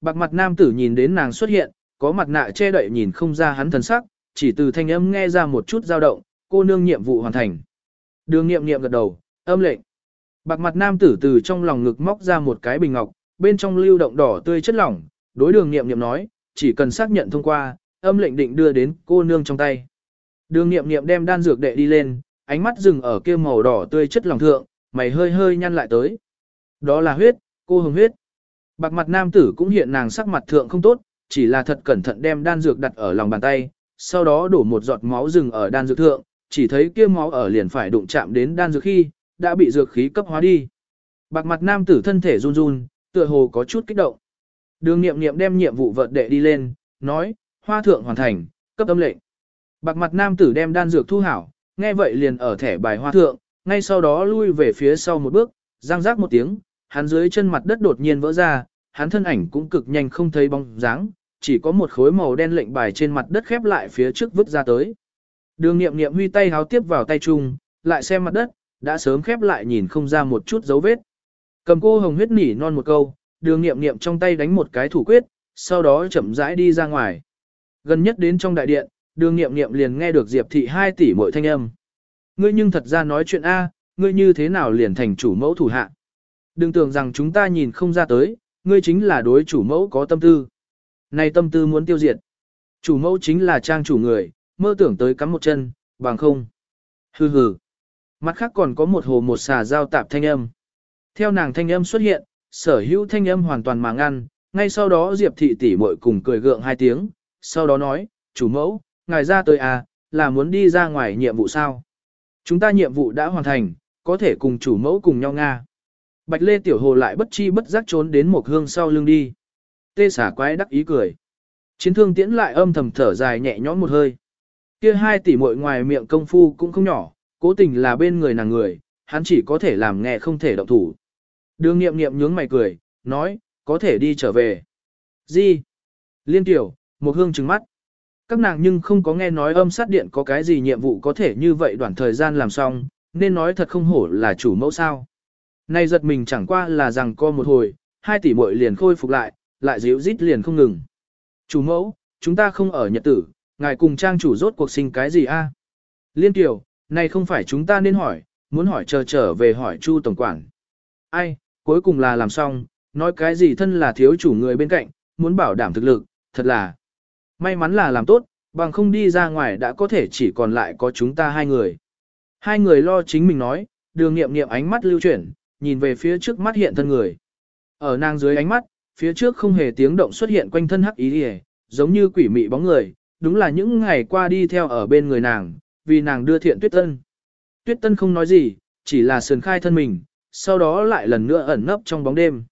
Bạc mặt nam tử nhìn đến nàng xuất hiện, có mặt nạ che đậy nhìn không ra hắn thần sắc, chỉ từ thanh âm nghe ra một chút dao động, cô nương nhiệm vụ hoàn thành. Đường nghiệm nghiệm gật đầu, âm lệnh. Bạc mặt nam tử từ trong lòng ngực móc ra một cái bình ngọc, bên trong lưu động đỏ tươi chất lỏng, đối đường nghiệm nghiệm nói, chỉ cần xác nhận thông qua, âm lệnh định đưa đến cô nương trong tay. Đường nghiệm nghiệm đem đan dược đệ đi lên, ánh mắt dừng ở kia màu đỏ tươi chất lỏng thượng, mày hơi hơi nhăn lại tới. Đó là huyết, cô hồng huyết. Bạc mặt nam tử cũng hiện nàng sắc mặt thượng không tốt, chỉ là thật cẩn thận đem đan dược đặt ở lòng bàn tay, sau đó đổ một giọt máu rừng ở đan dược thượng, chỉ thấy kia máu ở liền phải đụng chạm đến đan dược khi, đã bị dược khí cấp hóa đi. Bạc mặt nam tử thân thể run run, tựa hồ có chút kích động. Đường nghiệm nghiệm đem nhiệm vụ vợt đệ đi lên, nói, hoa thượng hoàn thành, cấp âm lệnh. Bạc mặt nam tử đem đan dược thu hảo, nghe vậy liền ở thẻ bài hoa thượng, ngay sau đó lui về phía sau một bước, răng rác một tiếng, hắn dưới chân mặt đất đột nhiên vỡ ra, hắn thân ảnh cũng cực nhanh không thấy bóng dáng, chỉ có một khối màu đen lệnh bài trên mặt đất khép lại phía trước vứt ra tới. Đường nghiệm nghiệm huy tay háo tiếp vào tay chung, lại xem mặt đất, đã sớm khép lại nhìn không ra một chút dấu vết. Cầm cô hồng huyết nỉ non một câu, đường nghiệm nghiệm trong tay đánh một cái thủ quyết, sau đó chậm rãi đi ra ngoài. Gần nhất đến trong đại điện, đường nghiệm nghiệm liền nghe được Diệp thị hai tỷ mỗi thanh âm. Ngươi nhưng thật ra nói chuyện A, ngươi như thế nào liền thành chủ mẫu thủ hạ. Đừng tưởng rằng chúng ta nhìn không ra tới, ngươi chính là đối chủ mẫu có tâm tư. Này tâm tư muốn tiêu diệt. Chủ mẫu chính là trang chủ người, mơ tưởng tới cắm một chân, bằng không. Hừ hừ. Mặt khác còn có một hồ một xà giao tạp thanh âm. Theo nàng thanh âm xuất hiện, sở hữu thanh âm hoàn toàn mà ngăn, ngay sau đó Diệp thị tỷ muội cùng cười gượng hai tiếng, sau đó nói, chủ mẫu, ngài ra tới à, là muốn đi ra ngoài nhiệm vụ sao? Chúng ta nhiệm vụ đã hoàn thành, có thể cùng chủ mẫu cùng nhau Nga. Bạch Lê Tiểu Hồ lại bất chi bất giác trốn đến một hương sau lưng đi. Tê xả quái đắc ý cười. Chiến thương tiễn lại âm thầm thở dài nhẹ nhõm một hơi. Kia hai tỷ muội ngoài miệng công phu cũng không nhỏ, cố tình là bên người nàng người, hắn chỉ có thể làm nghe không thể động thủ. Đường nghiệm nghiệm nhướng mày cười, nói, có thể đi trở về. Gì? Liên tiểu, một hương trừng mắt. Các nàng nhưng không có nghe nói âm sát điện có cái gì nhiệm vụ có thể như vậy đoạn thời gian làm xong, nên nói thật không hổ là chủ mẫu sao. Này giật mình chẳng qua là rằng co một hồi, hai tỷ muội liền khôi phục lại, lại díu rít liền không ngừng. Chủ mẫu, chúng ta không ở nhật tử, ngài cùng trang chủ rốt cuộc sinh cái gì a? Liên tiểu, này không phải chúng ta nên hỏi, muốn hỏi chờ trở về hỏi Chu Tổng Quản. Ai, cuối cùng là làm xong, nói cái gì thân là thiếu chủ người bên cạnh, muốn bảo đảm thực lực, thật là may mắn là làm tốt, bằng không đi ra ngoài đã có thể chỉ còn lại có chúng ta hai người. Hai người lo chính mình nói, đường nghiệm nghiệm ánh mắt lưu chuyển, nhìn về phía trước mắt hiện thân người. Ở nàng dưới ánh mắt, phía trước không hề tiếng động xuất hiện quanh thân hắc ý đi giống như quỷ mị bóng người, đúng là những ngày qua đi theo ở bên người nàng, vì nàng đưa thiện tuyết tân. Tuyết tân không nói gì, chỉ là sườn khai thân mình, sau đó lại lần nữa ẩn nấp trong bóng đêm.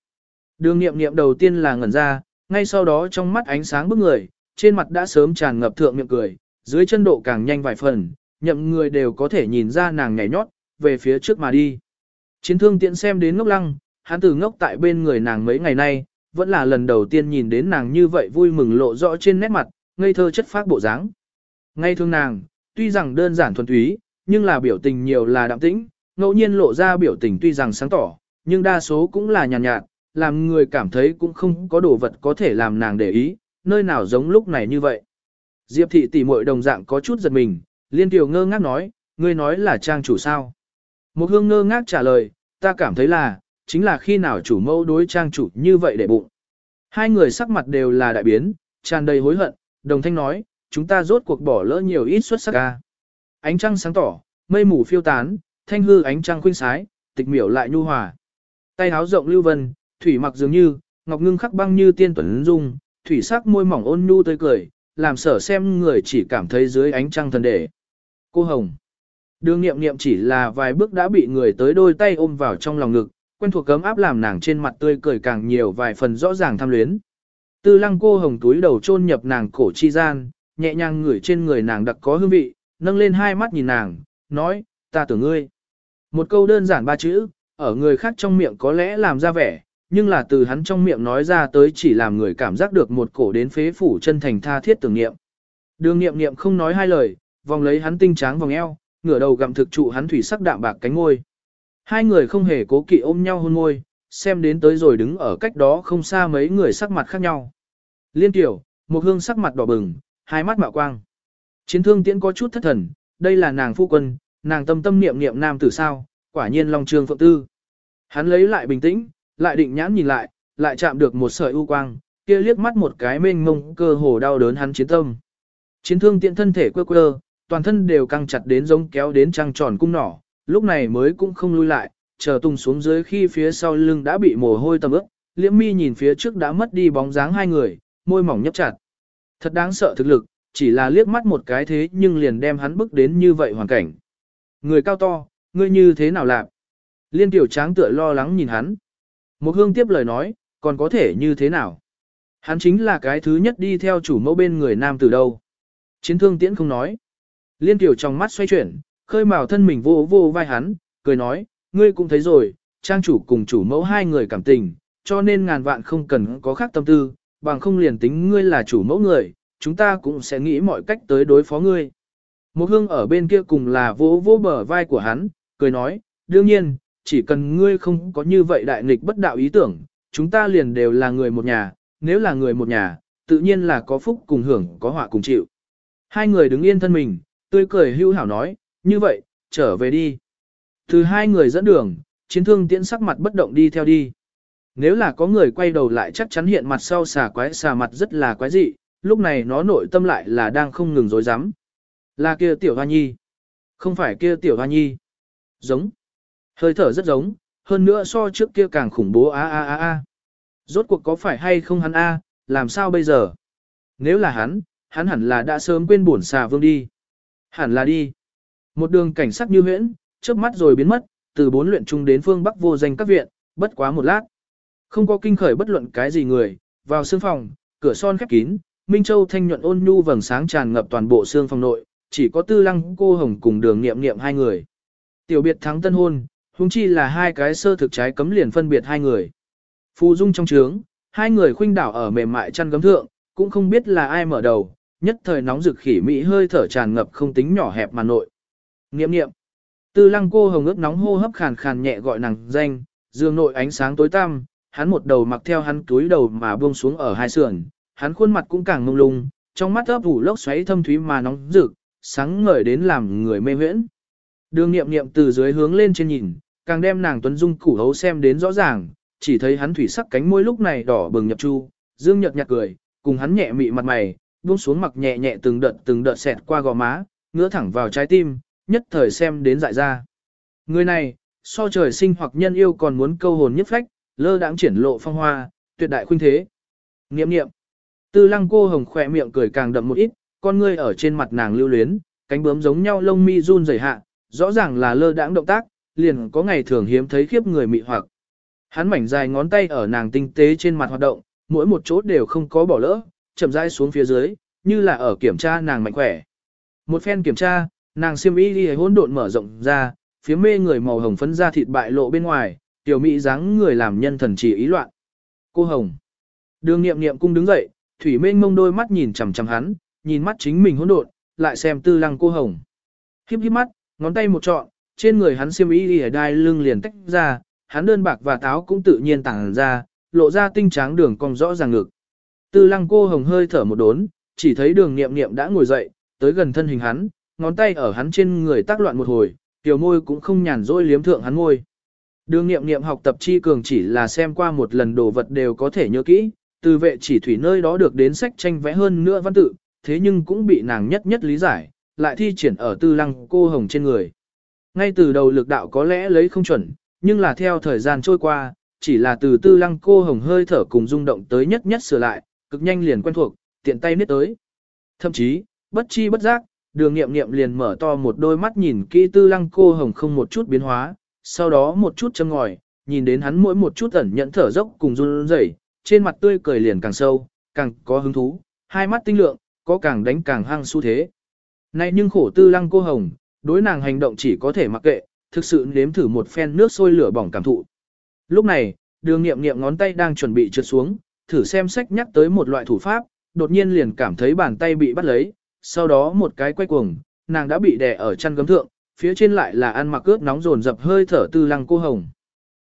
Đường nghiệm nghiệm đầu tiên là ngẩn ra, ngay sau đó trong mắt ánh sáng bức người, trên mặt đã sớm tràn ngập thượng miệng cười, dưới chân độ càng nhanh vài phần, nhậm người đều có thể nhìn ra nàng nhảy nhót, về phía trước mà đi. Chiến thương tiện xem đến ngốc lăng, hắn từ ngốc tại bên người nàng mấy ngày nay, vẫn là lần đầu tiên nhìn đến nàng như vậy vui mừng lộ rõ trên nét mặt, ngây thơ chất phác bộ dáng. Ngay thương nàng, tuy rằng đơn giản thuần túy, nhưng là biểu tình nhiều là đạm tĩnh, ngẫu nhiên lộ ra biểu tình tuy rằng sáng tỏ, nhưng đa số cũng là nhàn nhạt, nhạt, làm người cảm thấy cũng không có đồ vật có thể làm nàng để ý, nơi nào giống lúc này như vậy. Diệp thị tỷ muội đồng dạng có chút giật mình, liên tiểu ngơ ngác nói, ngươi nói là trang chủ sao? Một hương ngơ ngác trả lời, ta cảm thấy là, chính là khi nào chủ mẫu đối trang chủ như vậy để bụng. Hai người sắc mặt đều là đại biến, tràn đầy hối hận, đồng thanh nói, chúng ta rốt cuộc bỏ lỡ nhiều ít xuất sắc ca. Ánh trăng sáng tỏ, mây mù phiêu tán, thanh hư ánh trăng khuynh sái, tịch miểu lại nhu hòa. Tay háo rộng lưu vân, thủy mặc dường như, ngọc ngưng khắc băng như tiên tuấn dung, thủy sắc môi mỏng ôn nhu tươi cười, làm sở xem người chỉ cảm thấy dưới ánh trăng thần đề, Cô Hồng. Đường nghiệm nghiệm chỉ là vài bước đã bị người tới đôi tay ôm vào trong lòng ngực, quen thuộc cấm áp làm nàng trên mặt tươi cười càng nhiều vài phần rõ ràng tham luyến. Tư lăng cô hồng túi đầu chôn nhập nàng cổ chi gian, nhẹ nhàng ngửi trên người nàng đặc có hương vị, nâng lên hai mắt nhìn nàng, nói, ta tưởng ngươi. Một câu đơn giản ba chữ, ở người khác trong miệng có lẽ làm ra vẻ, nhưng là từ hắn trong miệng nói ra tới chỉ làm người cảm giác được một cổ đến phế phủ chân thành tha thiết tưởng niệm. Đường nghiệm nghiệm không nói hai lời, vòng lấy hắn tinh tráng vòng eo, ngửa đầu gặm thực trụ hắn thủy sắc đạm bạc cánh ngôi. Hai người không hề cố kỵ ôm nhau hôn ngôi, xem đến tới rồi đứng ở cách đó không xa mấy người sắc mặt khác nhau. Liên tiểu, một hương sắc mặt đỏ bừng, hai mắt mạo quang. Chiến thương tiễn có chút thất thần, đây là nàng phu quân, nàng tâm tâm niệm niệm nam tử sao, quả nhiên long trường phượng tư. Hắn lấy lại bình tĩnh, lại định nhãn nhìn lại, lại chạm được một sợi u quang, kia liếc mắt một cái mênh mông cơ hồ đau đớn hắn chiến tâm. Chiến thương tiện thân thể quơ quơ, toàn thân đều căng chặt đến giống kéo đến trăng tròn cung nỏ, lúc này mới cũng không lui lại, chờ tung xuống dưới khi phía sau lưng đã bị mồ hôi tầm ướt, liễm mi nhìn phía trước đã mất đi bóng dáng hai người, môi mỏng nhấp chặt. Thật đáng sợ thực lực, chỉ là liếc mắt một cái thế nhưng liền đem hắn bước đến như vậy hoàn cảnh. Người cao to, ngươi như thế nào làm? Liên tiểu tráng tựa lo lắng nhìn hắn. Một hương tiếp lời nói, còn có thể như thế nào? Hắn chính là cái thứ nhất đi theo chủ mẫu bên người nam từ đâu. Chiến thương tiễn không nói. Liên tiểu trong mắt xoay chuyển, khơi mào thân mình vô vô vai hắn, cười nói, ngươi cũng thấy rồi, trang chủ cùng chủ mẫu hai người cảm tình, cho nên ngàn vạn không cần có khác tâm tư, bằng không liền tính ngươi là chủ mẫu người, chúng ta cũng sẽ nghĩ mọi cách tới đối phó ngươi. Một hương ở bên kia cùng là vỗ vỗ bờ vai của hắn, cười nói, đương nhiên, chỉ cần ngươi không có như vậy đại nghịch bất đạo ý tưởng, chúng ta liền đều là người một nhà, nếu là người một nhà, tự nhiên là có phúc cùng hưởng, có họa cùng chịu. Hai người đứng yên thân mình, tươi cười hưu hảo nói, như vậy, trở về đi. Từ hai người dẫn đường, chiến thương tiễn sắc mặt bất động đi theo đi. Nếu là có người quay đầu lại chắc chắn hiện mặt sau xà quái xà mặt rất là quái dị, lúc này nó nội tâm lại là đang không ngừng dối rắm Là kia tiểu hoa nhi. Không phải kia tiểu hoa nhi. Giống. Hơi thở rất giống, hơn nữa so trước kia càng khủng bố a a a a. Rốt cuộc có phải hay không hắn a, làm sao bây giờ? Nếu là hắn, hắn hẳn là đã sớm quên bổn xà vương đi. Hẳn là đi. Một đường cảnh sắc như huyễn, chớp mắt rồi biến mất, từ bốn luyện trung đến phương Bắc vô danh các viện, bất quá một lát. Không có kinh khởi bất luận cái gì người, vào xương phòng, cửa son khép kín, Minh Châu thanh nhuận ôn nhu vầng sáng tràn ngập toàn bộ xương phòng nội, chỉ có Tư Lăng cô hồng cùng Đường Nghiệm Nghiệm hai người. Tiểu biệt thắng tân hôn, huống chi là hai cái sơ thực trái cấm liền phân biệt hai người. Phù Dung trong trướng, hai người khuynh đảo ở mềm mại chăn gấm thượng, cũng không biết là ai mở đầu, nhất thời nóng rực khỉ mỹ hơi thở tràn ngập không tính nhỏ hẹp mà nội. Nghiệm nghiệm. Tư lăng cô hồng ước nóng hô hấp khàn khàn nhẹ gọi nàng danh, dương nội ánh sáng tối tăm, hắn một đầu mặc theo hắn túi đầu mà buông xuống ở hai sườn, hắn khuôn mặt cũng càng mông lung, trong mắt ấp ủ lốc xoáy thâm thúy mà nóng rực, sáng ngời đến làm người mê huyễn. Đường nghiệm nghiệm từ dưới hướng lên trên nhìn, càng đem nàng tuấn dung củ hấu xem đến rõ ràng, chỉ thấy hắn thủy sắc cánh môi lúc này đỏ bừng nhập chu, dương nhợt nhạt cười, cùng hắn nhẹ mị mặt mày, buông xuống mặc nhẹ nhẹ từng đợt từng đợt xẹt qua gò má, ngứa thẳng vào trái tim, nhất thời xem đến dại ra. Người này, so trời sinh hoặc nhân yêu còn muốn câu hồn nhất phách, lơ đãng triển lộ phong hoa, tuyệt đại khuynh thế. Nghiệm nghiệm. Tư lăng cô hồng khỏe miệng cười càng đậm một ít, con ngươi ở trên mặt nàng lưu luyến, cánh bướm giống nhau lông mi run rẩy hạ, rõ ràng là lơ đãng động tác, liền có ngày thường hiếm thấy khiếp người mị hoặc. Hắn mảnh dài ngón tay ở nàng tinh tế trên mặt hoạt động, mỗi một chỗ đều không có bỏ lỡ, chậm rãi xuống phía dưới, như là ở kiểm tra nàng mạnh khỏe. Một phen kiểm tra, nàng xiêm y đi hỗn độn mở rộng ra, phía mê người màu hồng phấn ra thịt bại lộ bên ngoài, tiểu mỹ dáng người làm nhân thần chỉ ý loạn. Cô hồng. Đường nghiệm nghiệm cung đứng dậy, thủy mênh mông đôi mắt nhìn chằm chằm hắn, nhìn mắt chính mình hỗn độn, lại xem tư lăng cô hồng. Khiếp hiếp mắt, ngón tay một trọn, trên người hắn xiêm y đi đai lưng liền tách ra, hắn đơn bạc và táo cũng tự nhiên tàng ra, lộ ra tinh tráng đường cong rõ ràng ngực. Tư lăng cô hồng hơi thở một đốn, chỉ thấy đường nghiệm nghiệm đã ngồi dậy, tới gần thân hình hắn, ngón tay ở hắn trên người tác loạn một hồi, tiểu môi cũng không nhàn rỗi liếm thượng hắn môi. Đường nghiệm nghiệm học tập chi cường chỉ là xem qua một lần đồ vật đều có thể nhớ kỹ, từ vệ chỉ thủy nơi đó được đến sách tranh vẽ hơn nữa văn tự, thế nhưng cũng bị nàng nhất nhất lý giải, lại thi triển ở tư lăng cô hồng trên người. Ngay từ đầu lực đạo có lẽ lấy không chuẩn, nhưng là theo thời gian trôi qua, chỉ là từ tư lăng cô hồng hơi thở cùng rung động tới nhất nhất sửa lại, cực nhanh liền quen thuộc, tiện tay niết tới. Thậm chí, bất chi bất giác, đường nghiệm nghiệm liền mở to một đôi mắt nhìn kỹ tư lăng cô hồng không một chút biến hóa, sau đó một chút châm ngòi, nhìn đến hắn mỗi một chút ẩn nhẫn thở dốc cùng run rẩy, trên mặt tươi cười liền càng sâu, càng có hứng thú, hai mắt tinh lượng, có càng đánh càng hăng xu thế. Nay nhưng khổ tư lăng cô hồng, đối nàng hành động chỉ có thể mặc kệ, thực sự nếm thử một phen nước sôi lửa bỏng cảm thụ. Lúc này, đường nghiệm nghiệm ngón tay đang chuẩn bị trượt xuống, thử xem sách nhắc tới một loại thủ pháp, đột nhiên liền cảm thấy bàn tay bị bắt lấy, sau đó một cái quay cuồng, nàng đã bị đè ở chăn gấm thượng, phía trên lại là ăn mặc cướp nóng rồn dập hơi thở tư lăng cô hồng.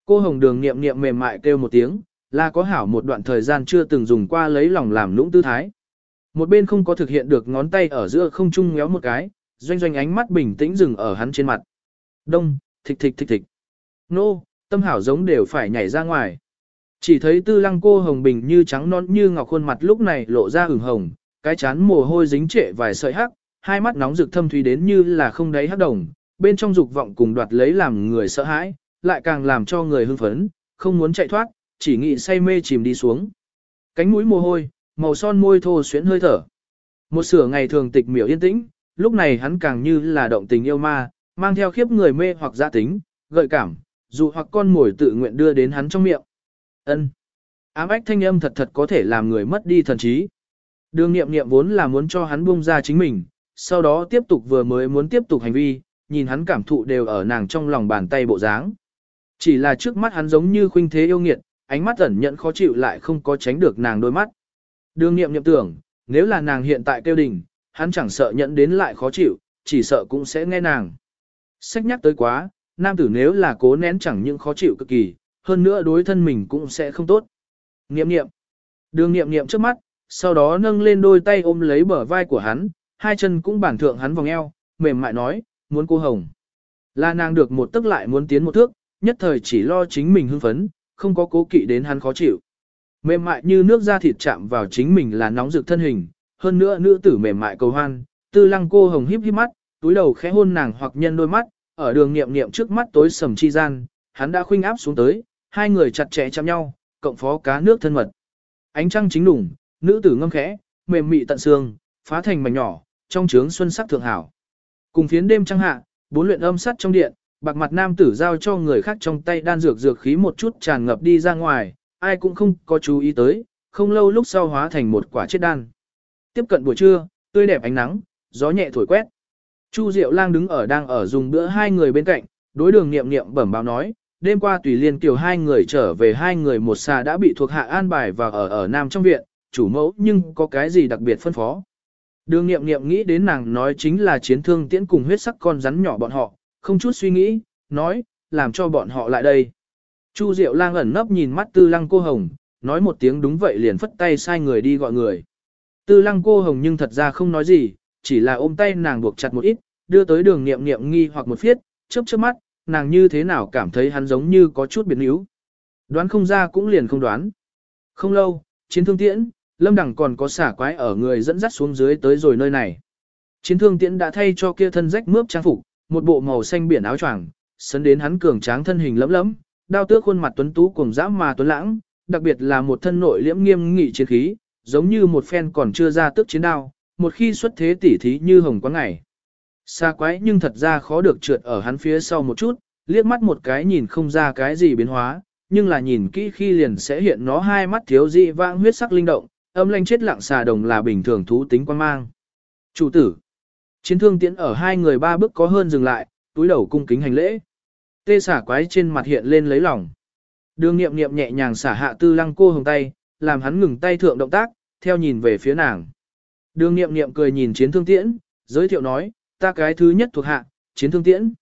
Cô hồng đường niệm niệm mềm mại kêu một tiếng, là có hảo một đoạn thời gian chưa từng dùng qua lấy lòng làm lũng tư thái. Một bên không có thực hiện được ngón tay ở giữa không trung ngéo một cái, doanh doanh ánh mắt bình tĩnh dừng ở hắn trên mặt. Đông, thịch thịch thịch thịch. Nô, tâm hảo giống đều phải nhảy ra ngoài. Chỉ thấy tư lăng cô hồng bình như trắng non như ngọc khuôn mặt lúc này lộ ra ửng hồng, cái chán mồ hôi dính trệ vài sợi hắc, hai mắt nóng rực thâm thúy đến như là không đáy hắc đồng, bên trong dục vọng cùng đoạt lấy làm người sợ hãi, lại càng làm cho người hưng phấn, không muốn chạy thoát, chỉ nghĩ say mê chìm đi xuống. Cánh mũi mồ hôi, màu son môi thô xuyến hơi thở. Một sửa ngày thường tịch miểu yên tĩnh, lúc này hắn càng như là động tình yêu ma, mang theo khiếp người mê hoặc gia tính, gợi cảm, dù hoặc con mồi tự nguyện đưa đến hắn trong miệng. Ân. Ám ách thanh âm thật thật có thể làm người mất đi thần trí. Đường nghiệm nghiệm vốn là muốn cho hắn buông ra chính mình, sau đó tiếp tục vừa mới muốn tiếp tục hành vi, nhìn hắn cảm thụ đều ở nàng trong lòng bàn tay bộ dáng. Chỉ là trước mắt hắn giống như khuynh thế yêu nghiệt, ánh mắt ẩn nhận khó chịu lại không có tránh được nàng đôi mắt. Đường nghiệm nghiệm tưởng, nếu là nàng hiện tại kêu đình, hắn chẳng sợ nhận đến lại khó chịu, chỉ sợ cũng sẽ nghe nàng. Sách nhắc tới quá, nam tử nếu là cố nén chẳng những khó chịu cực kỳ, hơn nữa đối thân mình cũng sẽ không tốt. Nghiệm nghiệm. Đường nghiệm nghiệm trước mắt, sau đó nâng lên đôi tay ôm lấy bờ vai của hắn, hai chân cũng bản thượng hắn vòng eo, mềm mại nói, muốn cô hồng. Là nàng được một tức lại muốn tiến một thước, nhất thời chỉ lo chính mình hưng phấn, không có cố kỵ đến hắn khó chịu. Mềm mại như nước da thịt chạm vào chính mình là nóng rực thân hình, hơn nữa nữ tử mềm mại cầu hoan, tư lăng cô hồng híp híp mắt, túi đầu khẽ hôn nàng hoặc nhân đôi mắt, ở đường nghiệm nghiệm trước mắt tối sầm chi gian, hắn đã khuynh áp xuống tới, hai người chặt chẽ chạm nhau, cộng phó cá nước thân mật. Ánh trăng chính đủng, nữ tử ngâm khẽ, mềm mị tận xương, phá thành mảnh nhỏ, trong trướng xuân sắc thượng hảo. Cùng phiến đêm trăng hạ, bốn luyện âm sắt trong điện, bạc mặt nam tử giao cho người khác trong tay đan dược dược khí một chút tràn ngập đi ra ngoài, ai cũng không có chú ý tới, không lâu lúc sau hóa thành một quả chết đan. Tiếp cận buổi trưa, tươi đẹp ánh nắng, gió nhẹ thổi quét. Chu Diệu Lang đứng ở đang ở dùng bữa hai người bên cạnh, đối đường niệm niệm bẩm báo nói, đêm qua tùy liên kiều hai người trở về hai người một xa đã bị thuộc hạ an bài và ở ở Nam trong viện, chủ mẫu nhưng có cái gì đặc biệt phân phó. Đường nghiệm nghiệm nghĩ đến nàng nói chính là chiến thương tiễn cùng huyết sắc con rắn nhỏ bọn họ, không chút suy nghĩ, nói, làm cho bọn họ lại đây. Chu Diệu lang ẩn nấp nhìn mắt tư lăng cô hồng, nói một tiếng đúng vậy liền phất tay sai người đi gọi người. Tư lăng cô hồng nhưng thật ra không nói gì, chỉ là ôm tay nàng buộc chặt một ít, đưa tới đường nghiệm nghiệm nghi hoặc một phiết, chớp chớp mắt, nàng như thế nào cảm thấy hắn giống như có chút biến yếu. Đoán không ra cũng liền không đoán. Không lâu, chiến thương tiễn, lâm đẳng còn có xả quái ở người dẫn dắt xuống dưới tới rồi nơi này. Chiến thương tiễn đã thay cho kia thân rách mướp trang phục, một bộ màu xanh biển áo choàng, sấn đến hắn cường tráng thân hình lẫm lẫm, đao tước khuôn mặt tuấn tú cùng dã mà tuấn lãng, đặc biệt là một thân nội liễm nghiêm nghị chiến khí, giống như một phen còn chưa ra tước chiến đao, một khi xuất thế tỉ thí như hồng quá ngày. Xa quái nhưng thật ra khó được trượt ở hắn phía sau một chút, liếc mắt một cái nhìn không ra cái gì biến hóa, nhưng là nhìn kỹ khi liền sẽ hiện nó hai mắt thiếu dị vãng huyết sắc linh động, âm lanh chết lặng xà đồng là bình thường thú tính quan mang. Chủ tử, chiến thương tiễn ở hai người ba bước có hơn dừng lại, túi đầu cung kính hành lễ. Tê xả quái trên mặt hiện lên lấy lòng. Đường nghiệm nghiệm nhẹ nhàng xả hạ tư lăng cô hồng tay, làm hắn ngừng tay thượng động tác, theo nhìn về phía nàng. Đường nghiệm nghiệm cười nhìn chiến thương tiễn, giới thiệu nói, ta cái thứ nhất thuộc hạ, chiến thương tiễn.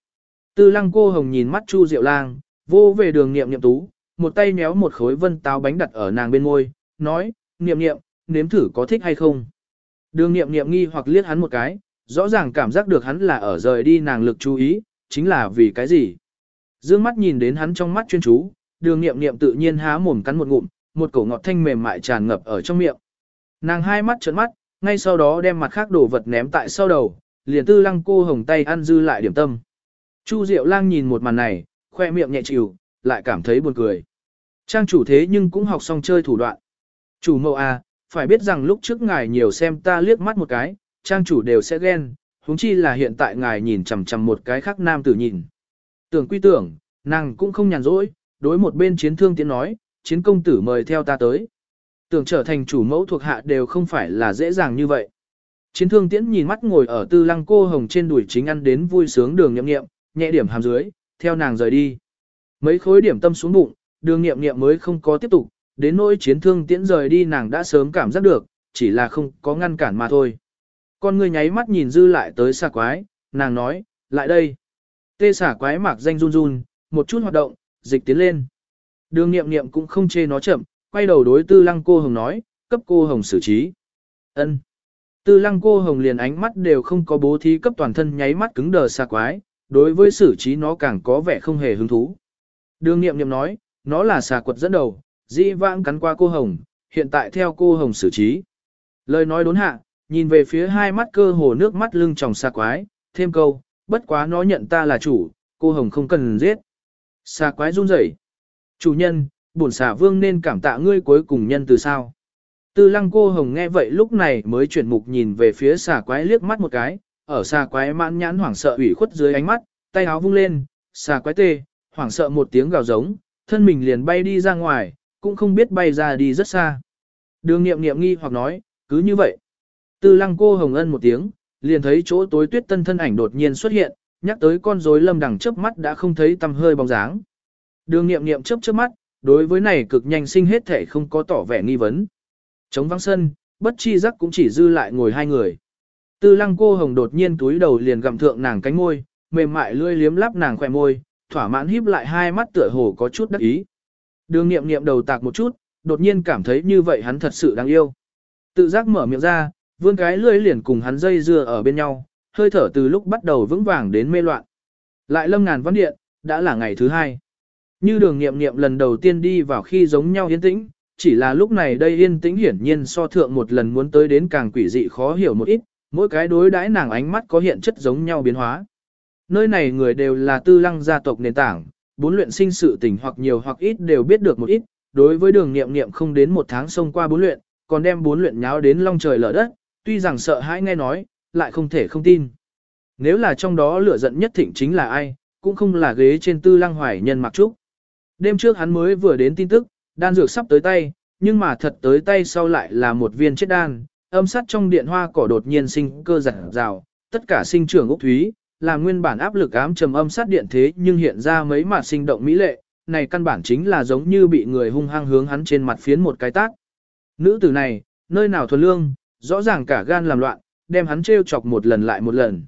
Tư lăng cô hồng nhìn mắt Chu Diệu Lang, vô về đường niệm niệm tú, một tay méo một khối vân táo bánh đặt ở nàng bên môi, nói, niệm niệm nếm thử có thích hay không. Đường niệm niệm nghi hoặc liếc hắn một cái, rõ ràng cảm giác được hắn là ở rời đi nàng lực chú ý, chính là vì cái gì. Dương mắt nhìn đến hắn trong mắt chuyên chú, đường niệm niệm tự nhiên há mồm cắn một ngụm, một cổ ngọt thanh mềm mại tràn ngập ở trong miệng. Nàng hai mắt trợn mắt, ngay sau đó đem mặt khác đồ vật ném tại sau đầu, liền tư lăng cô hồng tay ăn dư lại điểm tâm. Chu Diệu Lang nhìn một màn này, khoe miệng nhẹ chịu, lại cảm thấy buồn cười. Trang chủ thế nhưng cũng học xong chơi thủ đoạn. Chủ mẫu à, phải biết rằng lúc trước ngài nhiều xem ta liếc mắt một cái, trang chủ đều sẽ ghen, huống chi là hiện tại ngài nhìn chằm chằm một cái khác nam tử nhìn. Tưởng quy tưởng, nàng cũng không nhàn rỗi, đối một bên chiến thương tiến nói, chiến công tử mời theo ta tới. Tưởng trở thành chủ mẫu thuộc hạ đều không phải là dễ dàng như vậy. Chiến thương tiễn nhìn mắt ngồi ở tư lăng cô hồng trên đùi chính ăn đến vui sướng đường nhậm nghiệm, nhẹ điểm hàm dưới, theo nàng rời đi. Mấy khối điểm tâm xuống bụng, đường nghiệm nghiệm mới không có tiếp tục, đến nỗi chiến thương tiễn rời đi nàng đã sớm cảm giác được, chỉ là không có ngăn cản mà thôi. Con người nháy mắt nhìn dư lại tới xà quái, nàng nói, lại đây. Tê xả quái mạc danh run run, một chút hoạt động, dịch tiến lên. Đường nghiệm nghiệm cũng không chê nó chậm, quay đầu đối tư lăng cô hồng nói, cấp cô hồng xử trí. ân Tư lăng cô hồng liền ánh mắt đều không có bố thí cấp toàn thân nháy mắt cứng đờ xa quái, đối với xử trí nó càng có vẻ không hề hứng thú. Đường nghiệm nghiệm nói, nó là xà quật dẫn đầu, dĩ vãng cắn qua cô hồng, hiện tại theo cô hồng xử trí. Lời nói đốn hạ, nhìn về phía hai mắt cơ hồ nước mắt lưng tròng xa quái, thêm câu, bất quá nó nhận ta là chủ, cô hồng không cần giết. Xa quái run rẩy. Chủ nhân, bổn xà vương nên cảm tạ ngươi cuối cùng nhân từ sao. Tư lăng cô hồng nghe vậy lúc này mới chuyển mục nhìn về phía xà quái liếc mắt một cái, ở xà quái mãn nhãn hoảng sợ ủy khuất dưới ánh mắt, tay áo vung lên, xà quái tê, hoảng sợ một tiếng gào giống, thân mình liền bay đi ra ngoài, cũng không biết bay ra đi rất xa. Đường nghiệm nghiệm nghi hoặc nói, cứ như vậy. Tư lăng cô hồng ân một tiếng, liền thấy chỗ tối tuyết tân thân ảnh đột nhiên xuất hiện, nhắc tới con rối lâm đằng chớp mắt đã không thấy tầm hơi bóng dáng. Đường nghiệm nghiệm chớp chớp mắt, đối với này cực nhanh sinh hết thể không có tỏ vẻ nghi vấn. Chống vắng sân, bất chi giác cũng chỉ dư lại ngồi hai người. Tư lăng cô hồng đột nhiên túi đầu liền gặm thượng nàng cánh môi, mềm mại lươi liếm lắp nàng khỏe môi, thỏa mãn híp lại hai mắt tựa hồ có chút đắc ý. Đường nghiệm nghiệm đầu tạc một chút, đột nhiên cảm thấy như vậy hắn thật sự đáng yêu. Tự giác mở miệng ra, vươn cái lưỡi liền cùng hắn dây dưa ở bên nhau, hơi thở từ lúc bắt đầu vững vàng đến mê loạn. Lại lâm ngàn văn điện, đã là ngày thứ hai. Như đường nghiệm nghiệm lần đầu tiên đi vào khi giống nhau yên tĩnh, chỉ là lúc này đây yên tĩnh hiển nhiên so thượng một lần muốn tới đến càng quỷ dị khó hiểu một ít, mỗi cái đối đãi nàng ánh mắt có hiện chất giống nhau biến hóa. Nơi này người đều là tư lăng gia tộc nền tảng, bốn luyện sinh sự tình hoặc nhiều hoặc ít đều biết được một ít, đối với đường nghiệm nghiệm không đến một tháng xông qua bốn luyện, còn đem bốn luyện nháo đến long trời lở đất, tuy rằng sợ hãi nghe nói, lại không thể không tin. Nếu là trong đó lửa giận nhất thịnh chính là ai, cũng không là ghế trên tư lăng hoài nhân mặc trúc. Đêm trước hắn mới vừa đến tin tức, đan dược sắp tới tay, nhưng mà thật tới tay sau lại là một viên chết đan, âm sát trong điện hoa cỏ đột nhiên sinh cơ giật rào, tất cả sinh trưởng ốc thúy, làm nguyên bản áp lực ám trầm âm sát điện thế nhưng hiện ra mấy mà sinh động mỹ lệ, này căn bản chính là giống như bị người hung hăng hướng hắn trên mặt phiến một cái tác. Nữ tử này, nơi nào thuần lương, rõ ràng cả gan làm loạn, đem hắn trêu chọc một lần lại một lần.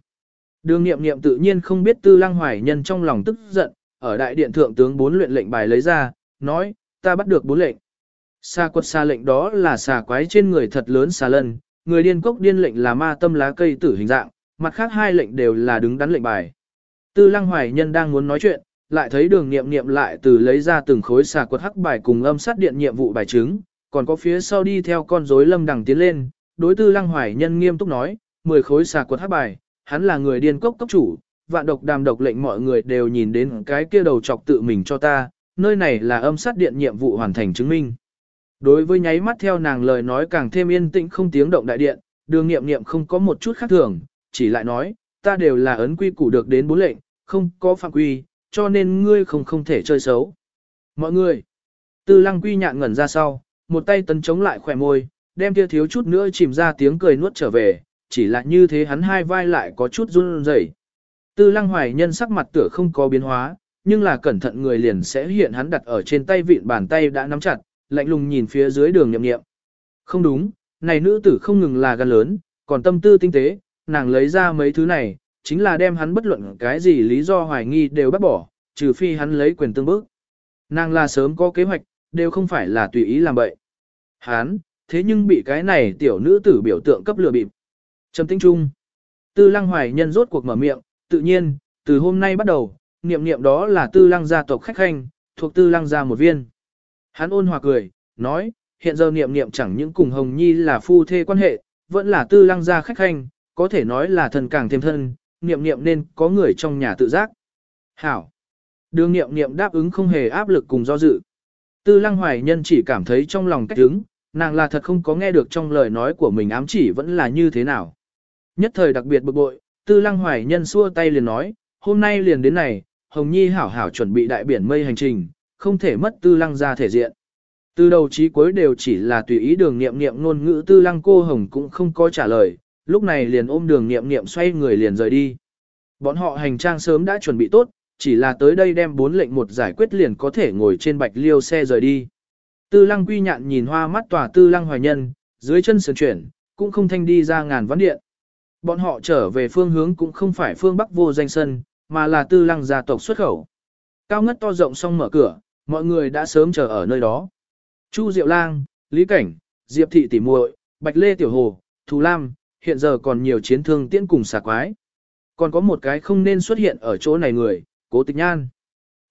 Đường nghiệm nghiệm tự nhiên không biết tư lăng hoài nhân trong lòng tức giận, ở đại điện thượng tướng bốn luyện lệnh bài lấy ra, nói, ta bắt được bốn lệnh. xà quật xa lệnh đó là xà quái trên người thật lớn xà lân, người điên cốc điên lệnh là ma tâm lá cây tử hình dạng, mặt khác hai lệnh đều là đứng đắn lệnh bài. Tư lăng hoài nhân đang muốn nói chuyện, lại thấy đường nghiệm nghiệm lại từ lấy ra từng khối xà quật hắc bài cùng âm sát điện nhiệm vụ bài chứng, còn có phía sau đi theo con rối lâm đằng tiến lên, đối tư lăng hoài nhân nghiêm túc nói, 10 khối xà quật hắc bài, hắn là người điên cốc cốc chủ, vạn độc đàm độc lệnh mọi người đều nhìn đến cái kia đầu chọc tự mình cho ta, nơi này là âm sát điện nhiệm vụ hoàn thành chứng minh. Đối với nháy mắt theo nàng lời nói càng thêm yên tĩnh không tiếng động đại điện, đường nghiệm nghiệm không có một chút khác thường, chỉ lại nói, ta đều là ấn quy củ được đến bốn lệnh, không có phạm quy, cho nên ngươi không không thể chơi xấu. Mọi người, tư lăng quy nhạn ngẩn ra sau, một tay tấn chống lại khỏe môi, đem kia thiếu chút nữa chìm ra tiếng cười nuốt trở về, chỉ là như thế hắn hai vai lại có chút run rẩy. Tư lăng hoài nhân sắc mặt tựa không có biến hóa, nhưng là cẩn thận người liền sẽ hiện hắn đặt ở trên tay vịn bàn tay đã nắm chặt, lạnh lùng nhìn phía dưới đường nhậm nghiệm. Không đúng, này nữ tử không ngừng là gan lớn, còn tâm tư tinh tế, nàng lấy ra mấy thứ này, chính là đem hắn bất luận cái gì lý do hoài nghi đều bắt bỏ, trừ phi hắn lấy quyền tương bức. Nàng là sớm có kế hoạch, đều không phải là tùy ý làm bậy. Hắn, thế nhưng bị cái này tiểu nữ tử biểu tượng cấp lừa bịp. Trầm tinh trung. Tư lăng hoài nhân rốt cuộc mở miệng, tự nhiên, từ hôm nay bắt đầu, niệm niệm đó là tư lăng gia tộc khách khanh, thuộc tư lăng gia một viên. Hắn ôn hòa cười, nói, hiện giờ niệm niệm chẳng những cùng Hồng Nhi là phu thê quan hệ, vẫn là tư lăng gia khách khanh, có thể nói là thần càng thêm thân, niệm niệm nên có người trong nhà tự giác. Hảo. Đường niệm niệm đáp ứng không hề áp lực cùng do dự. Tư lăng hoài nhân chỉ cảm thấy trong lòng cách đứng, nàng là thật không có nghe được trong lời nói của mình ám chỉ vẫn là như thế nào. Nhất thời đặc biệt bực bội, tư lăng hoài nhân xua tay liền nói, hôm nay liền đến này, Hồng Nhi hảo hảo chuẩn bị đại biển mây hành trình, không thể mất tư lăng ra thể diện. Từ đầu chí cuối đều chỉ là tùy ý đường nghiệm nghiệm ngôn ngữ tư lăng cô Hồng cũng không có trả lời, lúc này liền ôm đường nghiệm nghiệm xoay người liền rời đi. Bọn họ hành trang sớm đã chuẩn bị tốt, chỉ là tới đây đem bốn lệnh một giải quyết liền có thể ngồi trên bạch liêu xe rời đi. Tư lăng quy nhạn nhìn hoa mắt tòa tư lăng hoài nhân, dưới chân sườn chuyển, cũng không thanh đi ra ngàn vấn điện. Bọn họ trở về phương hướng cũng không phải phương bắc vô danh sân, mà là tư lăng gia tộc xuất khẩu. Cao ngất to rộng xong mở cửa, Mọi người đã sớm chờ ở nơi đó. Chu Diệu Lang, Lý Cảnh, Diệp Thị Tỷ muội, Bạch Lê Tiểu Hồ, Thù Lam, hiện giờ còn nhiều chiến thương tiễn cùng xà quái. Còn có một cái không nên xuất hiện ở chỗ này người, cố tịch nhan.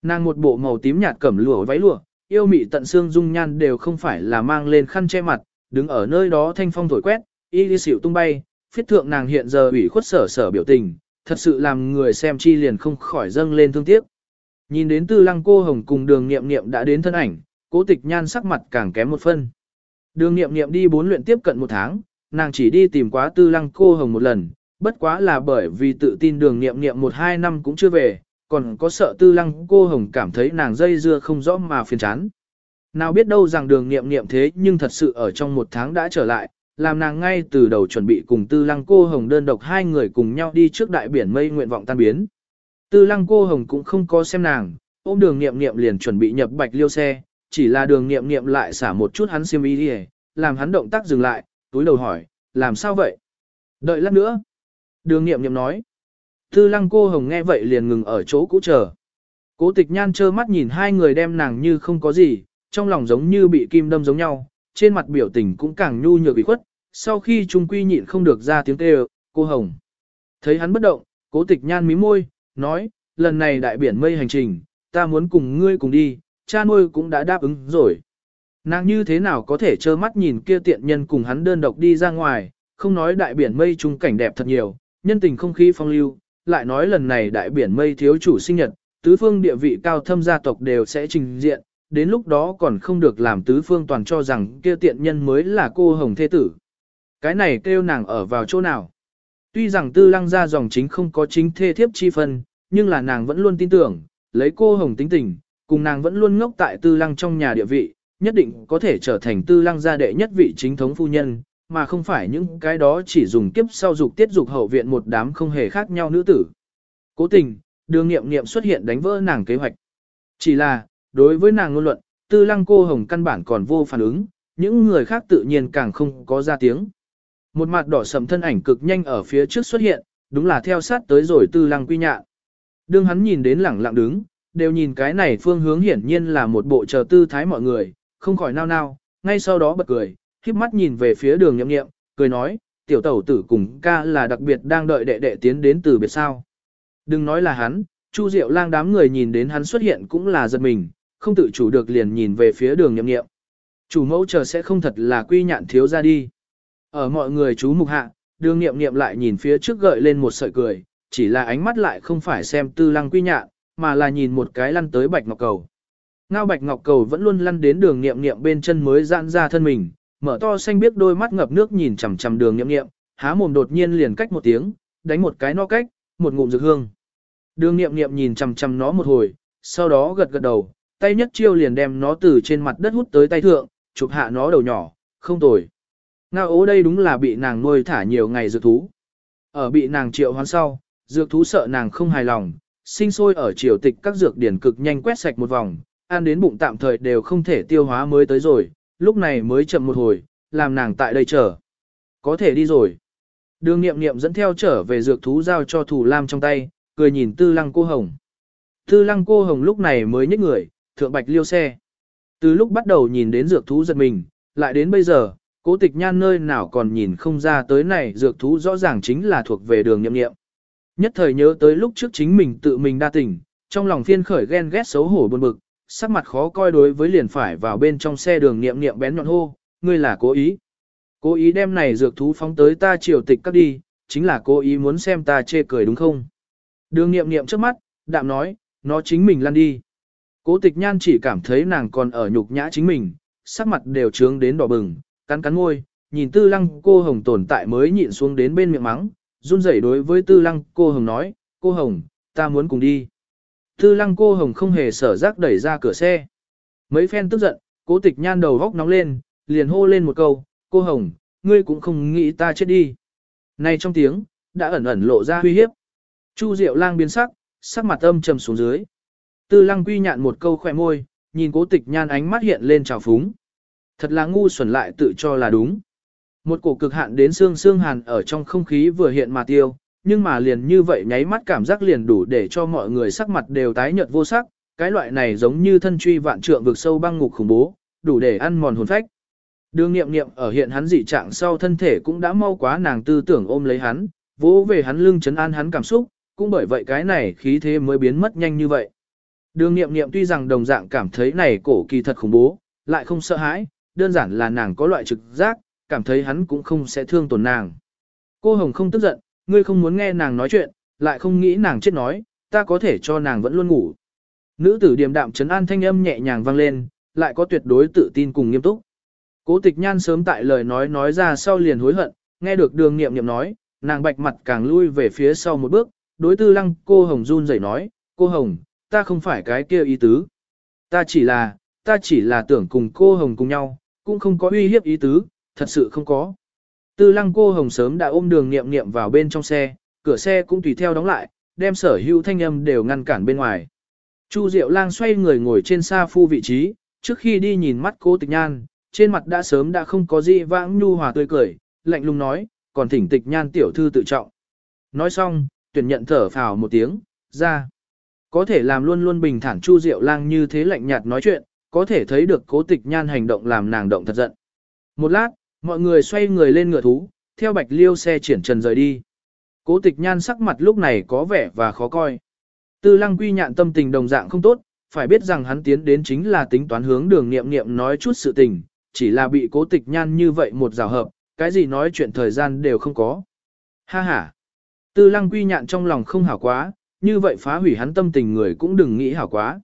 Nàng một bộ màu tím nhạt cẩm lụa váy lụa, yêu mị tận xương dung nhan đều không phải là mang lên khăn che mặt, đứng ở nơi đó thanh phong thổi quét, y đi xỉu tung bay, phiết thượng nàng hiện giờ ủy khuất sở sở biểu tình, thật sự làm người xem chi liền không khỏi dâng lên thương tiếc. Nhìn đến tư lăng cô hồng cùng đường nghiệm nghiệm đã đến thân ảnh, cố tịch nhan sắc mặt càng kém một phân. Đường nghiệm nghiệm đi bốn luyện tiếp cận một tháng, nàng chỉ đi tìm quá tư lăng cô hồng một lần, bất quá là bởi vì tự tin đường nghiệm nghiệm một hai năm cũng chưa về, còn có sợ tư lăng cô hồng cảm thấy nàng dây dưa không rõ mà phiền chán. Nào biết đâu rằng đường nghiệm nghiệm thế nhưng thật sự ở trong một tháng đã trở lại, làm nàng ngay từ đầu chuẩn bị cùng tư lăng cô hồng đơn độc hai người cùng nhau đi trước đại biển mây nguyện vọng tan biến. Tư lăng cô hồng cũng không có xem nàng, ôm đường nghiệm nghiệm liền chuẩn bị nhập bạch liêu xe, chỉ là đường nghiệm nghiệm lại xả một chút hắn xiêm y đi làm hắn động tác dừng lại, túi đầu hỏi, làm sao vậy? Đợi lát nữa. Đường nghiệm nghiệm nói. Tư lăng cô hồng nghe vậy liền ngừng ở chỗ cũ chờ. Cố tịch nhan trơ mắt nhìn hai người đem nàng như không có gì, trong lòng giống như bị kim đâm giống nhau, trên mặt biểu tình cũng càng nhu nhược bị khuất, sau khi trung quy nhịn không được ra tiếng kêu, cô hồng. Thấy hắn bất động, cố tịch nhan mí môi, nói, lần này đại biển mây hành trình, ta muốn cùng ngươi cùng đi, cha nuôi cũng đã đáp ứng rồi. Nàng như thế nào có thể trơ mắt nhìn kia tiện nhân cùng hắn đơn độc đi ra ngoài, không nói đại biển mây trung cảnh đẹp thật nhiều, nhân tình không khí phong lưu, lại nói lần này đại biển mây thiếu chủ sinh nhật, tứ phương địa vị cao thâm gia tộc đều sẽ trình diện, đến lúc đó còn không được làm tứ phương toàn cho rằng kia tiện nhân mới là cô hồng thế tử. Cái này kêu nàng ở vào chỗ nào? Tuy rằng tư lăng ra dòng chính không có chính thê thiếp chi phân, nhưng là nàng vẫn luôn tin tưởng, lấy cô hồng tính tình, cùng nàng vẫn luôn ngốc tại tư lăng trong nhà địa vị, nhất định có thể trở thành tư lăng gia đệ nhất vị chính thống phu nhân, mà không phải những cái đó chỉ dùng kiếp sau dục tiết dục hậu viện một đám không hề khác nhau nữ tử. Cố tình, đường nghiệm nghiệm xuất hiện đánh vỡ nàng kế hoạch. Chỉ là, đối với nàng ngôn luận, tư lăng cô hồng căn bản còn vô phản ứng, những người khác tự nhiên càng không có ra tiếng. Một mặt đỏ sầm thân ảnh cực nhanh ở phía trước xuất hiện, đúng là theo sát tới rồi tư lăng quy nhạn. Đương hắn nhìn đến lẳng lặng đứng, đều nhìn cái này phương hướng hiển nhiên là một bộ chờ tư thái mọi người, không khỏi nao nao, ngay sau đó bật cười, khiếp mắt nhìn về phía đường nhậm nghiệm, cười nói, tiểu tẩu tử cùng ca là đặc biệt đang đợi đệ đệ tiến đến từ biệt sao. Đừng nói là hắn, Chu Diệu lang đám người nhìn đến hắn xuất hiện cũng là giật mình, không tự chủ được liền nhìn về phía đường nhậm nghiệm. Chủ mẫu chờ sẽ không thật là quy nhạn thiếu ra đi. Ở mọi người chú mục hạ, đường nghiệm nghiệm lại nhìn phía trước gợi lên một sợi cười, chỉ là ánh mắt lại không phải xem tư lăng quy nhạn, mà là nhìn một cái lăn tới bạch ngọc cầu. Ngao bạch ngọc cầu vẫn luôn lăn đến đường nghiệm nghiệm bên chân mới giãn ra thân mình, mở to xanh biết đôi mắt ngập nước nhìn chằm chằm đường nghiệm nghiệm, há mồm đột nhiên liền cách một tiếng, đánh một cái no cách, một ngụm dược hương. Đường nghiệm nghiệm nhìn chằm chằm nó một hồi, sau đó gật gật đầu, tay nhất chiêu liền đem nó từ trên mặt đất hút tới tay thượng, chụp hạ nó đầu nhỏ, không tồi. Ngao ố đây đúng là bị nàng nuôi thả nhiều ngày dược thú. Ở bị nàng triệu hoán sau, dược thú sợ nàng không hài lòng, sinh sôi ở triều tịch các dược điển cực nhanh quét sạch một vòng, ăn đến bụng tạm thời đều không thể tiêu hóa mới tới rồi, lúc này mới chậm một hồi, làm nàng tại đây chờ. Có thể đi rồi. Đường nghiệm nghiệm dẫn theo trở về dược thú giao cho thủ lam trong tay, cười nhìn tư lăng cô hồng. Tư lăng cô hồng lúc này mới nhích người, thượng bạch liêu xe. Từ lúc bắt đầu nhìn đến dược thú giật mình, lại đến bây giờ, cố tịch nhan nơi nào còn nhìn không ra tới này dược thú rõ ràng chính là thuộc về đường nhậm nghiệm. Nhất thời nhớ tới lúc trước chính mình tự mình đa tình, trong lòng phiên khởi ghen ghét xấu hổ buồn bực, sắc mặt khó coi đối với liền phải vào bên trong xe đường nghiệm nghiệm bén nhọn hô, ngươi là cố ý. Cố ý đem này dược thú phóng tới ta triều tịch cắt đi, chính là cố ý muốn xem ta chê cười đúng không? Đường nghiệm nghiệm trước mắt, đạm nói, nó chính mình lăn đi. Cố tịch nhan chỉ cảm thấy nàng còn ở nhục nhã chính mình, sắc mặt đều trướng đến đỏ bừng, cắn cắn môi, nhìn tư lăng cô hồng tồn tại mới nhịn xuống đến bên miệng mắng, run rẩy đối với tư lăng cô hồng nói, cô hồng, ta muốn cùng đi. Tư lăng cô hồng không hề sở giác đẩy ra cửa xe. Mấy phen tức giận, cố tịch nhan đầu góc nóng lên, liền hô lên một câu, cô hồng, ngươi cũng không nghĩ ta chết đi. Này trong tiếng, đã ẩn ẩn lộ ra uy hiếp. Chu Diệu lang biến sắc, sắc mặt âm trầm xuống dưới. Tư lăng quy nhạn một câu khỏe môi, nhìn cố tịch nhan ánh mắt hiện lên trào phúng. Thật là ngu xuẩn lại tự cho là đúng. Một cổ cực hạn đến xương xương hàn ở trong không khí vừa hiện mà tiêu, nhưng mà liền như vậy nháy mắt cảm giác liền đủ để cho mọi người sắc mặt đều tái nhợt vô sắc, Cái loại này giống như thân truy vạn trượng vực sâu băng ngục khủng bố, đủ để ăn mòn hồn phách. Đường nghiệm nghiệm ở hiện hắn dị trạng sau thân thể cũng đã mau quá nàng tư tưởng ôm lấy hắn, vỗ về hắn lưng chấn an hắn cảm xúc, cũng bởi vậy cái này khí thế mới biến mất nhanh như vậy. Đường nghiệm nghiệm tuy rằng đồng dạng cảm thấy này cổ kỳ thật khủng bố, lại không sợ hãi, đơn giản là nàng có loại trực giác, cảm thấy hắn cũng không sẽ thương tổn nàng. Cô Hồng không tức giận, ngươi không muốn nghe nàng nói chuyện, lại không nghĩ nàng chết nói, ta có thể cho nàng vẫn luôn ngủ. Nữ tử điềm đạm trấn an thanh âm nhẹ nhàng vang lên, lại có tuyệt đối tự tin cùng nghiêm túc. Cố tịch nhan sớm tại lời nói nói ra sau liền hối hận, nghe được đường nghiệm nghiệm nói, nàng bạch mặt càng lui về phía sau một bước, đối tư lăng cô Hồng run rẩy nói, cô Hồng, ta không phải cái kia ý tứ. Ta chỉ là, ta chỉ là tưởng cùng cô Hồng cùng nhau, cũng không có uy hiếp ý tứ, thật sự không có. Tư lăng cô Hồng sớm đã ôm đường nghiệm nghiệm vào bên trong xe, cửa xe cũng tùy theo đóng lại, đem sở hữu thanh âm đều ngăn cản bên ngoài. Chu Diệu Lang xoay người ngồi trên xa phu vị trí, trước khi đi nhìn mắt cố tịch nhan, trên mặt đã sớm đã không có gì vãng nhu hòa tươi cười, lạnh lùng nói, còn thỉnh tịch nhan tiểu thư tự trọng. Nói xong, tuyển nhận thở phào một tiếng, ra. Có thể làm luôn luôn bình thản Chu Diệu Lang như thế lạnh nhạt nói chuyện, có thể thấy được cố tịch nhan hành động làm nàng động thật giận. Một lát, mọi người xoay người lên ngựa thú, theo bạch liêu xe triển trần rời đi. Cố tịch nhan sắc mặt lúc này có vẻ và khó coi. Tư lăng quy nhạn tâm tình đồng dạng không tốt, phải biết rằng hắn tiến đến chính là tính toán hướng đường nghiệm nghiệm nói chút sự tình, chỉ là bị cố tịch nhan như vậy một rào hợp, cái gì nói chuyện thời gian đều không có. Ha ha! Tư lăng quy nhạn trong lòng không hảo quá, như vậy phá hủy hắn tâm tình người cũng đừng nghĩ hảo quá.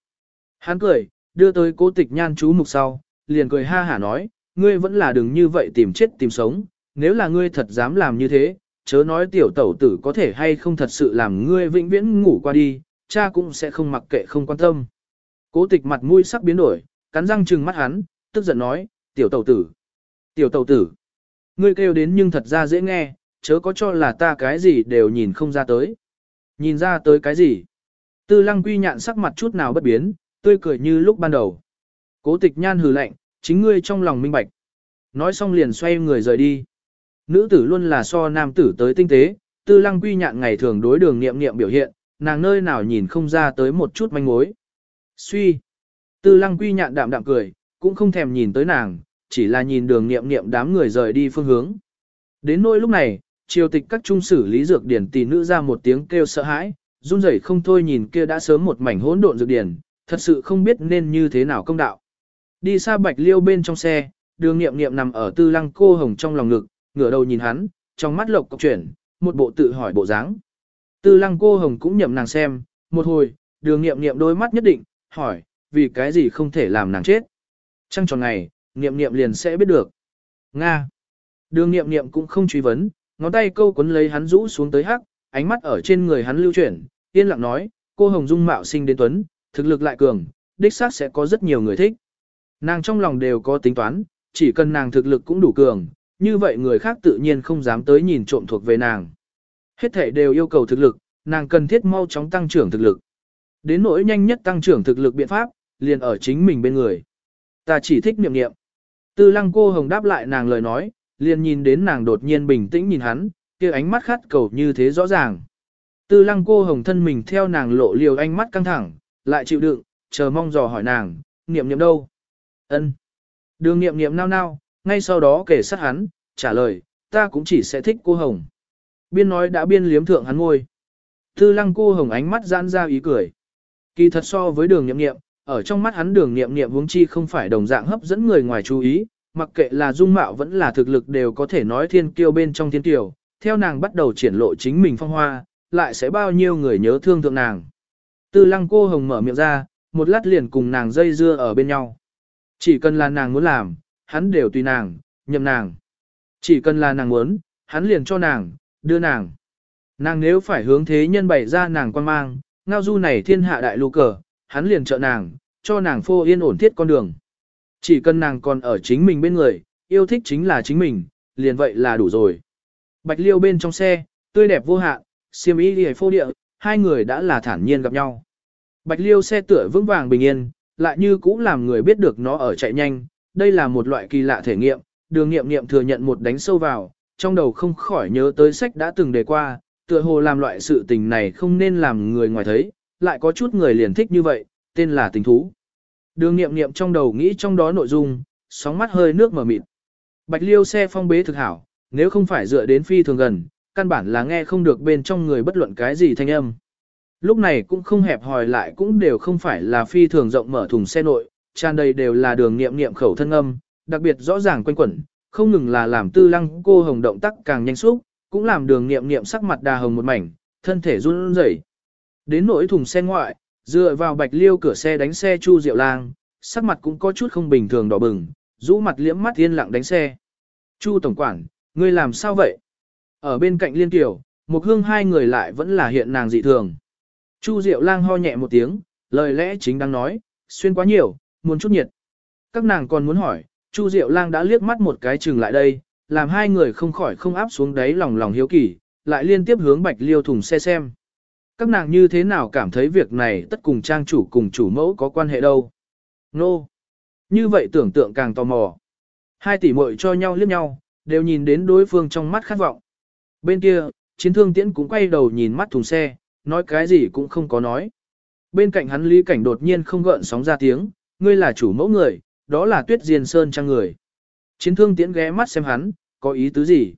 Hắn cười, đưa tới cố tịch nhan chú mục sau, liền cười ha hả nói, ngươi vẫn là đừng như vậy tìm chết tìm sống, nếu là ngươi thật dám làm như thế, chớ nói tiểu tẩu tử có thể hay không thật sự làm ngươi vĩnh viễn ngủ qua đi, cha cũng sẽ không mặc kệ không quan tâm. Cố tịch mặt mũi sắc biến đổi, cắn răng trừng mắt hắn, tức giận nói, tiểu tẩu tử, tiểu tẩu tử, ngươi kêu đến nhưng thật ra dễ nghe, chớ có cho là ta cái gì đều nhìn không ra tới. Nhìn ra tới cái gì? Tư lăng quy nhạn sắc mặt chút nào bất biến, tươi cười như lúc ban đầu. Cố tịch nhan hừ lạnh, chính ngươi trong lòng minh bạch. Nói xong liền xoay người rời đi. Nữ tử luôn là so nam tử tới tinh tế, tư lăng quy nhạn ngày thường đối đường nghiệm nghiệm biểu hiện, nàng nơi nào nhìn không ra tới một chút manh mối. Suy. Tư lăng quy nhạn đạm đạm cười, cũng không thèm nhìn tới nàng, chỉ là nhìn đường nghiệm nghiệm đám người rời đi phương hướng. Đến nỗi lúc này, triều tịch các trung sử lý dược điển tỷ nữ ra một tiếng kêu sợ hãi, run rẩy không thôi nhìn kia đã sớm một mảnh hỗn độn dược điển, thật sự không biết nên như thế nào công đạo. Đi xa bạch liêu bên trong xe, đường nghiệm nghiệm nằm ở tư lăng cô hồng trong lòng ngực, ngửa đầu nhìn hắn, trong mắt lộc cọc chuyển, một bộ tự hỏi bộ dáng. Tư lăng cô hồng cũng nhậm nàng xem, một hồi, đường nghiệm nghiệm đôi mắt nhất định, hỏi, vì cái gì không thể làm nàng chết. Trăng tròn ngày, nghiệm nghiệm liền sẽ biết được. Nga. Đường nghiệm nghiệm cũng không truy vấn, ngón tay câu quấn lấy hắn rũ xuống tới hắc, ánh mắt ở trên người hắn lưu chuyển, yên lặng nói, cô Hồng Dung mạo sinh đến tuấn, thực lực lại cường, đích xác sẽ có rất nhiều người thích. Nàng trong lòng đều có tính toán, chỉ cần nàng thực lực cũng đủ cường, như vậy người khác tự nhiên không dám tới nhìn trộm thuộc về nàng. Hết thể đều yêu cầu thực lực, nàng cần thiết mau chóng tăng trưởng thực lực. Đến nỗi nhanh nhất tăng trưởng thực lực biện pháp, liền ở chính mình bên người. Ta chỉ thích niệm niệm. Tư lăng cô hồng đáp lại nàng lời nói, liền nhìn đến nàng đột nhiên bình tĩnh nhìn hắn, kia ánh mắt khát cầu như thế rõ ràng. Tư lăng cô hồng thân mình theo nàng lộ liều ánh mắt căng thẳng, lại chịu đựng, chờ mong dò hỏi nàng, niệm niệm đâu? ân Đường niệm niệm nao nao, ngay sau đó kể sát hắn, trả lời, ta cũng chỉ sẽ thích cô hồng. Biên nói đã biên liếm thượng hắn ngôi. Tư lăng cô hồng ánh mắt giãn ra ý cười. Kỳ thật so với đường niệm niệm, ở trong mắt hắn đường niệm niệm huống chi không phải đồng dạng hấp dẫn người ngoài chú ý, mặc kệ là dung mạo vẫn là thực lực đều có thể nói thiên kiêu bên trong thiên kiều, theo nàng bắt đầu triển lộ chính mình phong hoa, lại sẽ bao nhiêu người nhớ thương thượng nàng. Tư lăng cô hồng mở miệng ra, một lát liền cùng nàng dây dưa ở bên nhau. Chỉ cần là nàng muốn làm, hắn đều tùy nàng, nhậm nàng. Chỉ cần là nàng muốn, hắn liền cho nàng, đưa nàng. Nàng nếu phải hướng thế nhân bày ra nàng quan mang, ngao du này thiên hạ đại lục cờ, hắn liền trợ nàng, cho nàng phô yên ổn thiết con đường. Chỉ cần nàng còn ở chính mình bên người, yêu thích chính là chính mình, liền vậy là đủ rồi. Bạch liêu bên trong xe, tươi đẹp vô hạn, siêm ý hề phô địa, hai người đã là thản nhiên gặp nhau. Bạch liêu xe tựa vững vàng bình yên, lại như cũng làm người biết được nó ở chạy nhanh, đây là một loại kỳ lạ thể nghiệm, đường nghiệm nghiệm thừa nhận một đánh sâu vào, trong đầu không khỏi nhớ tới sách đã từng đề qua, tựa hồ làm loại sự tình này không nên làm người ngoài thấy, lại có chút người liền thích như vậy, tên là tình thú. Đường nghiệm nghiệm trong đầu nghĩ trong đó nội dung, sóng mắt hơi nước mở mịt. Bạch liêu xe phong bế thực hảo, nếu không phải dựa đến phi thường gần, căn bản là nghe không được bên trong người bất luận cái gì thanh âm. Lúc này cũng không hẹp hòi lại cũng đều không phải là phi thường rộng mở thùng xe nội, tràn đầy đều là đường nghiệm nghiệm khẩu thân âm, đặc biệt rõ ràng quanh quẩn, không ngừng là làm tư lăng cô hồng động tác càng nhanh xúc, cũng làm đường nghiệm nghiệm sắc mặt đà hồng một mảnh, thân thể run rẩy. Đến nỗi thùng xe ngoại, dựa vào bạch liêu cửa xe đánh xe Chu Diệu Lang, sắc mặt cũng có chút không bình thường đỏ bừng, rũ mặt liễm mắt yên lặng đánh xe. Chu Tổng Quản, ngươi làm sao vậy? Ở bên cạnh liên tiểu, một hương hai người lại vẫn là hiện nàng dị thường. Chu Diệu Lang ho nhẹ một tiếng, lời lẽ chính đang nói, xuyên quá nhiều, muốn chút nhiệt. Các nàng còn muốn hỏi, Chu Diệu Lang đã liếc mắt một cái chừng lại đây, làm hai người không khỏi không áp xuống đáy lòng lòng hiếu kỳ, lại liên tiếp hướng Bạch Liêu thùng xe xem. Các nàng như thế nào cảm thấy việc này tất cùng trang chủ cùng chủ mẫu có quan hệ đâu? Nô! No. Như vậy tưởng tượng càng tò mò. Hai tỷ muội cho nhau liếc nhau, đều nhìn đến đối phương trong mắt khát vọng. Bên kia, chiến thương tiễn cũng quay đầu nhìn mắt thùng xe, nói cái gì cũng không có nói. Bên cạnh hắn Lý Cảnh đột nhiên không gợn sóng ra tiếng, ngươi là chủ mẫu người, đó là tuyết diên sơn trang người. Chiến thương tiễn ghé mắt xem hắn, có ý tứ gì?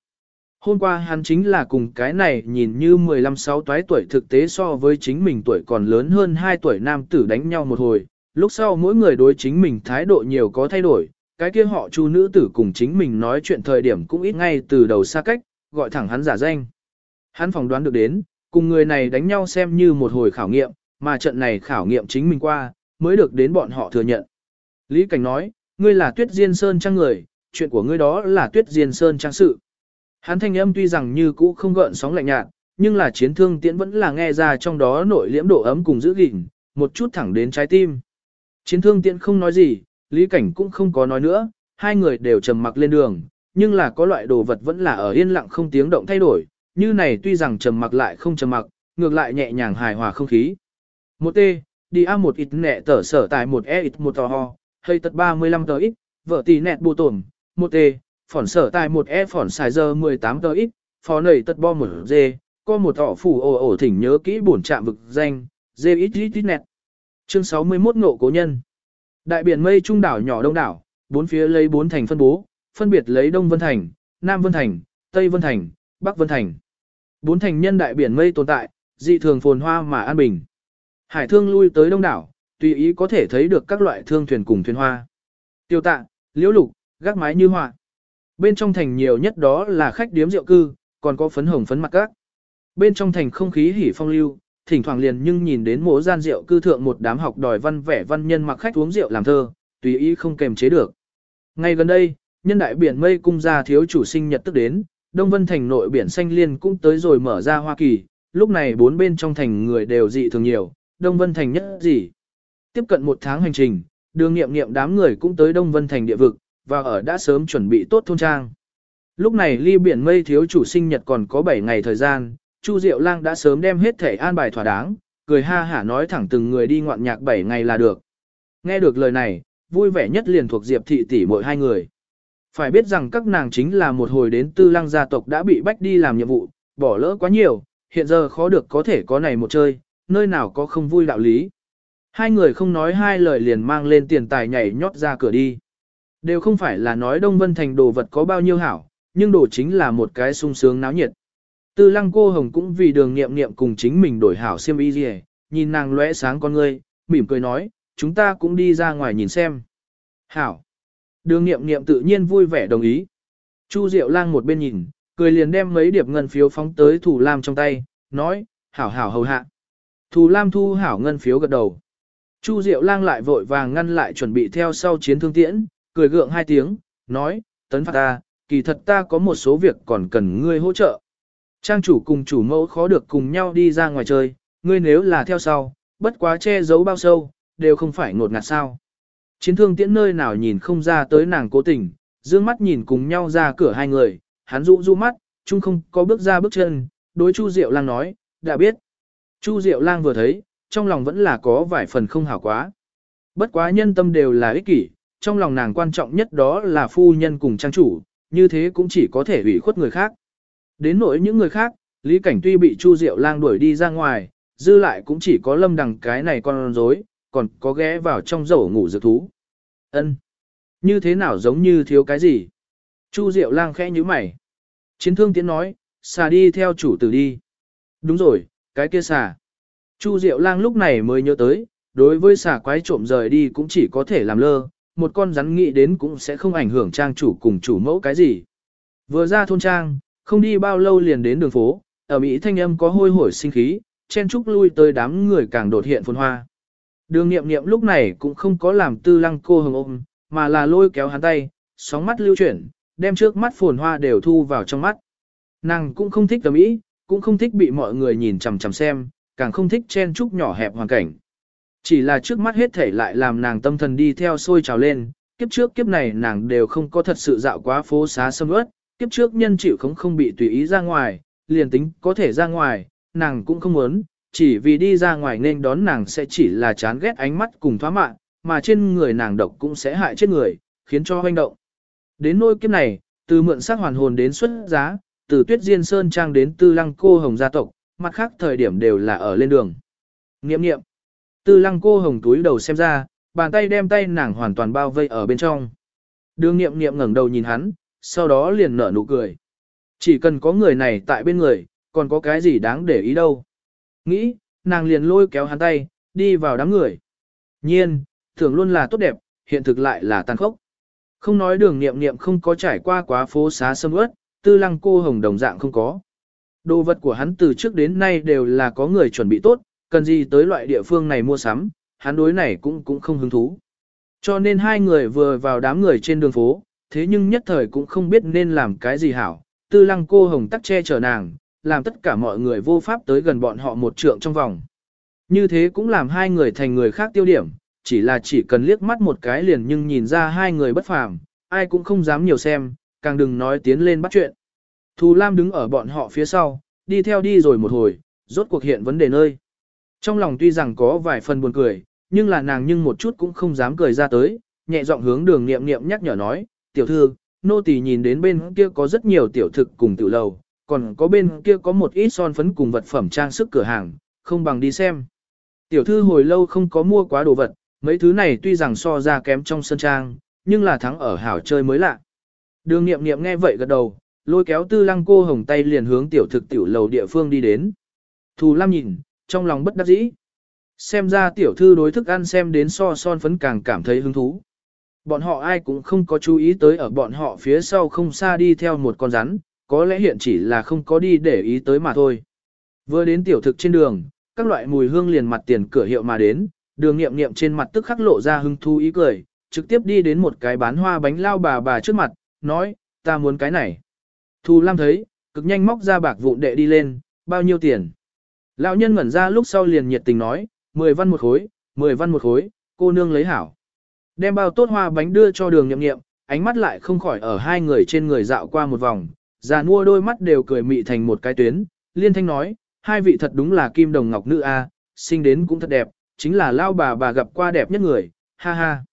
Hôm qua hắn chính là cùng cái này nhìn như 15-6 toái tuổi thực tế so với chính mình tuổi còn lớn hơn 2 tuổi nam tử đánh nhau một hồi. Lúc sau mỗi người đối chính mình thái độ nhiều có thay đổi, cái kia họ chu nữ tử cùng chính mình nói chuyện thời điểm cũng ít ngay từ đầu xa cách, gọi thẳng hắn giả danh. Hắn phỏng đoán được đến, cùng người này đánh nhau xem như một hồi khảo nghiệm, mà trận này khảo nghiệm chính mình qua, mới được đến bọn họ thừa nhận. Lý Cảnh nói, ngươi là tuyết diên sơn trang người, chuyện của ngươi đó là tuyết diên sơn trang sự. Hắn thanh âm tuy rằng như cũ không gợn sóng lạnh nhạt, nhưng là chiến thương tiễn vẫn là nghe ra trong đó nội liễm độ ấm cùng giữ gìn, một chút thẳng đến trái tim. Chiến thương tiễn không nói gì, Lý Cảnh cũng không có nói nữa, hai người đều trầm mặc lên đường, nhưng là có loại đồ vật vẫn là ở yên lặng không tiếng động thay đổi, như này tuy rằng trầm mặc lại không trầm mặc, ngược lại nhẹ nhàng hài hòa không khí. Một T, đi A một ít nẹ tở sở tại một E ít một tò ho, hay tật 35 tờ ít, vợ tỷ nẹt bù tổn, một T, phỏn sở tại một E phỏn xài giờ 18 tờ ít, phó nầy tật bo một D, có một tọ phủ ổ ổ thỉnh nhớ kỹ bổn trạm vực danh, D ít ít ít nẹt. Chương 61 ngộ cố nhân. Đại biển mây trung đảo nhỏ đông đảo, bốn phía lấy bốn thành phân bố, phân biệt lấy Đông Vân Thành, Nam Vân Thành, Tây Vân Thành, Bắc Vân Thành. Bốn thành nhân đại biển mây tồn tại, dị thường phồn hoa mà an bình. Hải thương lui tới đông đảo, tùy ý có thể thấy được các loại thương thuyền cùng thuyền hoa. Tiêu tạ, liễu lục, gác mái như hoa. Bên trong thành nhiều nhất đó là khách điếm rượu cư, còn có phấn hồng phấn mặt các. Bên trong thành không khí hỉ phong lưu, thỉnh thoảng liền nhưng nhìn đến mỗ gian rượu cư thượng một đám học đòi văn vẻ văn nhân mặc khách uống rượu làm thơ, tùy ý không kềm chế được. Ngay gần đây, nhân đại biển mây cung gia thiếu chủ sinh nhật tức đến, Đông Vân thành nội biển xanh liên cũng tới rồi mở ra Hoa Kỳ, lúc này bốn bên trong thành người đều dị thường nhiều, Đông Vân thành nhất gì. Tiếp cận một tháng hành trình, đường nghiệm nghiệm đám người cũng tới Đông Vân thành địa vực, và ở đã sớm chuẩn bị tốt thôn trang. Lúc này ly biển mây thiếu chủ sinh nhật còn có 7 ngày thời gian, Chu Diệu Lang đã sớm đem hết thể an bài thỏa đáng, cười ha hả nói thẳng từng người đi ngoạn nhạc 7 ngày là được. Nghe được lời này, vui vẻ nhất liền thuộc Diệp thị tỷ mỗi hai người. Phải biết rằng các nàng chính là một hồi đến tư lăng gia tộc đã bị bách đi làm nhiệm vụ, bỏ lỡ quá nhiều, hiện giờ khó được có thể có này một chơi, nơi nào có không vui đạo lý. Hai người không nói hai lời liền mang lên tiền tài nhảy nhót ra cửa đi. Đều không phải là nói Đông Vân Thành đồ vật có bao nhiêu hảo, nhưng đồ chính là một cái sung sướng náo nhiệt. Tư lăng cô hồng cũng vì đường nghiệm nghiệm cùng chính mình đổi hảo xiêm y gì nhìn nàng lóe sáng con ngươi, mỉm cười nói, chúng ta cũng đi ra ngoài nhìn xem. Hảo. Đường nghiệm nghiệm tự nhiên vui vẻ đồng ý. Chu Diệu Lang một bên nhìn, cười liền đem mấy điệp ngân phiếu phóng tới Thủ Lam trong tay, nói, hảo hảo hầu hạ. Thủ Lam thu hảo ngân phiếu gật đầu. Chu Diệu Lang lại vội vàng ngăn lại chuẩn bị theo sau chiến thương tiễn, cười gượng hai tiếng, nói, tấn phạt ta, kỳ thật ta có một số việc còn cần ngươi hỗ trợ. Trang chủ cùng chủ mẫu khó được cùng nhau đi ra ngoài chơi, ngươi nếu là theo sau, bất quá che giấu bao sâu, đều không phải ngột ngạt sao. Chiến thương tiễn nơi nào nhìn không ra tới nàng cố tình, dương mắt nhìn cùng nhau ra cửa hai người, hắn dụ du mắt, chung không có bước ra bước chân, đối Chu Diệu Lang nói, đã biết. Chu Diệu Lang vừa thấy, trong lòng vẫn là có vài phần không hảo quá. Bất quá nhân tâm đều là ích kỷ, trong lòng nàng quan trọng nhất đó là phu nhân cùng trang chủ, như thế cũng chỉ có thể ủy khuất người khác. Đến nỗi những người khác, Lý Cảnh tuy bị Chu Diệu Lang đuổi đi ra ngoài, dư lại cũng chỉ có lâm đằng cái này con rối, còn có ghé vào trong rổ ngủ dược thú. Ân, Như thế nào giống như thiếu cái gì? Chu Diệu lang khẽ như mày. Chiến thương tiến nói, xà đi theo chủ tử đi. Đúng rồi, cái kia xà. Chu Diệu lang lúc này mới nhớ tới, đối với xà quái trộm rời đi cũng chỉ có thể làm lơ, một con rắn nghĩ đến cũng sẽ không ảnh hưởng trang chủ cùng chủ mẫu cái gì. Vừa ra thôn trang, không đi bao lâu liền đến đường phố, ở Mỹ thanh âm có hôi hổi sinh khí, chen trúc lui tới đám người càng đột hiện phồn hoa. Đường nghiệm nghiệm lúc này cũng không có làm tư lăng cô hồng ôm, mà là lôi kéo hắn tay, sóng mắt lưu chuyển, đem trước mắt phồn hoa đều thu vào trong mắt. Nàng cũng không thích tầm ý, cũng không thích bị mọi người nhìn chằm chằm xem, càng không thích chen chúc nhỏ hẹp hoàn cảnh. Chỉ là trước mắt hết thể lại làm nàng tâm thần đi theo sôi trào lên, kiếp trước kiếp này nàng đều không có thật sự dạo quá phố xá sâm ướt, kiếp trước nhân chịu không không bị tùy ý ra ngoài, liền tính có thể ra ngoài, nàng cũng không muốn, chỉ vì đi ra ngoài nên đón nàng sẽ chỉ là chán ghét ánh mắt cùng thoá mạn, mà trên người nàng độc cũng sẽ hại chết người, khiến cho hoanh động. Đến nôi kiếp này, từ mượn sắc hoàn hồn đến xuất giá, từ tuyết diên sơn trang đến tư lăng cô hồng gia tộc, mặt khác thời điểm đều là ở lên đường. Nghiệm nghiệm. Tư lăng cô hồng túi đầu xem ra, bàn tay đem tay nàng hoàn toàn bao vây ở bên trong. Đường nghiệm nghiệm ngẩng đầu nhìn hắn, sau đó liền nở nụ cười. Chỉ cần có người này tại bên người, còn có cái gì đáng để ý đâu. Nghĩ, nàng liền lôi kéo hắn tay, đi vào đám người. Nhiên, thường luôn là tốt đẹp, hiện thực lại là tàn khốc. Không nói đường nghiệm nghiệm không có trải qua quá phố xá sâm ướt, tư lăng cô hồng đồng dạng không có. Đồ vật của hắn từ trước đến nay đều là có người chuẩn bị tốt, cần gì tới loại địa phương này mua sắm, hắn đối này cũng cũng không hứng thú. Cho nên hai người vừa vào đám người trên đường phố, thế nhưng nhất thời cũng không biết nên làm cái gì hảo. Tư lăng cô hồng tắc che chở nàng, làm tất cả mọi người vô pháp tới gần bọn họ một trượng trong vòng. Như thế cũng làm hai người thành người khác tiêu điểm, chỉ là chỉ cần liếc mắt một cái liền nhưng nhìn ra hai người bất phàm, ai cũng không dám nhiều xem, càng đừng nói tiến lên bắt chuyện. Thù Lam đứng ở bọn họ phía sau, đi theo đi rồi một hồi, rốt cuộc hiện vấn đề nơi. Trong lòng tuy rằng có vài phần buồn cười, nhưng là nàng nhưng một chút cũng không dám cười ra tới, nhẹ giọng hướng đường nghiệm nghiệm nhắc nhở nói, tiểu thư, nô tỳ nhìn đến bên kia có rất nhiều tiểu thực cùng tiểu lầu, còn có bên kia có một ít son phấn cùng vật phẩm trang sức cửa hàng, không bằng đi xem. Tiểu thư hồi lâu không có mua quá đồ vật, mấy thứ này tuy rằng so ra kém trong sân trang, nhưng là thắng ở hảo chơi mới lạ. Đường nghiệm nghiệm nghe vậy gật đầu, lôi kéo tư lăng cô hồng tay liền hướng tiểu thực tiểu lầu địa phương đi đến. Thù Lam nhìn, trong lòng bất đắc dĩ. Xem ra tiểu thư đối thức ăn xem đến so son phấn càng cảm thấy hứng thú. Bọn họ ai cũng không có chú ý tới ở bọn họ phía sau không xa đi theo một con rắn, có lẽ hiện chỉ là không có đi để ý tới mà thôi. Vừa đến tiểu thực trên đường, các loại mùi hương liền mặt tiền cửa hiệu mà đến, đường nghiệm nghiệm trên mặt tức khắc lộ ra hứng thú ý cười, trực tiếp đi đến một cái bán hoa bánh lao bà bà trước mặt, nói, ta muốn cái này. Thu Lam thấy, cực nhanh móc ra bạc vụn đệ đi lên, bao nhiêu tiền. Lão nhân ngẩn ra lúc sau liền nhiệt tình nói, 10 văn một khối, 10 văn một khối, cô nương lấy hảo. Đem bao tốt hoa bánh đưa cho đường nhậm nghiệm, ánh mắt lại không khỏi ở hai người trên người dạo qua một vòng, già mua đôi mắt đều cười mị thành một cái tuyến, liên thanh nói, hai vị thật đúng là kim đồng ngọc nữ a, sinh đến cũng thật đẹp, chính là lao bà bà gặp qua đẹp nhất người, ha ha.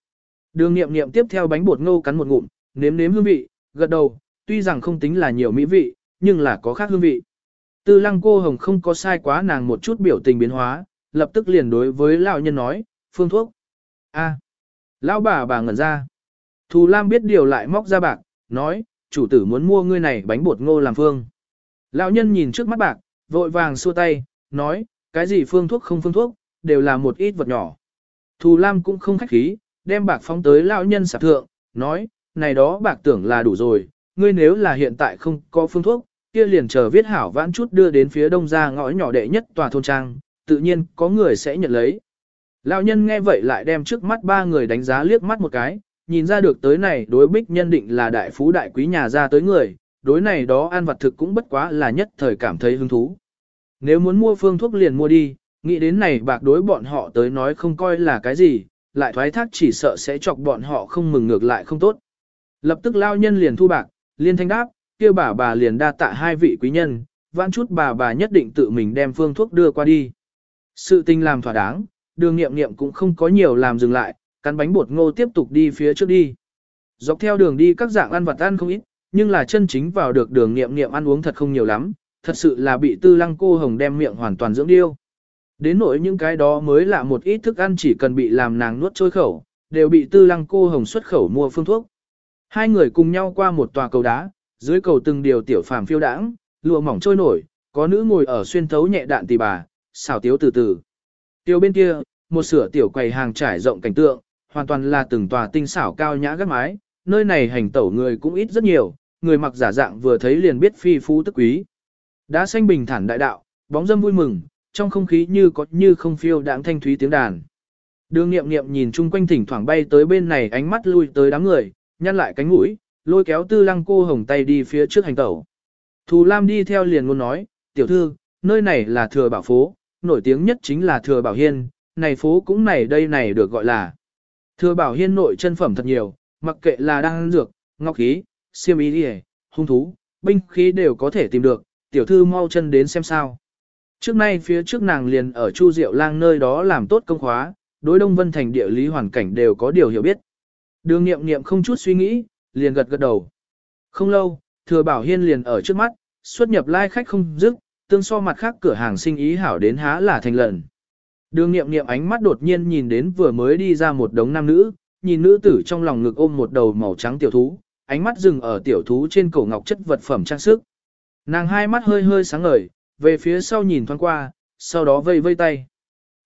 Đường nghiệm nghiệm tiếp theo bánh bột ngô cắn một ngụm, nếm nếm hương vị, gật đầu, tuy rằng không tính là nhiều mỹ vị, nhưng là có khác hương vị. Tư lăng cô hồng không có sai quá nàng một chút biểu tình biến hóa, lập tức liền đối với lão nhân nói, phương thuốc. a lão bà bà ngẩn ra. Thù Lam biết điều lại móc ra bạc, nói, chủ tử muốn mua ngươi này bánh bột ngô làm phương. Lão nhân nhìn trước mắt bạc, vội vàng xua tay, nói, cái gì phương thuốc không phương thuốc, đều là một ít vật nhỏ. Thù Lam cũng không khách khí, đem bạc phóng tới lão nhân sạp thượng, nói, này đó bạc tưởng là đủ rồi, ngươi nếu là hiện tại không có phương thuốc, kia liền chờ viết hảo vãn chút đưa đến phía đông ra ngõ nhỏ đệ nhất tòa thôn trang, tự nhiên có người sẽ nhận lấy. Lão nhân nghe vậy lại đem trước mắt ba người đánh giá liếc mắt một cái, nhìn ra được tới này đối bích nhân định là đại phú đại quý nhà ra tới người, đối này đó an vật thực cũng bất quá là nhất thời cảm thấy hứng thú. Nếu muốn mua phương thuốc liền mua đi, nghĩ đến này bạc đối bọn họ tới nói không coi là cái gì, lại thoái thác chỉ sợ sẽ chọc bọn họ không mừng ngược lại không tốt. Lập tức lao nhân liền thu bạc, liên thanh đáp, kia bà bà liền đa tạ hai vị quý nhân, vãn chút bà bà nhất định tự mình đem phương thuốc đưa qua đi. Sự tình làm thỏa đáng, đường nghiệm nghiệm cũng không có nhiều làm dừng lại, cắn bánh bột ngô tiếp tục đi phía trước đi. Dọc theo đường đi các dạng ăn vặt ăn không ít, nhưng là chân chính vào được đường nghiệm nghiệm ăn uống thật không nhiều lắm, thật sự là bị tư lăng cô hồng đem miệng hoàn toàn dưỡng điêu. Đến nỗi những cái đó mới là một ít thức ăn chỉ cần bị làm nàng nuốt trôi khẩu, đều bị tư lăng cô hồng xuất khẩu mua phương thuốc. Hai người cùng nhau qua một tòa cầu đá, dưới cầu từng điều tiểu phàm phiêu đãng, lụa mỏng trôi nổi, có nữ ngồi ở xuyên thấu nhẹ đạn tỳ bà, xào tiếu từ từ. Tiêu bên kia, một sửa tiểu quầy hàng trải rộng cảnh tượng, hoàn toàn là từng tòa tinh xảo cao nhã gác mái, nơi này hành tẩu người cũng ít rất nhiều, người mặc giả dạng vừa thấy liền biết phi phú tức quý. Đã xanh bình thản đại đạo, bóng dâm vui mừng, trong không khí như có như không phiêu đãng thanh thúy tiếng đàn. Đường nghiệm nghiệm nhìn chung quanh thỉnh thoảng bay tới bên này ánh mắt lui tới đám người, nhăn lại cánh mũi, lôi kéo tư lăng cô hồng tay đi phía trước hành tẩu. Thù Lam đi theo liền luôn nói, tiểu thư, nơi này là thừa bảo phố, nổi tiếng nhất chính là thừa bảo hiên, này phố cũng này đây này được gọi là. Thừa bảo hiên nội chân phẩm thật nhiều, mặc kệ là đan dược, ngọc khí, siêm ý đi hung thú, binh khí đều có thể tìm được, tiểu thư mau chân đến xem sao. Trước nay phía trước nàng liền ở Chu Diệu Lang nơi đó làm tốt công khóa, đối Đông Vân Thành địa lý hoàn cảnh đều có điều hiểu biết. Đường nghiệm nghiệm không chút suy nghĩ, liền gật gật đầu. Không lâu, thừa bảo hiên liền ở trước mắt, xuất nhập lai khách không dứt, tương so mặt khác cửa hàng sinh ý hảo đến há là thành lần. Đường nghiệm nghiệm ánh mắt đột nhiên nhìn đến vừa mới đi ra một đống nam nữ, nhìn nữ tử trong lòng ngực ôm một đầu màu trắng tiểu thú, ánh mắt dừng ở tiểu thú trên cổ ngọc chất vật phẩm trang sức. Nàng hai mắt hơi hơi sáng ngời, về phía sau nhìn thoáng qua, sau đó vây vây tay.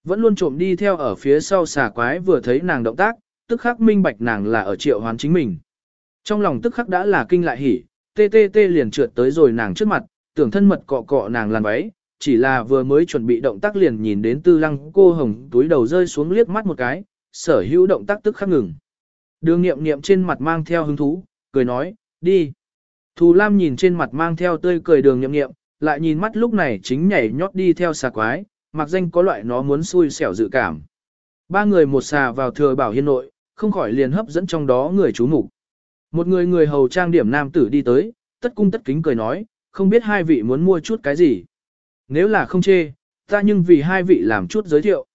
Vẫn luôn trộm đi theo ở phía sau xà quái vừa thấy nàng động tác, tức khắc minh bạch nàng là ở triệu hoán chính mình. Trong lòng tức khắc đã là kinh lại hỉ, tê tê tê liền trượt tới rồi nàng trước mặt, tưởng thân mật cọ cọ nàng làn váy, chỉ là vừa mới chuẩn bị động tác liền nhìn đến tư lăng cô hồng túi đầu rơi xuống liếc mắt một cái, sở hữu động tác tức khắc ngừng. Đường nghiệm nghiệm trên mặt mang theo hứng thú, cười nói, đi. Thù Lam nhìn trên mặt mang theo tươi cười đường nghiệm nghiệm, lại nhìn mắt lúc này chính nhảy nhót đi theo xà quái, mặc danh có loại nó muốn xui xẻo dự cảm. Ba người một xà vào thừa bảo hiên nội, không khỏi liền hấp dẫn trong đó người chú mục Một người người hầu trang điểm nam tử đi tới, tất cung tất kính cười nói, không biết hai vị muốn mua chút cái gì. Nếu là không chê, ta nhưng vì hai vị làm chút giới thiệu.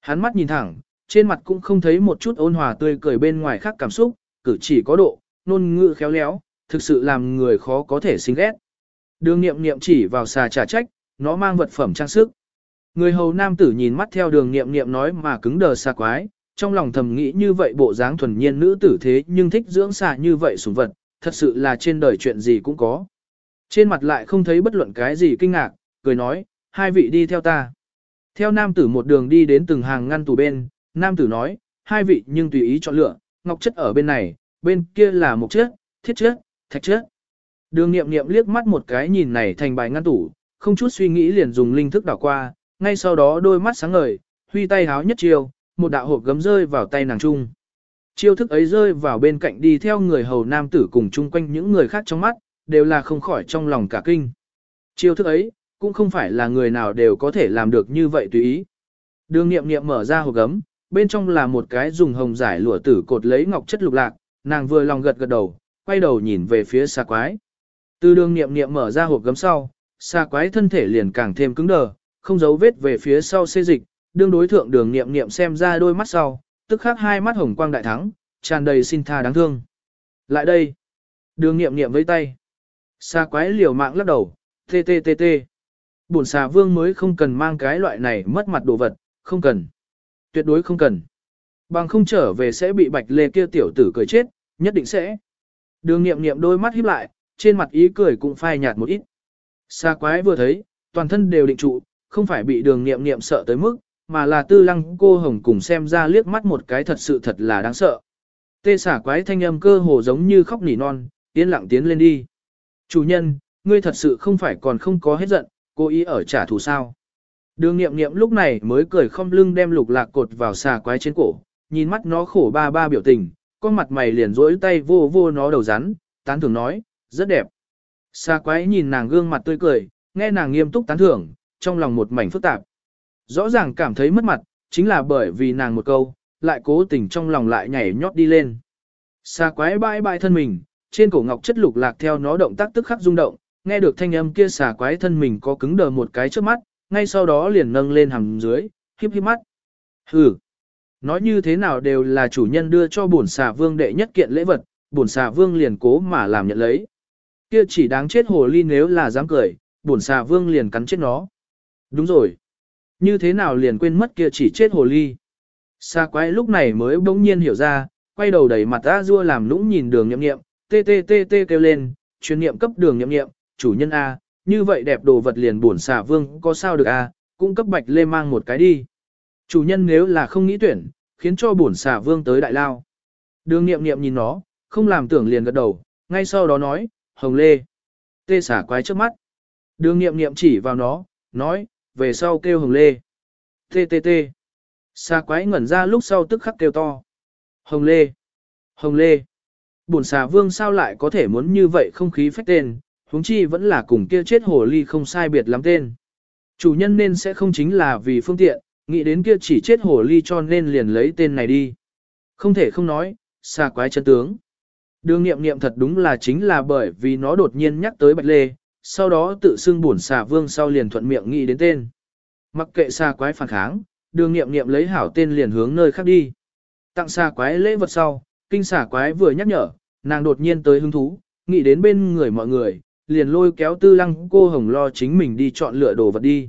Hắn mắt nhìn thẳng, trên mặt cũng không thấy một chút ôn hòa tươi cười bên ngoài khác cảm xúc, cử chỉ có độ, nôn ngữ khéo léo, thực sự làm người khó có thể xinh ghét. Đường nghiệm nghiệm chỉ vào xà trả trách, nó mang vật phẩm trang sức. Người hầu nam tử nhìn mắt theo đường nghiệm nghiệm nói mà cứng đờ xa quái, trong lòng thầm nghĩ như vậy bộ dáng thuần nhiên nữ tử thế nhưng thích dưỡng xà như vậy sủng vật, thật sự là trên đời chuyện gì cũng có. Trên mặt lại không thấy bất luận cái gì kinh ngạc, cười nói, hai vị đi theo ta. Theo nam tử một đường đi đến từng hàng ngăn tủ bên, nam tử nói, hai vị nhưng tùy ý chọn lựa, ngọc chất ở bên này, bên kia là mộc chất, thiết chất, thạch chất. Đường nghiệm nghiệm liếc mắt một cái nhìn này thành bài ngăn tủ, không chút suy nghĩ liền dùng linh thức đảo qua, ngay sau đó đôi mắt sáng ngời, huy tay háo nhất chiêu, một đạo hộp gấm rơi vào tay nàng trung. Chiêu thức ấy rơi vào bên cạnh đi theo người hầu nam tử cùng chung quanh những người khác trong mắt, đều là không khỏi trong lòng cả kinh. Chiêu thức ấy, cũng không phải là người nào đều có thể làm được như vậy tùy ý. Đường nghiệm nghiệm mở ra hộp gấm, bên trong là một cái dùng hồng giải lụa tử cột lấy ngọc chất lục lạc, nàng vừa lòng gật gật đầu, quay đầu nhìn về phía xa quái. Từ đường nghiệm nghiệm mở ra hộp gấm sau, xa quái thân thể liền càng thêm cứng đờ, không giấu vết về phía sau xê dịch, đương đối thượng đường nghiệm nghiệm xem ra đôi mắt sau, tức khắc hai mắt hồng quang đại thắng, tràn đầy xin tha đáng thương. Lại đây. Đường nghiệm nghiệm với tay. Xa quái liều mạng lắc đầu, tê tê tê tê. Bổn xà vương mới không cần mang cái loại này mất mặt đồ vật, không cần. Tuyệt đối không cần. Bằng không trở về sẽ bị bạch lê kia tiểu tử cười chết, nhất định sẽ. Đường nghiệm nghiệm đôi mắt híp lại, trên mặt ý cười cũng phai nhạt một ít. Xa quái vừa thấy, toàn thân đều định trụ, không phải bị đường nghiệm nghiệm sợ tới mức, mà là tư lăng cô hồng cùng xem ra liếc mắt một cái thật sự thật là đáng sợ. Tê xả quái thanh âm cơ hồ giống như khóc nỉ non, tiến lặng tiến lên đi. Chủ nhân, ngươi thật sự không phải còn không có hết giận, cố ý ở trả thù sao. Đường nghiệm nghiệm lúc này mới cười không lưng đem lục lạc cột vào xà quái trên cổ, nhìn mắt nó khổ ba ba biểu tình, con mặt mày liền rỗi tay vô vô nó đầu rắn, tán thưởng nói, rất đẹp. Xà quái nhìn nàng gương mặt tươi cười, nghe nàng nghiêm túc tán thưởng, trong lòng một mảnh phức tạp. Rõ ràng cảm thấy mất mặt, chính là bởi vì nàng một câu, lại cố tình trong lòng lại nhảy nhót đi lên. Xà quái bãi bãi thân mình, trên cổ ngọc chất lục lạc theo nó động tác tức khắc rung động, nghe được thanh âm kia xà quái thân mình có cứng đờ một cái trước mắt, ngay sau đó liền nâng lên hầm dưới, híp híp mắt. Hừ, nói như thế nào đều là chủ nhân đưa cho bổn xà vương đệ nhất kiện lễ vật, bổn xà vương liền cố mà làm nhận lấy. Kia chỉ đáng chết hồ ly nếu là dám cười, bổn xà vương liền cắn chết nó. Đúng rồi. như thế nào liền quên mất kia chỉ chết hồ ly. Xà quái lúc này mới bỗng nhiên hiểu ra, quay đầu đẩy mặt A Dua làm lũng nhìn đường nhậm nghiệm, tê tê tê tê kêu lên, truyền niệm cấp đường nhậm nghiệm, chủ nhân A, như vậy đẹp đồ vật liền buồn xà vương có sao được A, cũng cấp bạch lê mang một cái đi. Chủ nhân nếu là không nghĩ tuyển, khiến cho buồn xà vương tới đại lao. Đường nghiệm nghiệm nhìn nó, không làm tưởng liền gật đầu, ngay sau đó nói, hồng lê. Tê xả quái trước mắt. Đường nghiệm nghiệm chỉ vào nó, nói, về sau kêu hồng lê. Tê tê tê. Xà quái ngẩn ra lúc sau tức khắc kêu to. Hồng lê. Hồng lê. Bổn xà vương sao lại có thể muốn như vậy không khí phách tên, huống chi vẫn là cùng kia chết hồ ly không sai biệt lắm tên. Chủ nhân nên sẽ không chính là vì phương tiện, nghĩ đến kia chỉ chết hồ ly cho nên liền lấy tên này đi. Không thể không nói, xa quái chân tướng. Đường nghiệm nghiệm thật đúng là chính là bởi vì nó đột nhiên nhắc tới Bạch Lê, sau đó tự xưng bổn xà vương sau liền thuận miệng nghĩ đến tên. Mặc kệ xa quái phản kháng, đường nghiệm nghiệm lấy hảo tên liền hướng nơi khác đi. Tặng xa quái lễ vật sau, kinh xà quái vừa nhắc nhở, nàng đột nhiên tới hứng thú, nghĩ đến bên người mọi người, liền lôi kéo tư lăng cô hồng lo chính mình đi chọn lựa đồ vật đi.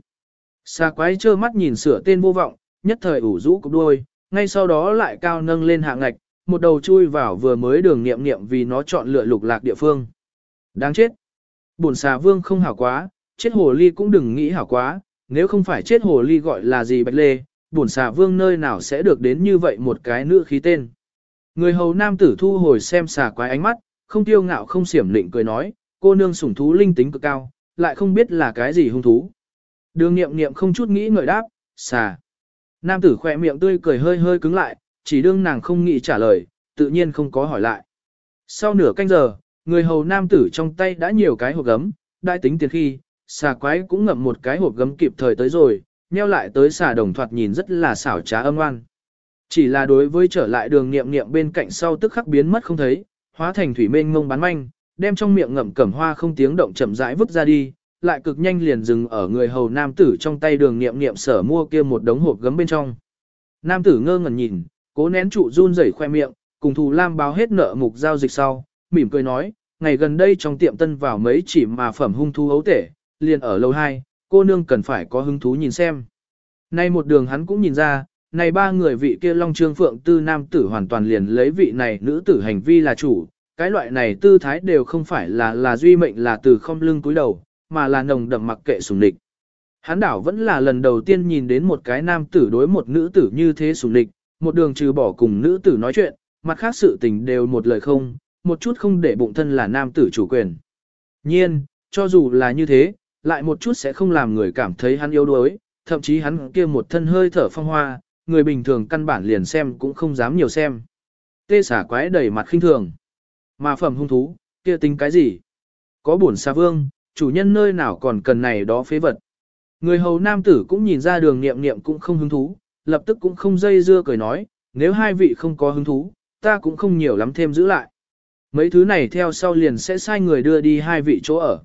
Xa quái trơ mắt nhìn sửa tên vô vọng, nhất thời ủ rũ cục đuôi, ngay sau đó lại cao nâng lên hạng ngạch, một đầu chui vào vừa mới đường nghiệm nghiệm vì nó chọn lựa lục lạc địa phương. Đáng chết. Bổn xà vương không hảo quá, chết hồ ly cũng đừng nghĩ hảo quá, nếu không phải chết hồ ly gọi là gì bạch lê, bổn xà vương nơi nào sẽ được đến như vậy một cái nữ khí tên. Người hầu nam tử thu hồi xem xà quái ánh mắt, không tiêu ngạo không xiểm lịnh cười nói, cô nương sủng thú linh tính cực cao, lại không biết là cái gì hung thú. Đường nghiệm nghiệm không chút nghĩ ngợi đáp, xà. Nam tử khỏe miệng tươi cười hơi hơi cứng lại, chỉ đương nàng không nghĩ trả lời, tự nhiên không có hỏi lại. Sau nửa canh giờ, người hầu nam tử trong tay đã nhiều cái hộp gấm, đại tính tiền khi, xà quái cũng ngậm một cái hộp gấm kịp thời tới rồi, nheo lại tới xà đồng thoạt nhìn rất là xảo trá âm oan. Chỉ là đối với trở lại đường niệm niệm bên cạnh sau tức khắc biến mất không thấy, hóa thành thủy mênh ngông bán manh, đem trong miệng ngậm cẩm hoa không tiếng động chậm rãi vứt ra đi, lại cực nhanh liền dừng ở người hầu nam tử trong tay đường niệm niệm sở mua kia một đống hộp gấm bên trong. Nam tử ngơ ngẩn nhìn, cố nén trụ run rẩy khoe miệng, cùng thù lam báo hết nợ mục giao dịch sau, mỉm cười nói, ngày gần đây trong tiệm tân vào mấy chỉ mà phẩm hung thú ấu tể, liền ở lâu hai, cô nương cần phải có hứng thú nhìn xem. Nay một đường hắn cũng nhìn ra, này ba người vị kia Long Trương Phượng Tư nam tử hoàn toàn liền lấy vị này nữ tử hành vi là chủ, cái loại này tư thái đều không phải là là duy mệnh là từ không lưng cúi đầu, mà là nồng đậm mặc kệ sùng địch. Hắn đảo vẫn là lần đầu tiên nhìn đến một cái nam tử đối một nữ tử như thế sùng địch, một đường trừ bỏ cùng nữ tử nói chuyện, mặt khác sự tình đều một lời không, một chút không để bụng thân là nam tử chủ quyền. Nhiên, cho dù là như thế, lại một chút sẽ không làm người cảm thấy hắn yếu đuối, thậm chí hắn kia một thân hơi thở phong hoa, người bình thường căn bản liền xem cũng không dám nhiều xem. Tê xả quái đầy mặt khinh thường. Mà phẩm hung thú, kia tính cái gì? Có bổn xa vương, chủ nhân nơi nào còn cần này đó phế vật. Người hầu nam tử cũng nhìn ra đường nghiệm nghiệm cũng không hứng thú, lập tức cũng không dây dưa cười nói, nếu hai vị không có hứng thú, ta cũng không nhiều lắm thêm giữ lại. Mấy thứ này theo sau liền sẽ sai người đưa đi hai vị chỗ ở.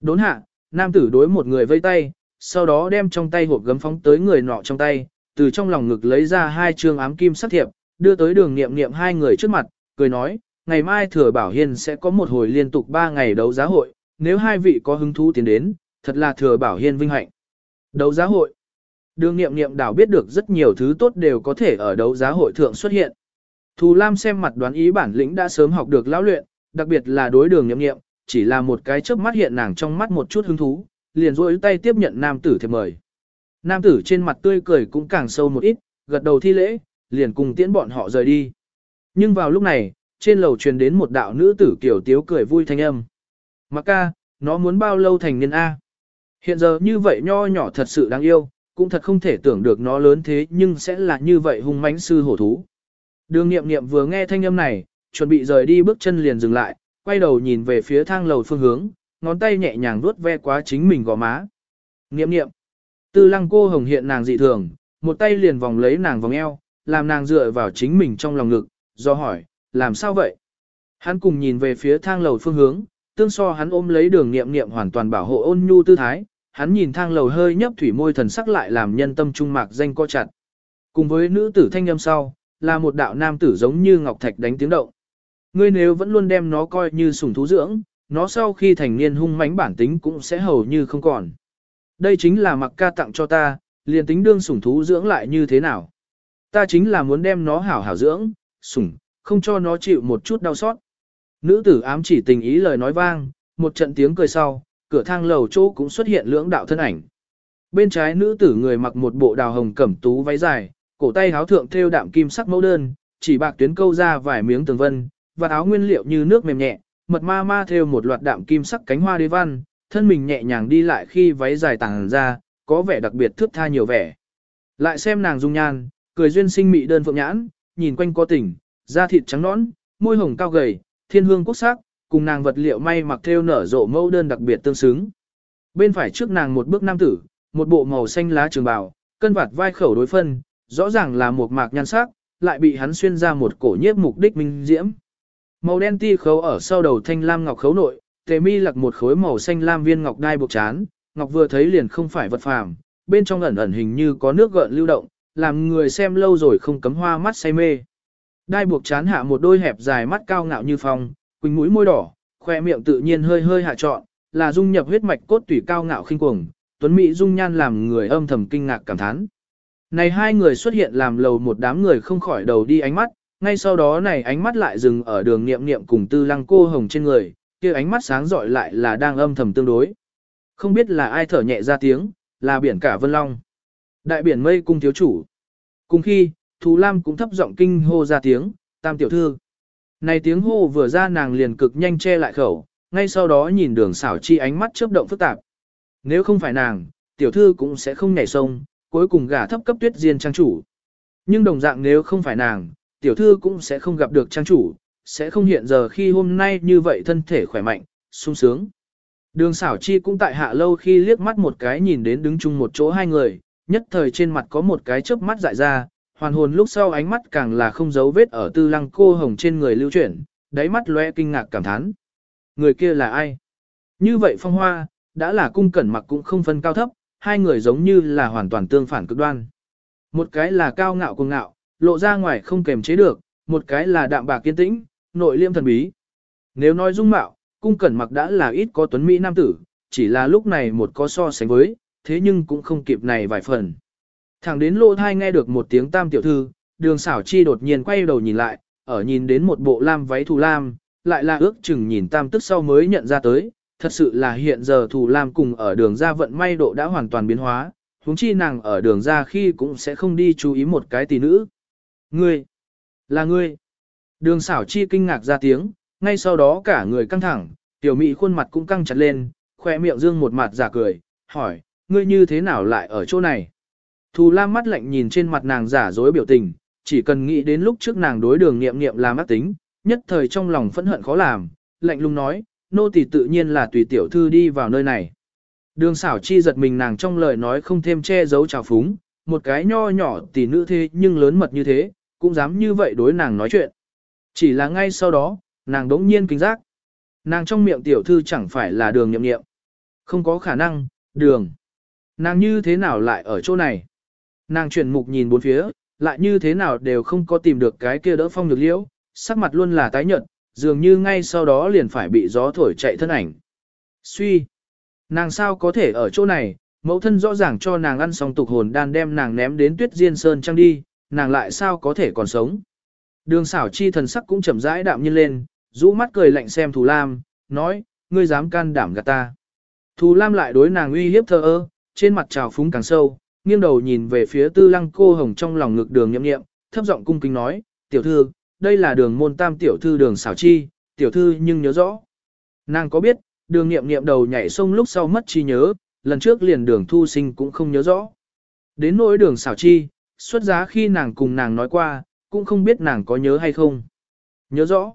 Đốn hạ, nam tử đối một người vây tay, sau đó đem trong tay hộp gấm phóng tới người nọ trong tay, từ trong lòng ngực lấy ra hai trương ám kim sắc thiệp, đưa tới đường nghiệm nghiệm hai người trước mặt, cười nói, ngày mai thừa bảo hiên sẽ có một hồi liên tục ba ngày đấu giá hội, nếu hai vị có hứng thú tiến đến, thật là thừa bảo hiên vinh hạnh. Đấu giá hội Đường nghiệm nghiệm đảo biết được rất nhiều thứ tốt đều có thể ở đấu giá hội thượng xuất hiện. Thù Lam xem mặt đoán ý bản lĩnh đã sớm học được lão luyện, đặc biệt là đối đường nghiệm nghiệm, chỉ là một cái chớp mắt hiện nàng trong mắt một chút hứng thú, liền rỗi tay tiếp nhận nam tử thiệp mời. Nam tử trên mặt tươi cười cũng càng sâu một ít, gật đầu thi lễ, liền cùng tiễn bọn họ rời đi. Nhưng vào lúc này, trên lầu truyền đến một đạo nữ tử kiểu tiếu cười vui thanh âm. Mặc ca, nó muốn bao lâu thành niên A. Hiện giờ như vậy nho nhỏ thật sự đáng yêu, cũng thật không thể tưởng được nó lớn thế nhưng sẽ là như vậy hung mãnh sư hổ thú. Đường nghiệm nghiệm vừa nghe thanh âm này, chuẩn bị rời đi bước chân liền dừng lại, quay đầu nhìn về phía thang lầu phương hướng, ngón tay nhẹ nhàng vuốt ve quá chính mình gò má. Nghiệm nghiệm. Tư lăng cô hồng hiện nàng dị thường, một tay liền vòng lấy nàng vòng eo, làm nàng dựa vào chính mình trong lòng ngực, do hỏi, làm sao vậy? Hắn cùng nhìn về phía thang lầu phương hướng, tương so hắn ôm lấy đường nghiệm nghiệm hoàn toàn bảo hộ ôn nhu tư thái, hắn nhìn thang lầu hơi nhấp thủy môi thần sắc lại làm nhân tâm trung mạc danh co chặt. Cùng với nữ tử thanh âm sau, là một đạo nam tử giống như ngọc thạch đánh tiếng động. Ngươi nếu vẫn luôn đem nó coi như sủng thú dưỡng, nó sau khi thành niên hung mãnh bản tính cũng sẽ hầu như không còn. Đây chính là mặc ca tặng cho ta, liền tính đương sủng thú dưỡng lại như thế nào. Ta chính là muốn đem nó hảo hảo dưỡng, sủng, không cho nó chịu một chút đau xót. Nữ tử ám chỉ tình ý lời nói vang, một trận tiếng cười sau, cửa thang lầu chỗ cũng xuất hiện lưỡng đạo thân ảnh. Bên trái nữ tử người mặc một bộ đào hồng cẩm tú váy dài, cổ tay háo thượng thêu đạm kim sắc mẫu đơn, chỉ bạc tuyến câu ra vài miếng tường vân, và áo nguyên liệu như nước mềm nhẹ, mật ma ma thêu một loạt đạm kim sắc cánh hoa đế văn, thân mình nhẹ nhàng đi lại khi váy dài tàng ra, có vẻ đặc biệt thước tha nhiều vẻ. Lại xem nàng dung nhan, cười duyên sinh mị đơn phượng nhãn, nhìn quanh có tỉnh, da thịt trắng nõn, môi hồng cao gầy, thiên hương quốc sắc, cùng nàng vật liệu may mặc theo nở rộ mẫu đơn đặc biệt tương xứng. Bên phải trước nàng một bước nam tử, một bộ màu xanh lá trường bào, cân vạt vai khẩu đối phân, rõ ràng là một mạc nhan sắc, lại bị hắn xuyên ra một cổ nhiếp mục đích minh diễm. Màu đen ti khấu ở sau đầu thanh lam ngọc khấu nội, tề mi lặc một khối màu xanh lam viên ngọc đai buộc chán, ngọc vừa thấy liền không phải vật phàm, bên trong ẩn ẩn hình như có nước gợn lưu động, làm người xem lâu rồi không cấm hoa mắt say mê. Đai buộc chán hạ một đôi hẹp dài mắt cao ngạo như phong, quỳnh mũi môi đỏ, khoe miệng tự nhiên hơi hơi hạ trọn, là dung nhập huyết mạch cốt tủy cao ngạo khinh cuồng, tuấn mỹ dung nhan làm người âm thầm kinh ngạc cảm thán. Này hai người xuất hiện làm lầu một đám người không khỏi đầu đi ánh mắt, ngay sau đó này ánh mắt lại dừng ở đường niệm niệm cùng tư lăng cô hồng trên người, kia ánh mắt sáng rọi lại là đang âm thầm tương đối. Không biết là ai thở nhẹ ra tiếng, là biển cả vân long. Đại biển mây cung thiếu chủ. Cùng khi, Thù Lam cũng thấp giọng kinh hô ra tiếng, tam tiểu thư. Này tiếng hô vừa ra nàng liền cực nhanh che lại khẩu, ngay sau đó nhìn đường xảo chi ánh mắt chớp động phức tạp. Nếu không phải nàng, tiểu thư cũng sẽ không nhảy sông, cuối cùng gả thấp cấp tuyết diên trang chủ. Nhưng đồng dạng nếu không phải nàng, tiểu thư cũng sẽ không gặp được trang chủ, sẽ không hiện giờ khi hôm nay như vậy thân thể khỏe mạnh, sung sướng. Đường xảo chi cũng tại hạ lâu khi liếc mắt một cái nhìn đến đứng chung một chỗ hai người, nhất thời trên mặt có một cái chớp mắt dại ra, hoàn hồn lúc sau ánh mắt càng là không giấu vết ở tư lăng cô hồng trên người lưu chuyển, đáy mắt lóe kinh ngạc cảm thán. Người kia là ai? Như vậy phong hoa, đã là cung cẩn mặc cũng không phân cao thấp, hai người giống như là hoàn toàn tương phản cực đoan. Một cái là cao ngạo cùng ngạo, lộ ra ngoài không kềm chế được, một cái là đạm bạc kiên tĩnh, nội liêm thần bí. Nếu nói dung mạo, cung cẩn mặc đã là ít có tuấn Mỹ nam tử, chỉ là lúc này một có so sánh với, thế nhưng cũng không kịp này vài phần. Thẳng đến lô thai nghe được một tiếng tam tiểu thư, đường xảo chi đột nhiên quay đầu nhìn lại, ở nhìn đến một bộ lam váy thù lam, lại là ước chừng nhìn tam tức sau mới nhận ra tới, thật sự là hiện giờ thù lam cùng ở đường ra vận may độ đã hoàn toàn biến hóa, huống chi nàng ở đường ra khi cũng sẽ không đi chú ý một cái tỷ nữ. Ngươi, là ngươi. Đường xảo chi kinh ngạc ra tiếng, ngay sau đó cả người căng thẳng, tiểu mị khuôn mặt cũng căng chặt lên, khoe miệng dương một mặt giả cười, hỏi, ngươi như thế nào lại ở chỗ này? Thù lam mắt lạnh nhìn trên mặt nàng giả dối biểu tình, chỉ cần nghĩ đến lúc trước nàng đối đường nghiệm nghiệm làm ác tính, nhất thời trong lòng phẫn hận khó làm, lạnh lùng nói, nô tỳ tự nhiên là tùy tiểu thư đi vào nơi này. Đường xảo chi giật mình nàng trong lời nói không thêm che giấu trào phúng, một cái nho nhỏ tỷ nữ thế nhưng lớn mật như thế, cũng dám như vậy đối nàng nói chuyện. Chỉ là ngay sau đó, nàng đống nhiên kinh giác. Nàng trong miệng tiểu thư chẳng phải là đường nhậm nghiệm. Không có khả năng, đường. Nàng như thế nào lại ở chỗ này? Nàng chuyển mục nhìn bốn phía, lại như thế nào đều không có tìm được cái kia đỡ phong được liễu, sắc mặt luôn là tái nhợt, dường như ngay sau đó liền phải bị gió thổi chạy thân ảnh. Suy! Nàng sao có thể ở chỗ này, mẫu thân rõ ràng cho nàng ăn xong tục hồn đan đem nàng ném đến tuyết diên sơn trăng đi, nàng lại sao có thể còn sống. Đường xảo chi thần sắc cũng chậm rãi đạm nhiên lên, rũ mắt cười lạnh xem Thù Lam, nói, ngươi dám can đảm gạt ta. Thù Lam lại đối nàng uy hiếp thơ ơ, trên mặt trào phúng càng sâu, nghiêng đầu nhìn về phía tư lăng cô hồng trong lòng ngực đường nhậm nghiệm, thấp giọng cung kính nói, tiểu thư, đây là đường môn tam tiểu thư đường xảo chi, tiểu thư nhưng nhớ rõ. Nàng có biết, đường nghiệm nghiệm đầu nhảy sông lúc sau mất chi nhớ, lần trước liền đường thu sinh cũng không nhớ rõ. Đến nỗi đường xảo chi, xuất giá khi nàng cùng nàng nói qua, cũng không biết nàng có nhớ hay không. Nhớ rõ.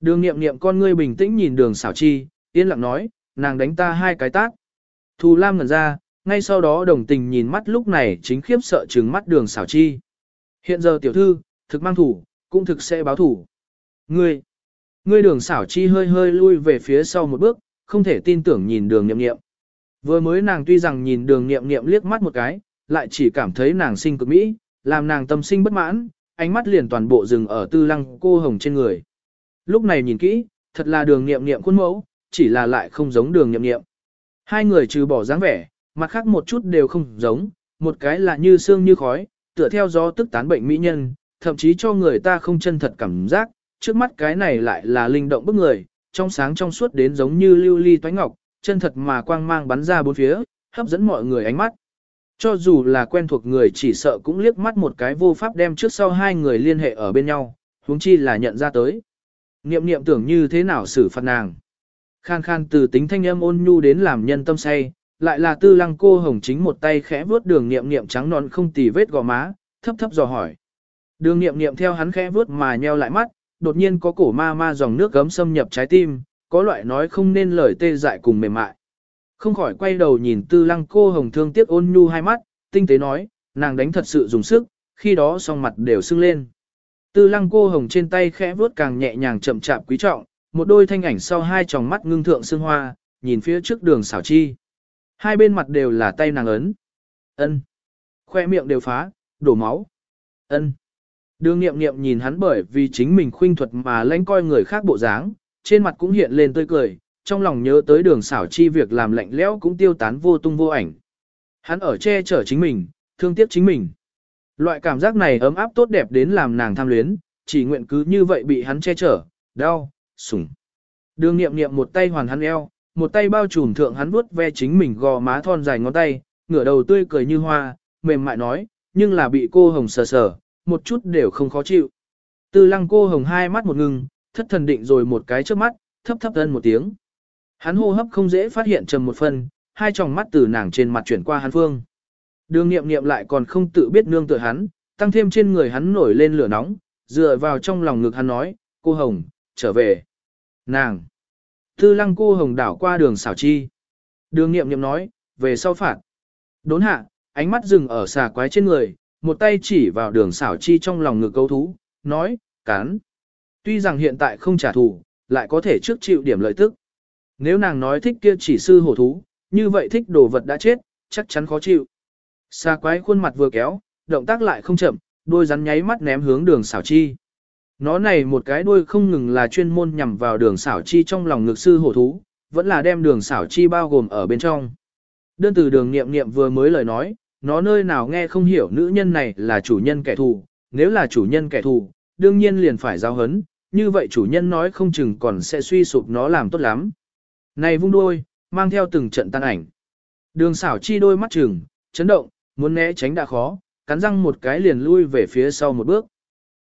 Đường nghiệm nghiệm con ngươi bình tĩnh nhìn đường xảo chi, yên lặng nói, nàng đánh ta hai cái tác. Thù Lam ngẩn ra, ngay sau đó đồng tình nhìn mắt lúc này chính khiếp sợ trừng mắt đường xảo chi. Hiện giờ tiểu thư, thực mang thủ, cũng thực sẽ báo thủ. Ngươi, ngươi đường xảo chi hơi hơi lui về phía sau một bước, không thể tin tưởng nhìn đường nghiệm nghiệm. Vừa mới nàng tuy rằng nhìn đường nghiệm nghiệm liếc mắt một cái, lại chỉ cảm thấy nàng sinh cực mỹ, làm nàng tâm sinh bất mãn, ánh mắt liền toàn bộ dừng ở tư lăng cô hồng trên người. Lúc này nhìn kỹ, thật là đường nghiệm nghiệm khuôn mẫu, chỉ là lại không giống đường nghiệm nghiệm. Hai người trừ bỏ dáng vẻ, mặt khác một chút đều không giống, một cái là như xương như khói, tựa theo gió tức tán bệnh mỹ nhân, thậm chí cho người ta không chân thật cảm giác, trước mắt cái này lại là linh động bức người, trong sáng trong suốt đến giống như lưu ly toái ngọc, chân thật mà quang mang bắn ra bốn phía, hấp dẫn mọi người ánh mắt. Cho dù là quen thuộc người chỉ sợ cũng liếc mắt một cái vô pháp đem trước sau hai người liên hệ ở bên nhau, huống chi là nhận ra tới. Niệm niệm tưởng như thế nào xử phạt nàng. Khan khan từ tính thanh âm ôn nhu đến làm nhân tâm say, lại là tư lăng cô hồng chính một tay khẽ vuốt đường niệm niệm trắng non không tì vết gò má, thấp thấp dò hỏi. Đường niệm niệm theo hắn khẽ vuốt mà nheo lại mắt, đột nhiên có cổ ma ma dòng nước gấm xâm nhập trái tim, có loại nói không nên lời tê dại cùng mềm mại. Không khỏi quay đầu nhìn tư lăng cô hồng thương tiếc ôn nhu hai mắt, tinh tế nói, nàng đánh thật sự dùng sức, khi đó song mặt đều sưng lên. Tư lăng cô hồng trên tay khẽ vuốt càng nhẹ nhàng chậm chạp quý trọng, một đôi thanh ảnh sau hai tròng mắt ngưng thượng sương hoa, nhìn phía trước đường xảo chi. Hai bên mặt đều là tay nàng ấn. ân Khoe miệng đều phá, đổ máu. ân Đường nghiệm nghiệm nhìn hắn bởi vì chính mình khuynh thuật mà lãnh coi người khác bộ dáng, trên mặt cũng hiện lên tươi cười, trong lòng nhớ tới đường xảo chi việc làm lạnh lẽo cũng tiêu tán vô tung vô ảnh. Hắn ở che chở chính mình, thương tiếc chính mình. Loại cảm giác này ấm áp tốt đẹp đến làm nàng tham luyến, chỉ nguyện cứ như vậy bị hắn che chở, đau, sủng. Đường nghiệm nghiệm một tay hoàn hắn eo, một tay bao trùm thượng hắn vuốt ve chính mình gò má thon dài ngón tay, ngửa đầu tươi cười như hoa, mềm mại nói, nhưng là bị cô hồng sờ sờ, một chút đều không khó chịu. Tư lăng cô hồng hai mắt một ngừng, thất thần định rồi một cái trước mắt, thấp thấp thân một tiếng. Hắn hô hấp không dễ phát hiện trầm một phần, hai tròng mắt từ nàng trên mặt chuyển qua hắn phương. Đường nghiệm nghiệm lại còn không tự biết nương tựa hắn, tăng thêm trên người hắn nổi lên lửa nóng, dựa vào trong lòng ngực hắn nói, cô Hồng, trở về. Nàng. Tư lăng cô Hồng đảo qua đường xảo chi. Đường nghiệm nghiệm nói, về sau phạt. Đốn hạ, ánh mắt dừng ở xà quái trên người, một tay chỉ vào đường xảo chi trong lòng ngực câu thú, nói, cán. Tuy rằng hiện tại không trả thù, lại có thể trước chịu điểm lợi tức. Nếu nàng nói thích kia chỉ sư hổ thú, như vậy thích đồ vật đã chết, chắc chắn khó chịu. Xà quái khuôn mặt vừa kéo, động tác lại không chậm, đôi rắn nháy mắt ném hướng đường xảo chi. Nó này một cái đuôi không ngừng là chuyên môn nhằm vào đường xảo chi trong lòng ngực sư hổ thú, vẫn là đem đường xảo chi bao gồm ở bên trong. Đơn từ đường nghiệm nghiệm vừa mới lời nói, nó nơi nào nghe không hiểu nữ nhân này là chủ nhân kẻ thù, nếu là chủ nhân kẻ thù, đương nhiên liền phải giao hấn, như vậy chủ nhân nói không chừng còn sẽ suy sụp nó làm tốt lắm. Này vung đuôi mang theo từng trận tan ảnh. Đường xảo chi đôi mắt chừng chấn động, muốn né tránh đã khó, cắn răng một cái liền lui về phía sau một bước.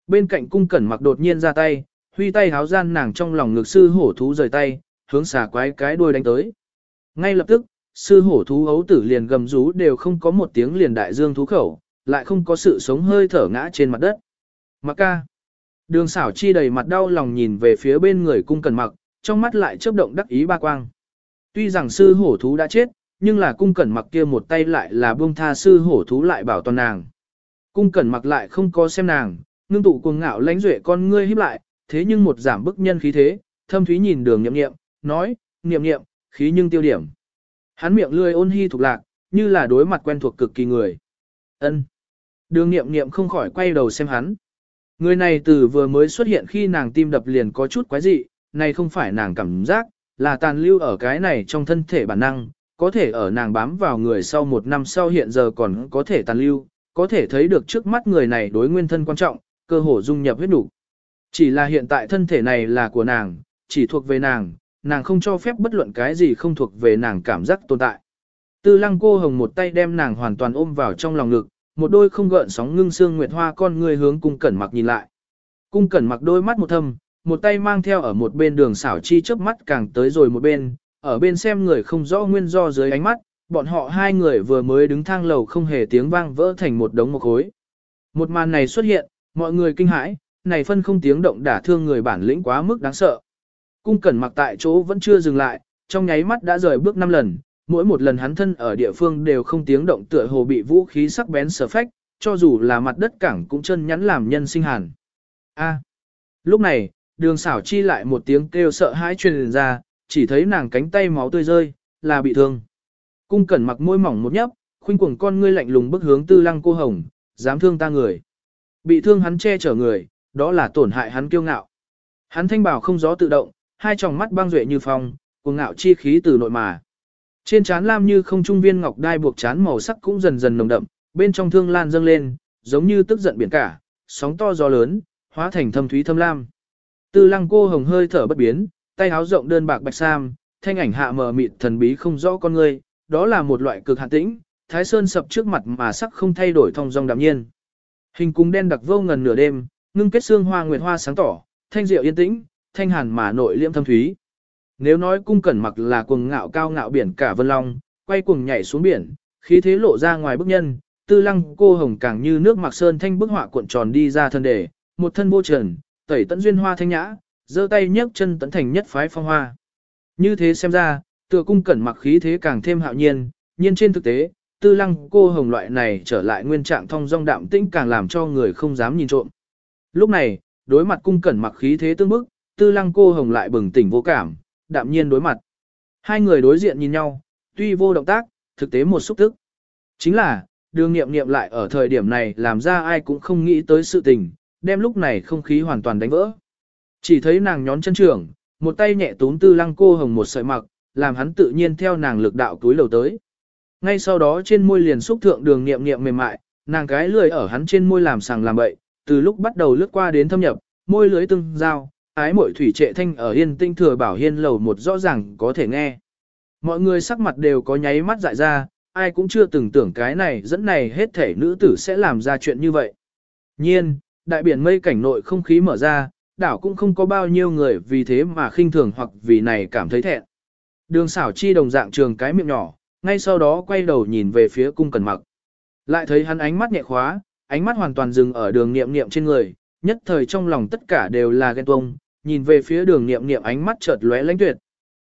Bên cạnh cung cẩn mặc đột nhiên ra tay, huy tay háo gian nàng trong lòng ngực sư hổ thú rời tay, hướng xà quái cái đuôi đánh tới. Ngay lập tức, sư hổ thú ấu tử liền gầm rú đều không có một tiếng liền đại dương thú khẩu, lại không có sự sống hơi thở ngã trên mặt đất. Mặc ca. Đường xảo chi đầy mặt đau lòng nhìn về phía bên người cung cẩn mặc, trong mắt lại chớp động đắc ý ba quang. Tuy rằng sư hổ thú đã chết, nhưng là cung cẩn mặc kia một tay lại là buông tha sư hổ thú lại bảo toàn nàng. Cung cẩn mặc lại không có xem nàng, ngưng tụ cuồng ngạo lãnh duệ con ngươi híp lại, thế nhưng một giảm bức nhân khí thế, thâm thúy nhìn đường nghiệm nghiệm, nói, nghiệm nghiệm, khí nhưng tiêu điểm. Hắn miệng lươi ôn hy thuộc lạc, như là đối mặt quen thuộc cực kỳ người. ân Đường nghiệm nghiệm không khỏi quay đầu xem hắn. Người này từ vừa mới xuất hiện khi nàng tim đập liền có chút quái dị, này không phải nàng cảm giác, là tàn lưu ở cái này trong thân thể bản năng, có thể ở nàng bám vào người sau một năm sau hiện giờ còn có thể tàn lưu, có thể thấy được trước mắt người này đối nguyên thân quan trọng, cơ hồ dung nhập huyết đủ. Chỉ là hiện tại thân thể này là của nàng, chỉ thuộc về nàng, nàng không cho phép bất luận cái gì không thuộc về nàng cảm giác tồn tại. Tư lăng cô hồng một tay đem nàng hoàn toàn ôm vào trong lòng ngực, một đôi không gợn sóng ngưng xương nguyệt hoa con người hướng cung cẩn mặc nhìn lại. Cung cẩn mặc đôi mắt một thâm, một tay mang theo ở một bên đường xảo chi chớp mắt càng tới rồi một bên, ở bên xem người không rõ nguyên do dưới ánh mắt, bọn họ hai người vừa mới đứng thang lầu không hề tiếng vang vỡ thành một đống một khối. Một màn này xuất hiện, mọi người kinh hãi, này phân không tiếng động đả thương người bản lĩnh quá mức đáng sợ. Cung cẩn mặc tại chỗ vẫn chưa dừng lại, trong nháy mắt đã rời bước năm lần, mỗi một lần hắn thân ở địa phương đều không tiếng động tựa hồ bị vũ khí sắc bén sở phách, cho dù là mặt đất cảng cũng chân nhắn làm nhân sinh hàn. A. Lúc này, đường xảo chi lại một tiếng kêu sợ hãi truyền ra, chỉ thấy nàng cánh tay máu tươi rơi, là bị thương. Cung cẩn mặc môi mỏng một nhấp, khuynh cuồng con ngươi lạnh lùng bức hướng tư lăng cô hồng, dám thương ta người. Bị thương hắn che chở người, đó là tổn hại hắn kiêu ngạo. Hắn thanh bảo không gió tự động, hai tròng mắt băng duệ như phong, cuồng ngạo chi khí từ nội mà. Trên trán lam như không trung viên ngọc đai buộc chán màu sắc cũng dần dần nồng đậm, bên trong thương lan dâng lên, giống như tức giận biển cả, sóng to gió lớn, hóa thành thâm thúy thâm lam. Tư lăng cô hồng hơi thở bất biến, tay áo rộng đơn bạc bạch sam, thanh ảnh hạ mờ mịt thần bí không rõ con người, đó là một loại cực hạn tĩnh, thái sơn sập trước mặt mà sắc không thay đổi thông dong đạm nhiên. Hình cung đen đặc vô ngần nửa đêm, ngưng kết xương hoa nguyệt hoa sáng tỏ, thanh diệu yên tĩnh, thanh hàn mà nội liễm thâm thúy. Nếu nói cung cẩn mặc là cuồng ngạo cao ngạo biển cả vân long, quay cuồng nhảy xuống biển, khí thế lộ ra ngoài bức nhân, tư lăng cô hồng càng như nước mặc sơn thanh bức họa cuộn tròn đi ra thân đề, một thân vô trần, tẩy tận duyên hoa thanh nhã, giơ tay nhấc chân tận thành nhất phái phong hoa. Như thế xem ra, tựa cung cẩn mặc khí thế càng thêm hạo nhiên, nhiên trên thực tế, tư lăng cô hồng loại này trở lại nguyên trạng thông dong đạm tĩnh càng làm cho người không dám nhìn trộm. Lúc này, đối mặt cung cẩn mặc khí thế tương bức, tư lăng cô hồng lại bừng tỉnh vô cảm, đạm nhiên đối mặt. Hai người đối diện nhìn nhau, tuy vô động tác, thực tế một xúc tức. Chính là, đường nghiệm nghiệm lại ở thời điểm này làm ra ai cũng không nghĩ tới sự tình, đem lúc này không khí hoàn toàn đánh vỡ. Chỉ thấy nàng nhón chân trưởng, một tay nhẹ tún tư lăng cô hồng một sợi mặc, làm hắn tự nhiên theo nàng lực đạo túi lầu tới. Ngay sau đó trên môi liền xúc thượng đường nghiệm nghiệm mềm mại, nàng cái lười ở hắn trên môi làm sàng làm bậy, từ lúc bắt đầu lướt qua đến thâm nhập, môi lưới tương giao, ái mội thủy trệ thanh ở yên tinh thừa bảo hiên lầu một rõ ràng có thể nghe. Mọi người sắc mặt đều có nháy mắt dại ra, ai cũng chưa từng tưởng cái này dẫn này hết thể nữ tử sẽ làm ra chuyện như vậy. Nhiên, đại biển mây cảnh nội không khí mở ra, đảo cũng không có bao nhiêu người vì thế mà khinh thường hoặc vì này cảm thấy thẹn. Đường xảo chi đồng dạng trường cái miệng nhỏ, ngay sau đó quay đầu nhìn về phía cung cần mặc. Lại thấy hắn ánh mắt nhẹ khóa, ánh mắt hoàn toàn dừng ở đường niệm niệm trên người, nhất thời trong lòng tất cả đều là ghen tuông, nhìn về phía đường niệm niệm ánh mắt chợt lóe lãnh tuyệt.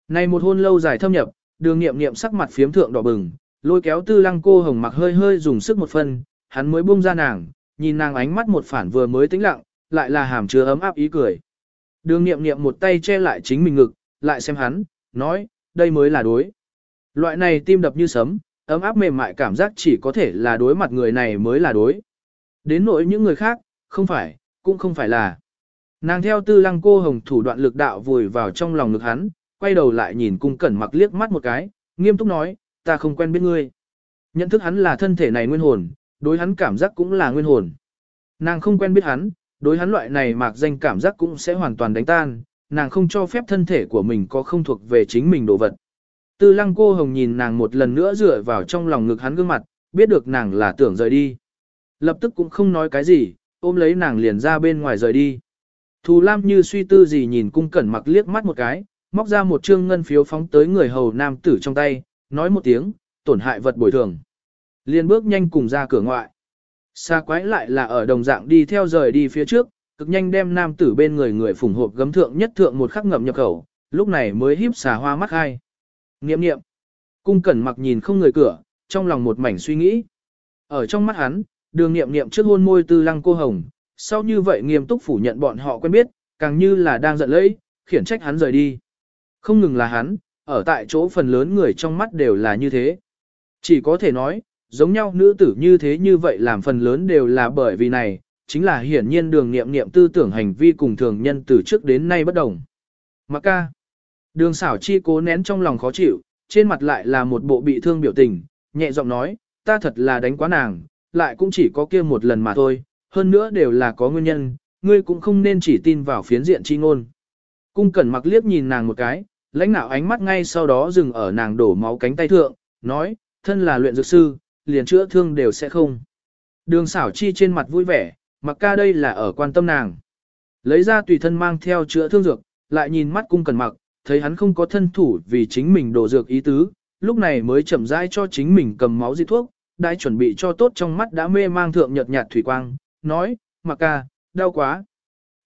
Này một hôn lâu dài thâm nhập, đường niệm niệm sắc mặt phiếm thượng đỏ bừng, lôi kéo tư lăng cô hồng mặc hơi hơi dùng sức một phân, hắn mới buông ra nàng, nhìn nàng ánh mắt một phản vừa mới tĩnh lặng, lại là hàm chứa ấm áp ý cười. Đường niệm niệm một tay che lại chính mình ngực, lại xem hắn, nói, đây mới là đối. Loại này tim đập như sấm, ấm áp mềm mại cảm giác chỉ có thể là đối mặt người này mới là đối. Đến nỗi những người khác, không phải, cũng không phải là. Nàng theo tư lăng cô hồng thủ đoạn lực đạo vùi vào trong lòng ngực hắn, quay đầu lại nhìn cung cẩn mặc liếc mắt một cái, nghiêm túc nói, ta không quen biết ngươi. Nhận thức hắn là thân thể này nguyên hồn, đối hắn cảm giác cũng là nguyên hồn. Nàng không quen biết hắn, đối hắn loại này mạc danh cảm giác cũng sẽ hoàn toàn đánh tan, nàng không cho phép thân thể của mình có không thuộc về chính mình đồ vật. Tư lăng cô hồng nhìn nàng một lần nữa dựa vào trong lòng ngực hắn gương mặt, biết được nàng là tưởng rời đi. Lập tức cũng không nói cái gì, ôm lấy nàng liền ra bên ngoài rời đi. Thù Lam như suy tư gì nhìn cung cẩn mặc liếc mắt một cái, móc ra một trương ngân phiếu phóng tới người hầu nam tử trong tay, nói một tiếng, tổn hại vật bồi thường. Liên bước nhanh cùng ra cửa ngoại. Xa quái lại là ở đồng dạng đi theo rời đi phía trước, cực nhanh đem nam tử bên người người phủng hộp gấm thượng nhất thượng một khắc ngậm nhập khẩu, lúc này mới híp xà hoa mắt hai. Nghiệm nghiệm. Cung cẩn mặc nhìn không người cửa, trong lòng một mảnh suy nghĩ. Ở trong mắt hắn, đường nghiệm nghiệm trước hôn môi tư lăng cô hồng, sau như vậy nghiêm túc phủ nhận bọn họ quen biết, càng như là đang giận lẫy, khiển trách hắn rời đi. Không ngừng là hắn, ở tại chỗ phần lớn người trong mắt đều là như thế. Chỉ có thể nói, giống nhau nữ tử như thế như vậy làm phần lớn đều là bởi vì này, chính là hiển nhiên đường nghiệm nghiệm tư tưởng hành vi cùng thường nhân từ trước đến nay bất đồng. Mặc ca. Đường xảo chi cố nén trong lòng khó chịu, trên mặt lại là một bộ bị thương biểu tình, nhẹ giọng nói, ta thật là đánh quá nàng, lại cũng chỉ có kia một lần mà thôi, hơn nữa đều là có nguyên nhân, ngươi cũng không nên chỉ tin vào phiến diện chi ngôn. Cung cẩn mặc liếc nhìn nàng một cái, lãnh nạo ánh mắt ngay sau đó dừng ở nàng đổ máu cánh tay thượng, nói, thân là luyện dược sư, liền chữa thương đều sẽ không. Đường xảo chi trên mặt vui vẻ, mặc ca đây là ở quan tâm nàng. Lấy ra tùy thân mang theo chữa thương dược, lại nhìn mắt cung cẩn mặc, thấy hắn không có thân thủ vì chính mình đổ dược ý tứ, lúc này mới chậm rãi cho chính mình cầm máu di thuốc, đã chuẩn bị cho tốt trong mắt đã mê mang thượng nhợt nhạt thủy quang, nói, mặc ca, đau quá.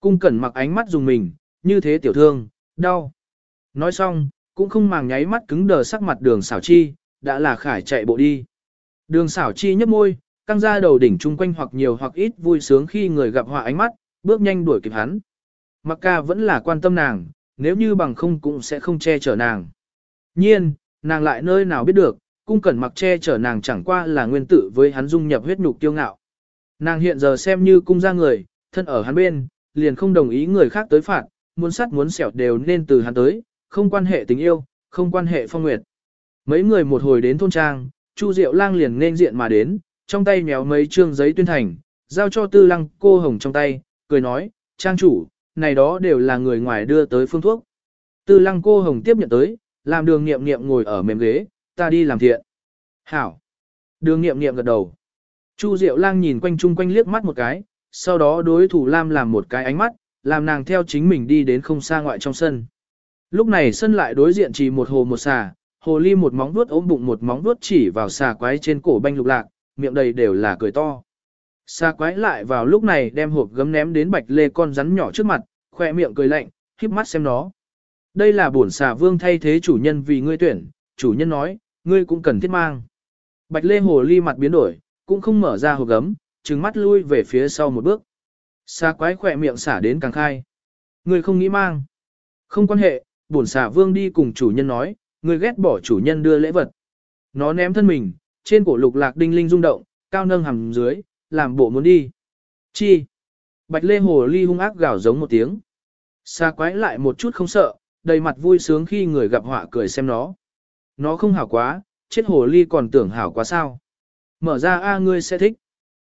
Cung cẩn mặc ánh mắt dùng mình, như thế tiểu thương, đau. Nói xong, cũng không màng nháy mắt cứng đờ sắc mặt đường xảo chi, đã là khải chạy bộ đi. Đường xảo chi nhấp môi, căng ra đầu đỉnh chung quanh hoặc nhiều hoặc ít vui sướng khi người gặp họa ánh mắt, bước nhanh đuổi kịp hắn. Mặc ca vẫn là quan tâm nàng, nếu như bằng không cũng sẽ không che chở nàng. Nhiên, nàng lại nơi nào biết được, cung cẩn mặc che chở nàng chẳng qua là nguyên tử với hắn dung nhập huyết nhục kiêu ngạo. Nàng hiện giờ xem như cung ra người, thân ở hắn bên, liền không đồng ý người khác tới phạt, muốn sắt muốn sẹo đều nên từ hắn tới, không quan hệ tình yêu, không quan hệ phong nguyệt. Mấy người một hồi đến thôn trang, Chu Diệu Lang liền nên diện mà đến, trong tay nhéo mấy trương giấy tuyên thành, giao cho tư lăng cô hồng trong tay, cười nói, trang chủ, này đó đều là người ngoài đưa tới phương thuốc. Tư lăng cô hồng tiếp nhận tới, làm đường nghiệm nghiệm ngồi ở mềm ghế, ta đi làm thiện. Hảo. Đường nghiệm nghiệm gật đầu. Chu Diệu Lang nhìn quanh chung quanh liếc mắt một cái, sau đó đối thủ Lam làm một cái ánh mắt, làm nàng theo chính mình đi đến không xa ngoại trong sân. Lúc này sân lại đối diện chỉ một hồ một xà, hồ ly một móng vuốt ôm bụng một móng vuốt chỉ vào xà quái trên cổ banh lục lạc, miệng đầy đều là cười to. Xa quái lại vào lúc này đem hộp gấm ném đến bạch lê con rắn nhỏ trước mặt, khoe miệng cười lạnh, khiếp mắt xem nó. Đây là bổn xà vương thay thế chủ nhân vì ngươi tuyển, chủ nhân nói, ngươi cũng cần thiết mang. Bạch lê hồ ly mặt biến đổi, cũng không mở ra hộp gấm, trừng mắt lui về phía sau một bước. Xa quái khỏe miệng xả đến càng khai. Ngươi không nghĩ mang. Không quan hệ, bổn xà vương đi cùng chủ nhân nói, ngươi ghét bỏ chủ nhân đưa lễ vật. Nó ném thân mình, trên cổ lục lạc đinh linh rung động, cao nâng hầm dưới, làm bộ muốn đi. Chi? Bạch lê hồ ly hung ác gào giống một tiếng. Xa quái lại một chút không sợ, đầy mặt vui sướng khi người gặp họa cười xem nó. Nó không hảo quá, chết hồ ly còn tưởng hảo quá sao. Mở ra a ngươi sẽ thích.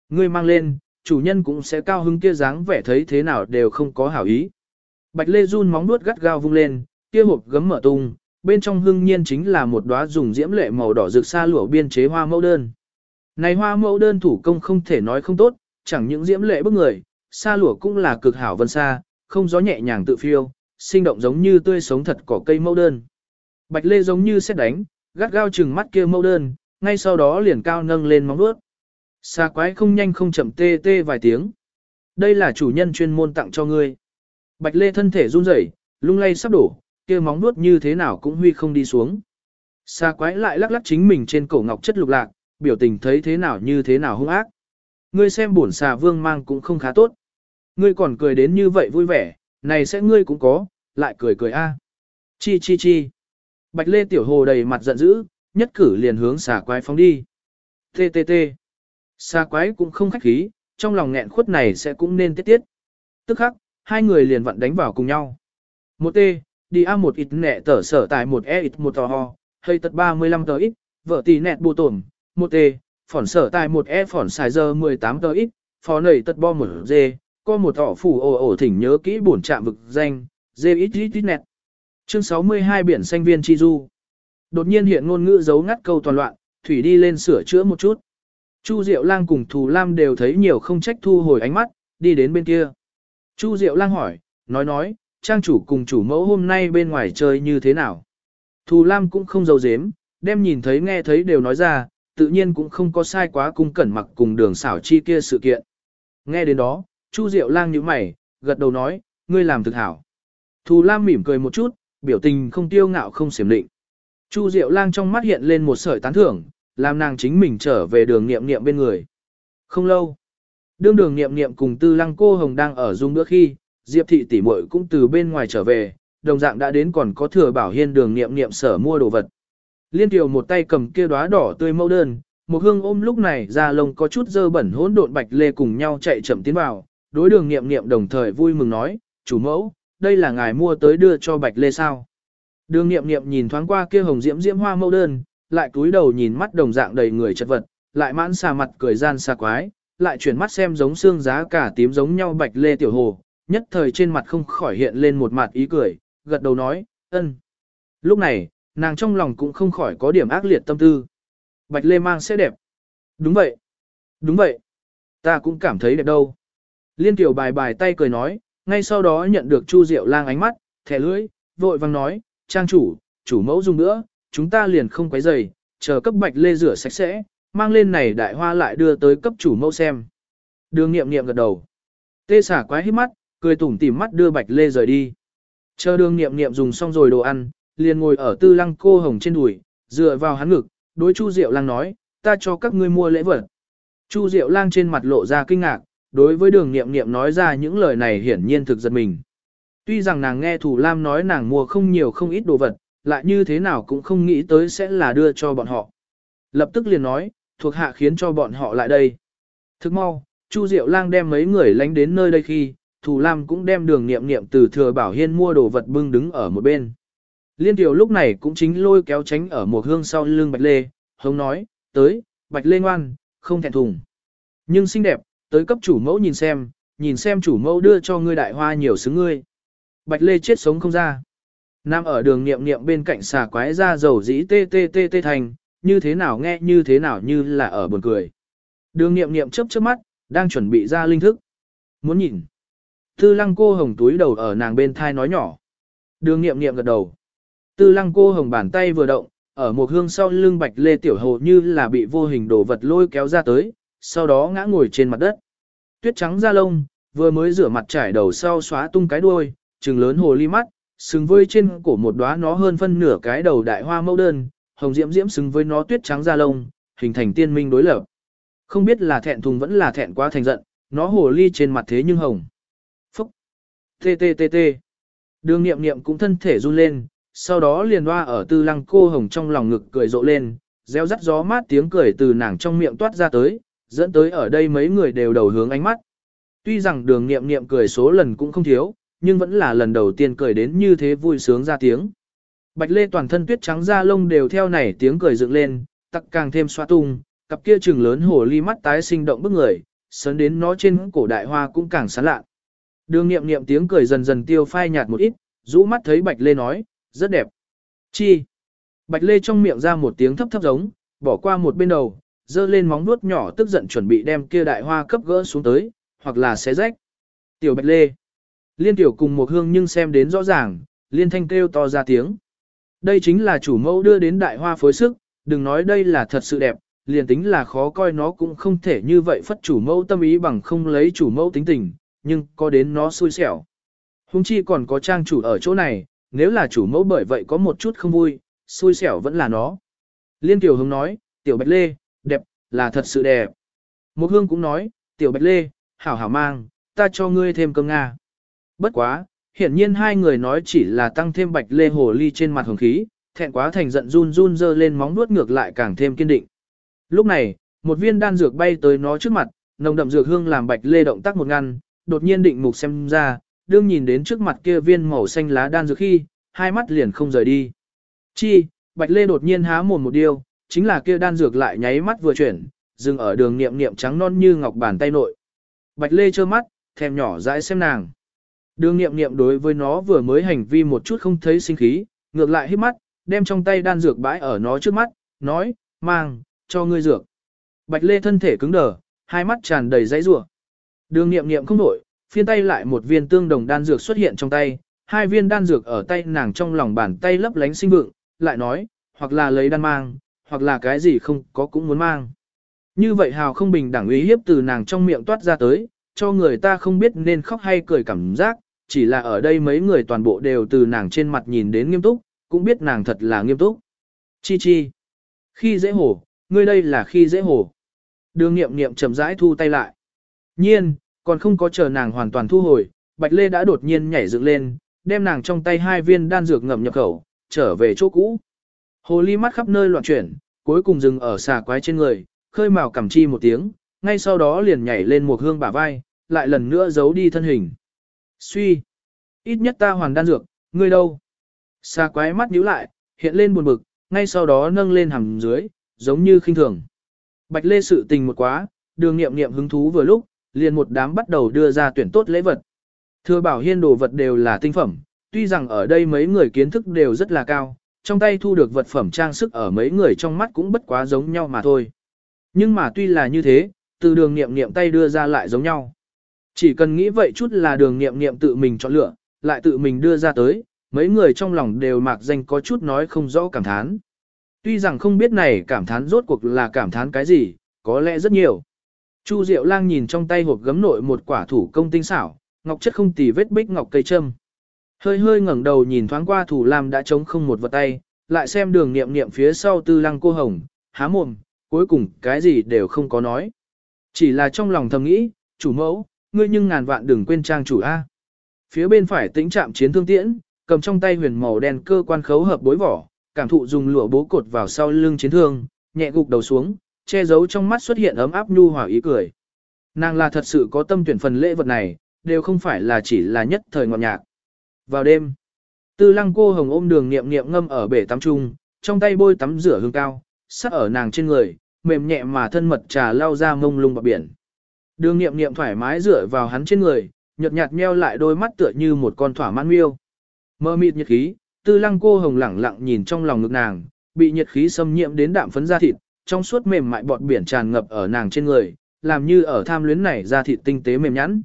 Ngươi mang lên, chủ nhân cũng sẽ cao hứng kia dáng vẻ thấy thế nào đều không có hảo ý. Bạch lê run móng nuốt gắt gao vung lên, kia hộp gấm mở tung, bên trong hương nhiên chính là một đóa dùng diễm lệ màu đỏ rực xa lụa biên chế hoa mẫu đơn. Này hoa mẫu đơn thủ công không thể nói không tốt, chẳng những diễm lệ bức người, xa lụa cũng là cực hảo vân xa, không gió nhẹ nhàng tự phiêu, sinh động giống như tươi sống thật cỏ cây mẫu đơn. Bạch lê giống như xét đánh, gắt gao chừng mắt kia mẫu đơn, ngay sau đó liền cao nâng lên móng vuốt. Xa quái không nhanh không chậm tê tê vài tiếng. Đây là chủ nhân chuyên môn tặng cho ngươi. Bạch lê thân thể run rẩy, lung lay sắp đổ, kia móng nuốt như thế nào cũng huy không đi xuống. Xa quái lại lắc lắc chính mình trên cổ ngọc chất lục lạc, biểu tình thấy thế nào như thế nào hung ác. Ngươi xem bổn xà vương mang cũng không khá tốt. Ngươi còn cười đến như vậy vui vẻ, này sẽ ngươi cũng có, lại cười cười a. À. Chi chi chi. Bạch lê tiểu hồ đầy mặt giận dữ, nhất cử liền hướng xà quái phóng đi. Tê tê tê. Xà quái cũng không khách khí, trong lòng nghẹn khuất này sẽ cũng nên tiết tiết. Tức khắc, hai người liền vặn đánh vào cùng nhau. Một tê, đi a một ít nẹ tở sở tại một e ít một tò ho, hơi tật 35 tờ ít, vợ tỷ nẹt bù tổn, một t, phỏn sở tại một e phỏn xài giờ 18 tờ ít, phó nầy tật bo một dê, có một tỏ phủ ổ ổ thỉnh nhớ kỹ bổn trạm vực danh, dê ít ít ít nẹt. Chương 62 biển xanh viên chi du. Đột nhiên hiện ngôn ngữ giấu ngắt câu toàn loạn, thủy đi lên sửa chữa một chút. Chu Diệu Lang cùng Thù Lam đều thấy nhiều không trách thu hồi ánh mắt, đi đến bên kia. Chu Diệu Lang hỏi, nói nói, trang chủ cùng chủ mẫu hôm nay bên ngoài chơi như thế nào. Thù Lam cũng không giấu giếm, đem nhìn thấy nghe thấy đều nói ra, tự nhiên cũng không có sai quá cung cẩn mặc cùng đường xảo chi kia sự kiện. Nghe đến đó, Chu Diệu Lang nhíu mày, gật đầu nói, ngươi làm thực hảo. Thù Lam mỉm cười một chút, biểu tình không tiêu ngạo không xiểm định. Chu Diệu Lang trong mắt hiện lên một sợi tán thưởng, làm nàng chính mình trở về đường nghiệm nghiệm bên người. Không lâu, đương đường nghiệm nghiệm cùng tư lăng cô hồng đang ở dung bữa khi, Diệp thị tỷ muội cũng từ bên ngoài trở về, đồng dạng đã đến còn có thừa bảo hiên đường nghiệm nghiệm sở mua đồ vật. Liên tiểu một tay cầm kia đóa đỏ tươi mẫu đơn, một hương ôm lúc này ra lông có chút dơ bẩn hỗn độn bạch lê cùng nhau chạy chậm tiến vào, đối đường nghiệm nghiệm đồng thời vui mừng nói, chủ mẫu, đây là ngài mua tới đưa cho bạch lê sao. Đường nghiệm nghiệm nhìn thoáng qua kia hồng diễm diễm hoa mẫu đơn, lại cúi đầu nhìn mắt đồng dạng đầy người chật vật, lại mãn xà mặt cười gian xa quái, lại chuyển mắt xem giống xương giá cả tím giống nhau bạch lê tiểu hồ, nhất thời trên mặt không khỏi hiện lên một mặt ý cười, gật đầu nói, ân. Lúc này, nàng trong lòng cũng không khỏi có điểm ác liệt tâm tư. Bạch lê mang sẽ đẹp. Đúng vậy. Đúng vậy. Ta cũng cảm thấy đẹp đâu. Liên tiểu bài bài tay cười nói, ngay sau đó nhận được Chu Diệu lang ánh mắt, thẻ lưỡi, vội vang nói, trang chủ, chủ mẫu dùng nữa, chúng ta liền không quấy rầy, chờ cấp bạch lê rửa sạch sẽ, mang lên này đại hoa lại đưa tới cấp chủ mẫu xem. Đường nghiệm nghiệm gật đầu. Tê xả quái hít mắt, cười tủm tỉm mắt đưa bạch lê rời đi. Chờ đường nghiệm nghiệm dùng xong rồi đồ ăn, liền ngồi ở tư lăng cô hồng trên đùi, dựa vào hắn ngực, đối Chu Diệu Lang nói, ta cho các ngươi mua lễ vật. Chu Diệu Lang trên mặt lộ ra kinh ngạc, đối với đường nghiệm nghiệm nói ra những lời này hiển nhiên thực giật mình. Tuy rằng nàng nghe Thủ Lam nói nàng mua không nhiều không ít đồ vật, lại như thế nào cũng không nghĩ tới sẽ là đưa cho bọn họ. Lập tức liền nói, thuộc hạ khiến cho bọn họ lại đây. Thức mau, Chu Diệu Lang đem mấy người lánh đến nơi đây khi, Thủ Lam cũng đem đường nghiệm nghiệm từ thừa bảo hiên mua đồ vật bưng đứng ở một bên. Liên tiểu lúc này cũng chính lôi kéo tránh ở một hương sau lưng Bạch Lê, hông nói, tới, Bạch Lê ngoan, không thẹn thùng. Nhưng xinh đẹp, tới cấp chủ mẫu nhìn xem, nhìn xem chủ mẫu đưa cho ngươi đại hoa nhiều xứng ngươi. Bạch Lê chết sống không ra. Nam ở đường niệm niệm bên cạnh xà quái ra dầu dĩ tê tê tê tê thành, như thế nào nghe như thế nào như là ở buồn cười. Đường niệm niệm chớp chớp mắt, đang chuẩn bị ra linh thức. Muốn nhìn. Tư lăng cô hồng túi đầu ở nàng bên thai nói nhỏ. Đường niệm niệm gật đầu. Tư lăng cô hồng bàn tay vừa động, ở một hương sau lưng bạch lê tiểu hồ như là bị vô hình đồ vật lôi kéo ra tới, sau đó ngã ngồi trên mặt đất. Tuyết trắng da lông, vừa mới rửa mặt trải đầu sau xóa tung cái đuôi, trừng lớn hồ ly mắt, xứng với trên cổ một đóa nó hơn phân nửa cái đầu đại hoa mẫu đơn, hồng diễm diễm xứng với nó tuyết trắng da lông, hình thành tiên minh đối lập. Không biết là thẹn thùng vẫn là thẹn quá thành giận, nó hồ ly trên mặt thế nhưng hồng. Phúc! Tê tê tê tê. Đường nghiệm nghiệm cũng thân thể run lên, sau đó liền hoa ở tư lăng cô hồng trong lòng ngực cười rộ lên, reo rắt gió mát tiếng cười từ nàng trong miệng toát ra tới, dẫn tới ở đây mấy người đều đầu hướng ánh mắt. Tuy rằng đường nghiệm nghiệm cười số lần cũng không thiếu, nhưng vẫn là lần đầu tiên cười đến như thế vui sướng ra tiếng. Bạch lê toàn thân tuyết trắng da lông đều theo này tiếng cười dựng lên, tắc càng thêm xoa tung, cặp kia trừng lớn hổ ly mắt tái sinh động bức người, sấn đến nó trên cổ đại hoa cũng càng sáng lạ. Đường nghiệm nghiệm tiếng cười dần dần tiêu phai nhạt một ít, rũ mắt thấy Bạch Lê nói, rất đẹp. Chi? Bạch Lê trong miệng ra một tiếng thấp thấp giống, bỏ qua một bên đầu, dơ lên móng vuốt nhỏ tức giận chuẩn bị đem kia đại hoa cấp gỡ xuống tới, hoặc là xé rách. Tiểu Bạch Lê. Liên tiểu cùng một hương nhưng xem đến rõ ràng, liên thanh kêu to ra tiếng. Đây chính là chủ mẫu đưa đến đại hoa phối sức, đừng nói đây là thật sự đẹp, liền tính là khó coi nó cũng không thể như vậy phất chủ mẫu tâm ý bằng không lấy chủ mẫu tính tình, nhưng có đến nó xui xẻo. Hùng chi còn có trang chủ ở chỗ này, nếu là chủ mẫu bởi vậy có một chút không vui, xui xẻo vẫn là nó. Liên tiểu hứng nói, tiểu bạch lê, đẹp, là thật sự đẹp. Một hương cũng nói, tiểu bạch lê, hảo hảo mang, ta cho ngươi thêm cơm Nga. Bất quá, hiển nhiên hai người nói chỉ là tăng thêm bạch lê hồ ly trên mặt hồng khí, thẹn quá thành giận run run dơ lên móng nuốt ngược lại càng thêm kiên định. Lúc này, một viên đan dược bay tới nó trước mặt, nồng đậm dược hương làm bạch lê động tác một ngăn, đột nhiên định mục xem ra, đương nhìn đến trước mặt kia viên màu xanh lá đan dược khi, hai mắt liền không rời đi. Chi, bạch lê đột nhiên há mồm một điều, chính là kia đan dược lại nháy mắt vừa chuyển, dừng ở đường niệm niệm trắng non như ngọc bàn tay nội. Bạch lê trơ mắt, thèm nhỏ dãi xem nàng. Đường niệm niệm đối với nó vừa mới hành vi một chút không thấy sinh khí, ngược lại hít mắt, đem trong tay đan dược bãi ở nó trước mắt, nói, mang, cho ngươi dược. Bạch Lê thân thể cứng đờ, hai mắt tràn đầy dãy rủa. Đường niệm niệm không đổi, phiên tay lại một viên tương đồng đan dược xuất hiện trong tay, hai viên đan dược ở tay nàng trong lòng bàn tay lấp lánh sinh vượng, lại nói, hoặc là lấy đan mang, hoặc là cái gì không có cũng muốn mang. Như vậy hào không bình đẳng ý hiếp từ nàng trong miệng toát ra tới, cho người ta không biết nên khóc hay cười cảm giác, chỉ là ở đây mấy người toàn bộ đều từ nàng trên mặt nhìn đến nghiêm túc, cũng biết nàng thật là nghiêm túc. Chi chi. Khi dễ hổ, ngươi đây là khi dễ hổ. Đường nghiệm nghiệm chậm rãi thu tay lại. Nhiên, còn không có chờ nàng hoàn toàn thu hồi, Bạch Lê đã đột nhiên nhảy dựng lên, đem nàng trong tay hai viên đan dược ngậm nhập khẩu, trở về chỗ cũ. Hồ ly mắt khắp nơi loạn chuyển, cuối cùng dừng ở xà quái trên người, khơi mào cầm chi một tiếng, ngay sau đó liền nhảy lên một hương bả vai, lại lần nữa giấu đi thân hình. Suy! Ít nhất ta hoàn đan dược, ngươi đâu? Xà quái mắt nhíu lại, hiện lên buồn bực, ngay sau đó nâng lên hàm dưới, giống như khinh thường. Bạch Lê sự tình một quá, đường nghiệm nghiệm hứng thú vừa lúc, liền một đám bắt đầu đưa ra tuyển tốt lễ vật. Thừa bảo hiên đồ vật đều là tinh phẩm, tuy rằng ở đây mấy người kiến thức đều rất là cao, trong tay thu được vật phẩm trang sức ở mấy người trong mắt cũng bất quá giống nhau mà thôi. Nhưng mà tuy là như thế, từ đường nghiệm nghiệm tay đưa ra lại giống nhau. Chỉ cần nghĩ vậy chút là đường nghiệm nghiệm tự mình chọn lựa, lại tự mình đưa ra tới, mấy người trong lòng đều mạc danh có chút nói không rõ cảm thán. Tuy rằng không biết này cảm thán rốt cuộc là cảm thán cái gì, có lẽ rất nhiều. Chu Diệu Lang nhìn trong tay hộp gấm nội một quả thủ công tinh xảo, ngọc chất không tì vết bích ngọc cây châm. Hơi hơi ngẩng đầu nhìn thoáng qua thủ lam đã trống không một vật tay, lại xem đường niệm niệm phía sau tư lăng cô hồng, há mồm, cuối cùng cái gì đều không có nói. Chỉ là trong lòng thầm nghĩ, chủ mẫu, ngươi nhưng ngàn vạn đừng quên trang chủ A. Phía bên phải tĩnh chạm chiến thương tiễn, cầm trong tay huyền màu đen cơ quan khấu hợp bối vỏ, cảm thụ dùng lụa bố cột vào sau lưng chiến thương, nhẹ gục đầu xuống, che giấu trong mắt xuất hiện ấm áp nhu hòa ý cười. Nàng là thật sự có tâm tuyển phần lễ vật này, đều không phải là chỉ là nhất thời ngọt nhạc. Vào đêm, tư lăng cô hồng ôm đường niệm niệm ngâm ở bể tắm trung, trong tay bôi tắm rửa hương cao, sắc ở nàng trên người, mềm nhẹ mà thân mật trà lao ra mông lung bạc biển. Đường nghiệm nghiệm thoải mái rửa vào hắn trên người, nhợt nhạt meo lại đôi mắt tựa như một con thỏa mãn miêu. Mơ mịt nhiệt khí, tư lăng cô hồng lẳng lặng nhìn trong lòng ngực nàng, bị nhiệt khí xâm nhiễm đến đạm phấn da thịt, trong suốt mềm mại bọt biển tràn ngập ở nàng trên người, làm như ở tham luyến này ra thịt tinh tế mềm nhẵn.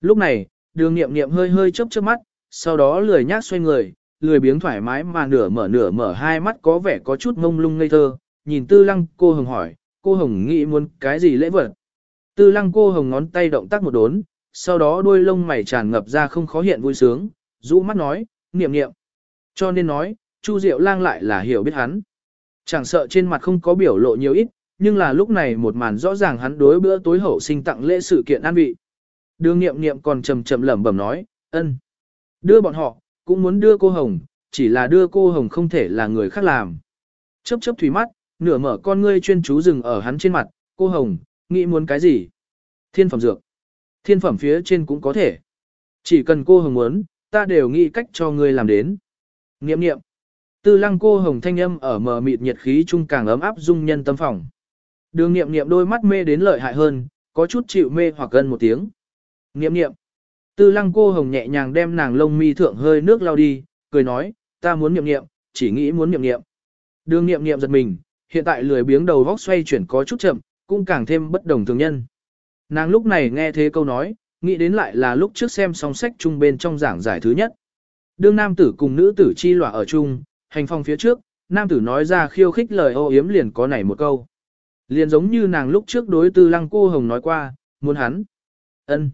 Lúc này, đường nghiệm nghiệm hơi hơi chớp chớp mắt, sau đó lười nhác xoay người, lười biếng thoải mái mà nửa mở nửa mở hai mắt có vẻ có chút mông lung ngây thơ, nhìn tư lăng cô hồng hỏi, cô hồng nghĩ muốn cái gì lễ vật. Tư lăng cô hồng ngón tay động tác một đốn, sau đó đuôi lông mày tràn ngập ra không khó hiện vui sướng, rũ mắt nói, niệm niệm. Cho nên nói, Chu Diệu lang lại là hiểu biết hắn. Chẳng sợ trên mặt không có biểu lộ nhiều ít, nhưng là lúc này một màn rõ ràng hắn đối bữa tối hậu sinh tặng lễ sự kiện an vị. Đường nghiệm nghiệm còn trầm trầm lẩm bẩm nói, ân. Đưa bọn họ, cũng muốn đưa cô Hồng, chỉ là đưa cô Hồng không thể là người khác làm. Chớp chớp thủy mắt, nửa mở con ngươi chuyên chú dừng ở hắn trên mặt, cô Hồng, nghĩ muốn cái gì? Thiên phẩm dược. Thiên phẩm phía trên cũng có thể. Chỉ cần cô Hồng muốn, ta đều nghĩ cách cho ngươi làm đến. Nghiệm nghiệm. Tư lăng cô Hồng thanh âm ở mờ mịt nhiệt khí chung càng ấm áp dung nhân tâm phòng. Đường nghiệm nghiệm đôi mắt mê đến lợi hại hơn, có chút chịu mê hoặc gần một tiếng. Nghiệm nghiệm. Tư lăng cô hồng nhẹ nhàng đem nàng lông mi thượng hơi nước lau đi, cười nói, ta muốn nghiệm nghiệm, chỉ nghĩ muốn nghiệm nghiệm. Đường nghiệm nghiệm giật mình, hiện tại lười biếng đầu vóc xoay chuyển có chút chậm, cũng càng thêm bất đồng thường nhân. Nàng lúc này nghe thế câu nói, nghĩ đến lại là lúc trước xem song sách chung bên trong giảng giải thứ nhất. Đương nam tử cùng nữ tử chi lỏa ở chung, hành phong phía trước, nam tử nói ra khiêu khích lời ô yếm liền có nảy một câu. Liền giống như nàng lúc trước đối tư lăng cô hồng nói qua, muốn hắn. ân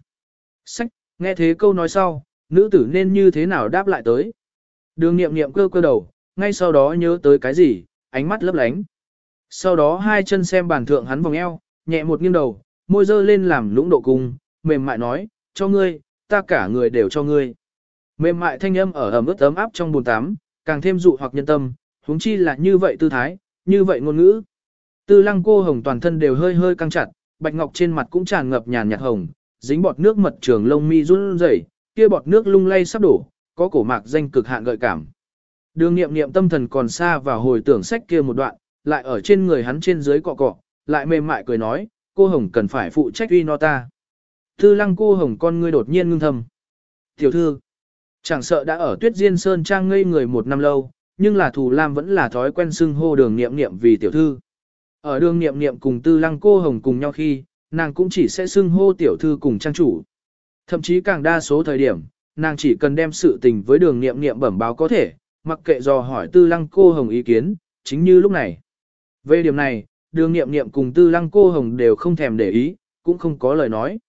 Sách, nghe thế câu nói sau, nữ tử nên như thế nào đáp lại tới. Đường nghiệm nghiệm cơ cơ đầu, ngay sau đó nhớ tới cái gì, ánh mắt lấp lánh. Sau đó hai chân xem bàn thượng hắn vòng eo, nhẹ một nghiêng đầu, môi dơ lên làm lũng độ cung, mềm mại nói, cho ngươi, ta cả người đều cho ngươi. Mềm mại thanh âm ở ẩm ướt ấm áp trong bồn tắm, càng thêm dụ hoặc nhân tâm, huống chi là như vậy tư thái, như vậy ngôn ngữ. Tư lăng cô hồng toàn thân đều hơi hơi căng chặt, bạch ngọc trên mặt cũng tràn ngập nhàn nhạt hồng, dính bọt nước mật trường lông mi run rẩy, kia bọt nước lung lay sắp đổ, có cổ mạc danh cực hạn gợi cảm. Đường nghiệm nghiệm tâm thần còn xa và hồi tưởng sách kia một đoạn, lại ở trên người hắn trên dưới cọ cọ, lại mềm mại cười nói, cô Hồng cần phải phụ trách uy no ta. Tư lăng cô Hồng con ngươi đột nhiên ngưng thầm. Tiểu thư, chẳng sợ đã ở tuyết diên sơn trang ngây người một năm lâu, nhưng là thù lam vẫn là thói quen xưng hô đường nghiệm nghiệm vì tiểu thư. Ở đường nghiệm nghiệm cùng tư lăng cô Hồng cùng nhau khi, nàng cũng chỉ sẽ xưng hô tiểu thư cùng trang chủ. Thậm chí càng đa số thời điểm, nàng chỉ cần đem sự tình với đường nghiệm nghiệm bẩm báo có thể, mặc kệ dò hỏi tư lăng cô hồng ý kiến, chính như lúc này. Về điểm này, đường nghiệm nghiệm cùng tư lăng cô hồng đều không thèm để ý, cũng không có lời nói.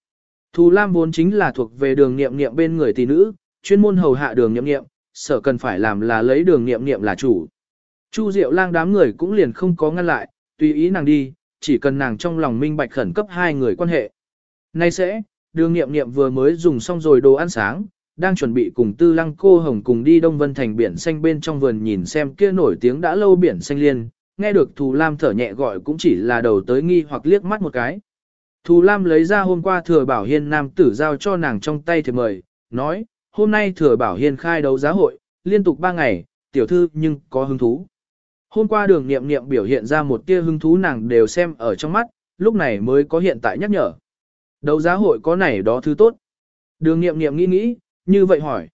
Thù Lam vốn chính là thuộc về đường nghiệm nghiệm bên người tỷ nữ, chuyên môn hầu hạ đường nghiệm nghiệm, sợ cần phải làm là lấy đường nghiệm nghiệm là chủ. Chu Diệu lang đám người cũng liền không có ngăn lại, tùy ý nàng đi, chỉ cần nàng trong lòng minh bạch khẩn cấp hai người quan hệ. Nay sẽ, đường nghiệm nghiệm vừa mới dùng xong rồi đồ ăn sáng, đang chuẩn bị cùng tư lăng cô hồng cùng đi Đông Vân Thành biển xanh bên trong vườn nhìn xem kia nổi tiếng đã lâu biển xanh liên, nghe được Thù Lam thở nhẹ gọi cũng chỉ là đầu tới nghi hoặc liếc mắt một cái. Thù Lam lấy ra hôm qua thừa bảo hiên nam tử giao cho nàng trong tay thì mời, nói, hôm nay thừa bảo hiên khai đấu giá hội, liên tục 3 ngày, tiểu thư nhưng có hứng thú. Hôm qua đường nghiệm nghiệm biểu hiện ra một tia hứng thú nàng đều xem ở trong mắt, lúc này mới có hiện tại nhắc nhở. Đấu giá hội có này đó thứ tốt. Đường nghiệm nghiệm nghĩ nghĩ, như vậy hỏi.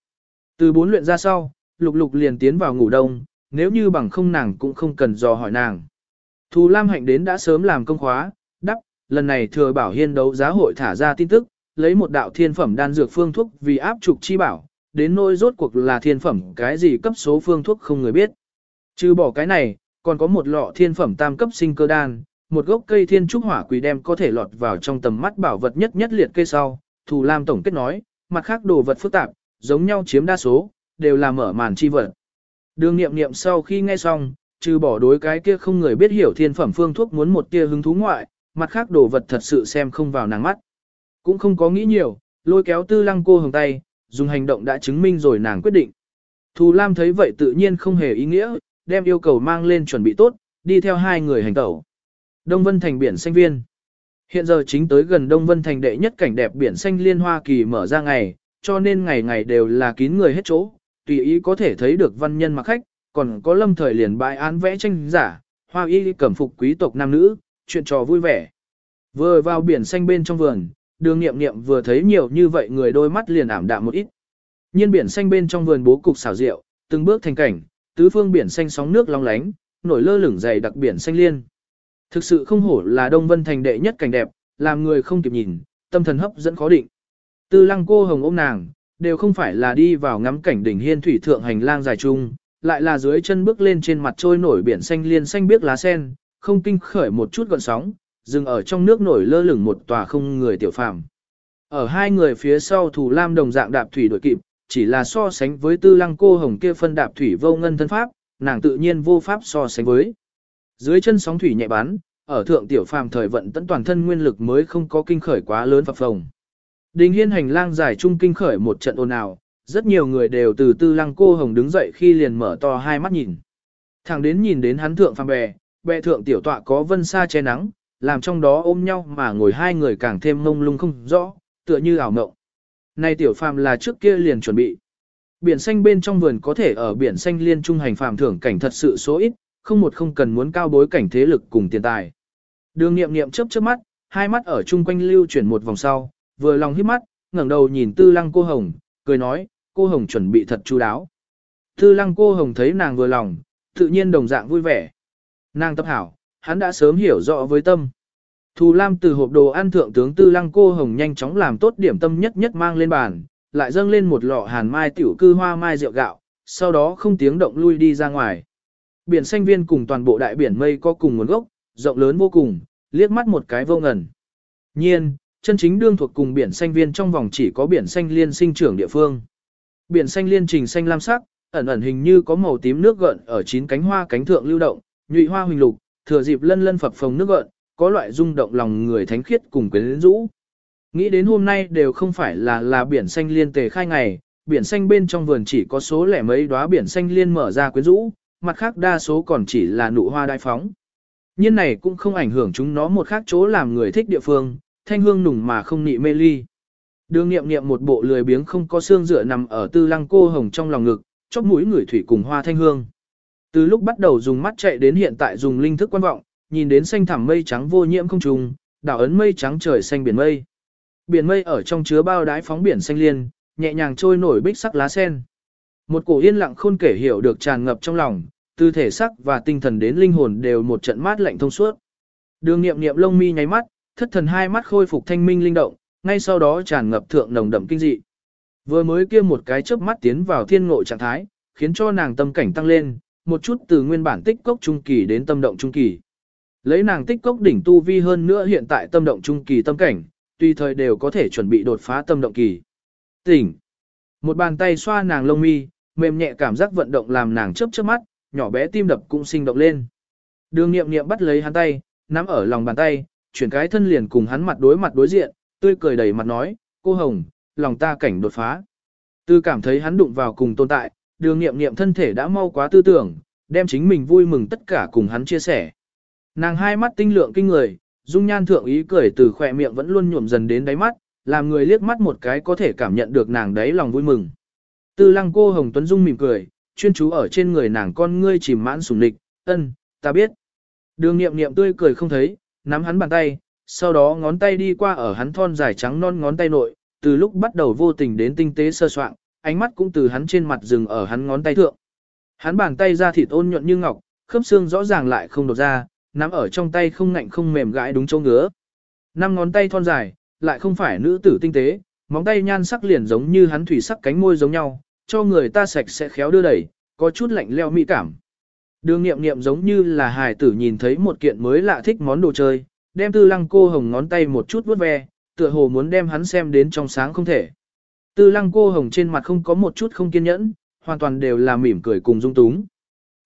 Từ bốn luyện ra sau, lục lục liền tiến vào ngủ đông, nếu như bằng không nàng cũng không cần dò hỏi nàng. Thù Lam Hạnh đến đã sớm làm công khóa, đắp, lần này thừa bảo hiên đấu giá hội thả ra tin tức, lấy một đạo thiên phẩm đan dược phương thuốc vì áp trục chi bảo, đến nỗi rốt cuộc là thiên phẩm cái gì cấp số phương thuốc không người biết. Trừ bỏ cái này, còn có một lọ thiên phẩm tam cấp sinh cơ đan, một gốc cây thiên trúc hỏa quỷ đem có thể lọt vào trong tầm mắt bảo vật nhất nhất liệt cây sau. Thù Lam tổng kết nói, mặt khác đồ vật phức tạp, giống nhau chiếm đa số, đều là mở màn chi vật. Đường nghiệm nghiệm sau khi nghe xong, trừ bỏ đối cái kia không người biết hiểu thiên phẩm phương thuốc muốn một tia hứng thú ngoại, mặt khác đồ vật thật sự xem không vào nàng mắt. Cũng không có nghĩ nhiều, lôi kéo tư lăng cô hồng tay, dùng hành động đã chứng minh rồi nàng quyết định. Thù Lam thấy vậy tự nhiên không hề ý nghĩa, đem yêu cầu mang lên chuẩn bị tốt, đi theo hai người hành tẩu. Đông Vân Thành biển xanh viên. Hiện giờ chính tới gần Đông Vân Thành đệ nhất cảnh đẹp biển xanh liên Hoa Kỳ mở ra ngày, cho nên ngày ngày đều là kín người hết chỗ, tùy ý có thể thấy được văn nhân mặc khách, còn có lâm thời liền bãi án vẽ tranh giả, hoa y cẩm phục quý tộc nam nữ, chuyện trò vui vẻ. Vừa vào biển xanh bên trong vườn, đường nghiệm nghiệm vừa thấy nhiều như vậy người đôi mắt liền ảm đạm một ít. Nhiên biển xanh bên trong vườn bố cục xảo diệu, từng bước thành cảnh, tứ phương biển xanh sóng nước long lánh, nổi lơ lửng dày đặc biển xanh liên. Thực sự không hổ là Đông Vân thành đệ nhất cảnh đẹp, làm người không kịp nhìn, tâm thần hấp dẫn khó định. Tư lăng cô hồng ôm nàng, đều không phải là đi vào ngắm cảnh đỉnh hiên thủy thượng hành lang dài trung, lại là dưới chân bước lên trên mặt trôi nổi biển xanh liên xanh biếc lá sen, không kinh khởi một chút gọn sóng, dừng ở trong nước nổi lơ lửng một tòa không người tiểu phàm. Ở hai người phía sau thủ lam đồng dạng đạp thủy đội kịp, chỉ là so sánh với tư lăng cô hồng kia phân đạp thủy vô ngân thân pháp, nàng tự nhiên vô pháp so sánh với. Dưới chân sóng thủy nhẹ bắn, ở thượng tiểu phàm thời vận tận toàn thân nguyên lực mới không có kinh khởi quá lớn phập phồng. Đình hiên hành lang dài trung kinh khởi một trận ồn ào, rất nhiều người đều từ tư lăng cô hồng đứng dậy khi liền mở to hai mắt nhìn. Thẳng đến nhìn đến hắn thượng phàm bè, bè thượng tiểu tọa có vân sa che nắng, làm trong đó ôm nhau mà ngồi hai người càng thêm mông lung không rõ, tựa như ảo mộng. Nay tiểu phàm là trước kia liền chuẩn bị. Biển xanh bên trong vườn có thể ở biển xanh liên trung hành phàm thưởng cảnh thật sự số ít, không một không cần muốn cao bối cảnh thế lực cùng tiền tài. Đường nghiệm nghiệm chớp chớp mắt, hai mắt ở chung quanh lưu chuyển một vòng sau, vừa lòng hít mắt, ngẩng đầu nhìn tư lăng cô hồng, cười nói, cô hồng chuẩn bị thật chu đáo. Tư lăng cô hồng thấy nàng vừa lòng, tự nhiên đồng dạng vui vẻ. Nàng tập hảo, hắn đã sớm hiểu rõ với tâm. Thù Lam từ hộp đồ ăn thượng tướng tư lăng cô hồng nhanh chóng làm tốt điểm tâm nhất nhất mang lên bàn, lại dâng lên một lọ hàn mai tiểu cư hoa mai rượu gạo, sau đó không tiếng động lui đi ra ngoài. Biển xanh viên cùng toàn bộ đại biển mây có cùng nguồn gốc, rộng lớn vô cùng, liếc mắt một cái vô ngần. Nhiên, chân chính đương thuộc cùng biển xanh viên trong vòng chỉ có biển xanh liên sinh trưởng địa phương. Biển xanh liên trình xanh lam sắc, ẩn ẩn hình như có màu tím nước gợn ở chín cánh hoa cánh thượng lưu động, nhụy hoa huỳnh lục, thừa dịp lân lân phập phồng nước gợn, có loại rung động lòng người thánh khiết cùng quyến rũ. Nghĩ đến hôm nay đều không phải là là biển xanh liên tề khai ngày, biển xanh bên trong vườn chỉ có số lẻ mấy đóa biển xanh liên mở ra quyến rũ, mặt khác đa số còn chỉ là nụ hoa đại phóng. Nhiên này cũng không ảnh hưởng chúng nó một khác chỗ làm người thích địa phương, thanh hương nùng mà không nị mê ly. Đường nghiệm nghiệm một bộ lười biếng không có xương dựa nằm ở tư lăng cô hồng trong lòng ngực, chóp mũi người thủy cùng hoa thanh hương. Từ lúc bắt đầu dùng mắt chạy đến hiện tại dùng linh thức quan vọng, nhìn đến xanh thẳm mây trắng vô nhiễm không trùng, đảo ấn mây trắng trời xanh biển mây. Biển mây ở trong chứa bao đái phóng biển xanh liên, nhẹ nhàng trôi nổi bích sắc lá sen. Một cổ yên lặng khôn kể hiểu được tràn ngập trong lòng, từ thể sắc và tinh thần đến linh hồn đều một trận mát lạnh thông suốt. Đường nghiệm nghiệm lông mi nháy mắt, thất thần hai mắt khôi phục thanh minh linh động, ngay sau đó tràn ngập thượng nồng đậm kinh dị. Vừa mới kia một cái chớp mắt tiến vào thiên ngộ trạng thái, khiến cho nàng tâm cảnh tăng lên, một chút từ nguyên bản tích cốc trung kỳ đến tâm động trung kỳ. Lấy nàng tích cốc đỉnh tu vi hơn nữa hiện tại tâm động trung kỳ tâm cảnh, tùy thời đều có thể chuẩn bị đột phá tâm động kỳ. Tỉnh. Một bàn tay xoa nàng lông mi, mềm nhẹ cảm giác vận động làm nàng chớp chớp mắt, nhỏ bé tim đập cũng sinh động lên. Đường nghiệm nghiệm bắt lấy hắn tay, nắm ở lòng bàn tay, chuyển cái thân liền cùng hắn mặt đối mặt đối diện, tươi cười đầy mặt nói, cô Hồng, lòng ta cảnh đột phá. Tư cảm thấy hắn đụng vào cùng tồn tại, đường nghiệm nghiệm thân thể đã mau quá tư tưởng, đem chính mình vui mừng tất cả cùng hắn chia sẻ. Nàng hai mắt tinh lượng kinh người, dung nhan thượng ý cười từ khỏe miệng vẫn luôn nhuộm dần đến đáy mắt, làm người liếc mắt một cái có thể cảm nhận được nàng đáy lòng vui mừng. Tư lăng cô Hồng Tuấn Dung mỉm cười, chuyên chú ở trên người nàng con ngươi chìm mãn sùng địch, ân, ta biết. Đường nghiệm nghiệm tươi cười không thấy, nắm hắn bàn tay, sau đó ngón tay đi qua ở hắn thon dài trắng non ngón tay nội, từ lúc bắt đầu vô tình đến tinh tế sơ soạn, ánh mắt cũng từ hắn trên mặt dừng ở hắn ngón tay thượng. Hắn bàn tay ra thịt ôn nhuận như ngọc, khớp xương rõ ràng lại không đột ra, nắm ở trong tay không ngạnh không mềm gãi đúng chỗ ngứa. Năm ngón tay thon dài, lại không phải nữ tử tinh tế, móng tay nhan sắc liền giống như hắn thủy sắc cánh môi giống nhau, cho người ta sạch sẽ khéo đưa đẩy, có chút lạnh leo mỹ cảm. Đường nghiệm nghiệm giống như là hài tử nhìn thấy một kiện mới lạ thích món đồ chơi, đem tư lăng cô hồng ngón tay một chút vuốt ve, tựa hồ muốn đem hắn xem đến trong sáng không thể. Tư lăng cô hồng trên mặt không có một chút không kiên nhẫn, hoàn toàn đều là mỉm cười cùng dung túng.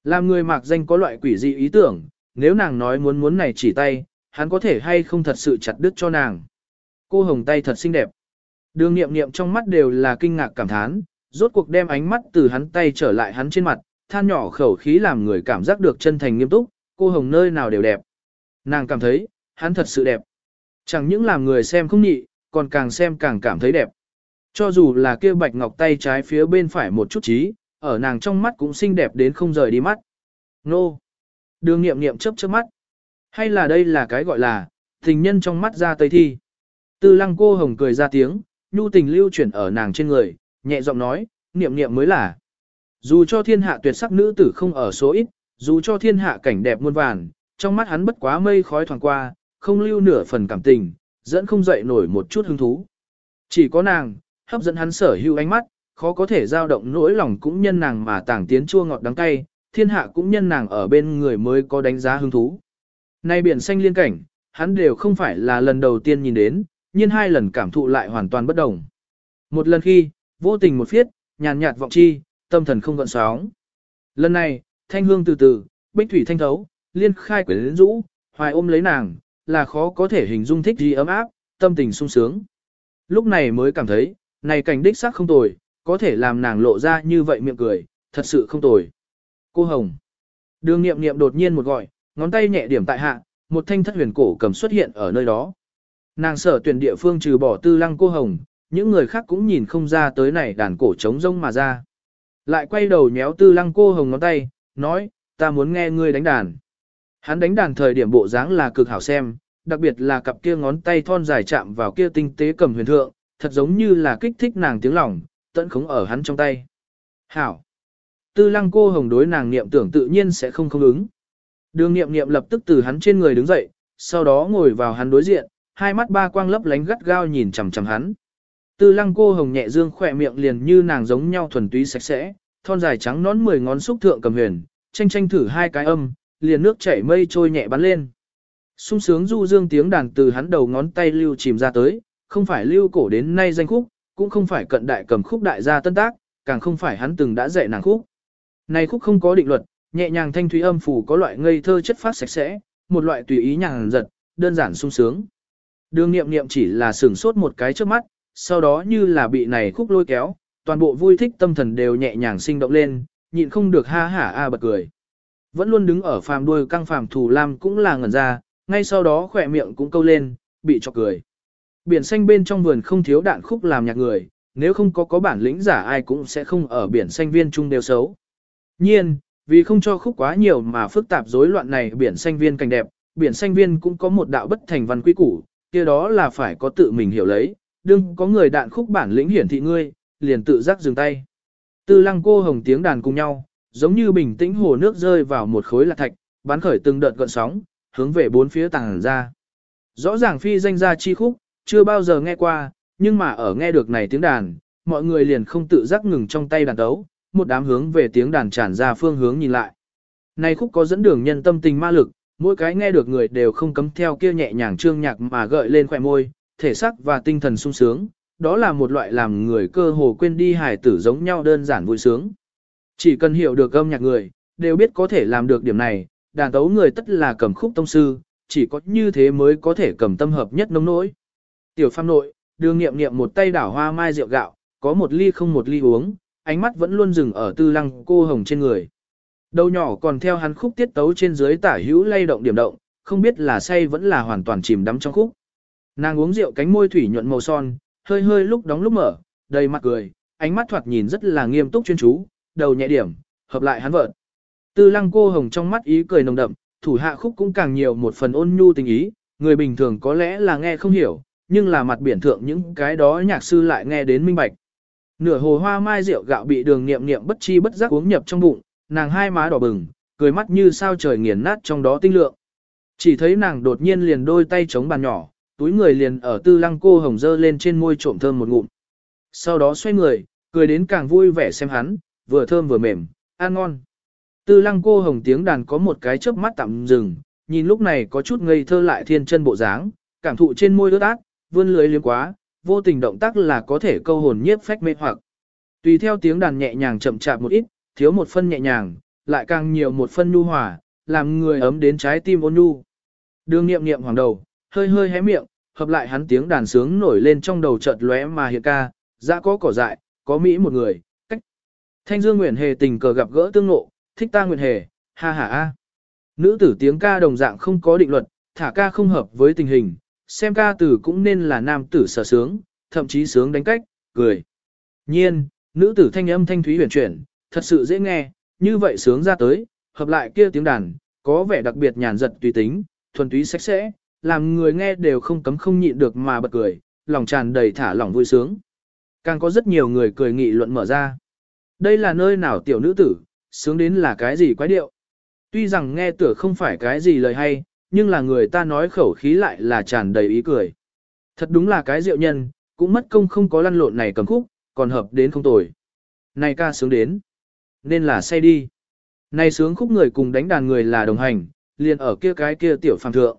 Làm người mạc danh có loại quỷ dị ý tưởng, nếu nàng nói muốn muốn này chỉ tay, hắn có thể hay không thật sự chặt đứt cho nàng. Cô hồng tay thật xinh đẹp. Đường nghiệm nghiệm trong mắt đều là kinh ngạc cảm thán, rốt cuộc đem ánh mắt từ hắn tay trở lại hắn trên mặt, than nhỏ khẩu khí làm người cảm giác được chân thành nghiêm túc, cô hồng nơi nào đều đẹp. Nàng cảm thấy, hắn thật sự đẹp. Chẳng những làm người xem không nhị, còn càng xem càng cảm thấy đẹp. Cho dù là kia bạch ngọc tay trái phía bên phải một chút trí, ở nàng trong mắt cũng xinh đẹp đến không rời đi mắt. Nô! Đường nghiệm nghiệm chớp chớp mắt. Hay là đây là cái gọi là, tình nhân trong mắt ra tây thi. Tư lăng cô hồng cười ra tiếng, nhu tình lưu chuyển ở nàng trên người, nhẹ giọng nói, niệm niệm mới là. Dù cho thiên hạ tuyệt sắc nữ tử không ở số ít, dù cho thiên hạ cảnh đẹp muôn vàn, trong mắt hắn bất quá mây khói thoảng qua, không lưu nửa phần cảm tình, dẫn không dậy nổi một chút hứng thú. Chỉ có nàng, hấp dẫn hắn sở hữu ánh mắt, khó có thể dao động nỗi lòng cũng nhân nàng mà tảng tiến chua ngọt đắng cay, thiên hạ cũng nhân nàng ở bên người mới có đánh giá hứng thú. Nay biển xanh liên cảnh, hắn đều không phải là lần đầu tiên nhìn đến, nhưng hai lần cảm thụ lại hoàn toàn bất đồng. Một lần khi, vô tình một phiết, nhàn nhạt vọng chi, tâm thần không gợn sóng. Lần này, thanh hương từ từ, bích thủy thanh thấu, liên khai quyến rũ, hoài ôm lấy nàng, là khó có thể hình dung thích gì ấm áp, tâm tình sung sướng. Lúc này mới cảm thấy, này cảnh đích xác không tồi, có thể làm nàng lộ ra như vậy miệng cười, thật sự không tồi. Cô Hồng. Đường nghiệm nghiệm đột nhiên một gọi, ngón tay nhẹ điểm tại hạ, một thanh thất huyền cổ cầm xuất hiện ở nơi đó. Nàng sở tuyển địa phương trừ bỏ tư lăng cô Hồng, những người khác cũng nhìn không ra tới này đàn cổ trống rông mà ra. Lại quay đầu nhéo tư lăng cô Hồng ngón tay, nói, ta muốn nghe ngươi đánh đàn. Hắn đánh đàn thời điểm bộ dáng là cực hảo xem, đặc biệt là cặp kia ngón tay thon dài chạm vào kia tinh tế cầm huyền thượng, thật giống như là kích thích nàng tiếng lòng, tận khống ở hắn trong tay. Hảo! Tư lăng cô hồng đối nàng niệm tưởng tự nhiên sẽ không không ứng. Đường niệm niệm lập tức từ hắn trên người đứng dậy, sau đó ngồi vào hắn đối diện, hai mắt ba quang lấp lánh gắt gao nhìn chằm chằm hắn. Tư lăng cô hồng nhẹ dương khỏe miệng liền như nàng giống nhau thuần túy sạch sẽ, thon dài trắng nón mười ngón xúc thượng cầm huyền, tranh tranh thử hai cái âm, liền nước chảy mây trôi nhẹ bắn lên. sung sướng du dương tiếng đàn từ hắn đầu ngón tay lưu chìm ra tới, không phải lưu cổ đến nay danh khúc, cũng không phải cận đại cầm khúc đại gia tân tác, càng không phải hắn từng đã dạy nàng khúc. Này khúc không có định luật, nhẹ nhàng thanh thúy âm phủ có loại ngây thơ chất phát sạch sẽ, một loại tùy ý nhàng giật, đơn giản sung sướng. Đường nghiệm nghiệm chỉ là sửng sốt một cái trước mắt, sau đó như là bị này khúc lôi kéo, toàn bộ vui thích tâm thần đều nhẹ nhàng sinh động lên, nhịn không được ha hả a bật cười. Vẫn luôn đứng ở phàm đuôi căng phàm thù lam cũng là ngẩn ra, ngay sau đó khỏe miệng cũng câu lên, bị chọc cười. Biển xanh bên trong vườn không thiếu đạn khúc làm nhạc người, nếu không có có bản lĩnh giả ai cũng sẽ không ở biển xanh viên trung đều xấu. Nhiên, vì không cho khúc quá nhiều mà phức tạp rối loạn này biển xanh viên cảnh đẹp, biển xanh viên cũng có một đạo bất thành văn quy củ, kia đó là phải có tự mình hiểu lấy, đừng có người đạn khúc bản lĩnh hiển thị ngươi, liền tự giác dừng tay. Tư lăng cô hồng tiếng đàn cùng nhau, giống như bình tĩnh hồ nước rơi vào một khối lạc thạch, bắn khởi từng đợt gợn sóng, hướng về bốn phía tàng ra. Rõ ràng phi danh gia chi khúc, chưa bao giờ nghe qua, nhưng mà ở nghe được này tiếng đàn, mọi người liền không tự giác ngừng trong tay đàn tấu, một đám hướng về tiếng đàn tràn ra phương hướng nhìn lại. Này khúc có dẫn đường nhân tâm tình ma lực, mỗi cái nghe được người đều không cấm theo kia nhẹ nhàng trương nhạc mà gợi lên khỏe môi, thể sắc và tinh thần sung sướng, đó là một loại làm người cơ hồ quên đi hài tử giống nhau đơn giản vui sướng. Chỉ cần hiểu được âm nhạc người, đều biết có thể làm được điểm này, đàn tấu người tất là cầm khúc tông sư, chỉ có như thế mới có thể cầm tâm hợp nhất nông nỗi. Tiểu Phạm nội, đường nghiệm nghiệm một tay đảo hoa mai rượu gạo, có một ly không một ly uống, ánh mắt vẫn luôn dừng ở tư lăng cô hồng trên người. Đầu nhỏ còn theo hắn khúc tiết tấu trên dưới tả hữu lay động điểm động, không biết là say vẫn là hoàn toàn chìm đắm trong khúc. Nàng uống rượu cánh môi thủy nhuận màu son, hơi hơi lúc đóng lúc mở, đầy mặt cười, ánh mắt thoạt nhìn rất là nghiêm túc chuyên chú, đầu nhẹ điểm, hợp lại hắn vợt. Tư lăng cô hồng trong mắt ý cười nồng đậm, thủ hạ khúc cũng càng nhiều một phần ôn nhu tình ý, người bình thường có lẽ là nghe không hiểu, nhưng là mặt biển thượng những cái đó nhạc sư lại nghe đến minh bạch. Nửa hồ hoa mai rượu gạo bị đường niệm niệm bất chi bất giác uống nhập trong bụng, nàng hai má đỏ bừng, cười mắt như sao trời nghiền nát trong đó tinh lượng. Chỉ thấy nàng đột nhiên liền đôi tay chống bàn nhỏ, túi người liền ở tư lăng cô hồng dơ lên trên môi trộm thơm một ngụm. Sau đó xoay người, cười đến càng vui vẻ xem hắn, vừa thơm vừa mềm, ăn ngon. Tư lăng cô hồng tiếng đàn có một cái chớp mắt tạm dừng, nhìn lúc này có chút ngây thơ lại thiên chân bộ dáng, cảm thụ trên môi ướt át, vươn lưới liếm quá, vô tình động tác là có thể câu hồn nhiếp phách mê hoặc. Tùy theo tiếng đàn nhẹ nhàng chậm chạp một ít, thiếu một phân nhẹ nhàng, lại càng nhiều một phân nhu hòa, làm người ấm đến trái tim ôn nhu. Đường nghiệm nghiệm hoàng đầu, hơi hơi hé miệng, hợp lại hắn tiếng đàn sướng nổi lên trong đầu chợt lóe mà hiện ca, dã có cỏ dại, có Mỹ một người, cách. Thanh Dương Nguyễn Hề tình cờ gặp gỡ tương ngộ, thích ta Nguyễn Hề, ha ha a. Nữ tử tiếng ca đồng dạng không có định luật, thả ca không hợp với tình hình, xem ca tử cũng nên là nam tử sở sướng, thậm chí sướng đánh cách, cười. Nhiên, nữ tử thanh âm thanh thúy huyền chuyển, thật sự dễ nghe, như vậy sướng ra tới, hợp lại kia tiếng đàn, có vẻ đặc biệt nhàn giật tùy tính, thuần túy sạch sẽ, làm người nghe đều không cấm không nhịn được mà bật cười, lòng tràn đầy thả lỏng vui sướng. Càng có rất nhiều người cười nghị luận mở ra. Đây là nơi nào tiểu nữ tử, sướng đến là cái gì quái điệu. Tuy rằng nghe tựa không phải cái gì lời hay, nhưng là người ta nói khẩu khí lại là tràn đầy ý cười. Thật đúng là cái diệu nhân, cũng mất công không có lăn lộn này cầm khúc, còn hợp đến không tồi. Này ca sướng đến, nên là say đi. Này sướng khúc người cùng đánh đàn người là đồng hành, liền ở kia cái kia tiểu phàm thượng.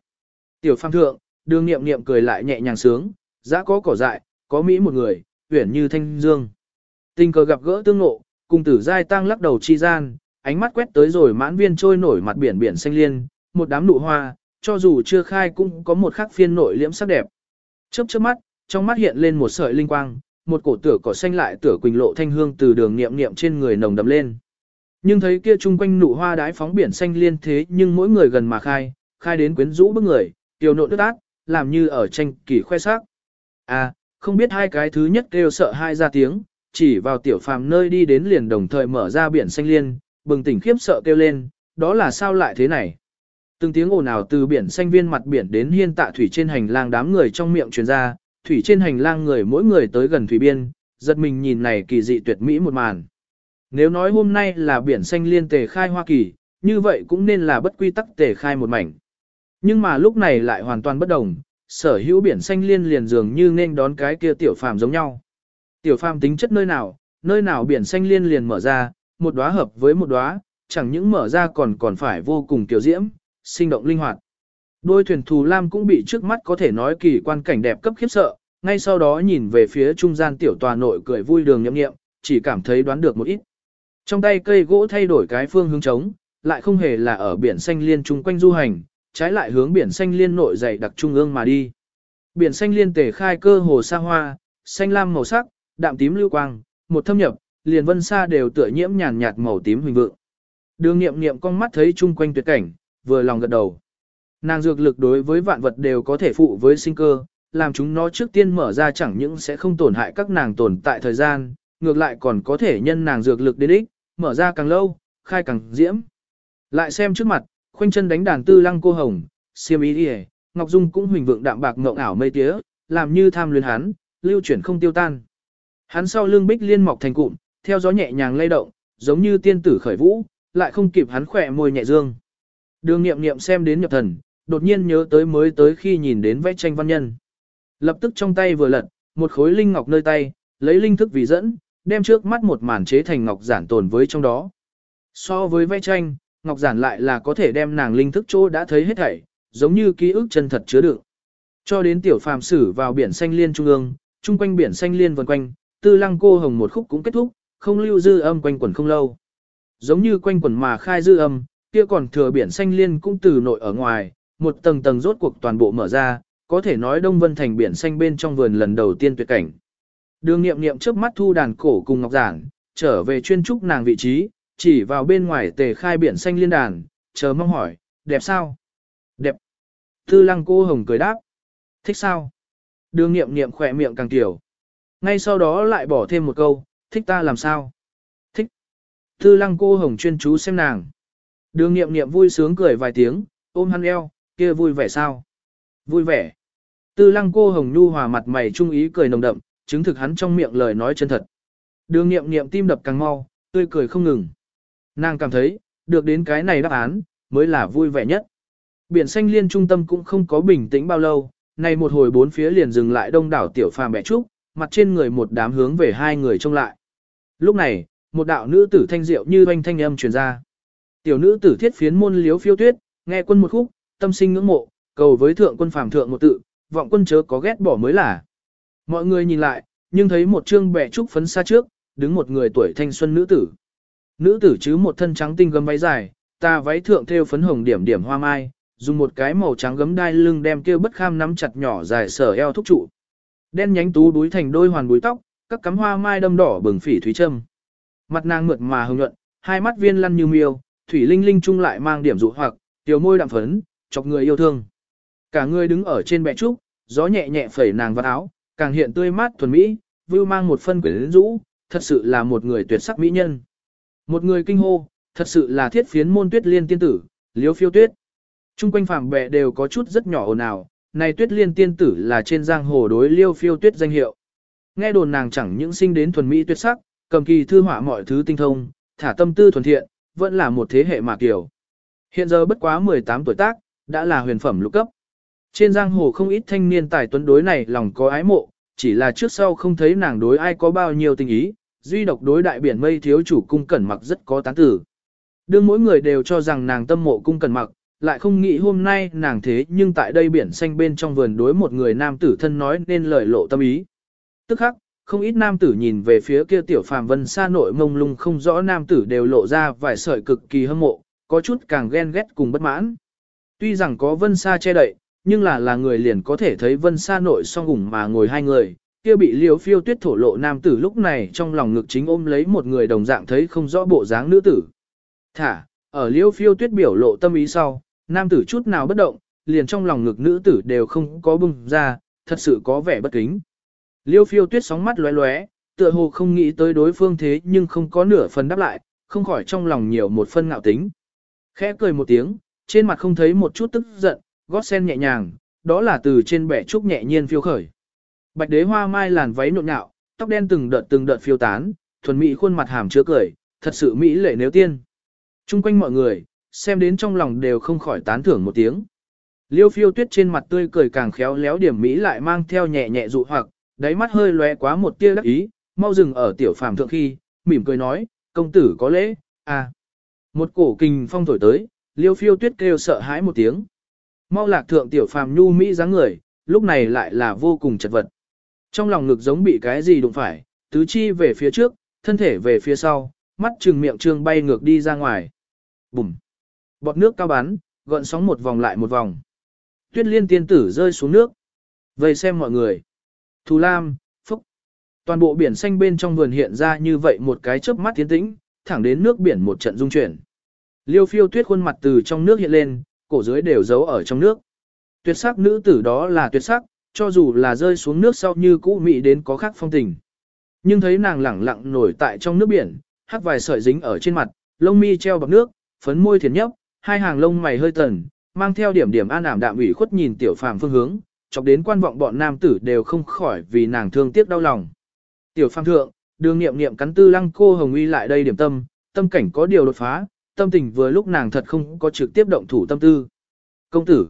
Tiểu phàm thượng, đường niệm niệm cười lại nhẹ nhàng sướng, dã có cỏ dại, có Mỹ một người, uyển như thanh dương. Tình cờ gặp gỡ tương ngộ, cùng tử giai tăng lắc đầu chi gian, ánh mắt quét tới rồi mãn viên trôi nổi mặt biển biển xanh liên, một đám nụ hoa, cho dù chưa khai cũng có một khắc phiên nội liễm sắc đẹp. Chớp chớp mắt, trong mắt hiện lên một sợi linh quang, một cổ tửa cỏ xanh lại tửa quỳnh lộ thanh hương từ đường niệm niệm trên người nồng đậm lên. Nhưng thấy kia chung quanh nụ hoa đái phóng biển xanh liên thế nhưng mỗi người gần mà khai, khai đến quyến rũ bức người, tiểu nộ đức ác, làm như ở tranh kỳ khoe sắc. À, không biết hai cái thứ nhất kêu sợ hai ra tiếng, chỉ vào tiểu phàm nơi đi đến liền đồng thời mở ra biển xanh liên, bừng tỉnh khiếp sợ kêu lên, đó là sao lại thế này? Từng tiếng ồn ào từ biển xanh viên mặt biển đến hiên tạ thủy trên hành lang đám người trong miệng truyền ra, thủy trên hành lang người mỗi người tới gần thủy biên, giật mình nhìn này kỳ dị tuyệt mỹ một màn. Nếu nói hôm nay là biển xanh liên tề khai Hoa Kỳ, như vậy cũng nên là bất quy tắc tề khai một mảnh. Nhưng mà lúc này lại hoàn toàn bất đồng, sở hữu biển xanh liên liền dường như nên đón cái kia tiểu phàm giống nhau. Tiểu phàm tính chất nơi nào, nơi nào biển xanh liên liền mở ra, một đóa hợp với một đóa, chẳng những mở ra còn còn phải vô cùng tiểu diễm, sinh động linh hoạt. Đôi thuyền thù lam cũng bị trước mắt có thể nói kỳ quan cảnh đẹp cấp khiếp sợ, ngay sau đó nhìn về phía trung gian tiểu tòa nội cười vui đường nhậm nghiệm, chỉ cảm thấy đoán được một ít. Trong tay cây gỗ thay đổi cái phương hướng trống, lại không hề là ở biển xanh liên chung quanh du hành, trái lại hướng biển xanh liên nội dày đặc trung ương mà đi. Biển xanh liên tề khai cơ hồ sa hoa, xanh lam màu sắc, đạm tím lưu quang, một thâm nhập, liền vân xa đều tựa nhiễm nhàn nhạt màu tím huỳnh vượng. Đường nghiệm nghiệm con mắt thấy chung quanh tuyệt cảnh, vừa lòng gật đầu. Nàng dược lực đối với vạn vật đều có thể phụ với sinh cơ, làm chúng nó trước tiên mở ra chẳng những sẽ không tổn hại các nàng tồn tại thời gian, ngược lại còn có thể nhân nàng dược lực đến ích, mở ra càng lâu, khai càng diễm. Lại xem trước mặt, khoanh chân đánh đàn tư lăng cô hồng, siêm ý đi Ngọc Dung cũng huỳnh vượng đạm bạc ngộng ảo mây tía, làm như tham luyến hắn, lưu chuyển không tiêu tan. Hắn sau lưng bích liên mọc thành cụm, theo gió nhẹ nhàng lay động, giống như tiên tử khởi vũ, lại không kịp hắn khỏe môi nhẹ dương. Đường nghiệm nghiệm xem đến nhập thần, đột nhiên nhớ tới mới tới khi nhìn đến vẽ tranh văn nhân. Lập tức trong tay vừa lật, một khối linh ngọc nơi tay, lấy linh thức vì dẫn, đem trước mắt một màn chế thành ngọc giản tồn với trong đó. So với vẽ tranh, ngọc giản lại là có thể đem nàng linh thức chỗ đã thấy hết thảy, giống như ký ức chân thật chứa đựng. Cho đến tiểu phàm sử vào biển xanh liên trung ương, chung quanh biển xanh liên vần quanh, tư lăng cô hồng một khúc cũng kết thúc, không lưu dư âm quanh quẩn không lâu. Giống như quanh quẩn mà khai dư âm, kia còn thừa biển xanh liên cũng từ nội ở ngoài, một tầng tầng rốt cuộc toàn bộ mở ra, có thể nói Đông Vân thành biển xanh bên trong vườn lần đầu tiên tuyệt cảnh. Đường nghiệm nghiệm trước mắt thu đàn cổ cùng ngọc giản, trở về chuyên trúc nàng vị trí, chỉ vào bên ngoài tề khai biển xanh liên đàn, chờ mong hỏi, đẹp sao? Đẹp. Tư lăng cô hồng cười đáp. Thích sao? Đường nghiệm nghiệm khỏe miệng càng tiểu. Ngay sau đó lại bỏ thêm một câu, thích ta làm sao? Thích. Tư lăng cô hồng chuyên chú xem nàng. Đường nghiệm nghiệm vui sướng cười vài tiếng, ôm hắn eo, kia vui vẻ sao? Vui vẻ. Tư lăng cô hồng nhu hòa mặt mày trung ý cười nồng đậm, chứng thực hắn trong miệng lời nói chân thật. Đường nghiệm nghiệm tim đập càng mau, tươi cười không ngừng. Nàng cảm thấy, được đến cái này đáp án, mới là vui vẻ nhất. Biển xanh liên trung tâm cũng không có bình tĩnh bao lâu, này một hồi bốn phía liền dừng lại đông đảo tiểu phàm mẹ trúc, mặt trên người một đám hướng về hai người trông lại. Lúc này, một đạo nữ tử thanh diệu như oanh thanh âm truyền ra. Tiểu nữ tử thiết phiến môn liếu phiêu tuyết, nghe quân một khúc, tâm sinh ngưỡng mộ, cầu với thượng quân phàm thượng một tự, vọng quân chớ có ghét bỏ mới là. Mọi người nhìn lại, nhưng thấy một trương bẻ trúc phấn xa trước, đứng một người tuổi thanh xuân nữ tử. Nữ tử chứ một thân trắng tinh gấm váy dài, ta váy thượng thêu phấn hồng điểm điểm hoa mai, dùng một cái màu trắng gấm đai lưng đem kia bất kham nắm chặt nhỏ dài sở eo thúc trụ. Đen nhánh tú đuối thành đôi hoàn búi tóc, các cắm hoa mai đâm đỏ bừng phỉ thúy châm. Mặt nàng mượt mà hồng nhuận, hai mắt viên lăn như miêu, thủy linh linh chung lại mang điểm dụ hoặc, tiểu môi đạm phấn, chọc người yêu thương. Cả người đứng ở trên bệ trúc, gió nhẹ nhẹ phẩy nàng vào áo, càng hiện tươi mát thuần mỹ, vưu mang một phân quyến rũ, thật sự là một người tuyệt sắc mỹ nhân. Một người kinh hô, thật sự là thiết phiến môn tuyết liên tiên tử, liếu phiêu tuyết. Trung quanh phàm bệ đều có chút rất nhỏ ồn ào, này tuyết liên tiên tử là trên giang hồ đối liêu phiêu tuyết danh hiệu. Nghe đồn nàng chẳng những sinh đến thuần mỹ tuyệt sắc, cầm kỳ thư họa mọi thứ tinh thông, thả tâm tư thuần thiện, vẫn là một thế hệ mà kiểu. Hiện giờ bất quá 18 tuổi tác, đã là huyền phẩm lục cấp. Trên giang hồ không ít thanh niên tài tuấn đối này lòng có ái mộ, chỉ là trước sau không thấy nàng đối ai có bao nhiêu tình ý, duy độc đối đại biển mây thiếu chủ cung cẩn mặc rất có tán tử. Đương mỗi người đều cho rằng nàng tâm mộ cung cẩn mặc, lại không nghĩ hôm nay nàng thế nhưng tại đây biển xanh bên trong vườn đối một người nam tử thân nói nên lời lộ tâm ý. Tức khắc, không ít nam tử nhìn về phía kia tiểu phàm vân xa nội mông lung không rõ nam tử đều lộ ra vài sợi cực kỳ hâm mộ, có chút càng ghen ghét cùng bất mãn. Tuy rằng có vân xa che đậy, nhưng là là người liền có thể thấy vân xa nội song ủng mà ngồi hai người, kia bị liều phiêu tuyết thổ lộ nam tử lúc này trong lòng ngực chính ôm lấy một người đồng dạng thấy không rõ bộ dáng nữ tử. Thả, ở liêu phiêu tuyết biểu lộ tâm ý sau, nam tử chút nào bất động, liền trong lòng ngực nữ tử đều không có bung ra, thật sự có vẻ bất kính. Liêu phiêu tuyết sóng mắt lóe lóe, tựa hồ không nghĩ tới đối phương thế nhưng không có nửa phần đáp lại, không khỏi trong lòng nhiều một phân ngạo tính. Khẽ cười một tiếng, trên mặt không thấy một chút tức giận, gót sen nhẹ nhàng, đó là từ trên bẻ trúc nhẹ nhiên phiêu khởi. Bạch đế hoa mai làn váy nhộn nhạo, tóc đen từng đợt từng đợt phiêu tán, thuần mỹ khuôn mặt hàm chứa cười, thật sự mỹ lệ nếu tiên. Trung quanh mọi người, xem đến trong lòng đều không khỏi tán thưởng một tiếng. Liêu phiêu tuyết trên mặt tươi cười càng khéo léo điểm mỹ lại mang theo nhẹ nhẹ dụ hoặc, đáy mắt hơi lóe quá một tia đắc ý, mau dừng ở tiểu phàm thượng khi, mỉm cười nói, công tử có lễ, à. Một cổ kinh phong thổi tới, liêu phiêu tuyết kêu sợ hãi một tiếng. Mau lạc thượng tiểu phàm nhu mỹ dáng người, lúc này lại là vô cùng chật vật. Trong lòng ngực giống bị cái gì đụng phải, tứ chi về phía trước, thân thể về phía sau, mắt trừng miệng trương bay ngược đi ra ngoài. Bùm! Bọt nước cao bắn, gợn sóng một vòng lại một vòng. Tuyết liên tiên tử rơi xuống nước. Vây xem mọi người. Thù lam, phúc. Toàn bộ biển xanh bên trong vườn hiện ra như vậy một cái chớp mắt tiến tĩnh, thẳng đến nước biển một trận dung chuyển. Liêu phiêu tuyết khuôn mặt từ trong nước hiện lên, cổ dưới đều giấu ở trong nước. Tuyệt sắc nữ tử đó là tuyệt sắc, cho dù là rơi xuống nước sau như cũ mị đến có khác phong tình. Nhưng thấy nàng lẳng lặng nổi tại trong nước biển, hắc vài sợi dính ở trên mặt, lông mi treo bọc nước, phấn môi thiền nhấp, hai hàng lông mày hơi tần, mang theo điểm điểm an ảm đạm ủy khuất nhìn tiểu phàm phương hướng, chọc đến quan vọng bọn nam tử đều không khỏi vì nàng thương tiếc đau lòng. Tiểu phàm thượng, đường nghiệm nghiệm cắn tư lăng cô hồng uy lại đây điểm tâm, tâm cảnh có điều đột phá, tâm tình vừa lúc nàng thật không có trực tiếp động thủ tâm tư. Công tử,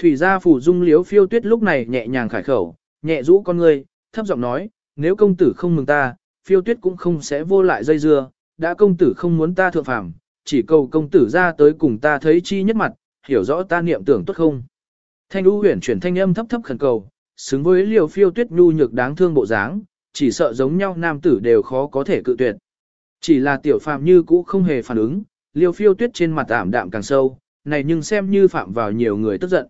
thủy gia phủ dung liếu phiêu tuyết lúc này nhẹ nhàng khải khẩu, nhẹ rũ con người, thấp giọng nói, nếu công tử không mừng ta, phiêu tuyết cũng không sẽ vô lại dây dưa, đã công tử không muốn ta thượng phàm, chỉ cầu công tử ra tới cùng ta thấy chi nhất mặt, hiểu rõ ta niệm tưởng tốt không. Thanh U huyền chuyển thanh âm thấp thấp khẩn cầu, xứng với liều phiêu tuyết nhu nhược đáng thương bộ dáng, chỉ sợ giống nhau nam tử đều khó có thể cự tuyệt. Chỉ là tiểu phạm như cũ không hề phản ứng, liều phiêu tuyết trên mặt ảm đạm càng sâu, này nhưng xem như phạm vào nhiều người tức giận.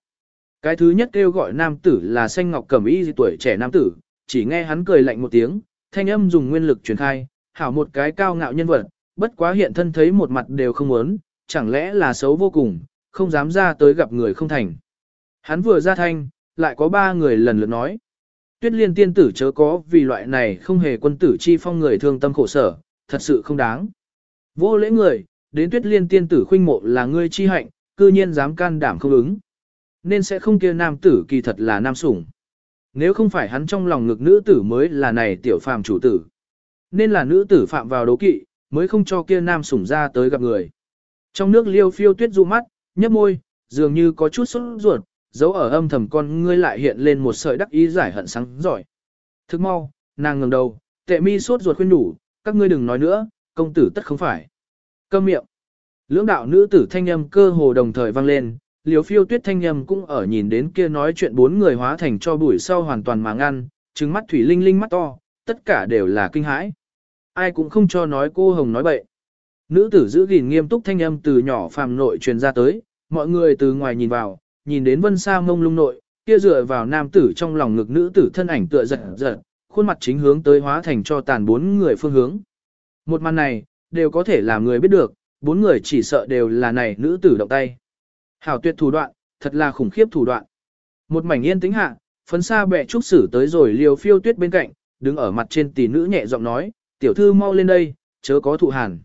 Cái thứ nhất kêu gọi nam tử là xanh ngọc cẩm y tuổi trẻ nam tử, chỉ nghe hắn cười lạnh một tiếng, thanh âm dùng nguyên lực truyền khai, hảo một cái cao ngạo nhân vật, bất quá hiện thân thấy một mặt đều không muốn, chẳng lẽ là xấu vô cùng, không dám ra tới gặp người không thành. Hắn vừa ra thanh, lại có ba người lần lượt nói. Tuyết liên tiên tử chớ có vì loại này không hề quân tử chi phong người thương tâm khổ sở, thật sự không đáng. Vô lễ người, đến tuyết liên tiên tử khuynh mộ là ngươi chi hạnh, cư nhiên dám can đảm không ứng. Nên sẽ không kia nam tử kỳ thật là nam sủng. Nếu không phải hắn trong lòng ngực nữ tử mới là này tiểu phàm chủ tử. Nên là nữ tử phạm vào đố kỵ, mới không cho kia nam sủng ra tới gặp người. Trong nước liêu phiêu tuyết du mắt, nhấp môi, dường như có chút sốt ruột, dấu ở âm thầm con ngươi lại hiện lên một sợi đắc ý giải hận sáng giỏi. Thức mau, nàng ngẩng đầu, tệ mi sốt ruột khuyên đủ, các ngươi đừng nói nữa, công tử tất không phải. Câm miệng. Lưỡng đạo nữ tử thanh âm cơ hồ đồng thời vang lên, liều phiêu tuyết thanh âm cũng ở nhìn đến kia nói chuyện bốn người hóa thành cho bụi sau hoàn toàn mà ngăn, trừng mắt thủy linh linh mắt to, tất cả đều là kinh hãi. Ai cũng không cho nói cô hồng nói bậy. Nữ tử giữ gìn nghiêm túc thanh âm từ nhỏ phàm nội truyền ra tới, mọi người từ ngoài nhìn vào, nhìn đến vân sa mông lung nội, kia dựa vào nam tử trong lòng ngực nữ tử thân ảnh tựa giật giật, khuôn mặt chính hướng tới hóa thành cho tàn bốn người phương hướng. Một màn này, đều có thể làm người biết được, bốn người chỉ sợ đều là này nữ tử động tay. Hảo tuyệt thủ đoạn, thật là khủng khiếp thủ đoạn. Một mảnh yên tĩnh hạ, phấn xa bẹ trúc sử tới rồi liều phiêu tuyết bên cạnh, đứng ở mặt trên tỷ nữ nhẹ giọng nói, tiểu thư mau lên đây, chớ có thụ hàn.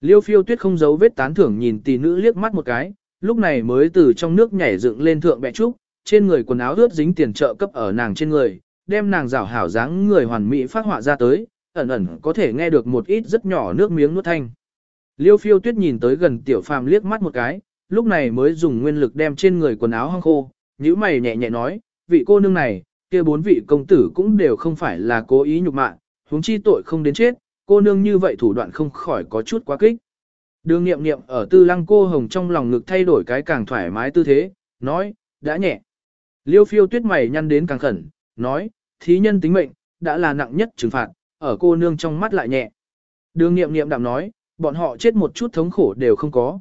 Liêu phiêu tuyết không giấu vết tán thưởng nhìn tỷ nữ liếc mắt một cái, Lúc này mới từ trong nước nhảy dựng lên thượng bẹ trúc, trên người quần áo ướt dính tiền trợ cấp ở nàng trên người, đem nàng rảo hảo dáng người hoàn mỹ phát họa ra tới, ẩn ẩn có thể nghe được một ít rất nhỏ nước miếng nuốt thanh. Liêu phiêu tuyết nhìn tới gần tiểu phàm liếc mắt một cái, lúc này mới dùng nguyên lực đem trên người quần áo hong khô, nhíu mày nhẹ nhẹ nói, vị cô nương này, kia bốn vị công tử cũng đều không phải là cố ý nhục mạ, huống chi tội không đến chết, cô nương như vậy thủ đoạn không khỏi có chút quá kích. Đường nghiệm nghiệm ở tư lăng cô hồng trong lòng ngực thay đổi cái càng thoải mái tư thế, nói, đã nhẹ. Liêu phiêu tuyết mày nhăn đến càng khẩn, nói, thí nhân tính mệnh, đã là nặng nhất trừng phạt, ở cô nương trong mắt lại nhẹ. Đường nghiệm nghiệm đạm nói, bọn họ chết một chút thống khổ đều không có.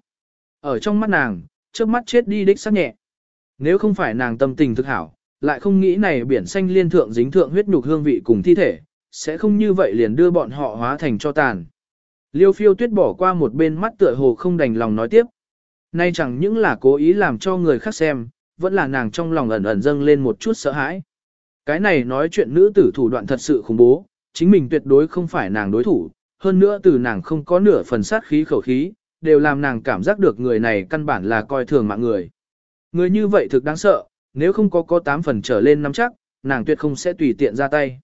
Ở trong mắt nàng, trước mắt chết đi đích sắc nhẹ. Nếu không phải nàng tâm tình thực hảo, lại không nghĩ này biển xanh liên thượng dính thượng huyết nhục hương vị cùng thi thể, sẽ không như vậy liền đưa bọn họ hóa thành cho tàn. Liêu phiêu tuyết bỏ qua một bên mắt tựa hồ không đành lòng nói tiếp. Nay chẳng những là cố ý làm cho người khác xem, vẫn là nàng trong lòng ẩn ẩn dâng lên một chút sợ hãi. Cái này nói chuyện nữ tử thủ đoạn thật sự khủng bố, chính mình tuyệt đối không phải nàng đối thủ, hơn nữa từ nàng không có nửa phần sát khí khẩu khí, đều làm nàng cảm giác được người này căn bản là coi thường mạng người. Người như vậy thực đáng sợ, nếu không có có 8 phần trở lên nắm chắc, nàng tuyệt không sẽ tùy tiện ra tay.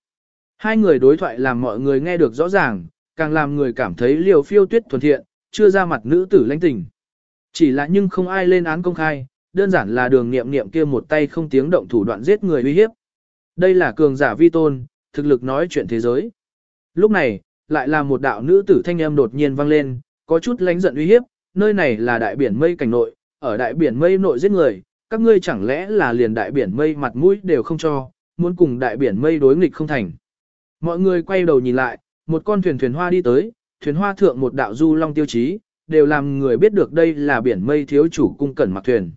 Hai người đối thoại làm mọi người nghe được rõ ràng, càng làm người cảm thấy liều phiêu tuyết thuần thiện, chưa ra mặt nữ tử lãnh tình. Chỉ là nhưng không ai lên án công khai, đơn giản là đường nghiệm nghiệm kia một tay không tiếng động thủ đoạn giết người uy hiếp. Đây là cường giả vi tôn, thực lực nói chuyện thế giới. Lúc này, lại là một đạo nữ tử thanh âm đột nhiên vang lên, có chút lánh giận uy hiếp, nơi này là đại biển mây cảnh nội, ở đại biển mây nội giết người, các ngươi chẳng lẽ là liền đại biển mây mặt mũi đều không cho, muốn cùng đại biển mây đối nghịch không thành. Mọi người quay đầu nhìn lại, một con thuyền thuyền hoa đi tới, thuyền hoa thượng một đạo du long tiêu chí, đều làm người biết được đây là biển mây thiếu chủ cung cẩn mặc thuyền.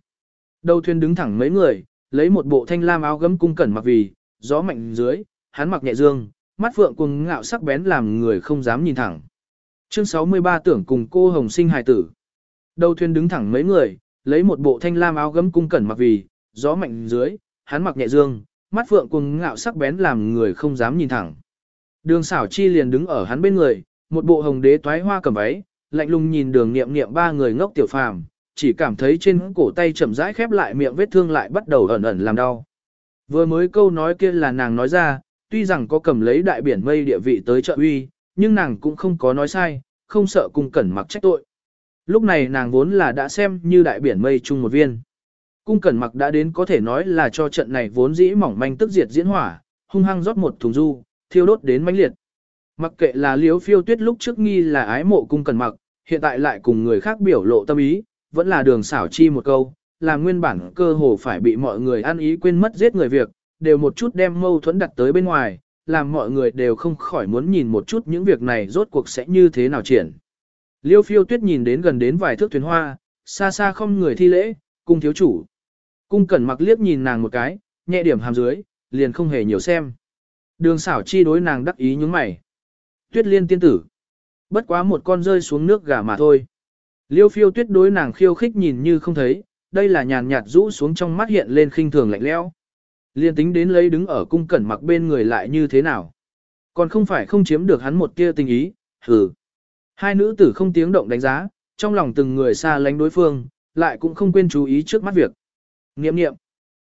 Đầu thuyền đứng thẳng mấy người, lấy một bộ thanh lam áo gấm cung cẩn mặc vì, gió mạnh dưới, hắn mặc nhẹ dương, mắt phượng cùng ngạo sắc bén làm người không dám nhìn thẳng. Chương 63 tưởng cùng cô hồng sinh hài tử. Đầu thuyền đứng thẳng mấy người, lấy một bộ thanh lam áo gấm cung cẩn mặc vì, gió mạnh dưới, hắn mặc nhẹ dương, mắt phượng cùng ngạo sắc bén làm người không dám nhìn thẳng. Đường xảo chi liền đứng ở hắn bên người, một bộ hồng đế toái hoa cầm váy, lạnh lùng nhìn đường nghiệm nghiệm ba người ngốc tiểu phàm, chỉ cảm thấy trên cổ tay chậm rãi khép lại miệng vết thương lại bắt đầu ẩn ẩn làm đau. Vừa mới câu nói kia là nàng nói ra, tuy rằng có cầm lấy đại biển mây địa vị tới trợ uy, nhưng nàng cũng không có nói sai, không sợ cung cẩn mặc trách tội. Lúc này nàng vốn là đã xem như đại biển mây chung một viên. Cung cẩn mặc đã đến có thể nói là cho trận này vốn dĩ mỏng manh tức diệt diễn hỏa, hung hăng rót một thùng du, thiêu đốt đến mãnh liệt. Mặc kệ là liếu phiêu tuyết lúc trước nghi là ái mộ cung cẩn mặc, hiện tại lại cùng người khác biểu lộ tâm ý, vẫn là đường xảo chi một câu, là nguyên bản cơ hồ phải bị mọi người ăn ý quên mất giết người việc, đều một chút đem mâu thuẫn đặt tới bên ngoài, làm mọi người đều không khỏi muốn nhìn một chút những việc này rốt cuộc sẽ như thế nào triển. Liêu phiêu tuyết nhìn đến gần đến vài thước thuyền hoa, xa xa không người thi lễ, cung thiếu chủ. Cung cẩn mặc liếc nhìn nàng một cái, nhẹ điểm hàm dưới, liền không hề nhiều xem. Đường xảo chi đối nàng đắc ý nhướng mày. Tuyết liên tiên tử. Bất quá một con rơi xuống nước gà mà thôi. Liêu phiêu tuyết đối nàng khiêu khích nhìn như không thấy, đây là nhàn nhạt rũ xuống trong mắt hiện lên khinh thường lạnh lẽo. Liên tính đến lấy đứng ở cung cẩn mặc bên người lại như thế nào. Còn không phải không chiếm được hắn một tia tình ý, hừ. Hai nữ tử không tiếng động đánh giá, trong lòng từng người xa lánh đối phương, lại cũng không quên chú ý trước mắt việc. Nghiệm nghiệm.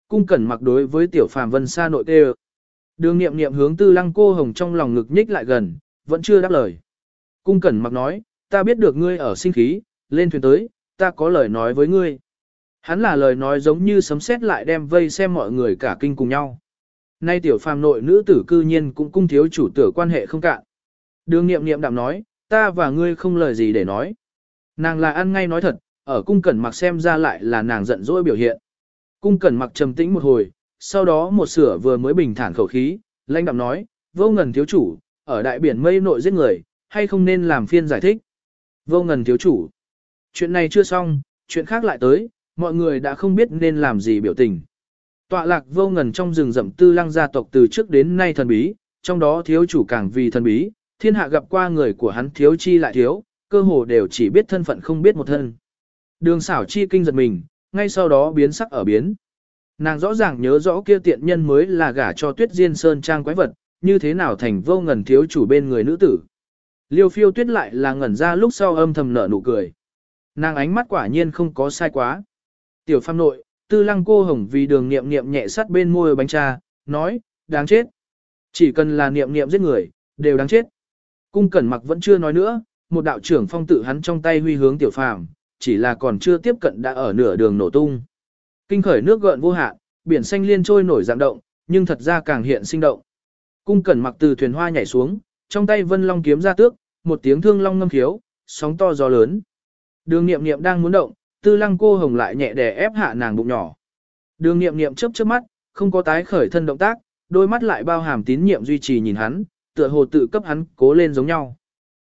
Cung cẩn mặc đối với tiểu phàm vân xa nội tê Đường nghiệm nghiệm hướng tư lăng cô hồng trong lòng ngực nhích lại gần, vẫn chưa đáp lời. Cung cẩn mặc nói, ta biết được ngươi ở sinh khí, lên thuyền tới, ta có lời nói với ngươi. Hắn là lời nói giống như sấm sét lại đem vây xem mọi người cả kinh cùng nhau. Nay tiểu phàm nội nữ tử cư nhiên cũng cung thiếu chủ tử quan hệ không cạn. Đường nghiệm nghiệm đạm nói, ta và ngươi không lời gì để nói. Nàng là ăn ngay nói thật, ở cung cẩn mặc xem ra lại là nàng giận dỗi biểu hiện. Cung cẩn mặc trầm tĩnh một hồi, sau đó một sửa vừa mới bình thản khẩu khí, lãnh đạm nói, vô ngần thiếu chủ, ở đại biển mây nội giết người, hay không nên làm phiên giải thích. Vô ngần thiếu chủ. Chuyện này chưa xong, chuyện khác lại tới, mọi người đã không biết nên làm gì biểu tình. Tọa lạc vô ngần trong rừng rậm tư lăng gia tộc từ trước đến nay thần bí, trong đó thiếu chủ càng vì thần bí, thiên hạ gặp qua người của hắn thiếu chi lại thiếu, cơ hồ đều chỉ biết thân phận không biết một thân. Đường xảo chi kinh giật mình, ngay sau đó biến sắc ở biến. Nàng rõ ràng nhớ rõ kia tiện nhân mới là gả cho tuyết diên sơn trang quái vật, như thế nào thành vô ngần thiếu chủ bên người nữ tử. Liêu phiêu tuyết lại là ngẩn ra lúc sau âm thầm nở nụ cười. Nàng ánh mắt quả nhiên không có sai quá. Tiểu phàm nội, tư lăng cô hồng vì đường niệm niệm nhẹ sắt bên môi bánh trà, nói, đáng chết. Chỉ cần là niệm niệm giết người, đều đáng chết. Cung cẩn mặc vẫn chưa nói nữa, một đạo trưởng phong tự hắn trong tay huy hướng tiểu phàm, chỉ là còn chưa tiếp cận đã ở nửa đường nổ tung. Kinh khởi nước gợn vô hạn, biển xanh liên trôi nổi dạng động, nhưng thật ra càng hiện sinh động. Cung cẩn mặc từ thuyền hoa nhảy xuống, trong tay vân long kiếm ra tước, một tiếng thương long ngâm khiếu, sóng to gió lớn. Đường nghiệm nghiệm đang muốn động, tư lăng cô hồng lại nhẹ đè ép hạ nàng bụng nhỏ. Đường nghiệm nghiệm chớp chớp mắt, không có tái khởi thân động tác, đôi mắt lại bao hàm tín nhiệm duy trì nhìn hắn, tựa hồ tự cấp hắn cố lên giống nhau.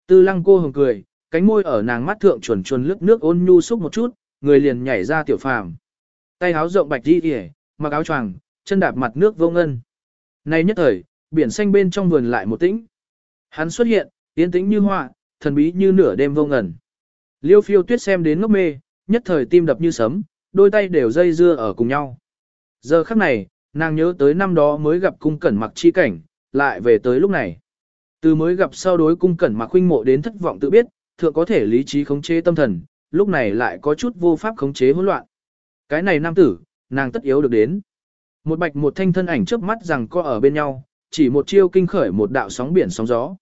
Tư lăng cô hồng cười, cánh môi ở nàng mắt thượng chuẩn chuẩn lướt nước ôn nhu xúc một chút, người liền nhảy ra tiểu phàm. Tay áo rộng bạch đi kìa, mặc áo choàng, chân đạp mặt nước vô ngân. Nay nhất thời, biển xanh bên trong vườn lại một tĩnh. Hắn xuất hiện, yên tĩnh như họa, thần bí như nửa đêm vô ngẩn. Liêu phiêu tuyết xem đến ngốc mê, nhất thời tim đập như sấm, đôi tay đều dây dưa ở cùng nhau. Giờ khắc này, nàng nhớ tới năm đó mới gặp cung cẩn mặc chi cảnh, lại về tới lúc này. Từ mới gặp sau đối cung cẩn mặc huynh mộ đến thất vọng tự biết, thượng có thể lý trí khống chế tâm thần, lúc này lại có chút vô pháp khống chế hỗn loạn. Cái này nam tử, nàng tất yếu được đến. Một bạch một thanh thân ảnh trước mắt rằng co ở bên nhau, chỉ một chiêu kinh khởi một đạo sóng biển sóng gió.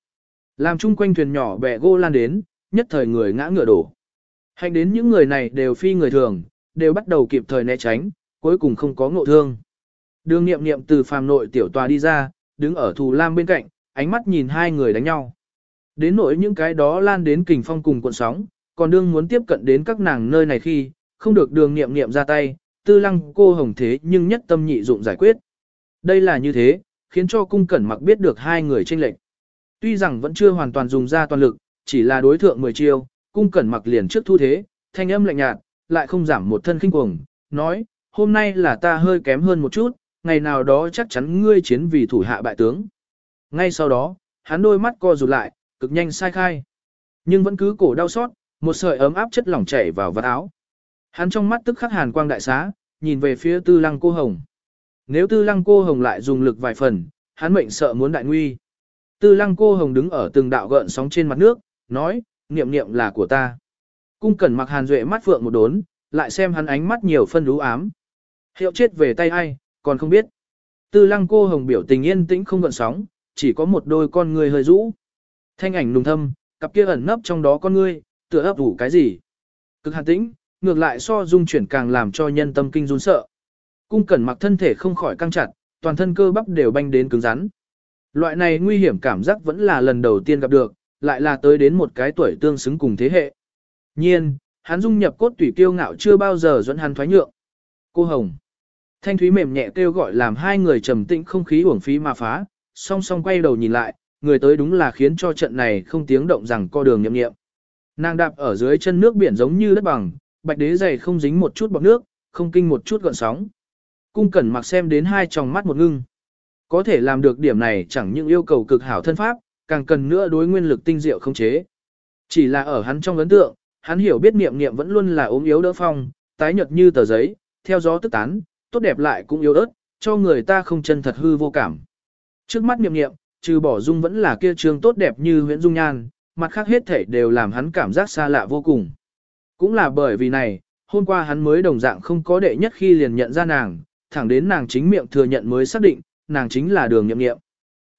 Làm chung quanh thuyền nhỏ bẹ gô lan đến, nhất thời người ngã ngựa đổ. Hành đến những người này đều phi người thường, đều bắt đầu kịp thời né tránh, cuối cùng không có ngộ thương. Đường nghiệm nghiệm từ phàm nội tiểu tòa đi ra, đứng ở thù lam bên cạnh, ánh mắt nhìn hai người đánh nhau. Đến nỗi những cái đó lan đến kình phong cùng cuộn sóng, còn đương muốn tiếp cận đến các nàng nơi này khi, không được đường nghiệm nghiệm ra tay, tư lăng cô hồng thế nhưng nhất tâm nhị dụng giải quyết. Đây là như thế, khiến cho cung cẩn mặc biết được hai người tranh lệch. Tuy rằng vẫn chưa hoàn toàn dùng ra toàn lực, chỉ là đối thượng 10 chiêu, cung cẩn mặc liền trước thu thế, thanh âm lạnh nhạt, lại không giảm một thân kinh cuồng, nói, hôm nay là ta hơi kém hơn một chút, ngày nào đó chắc chắn ngươi chiến vì thủ hạ bại tướng. Ngay sau đó, hắn đôi mắt co rụt lại, cực nhanh sai khai. Nhưng vẫn cứ cổ đau xót, một sợi ấm áp chất lỏng chảy vào vạt áo. Hắn trong mắt tức khắc hàn quang đại xá, nhìn về phía tư lăng cô hồng. Nếu tư lăng cô hồng lại dùng lực vài phần, hắn mệnh sợ muốn đại nguy. Tư lăng cô hồng đứng ở từng đạo gợn sóng trên mặt nước, nói, niệm niệm là của ta. Cung cẩn mặc hàn duệ mắt phượng một đốn, lại xem hắn ánh mắt nhiều phân đú ám. Hiệu chết về tay ai, còn không biết. Tư lăng cô hồng biểu tình yên tĩnh không gợn sóng, chỉ có một đôi con người hơi rũ. Thanh ảnh nùng thâm, cặp kia ẩn nấp trong đó con ngươi, tựa ấp ủ cái gì. Cực hàn tĩnh, ngược lại so dung chuyển càng làm cho nhân tâm kinh run sợ. Cung cẩn mặc thân thể không khỏi căng chặt, toàn thân cơ bắp đều banh đến cứng rắn. Loại này nguy hiểm cảm giác vẫn là lần đầu tiên gặp được, lại là tới đến một cái tuổi tương xứng cùng thế hệ. Nhiên, hắn dung nhập cốt tủy kiêu ngạo chưa bao giờ dẫn hắn thoái nhượng. Cô Hồng. Thanh thúy mềm nhẹ kêu gọi làm hai người trầm tĩnh không khí uổng phí mà phá, song song quay đầu nhìn lại, người tới đúng là khiến cho trận này không tiếng động rằng co đường nhậm nghiệm. Nàng đạp ở dưới chân nước biển giống như đất bằng, bạch đế dày không dính một chút bọt nước, không kinh một chút gọn sóng. Cung cẩn mặc xem đến hai tròng mắt một ngưng. Có thể làm được điểm này chẳng những yêu cầu cực hảo thân pháp, càng cần nữa đối nguyên lực tinh diệu không chế. Chỉ là ở hắn trong ấn tượng, hắn hiểu biết niệm niệm vẫn luôn là ốm yếu đỡ phong, tái nhợt như tờ giấy, theo gió tức tán, tốt đẹp lại cũng yếu ớt, cho người ta không chân thật hư vô cảm. Trước mắt niệm niệm, trừ bỏ dung vẫn là kia trường tốt đẹp như huyễn dung nhan, mặt khác hết thể đều làm hắn cảm giác xa lạ vô cùng. Cũng là bởi vì này, hôm qua hắn mới đồng dạng không có đệ nhất khi liền nhận ra nàng, thẳng đến nàng chính miệng thừa nhận mới xác định, nàng chính là đường nhậm nghiệm.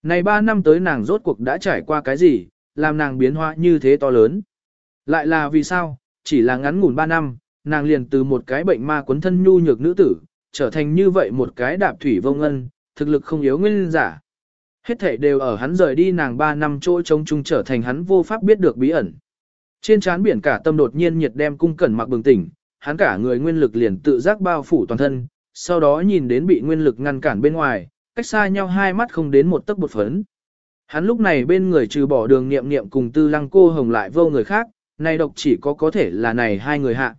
Này 3 năm tới nàng rốt cuộc đã trải qua cái gì, làm nàng biến hóa như thế to lớn. Lại là vì sao, chỉ là ngắn ngủn 3 năm, nàng liền từ một cái bệnh ma quấn thân nhu nhược nữ tử, trở thành như vậy một cái đạp thủy vông ân, thực lực không yếu nguyên giả. Hết thể đều ở hắn rời đi nàng 3 năm chỗ trông chung trở thành hắn vô pháp biết được bí ẩn. Trên trán biển cả tâm đột nhiên nhiệt đem cung cẩn mặc bừng tỉnh, hắn cả người nguyên lực liền tự giác bao phủ toàn thân, sau đó nhìn đến bị nguyên lực ngăn cản bên ngoài, cách xa nhau hai mắt không đến một tấc bột phấn. Hắn lúc này bên người trừ bỏ đường niệm niệm cùng tư lăng cô hồng lại vô người khác, này độc chỉ có có thể là này hai người hạ.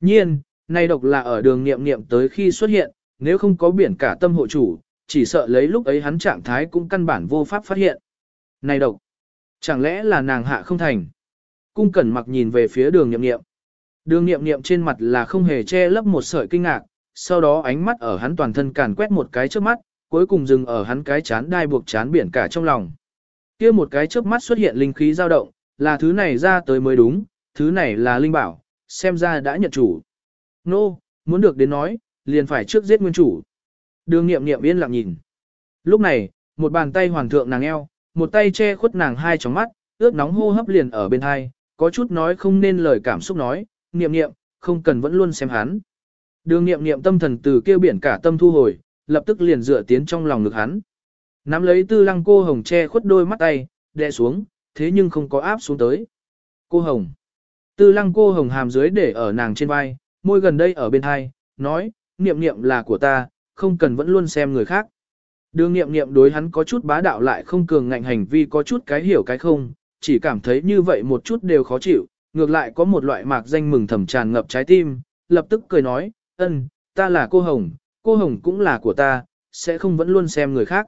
Nhiên, này độc là ở đường niệm niệm tới khi xuất hiện, nếu không có biển cả tâm hộ chủ, chỉ sợ lấy lúc ấy hắn trạng thái cũng căn bản vô pháp phát hiện. Này độc, chẳng lẽ là nàng hạ không thành? Cung cẩn mặc nhìn về phía đường niệm niệm. Đường niệm niệm trên mặt là không hề che lấp một sợi kinh ngạc, sau đó ánh mắt ở hắn toàn thân càn quét một cái trước mắt, cuối cùng dừng ở hắn cái chán đai buộc chán biển cả trong lòng. kia một cái trước mắt xuất hiện linh khí dao động, là thứ này ra tới mới đúng, thứ này là linh bảo, xem ra đã nhận chủ. Nô, Muốn được đến nói, liền phải trước giết nguyên chủ. Đường nghiệm nghiệm yên lặng nhìn. Lúc này, một bàn tay hoàng thượng nàng eo, một tay che khuất nàng hai tròng mắt, ướt nóng hô hấp liền ở bên hai, có chút nói không nên lời cảm xúc nói, niệm niệm không cần vẫn luôn xem hắn. Đường niệm niệm tâm thần từ kêu biển cả tâm thu hồi, lập tức liền dựa tiến trong lòng ngực hắn. Nắm lấy tư lăng cô hồng che khuất đôi mắt tay, đè xuống, thế nhưng không có áp xuống tới. Cô hồng. Tư lăng cô hồng hàm dưới để ở nàng trên vai, môi gần đây ở bên hai, nói, niệm niệm là của ta, không cần vẫn luôn xem người khác. Đường niệm niệm đối hắn có chút bá đạo lại không cường ngạnh hành vi có chút cái hiểu cái không, chỉ cảm thấy như vậy một chút đều khó chịu, ngược lại có một loại mạc danh mừng thầm tràn ngập trái tim, lập tức cười nói, ân, ta là cô Hồng, cô Hồng cũng là của ta, sẽ không vẫn luôn xem người khác.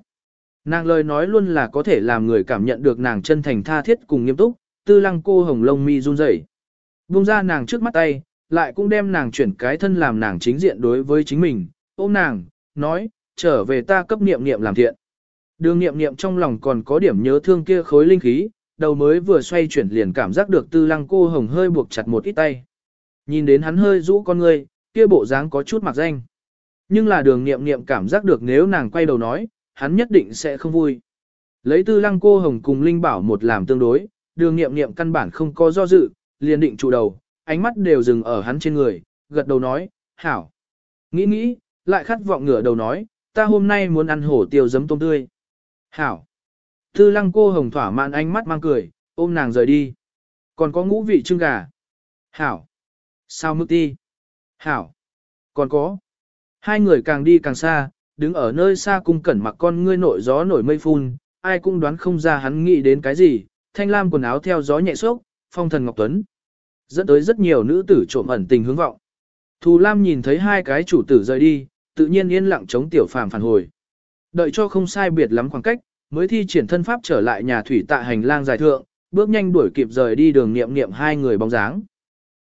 Nàng lời nói luôn là có thể làm người cảm nhận được nàng chân thành tha thiết cùng nghiêm túc, tư lăng cô Hồng lông mi run rẩy. Vung ra nàng trước mắt tay, lại cũng đem nàng chuyển cái thân làm nàng chính diện đối với chính mình, ôm nàng, nói, trở về ta cấp niệm niệm làm thiện. Đường niệm niệm trong lòng còn có điểm nhớ thương kia khối linh khí, đầu mới vừa xoay chuyển liền cảm giác được tư lăng cô hồng hơi buộc chặt một ít tay. Nhìn đến hắn hơi rũ con người, kia bộ dáng có chút mặc danh. Nhưng là đường niệm niệm cảm giác được nếu nàng quay đầu nói, hắn nhất định sẽ không vui. Lấy tư lăng cô hồng cùng Linh Bảo một làm tương đối, đường niệm niệm căn bản không có do dự, liền định trụ đầu, ánh mắt đều dừng ở hắn trên người, gật đầu nói, hảo. Nghĩ nghĩ, lại khát vọng ngửa đầu nói, ta hôm nay muốn ăn hổ tiêu giấm tôm tươi. Hảo. Tư lăng cô hồng thỏa mãn ánh mắt mang cười, ôm nàng rời đi. Còn có ngũ vị trưng gà. Hảo. Sao mức ti. Hảo. Còn có. Hai người càng đi càng xa, đứng ở nơi xa cung cẩn mặc con ngươi nổi gió nổi mây phun, ai cũng đoán không ra hắn nghĩ đến cái gì, thanh lam quần áo theo gió nhẹ xốc, phong thần ngọc tuấn. Dẫn tới rất nhiều nữ tử trộm ẩn tình hướng vọng. Thù Lam nhìn thấy hai cái chủ tử rời đi, tự nhiên yên lặng chống tiểu phàm phản hồi. Đợi cho không sai biệt lắm khoảng cách, mới thi triển thân pháp trở lại nhà thủy tạ hành lang dài thượng, bước nhanh đuổi kịp rời đi đường niệm niệm hai người bóng dáng.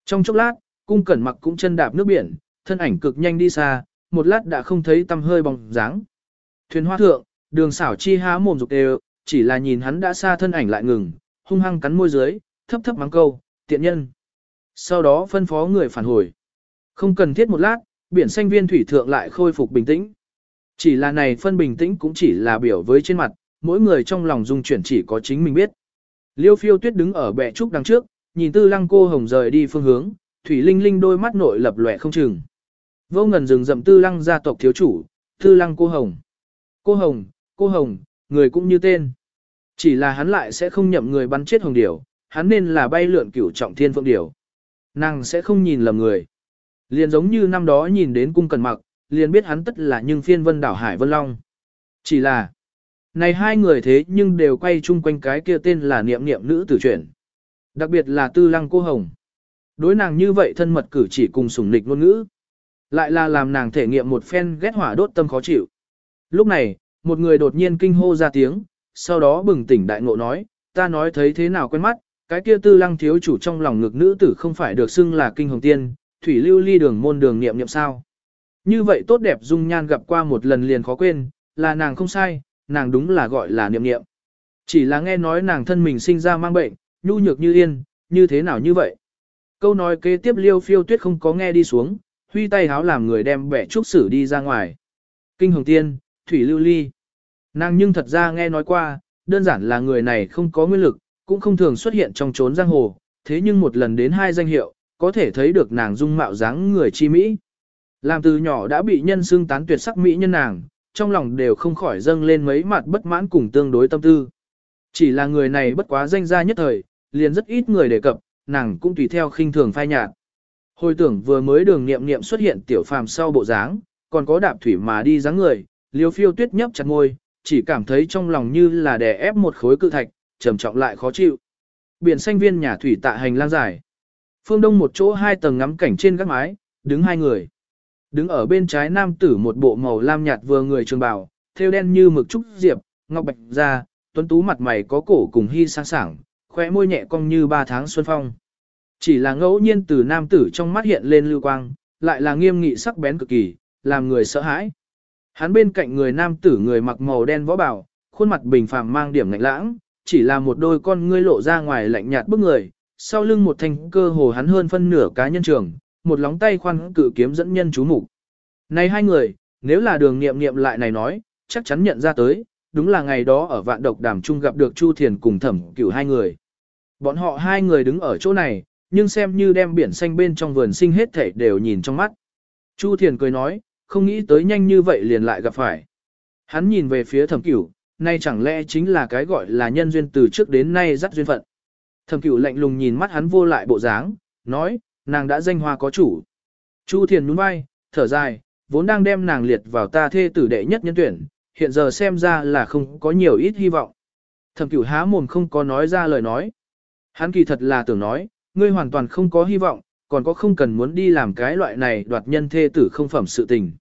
Trong chốc lát, cung cẩn mặc cũng chân đạp nước biển, thân ảnh cực nhanh đi xa, một lát đã không thấy tăm hơi bóng dáng. Thuyền hoa thượng, đường xảo chi há mồm dục đều, chỉ là nhìn hắn đã xa thân ảnh lại ngừng, hung hăng cắn môi dưới, thấp thấp mắng câu, tiện nhân. Sau đó phân phó người phản hồi. Không cần thiết một lát, biển xanh viên thủy thượng lại khôi phục bình tĩnh. Chỉ là này phân bình tĩnh cũng chỉ là biểu với trên mặt, mỗi người trong lòng dung chuyển chỉ có chính mình biết. Liêu phiêu tuyết đứng ở bệ trúc đằng trước, nhìn tư lăng cô hồng rời đi phương hướng, thủy linh linh đôi mắt nội lập lòe không chừng. Vô ngần rừng rậm tư lăng gia tộc thiếu chủ, tư lăng cô hồng. Cô hồng, cô hồng, người cũng như tên. Chỉ là hắn lại sẽ không nhậm người bắn chết hồng điểu, hắn nên là bay lượn cửu trọng thiên phượng điểu. Nàng sẽ không nhìn lầm người. Liền giống như năm đó nhìn đến cung cần mặc, liền biết hắn tất là nhưng phiên vân đảo Hải Vân Long. Chỉ là, này hai người thế nhưng đều quay chung quanh cái kia tên là niệm niệm nữ tử chuyển. Đặc biệt là tư lăng cô hồng. Đối nàng như vậy thân mật cử chỉ cùng sủng nịch ngôn ngữ. Lại là làm nàng thể nghiệm một phen ghét hỏa đốt tâm khó chịu. Lúc này, một người đột nhiên kinh hô ra tiếng, sau đó bừng tỉnh đại ngộ nói, ta nói thấy thế nào quen mắt, cái kia tư lăng thiếu chủ trong lòng ngực nữ tử không phải được xưng là kinh hồng tiên, thủy lưu ly đường môn đường niệm niệm sao. Như vậy tốt đẹp dung nhan gặp qua một lần liền khó quên, là nàng không sai, nàng đúng là gọi là niệm niệm. Chỉ là nghe nói nàng thân mình sinh ra mang bệnh, nhu nhược như yên, như thế nào như vậy. Câu nói kế tiếp liêu phiêu tuyết không có nghe đi xuống, huy tay háo làm người đem bẻ trúc sử đi ra ngoài. Kinh hồng tiên, thủy lưu ly. Nàng nhưng thật ra nghe nói qua, đơn giản là người này không có nguyên lực, cũng không thường xuất hiện trong trốn giang hồ, thế nhưng một lần đến hai danh hiệu, có thể thấy được nàng dung mạo dáng người chi Mỹ. Làm từ nhỏ đã bị nhân xưng tán tuyệt sắc Mỹ nhân nàng, trong lòng đều không khỏi dâng lên mấy mặt bất mãn cùng tương đối tâm tư. Chỉ là người này bất quá danh gia nhất thời, liền rất ít người đề cập, nàng cũng tùy theo khinh thường phai nhạt. Hồi tưởng vừa mới đường nghiệm nghiệm xuất hiện tiểu phàm sau bộ dáng, còn có đạp thủy mà đi dáng người, liêu phiêu tuyết nhấp chặt ngôi, chỉ cảm thấy trong lòng như là đè ép một khối cự thạch, trầm trọng lại khó chịu. Biển xanh viên nhà thủy tạ hành lang dài. Phương đông một chỗ hai tầng ngắm cảnh trên gác mái, đứng hai người. Đứng ở bên trái nam tử một bộ màu lam nhạt vừa người trường bào, thêu đen như mực trúc diệp, ngọc bạch da, tuấn tú mặt mày có cổ cùng hy sáng sảng, khóe môi nhẹ cong như ba tháng xuân phong. Chỉ là ngẫu nhiên từ nam tử trong mắt hiện lên lưu quang, lại là nghiêm nghị sắc bén cực kỳ, làm người sợ hãi. Hắn bên cạnh người nam tử người mặc màu đen võ bảo, khuôn mặt bình phàm mang điểm ngạnh lãng, chỉ là một đôi con ngươi lộ ra ngoài lạnh nhạt bức người, sau lưng một thanh cơ hồ hắn hơn phân nửa cá nhân trường, một lóng tay khoan cự kiếm dẫn nhân chú mục. Này hai người, nếu là đường nghiệm nghiệm lại này nói, chắc chắn nhận ra tới, đúng là ngày đó ở vạn độc đàm trung gặp được Chu Thiền cùng thẩm cửu hai người. Bọn họ hai người đứng ở chỗ này, nhưng xem như đem biển xanh bên trong vườn sinh hết thể đều nhìn trong mắt. Chu Thiền cười nói, không nghĩ tới nhanh như vậy liền lại gặp phải. Hắn nhìn về phía thẩm cửu, nay chẳng lẽ chính là cái gọi là nhân duyên từ trước đến nay dắt duyên phận. Thẩm cửu lạnh lùng nhìn mắt hắn vô lại bộ dáng, nói, nàng đã danh hoa có chủ. Chu Thiền nhún vai, thở dài, vốn đang đem nàng liệt vào ta thê tử đệ nhất nhân tuyển, hiện giờ xem ra là không có nhiều ít hy vọng. Thẩm cửu há mồm không có nói ra lời nói. Hắn kỳ thật là tưởng nói, ngươi hoàn toàn không có hy vọng, còn có không cần muốn đi làm cái loại này đoạt nhân thê tử không phẩm sự tình.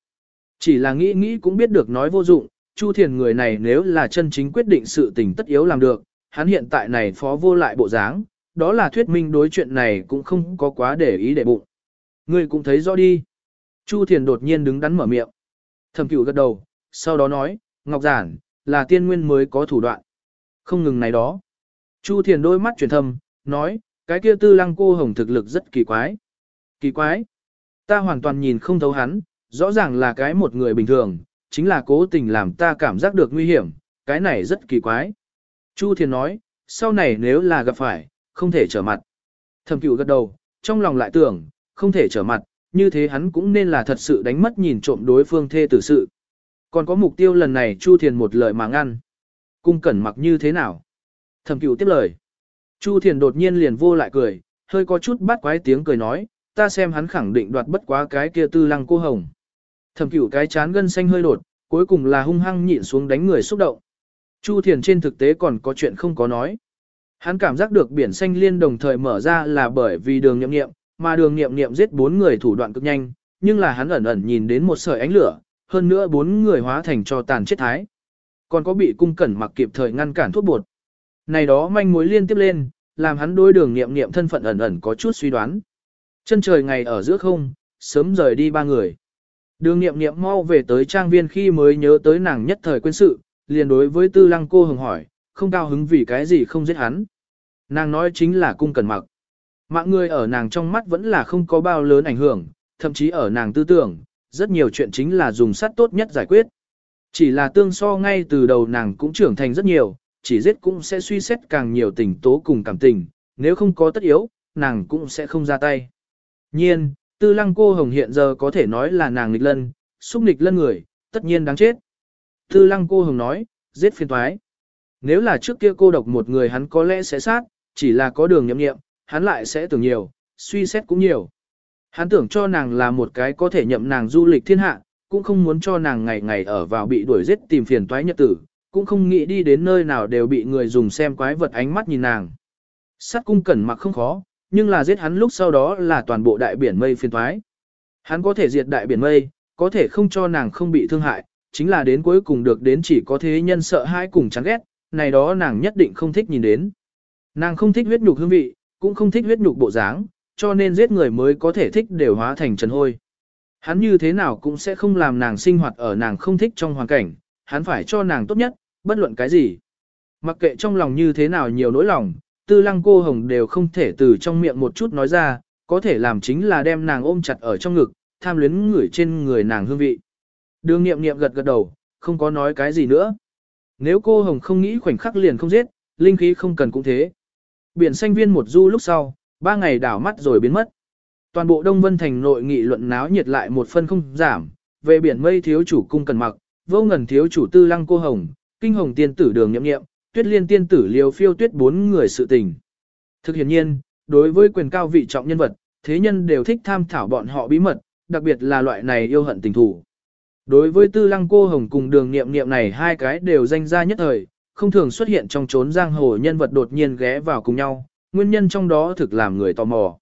Chỉ là nghĩ nghĩ cũng biết được nói vô dụng, Chu Thiền người này nếu là chân chính quyết định sự tình tất yếu làm được, hắn hiện tại này phó vô lại bộ dáng, đó là thuyết minh đối chuyện này cũng không có quá để ý để bụng. Ngươi cũng thấy rõ đi. Chu Thiền đột nhiên đứng đắn mở miệng. Thẩm cửu gật đầu, sau đó nói, Ngọc Giản, là tiên nguyên mới có thủ đoạn. Không ngừng này đó. Chu Thiền đôi mắt chuyển thầm nói, cái kia tư lăng cô hồng thực lực rất kỳ quái. Kỳ quái. Ta hoàn toàn nhìn không thấu hắn, rõ ràng là cái một người bình thường, chính là cố tình làm ta cảm giác được nguy hiểm, cái này rất kỳ quái. Chu Thiền nói, sau này nếu là gặp phải, không thể trở mặt. Thẩm cửu gật đầu, trong lòng lại tưởng, không thể trở mặt, như thế hắn cũng nên là thật sự đánh mất nhìn trộm đối phương thê tử sự. Còn có mục tiêu lần này Chu Thiền một lời mà ngăn. Cung cẩn mặc như thế nào? Thẩm cửu tiếp lời. Chu Thiền đột nhiên liền vô lại cười, hơi có chút bắt quái tiếng cười nói, ta xem hắn khẳng định đoạt bất quá cái kia tư lăng cô hồng. Thẩm cửu cái chán gân xanh hơi đột, cuối cùng là hung hăng nhịn xuống đánh người xúc động. Chu Thiền trên thực tế còn có chuyện không có nói. Hắn cảm giác được biển xanh liên đồng thời mở ra là bởi vì đường nhậm nghiệm, mà đường nghiệm nghiệm giết bốn người thủ đoạn cực nhanh, nhưng là hắn ẩn ẩn nhìn đến một sợi ánh lửa, hơn nữa bốn người hóa thành cho tàn chết thái. Còn có bị cung cẩn mặc kịp thời ngăn cản thuốc bột. Này đó manh mối liên tiếp lên, làm hắn đối đường nghiệm nghiệm thân phận ẩn ẩn có chút suy đoán. Chân trời ngày ở giữa không, sớm rời đi ba người. Đường nghiệm nghiệm mau về tới trang viên khi mới nhớ tới nàng nhất thời quên sự, liền đối với tư lăng cô hồng hỏi, không cao hứng vì cái gì không giết hắn. Nàng nói chính là cung cần mặc. Mạng người ở nàng trong mắt vẫn là không có bao lớn ảnh hưởng, thậm chí ở nàng tư tưởng, rất nhiều chuyện chính là dùng sắt tốt nhất giải quyết. Chỉ là tương so ngay từ đầu nàng cũng trưởng thành rất nhiều, chỉ giết cũng sẽ suy xét càng nhiều tình tố cùng cảm tình, nếu không có tất yếu, nàng cũng sẽ không ra tay. Nhiên, tư lăng cô hồng hiện giờ có thể nói là nàng nghịch lân, xúc nghịch lân người, tất nhiên đáng chết. Tư lăng cô hồng nói, giết phiền toái. Nếu là trước kia cô độc một người hắn có lẽ sẽ sát, chỉ là có đường nhậm nghiệm, hắn lại sẽ tưởng nhiều, suy xét cũng nhiều. Hắn tưởng cho nàng là một cái có thể nhậm nàng du lịch thiên hạ, cũng không muốn cho nàng ngày ngày ở vào bị đuổi giết tìm phiền toái nhật tử, cũng không nghĩ đi đến nơi nào đều bị người dùng xem quái vật ánh mắt nhìn nàng. Sát cung cẩn mặc không khó, nhưng là giết hắn lúc sau đó là toàn bộ đại biển mây phiền toái. Hắn có thể diệt đại biển mây, có thể không cho nàng không bị thương hại, chính là đến cuối cùng được đến chỉ có thế nhân sợ hãi cùng chán ghét, này đó nàng nhất định không thích nhìn đến. Nàng không thích huyết nhục hương vị, cũng không thích huyết nhục bộ dáng, cho nên giết người mới có thể thích đều hóa thành trần hôi. Hắn như thế nào cũng sẽ không làm nàng sinh hoạt ở nàng không thích trong hoàn cảnh, hắn phải cho nàng tốt nhất, bất luận cái gì. Mặc kệ trong lòng như thế nào nhiều nỗi lòng, tư lăng cô hồng đều không thể từ trong miệng một chút nói ra, có thể làm chính là đem nàng ôm chặt ở trong ngực, tham luyến ngửi trên người nàng hương vị. Đường nghiệm nghiệm gật gật đầu, không có nói cái gì nữa. Nếu cô hồng không nghĩ khoảnh khắc liền không giết, linh khí không cần cũng thế. Biển xanh viên một du lúc sau, ba ngày đảo mắt rồi biến mất. Toàn bộ Đông Vân Thành nội nghị luận náo nhiệt lại một phân không giảm, về biển mây thiếu chủ cung cần mặc, vô ngần thiếu chủ tư lăng cô hồng, kinh hồng tiên tử đường nhậm nghiệm, tuyết liên tiên tử liều phiêu tuyết bốn người sự tình. Thực hiện nhiên, đối với quyền cao vị trọng nhân vật, thế nhân đều thích tham thảo bọn họ bí mật, đặc biệt là loại này yêu hận tình thủ. Đối với tư lăng cô hồng cùng đường nghiệm nghiệm này hai cái đều danh ra nhất thời, không thường xuất hiện trong chốn giang hồ nhân vật đột nhiên ghé vào cùng nhau, nguyên nhân trong đó thực làm người tò mò.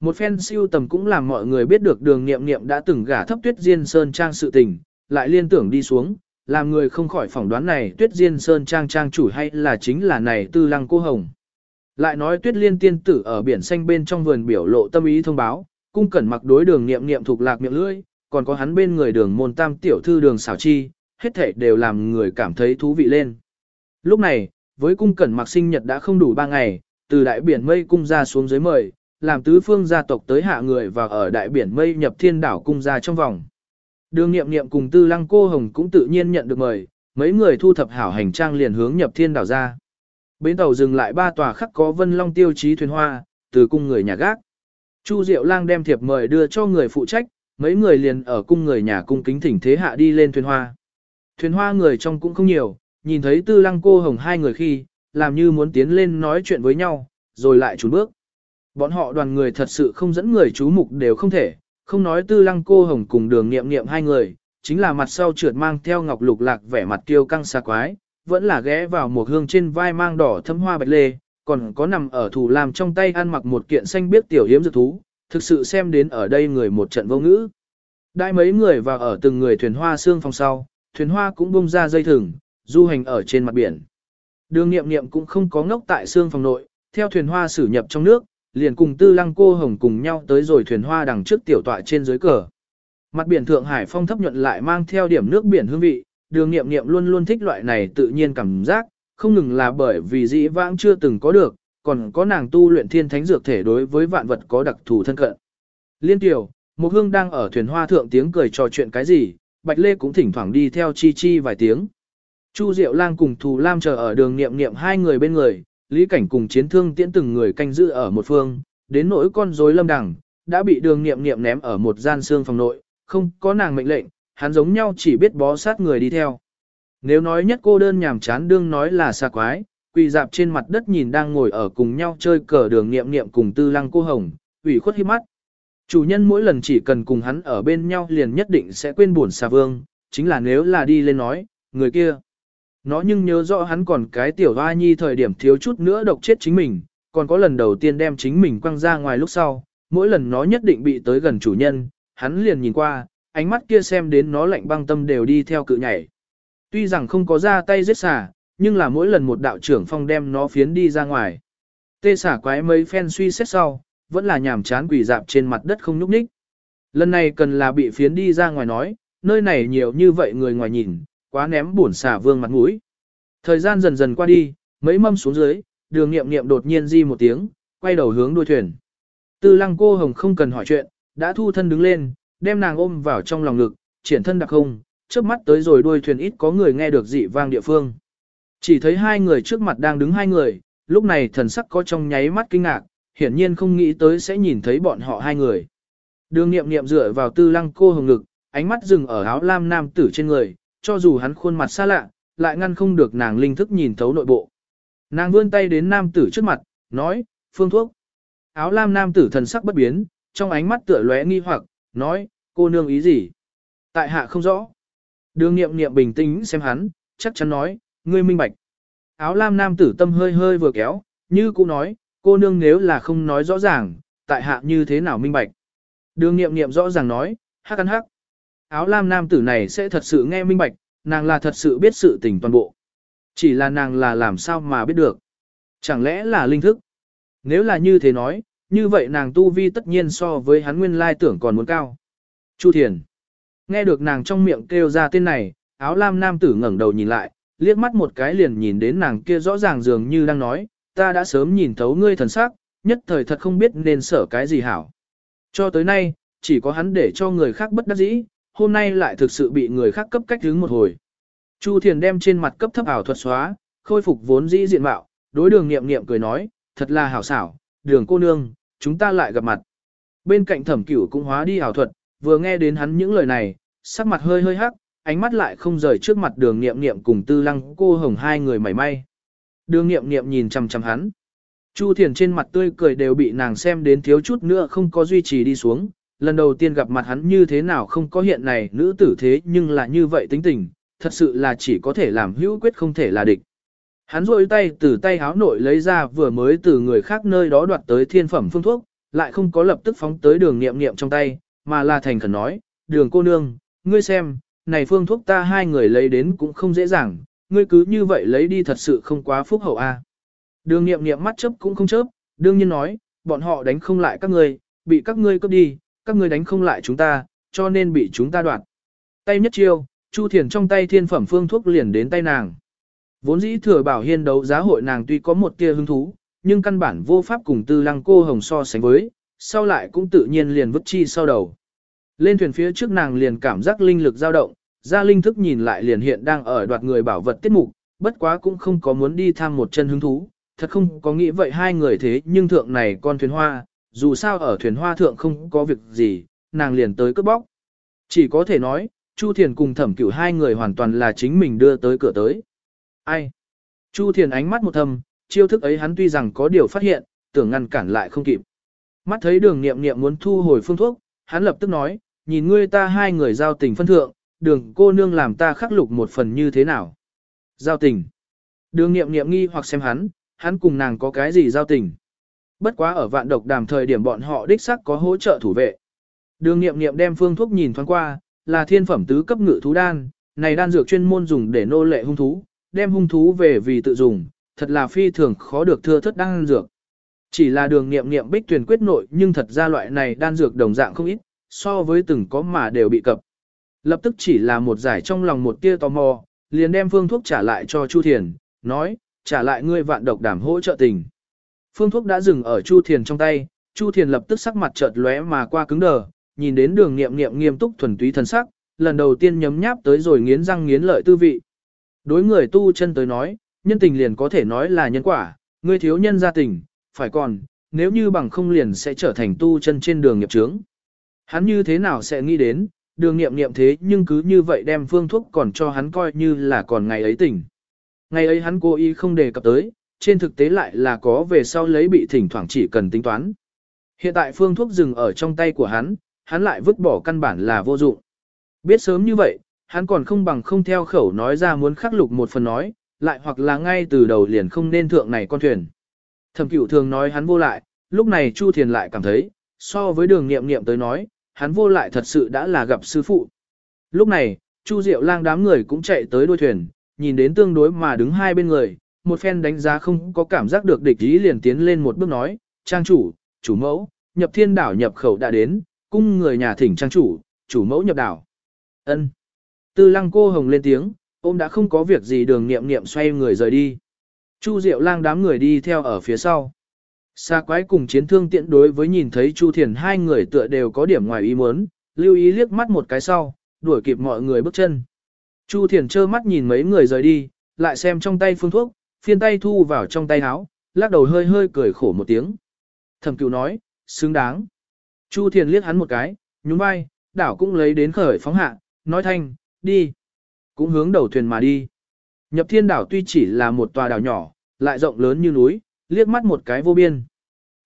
Một phen siêu tầm cũng làm mọi người biết được đường nghiệm nghiệm đã từng gả thấp tuyết diên sơn trang sự tình, lại liên tưởng đi xuống, làm người không khỏi phỏng đoán này tuyết diên sơn trang trang chủ hay là chính là này tư lăng cô hồng. Lại nói tuyết liên tiên tử ở biển xanh bên trong vườn biểu lộ tâm ý thông báo, cung cẩn mặc đối đường nghiệm nghiệm thuộc lạc miệng lưỡi, còn có hắn bên người đường môn tam tiểu thư đường xảo chi, hết thể đều làm người cảm thấy thú vị lên. Lúc này, với cung cẩn mặc sinh nhật đã không đủ ba ngày, từ đại biển mây cung ra xuống dưới mời, làm tứ phương gia tộc tới hạ người và ở đại biển mây nhập thiên đảo cung ra trong vòng. Đường nghiệm nghiệm cùng tư lăng cô hồng cũng tự nhiên nhận được mời, mấy người thu thập hảo hành trang liền hướng nhập thiên đảo ra. Bến tàu dừng lại ba tòa khắc có vân long tiêu chí thuyền hoa, từ cung người nhà gác. Chu Diệu Lang đem thiệp mời đưa cho người phụ trách, mấy người liền ở cung người nhà cung kính thỉnh thế hạ đi lên thuyền hoa. Thuyền hoa người trong cũng không nhiều, nhìn thấy tư lăng cô hồng hai người khi, làm như muốn tiến lên nói chuyện với nhau, rồi lại trốn bước. Bọn họ đoàn người thật sự không dẫn người chú mục đều không thể, không nói tư lăng cô hồng cùng đường nghiệm nghiệm hai người, chính là mặt sau trượt mang theo ngọc lục lạc vẻ mặt tiêu căng xa quái, vẫn là ghé vào một hương trên vai mang đỏ thâm hoa bạch lê, còn có nằm ở thủ làm trong tay ăn mặc một kiện xanh biết tiểu hiếm dược thú, thực sự xem đến ở đây người một trận vô ngữ. Đại mấy người vào ở từng người thuyền hoa xương phòng sau, thuyền hoa cũng bung ra dây thừng, du hành ở trên mặt biển. Đường nghiệm nghiệm cũng không có ngốc tại xương phòng nội, theo thuyền hoa xử nhập trong nước, liền cùng tư lăng cô hồng cùng nhau tới rồi thuyền hoa đằng trước tiểu tọa trên dưới cờ. Mặt biển Thượng Hải phong thấp nhuận lại mang theo điểm nước biển hương vị, đường nghiệm nghiệm luôn luôn thích loại này tự nhiên cảm giác, không ngừng là bởi vì dĩ vãng chưa từng có được, còn có nàng tu luyện thiên thánh dược thể đối với vạn vật có đặc thù thân cận. Liên tiểu, một hương đang ở thuyền hoa thượng tiếng cười trò chuyện cái gì, Bạch Lê cũng thỉnh thoảng đi theo chi chi vài tiếng. Chu Diệu Lang cùng Thù Lam chờ ở đường niệm niệm hai người bên người, Lý Cảnh cùng chiến thương tiễn từng người canh giữ ở một phương, đến nỗi con rối lâm đẳng đã bị đường niệm niệm ném ở một gian xương phòng nội, không có nàng mệnh lệnh, hắn giống nhau chỉ biết bó sát người đi theo. Nếu nói nhất cô đơn nhàm chán đương nói là xa quái, quỳ dạp trên mặt đất nhìn đang ngồi ở cùng nhau chơi cờ đường niệm niệm cùng tư lăng cô hồng, ủy khuất hiếp mắt. Chủ nhân mỗi lần chỉ cần cùng hắn ở bên nhau liền nhất định sẽ quên buồn xà vương, chính là nếu là đi lên nói, người kia. Nó nhưng nhớ rõ hắn còn cái tiểu hoa nhi thời điểm thiếu chút nữa độc chết chính mình, còn có lần đầu tiên đem chính mình quăng ra ngoài lúc sau, mỗi lần nó nhất định bị tới gần chủ nhân, hắn liền nhìn qua, ánh mắt kia xem đến nó lạnh băng tâm đều đi theo cự nhảy. Tuy rằng không có ra tay giết xà, nhưng là mỗi lần một đạo trưởng phong đem nó phiến đi ra ngoài. Tê xả quái mấy phen suy xét sau, vẫn là nhàm chán quỷ dạp trên mặt đất không nhúc nhích. Lần này cần là bị phiến đi ra ngoài nói, nơi này nhiều như vậy người ngoài nhìn, quá ném buồn xả vương mặt mũi. Thời gian dần dần qua đi, mấy mâm xuống dưới, đường nghiệm nghiệm đột nhiên di một tiếng, quay đầu hướng đuôi thuyền. Tư lăng cô hồng không cần hỏi chuyện, đã thu thân đứng lên, đem nàng ôm vào trong lòng ngực, triển thân đặc không, trước mắt tới rồi đuôi thuyền ít có người nghe được dị vang địa phương. Chỉ thấy hai người trước mặt đang đứng hai người, lúc này thần sắc có trong nháy mắt kinh ngạc, hiển nhiên không nghĩ tới sẽ nhìn thấy bọn họ hai người. Đường nghiệm nghiệm dựa vào tư lăng cô hồng ngực, ánh mắt dừng ở áo lam nam tử trên người, cho dù hắn khuôn mặt xa lạ, lại ngăn không được nàng linh thức nhìn thấu nội bộ. Nàng vươn tay đến nam tử trước mặt, nói, phương thuốc. Áo lam nam tử thần sắc bất biến, trong ánh mắt tựa lóe nghi hoặc, nói, cô nương ý gì? Tại hạ không rõ. Đường nghiệm nghiệm bình tĩnh xem hắn, chắc chắn nói, ngươi minh bạch. Áo lam nam tử tâm hơi hơi vừa kéo, như cũ nói, cô nương nếu là không nói rõ ràng, tại hạ như thế nào minh bạch. Đường nghiệm nghiệm rõ ràng nói, hắc ăn hắc. Áo lam nam tử này sẽ thật sự nghe minh bạch, nàng là thật sự biết sự tình toàn bộ. Chỉ là nàng là làm sao mà biết được. Chẳng lẽ là linh thức? Nếu là như thế nói, như vậy nàng tu vi tất nhiên so với hắn nguyên lai tưởng còn muốn cao. Chu Thiền. Nghe được nàng trong miệng kêu ra tên này, áo lam nam tử ngẩng đầu nhìn lại, liếc mắt một cái liền nhìn đến nàng kia rõ ràng dường như đang nói, ta đã sớm nhìn thấu ngươi thần sắc, nhất thời thật không biết nên sở cái gì hảo. Cho tới nay, chỉ có hắn để cho người khác bất đắc dĩ, hôm nay lại thực sự bị người khác cấp cách hướng một hồi. Chu Thiền đem trên mặt cấp thấp ảo thuật xóa, khôi phục vốn dĩ diện mạo, đối đường nghiệm nghiệm cười nói, thật là hảo xảo, đường cô nương, chúng ta lại gặp mặt. Bên cạnh thẩm cửu cũng hóa đi ảo thuật, vừa nghe đến hắn những lời này, sắc mặt hơi hơi hắc, ánh mắt lại không rời trước mặt đường nghiệm nghiệm cùng tư lăng cô hồng hai người mảy may. Đường nghiệm nghiệm nhìn chằm chằm hắn. Chu Thiền trên mặt tươi cười đều bị nàng xem đến thiếu chút nữa không có duy trì đi xuống. Lần đầu tiên gặp mặt hắn như thế nào không có hiện này nữ tử thế nhưng là như vậy tính tình, thật sự là chỉ có thể làm hữu quyết không thể là địch. Hắn rôi tay từ tay háo nội lấy ra vừa mới từ người khác nơi đó đoạt tới thiên phẩm phương thuốc, lại không có lập tức phóng tới đường nghiệm nghiệm trong tay, mà là thành khẩn nói, đường cô nương, ngươi xem, này phương thuốc ta hai người lấy đến cũng không dễ dàng, ngươi cứ như vậy lấy đi thật sự không quá phúc hậu a. À. Đường nghiệm nghiệm mắt chớp cũng không chớp, đương nhiên nói, bọn họ đánh không lại các ngươi, bị các ngươi cướp đi, các ngươi đánh không lại chúng ta, cho nên bị chúng ta đoạt. Tay nhất chiêu, Chu Thiền trong tay thiên phẩm phương thuốc liền đến tay nàng. Vốn dĩ thừa bảo hiên đấu giá hội nàng tuy có một tia hứng thú, nhưng căn bản vô pháp cùng tư lăng cô hồng so sánh với, sau lại cũng tự nhiên liền vứt chi sau đầu. Lên thuyền phía trước nàng liền cảm giác linh lực dao động, ra linh thức nhìn lại liền hiện đang ở đoạt người bảo vật tiết mục, bất quá cũng không có muốn đi tham một chân hứng thú, thật không có nghĩ vậy hai người thế nhưng thượng này con thuyền hoa, dù sao ở thuyền hoa thượng không có việc gì, nàng liền tới cướp bóc. Chỉ có thể nói, Chu Thiền cùng thẩm cửu hai người hoàn toàn là chính mình đưa tới cửa tới. Ai? Chu Thiền ánh mắt một thầm, chiêu thức ấy hắn tuy rằng có điều phát hiện, tưởng ngăn cản lại không kịp. Mắt thấy đường nghiệm nghiệm muốn thu hồi phương thuốc, hắn lập tức nói, nhìn ngươi ta hai người giao tình phân thượng, đường cô nương làm ta khắc lục một phần như thế nào. Giao tình. Đường nghiệm nghiệm nghi hoặc xem hắn, hắn cùng nàng có cái gì giao tình. Bất quá ở vạn độc đàm thời điểm bọn họ đích sắc có hỗ trợ thủ vệ. Đường nghiệm nghiệm đem phương thuốc nhìn thoáng qua, là thiên phẩm tứ cấp ngự thú đan, này đan dược chuyên môn dùng để nô lệ hung thú, đem hung thú về vì tự dùng, thật là phi thường khó được thưa thất đan dược. Chỉ là đường nghiệm nghiệm bích tuyển quyết nội nhưng thật ra loại này đan dược đồng dạng không ít, so với từng có mà đều bị cập. Lập tức chỉ là một giải trong lòng một tia tò mò, liền đem phương thuốc trả lại cho Chu Thiền, nói, trả lại ngươi vạn độc đảm hỗ trợ tình. Phương thuốc đã dừng ở Chu Thiền trong tay, Chu Thiền lập tức sắc mặt chợt lóe mà qua cứng đờ, nhìn đến đường nghiệm nghiệm nghiêm túc thuần túy thần sắc, lần đầu tiên nhấm nháp tới rồi nghiến răng nghiến lợi tư vị. Đối người tu chân tới nói, nhân tình liền có thể nói là nhân quả, ngươi thiếu nhân gia tình, phải còn, nếu như bằng không liền sẽ trở thành tu chân trên đường nghiệp chướng. Hắn như thế nào sẽ nghĩ đến, đường nghiệm nghiệm thế nhưng cứ như vậy đem phương thuốc còn cho hắn coi như là còn ngày ấy tỉnh. Ngày ấy hắn cố ý không đề cập tới, trên thực tế lại là có về sau lấy bị thỉnh thoảng chỉ cần tính toán. Hiện tại phương thuốc dừng ở trong tay của hắn, hắn lại vứt bỏ căn bản là vô dụng. Biết sớm như vậy, hắn còn không bằng không theo khẩu nói ra muốn khắc lục một phần nói, lại hoặc là ngay từ đầu liền không nên thượng này con thuyền. Thẩm cửu thường nói hắn vô lại, lúc này Chu Thiền lại cảm thấy, so với đường nghiệm nghiệm tới nói, hắn vô lại thật sự đã là gặp sư phụ. Lúc này, Chu Diệu lang đám người cũng chạy tới đuôi thuyền, nhìn đến tương đối mà đứng hai bên người, một phen đánh giá không có cảm giác được địch ý liền tiến lên một bước nói, trang chủ, chủ mẫu, nhập thiên đảo nhập khẩu đã đến, cung người nhà thỉnh trang chủ, chủ mẫu nhập đảo. ân Tư lăng cô hồng lên tiếng, ôm đã không có việc gì đường nghiệm nghiệm xoay người rời đi. Chu Diệu lang đám người đi theo ở phía sau. Sa quái cùng chiến thương tiện đối với nhìn thấy Chu Thiền hai người tựa đều có điểm ngoài ý muốn, lưu ý liếc mắt một cái sau, đuổi kịp mọi người bước chân. Chu Thiền trơ mắt nhìn mấy người rời đi, lại xem trong tay phương thuốc, phiên tay thu vào trong tay áo, lắc đầu hơi hơi cười khổ một tiếng. Thẩm cửu nói, xứng đáng. Chu Thiền liếc hắn một cái, nhún vai, đảo cũng lấy đến khởi phóng hạ, nói thanh, đi. Cũng hướng đầu thuyền mà đi. Nhập thiên đảo tuy chỉ là một tòa đảo nhỏ, lại rộng lớn như núi, liếc mắt một cái vô biên.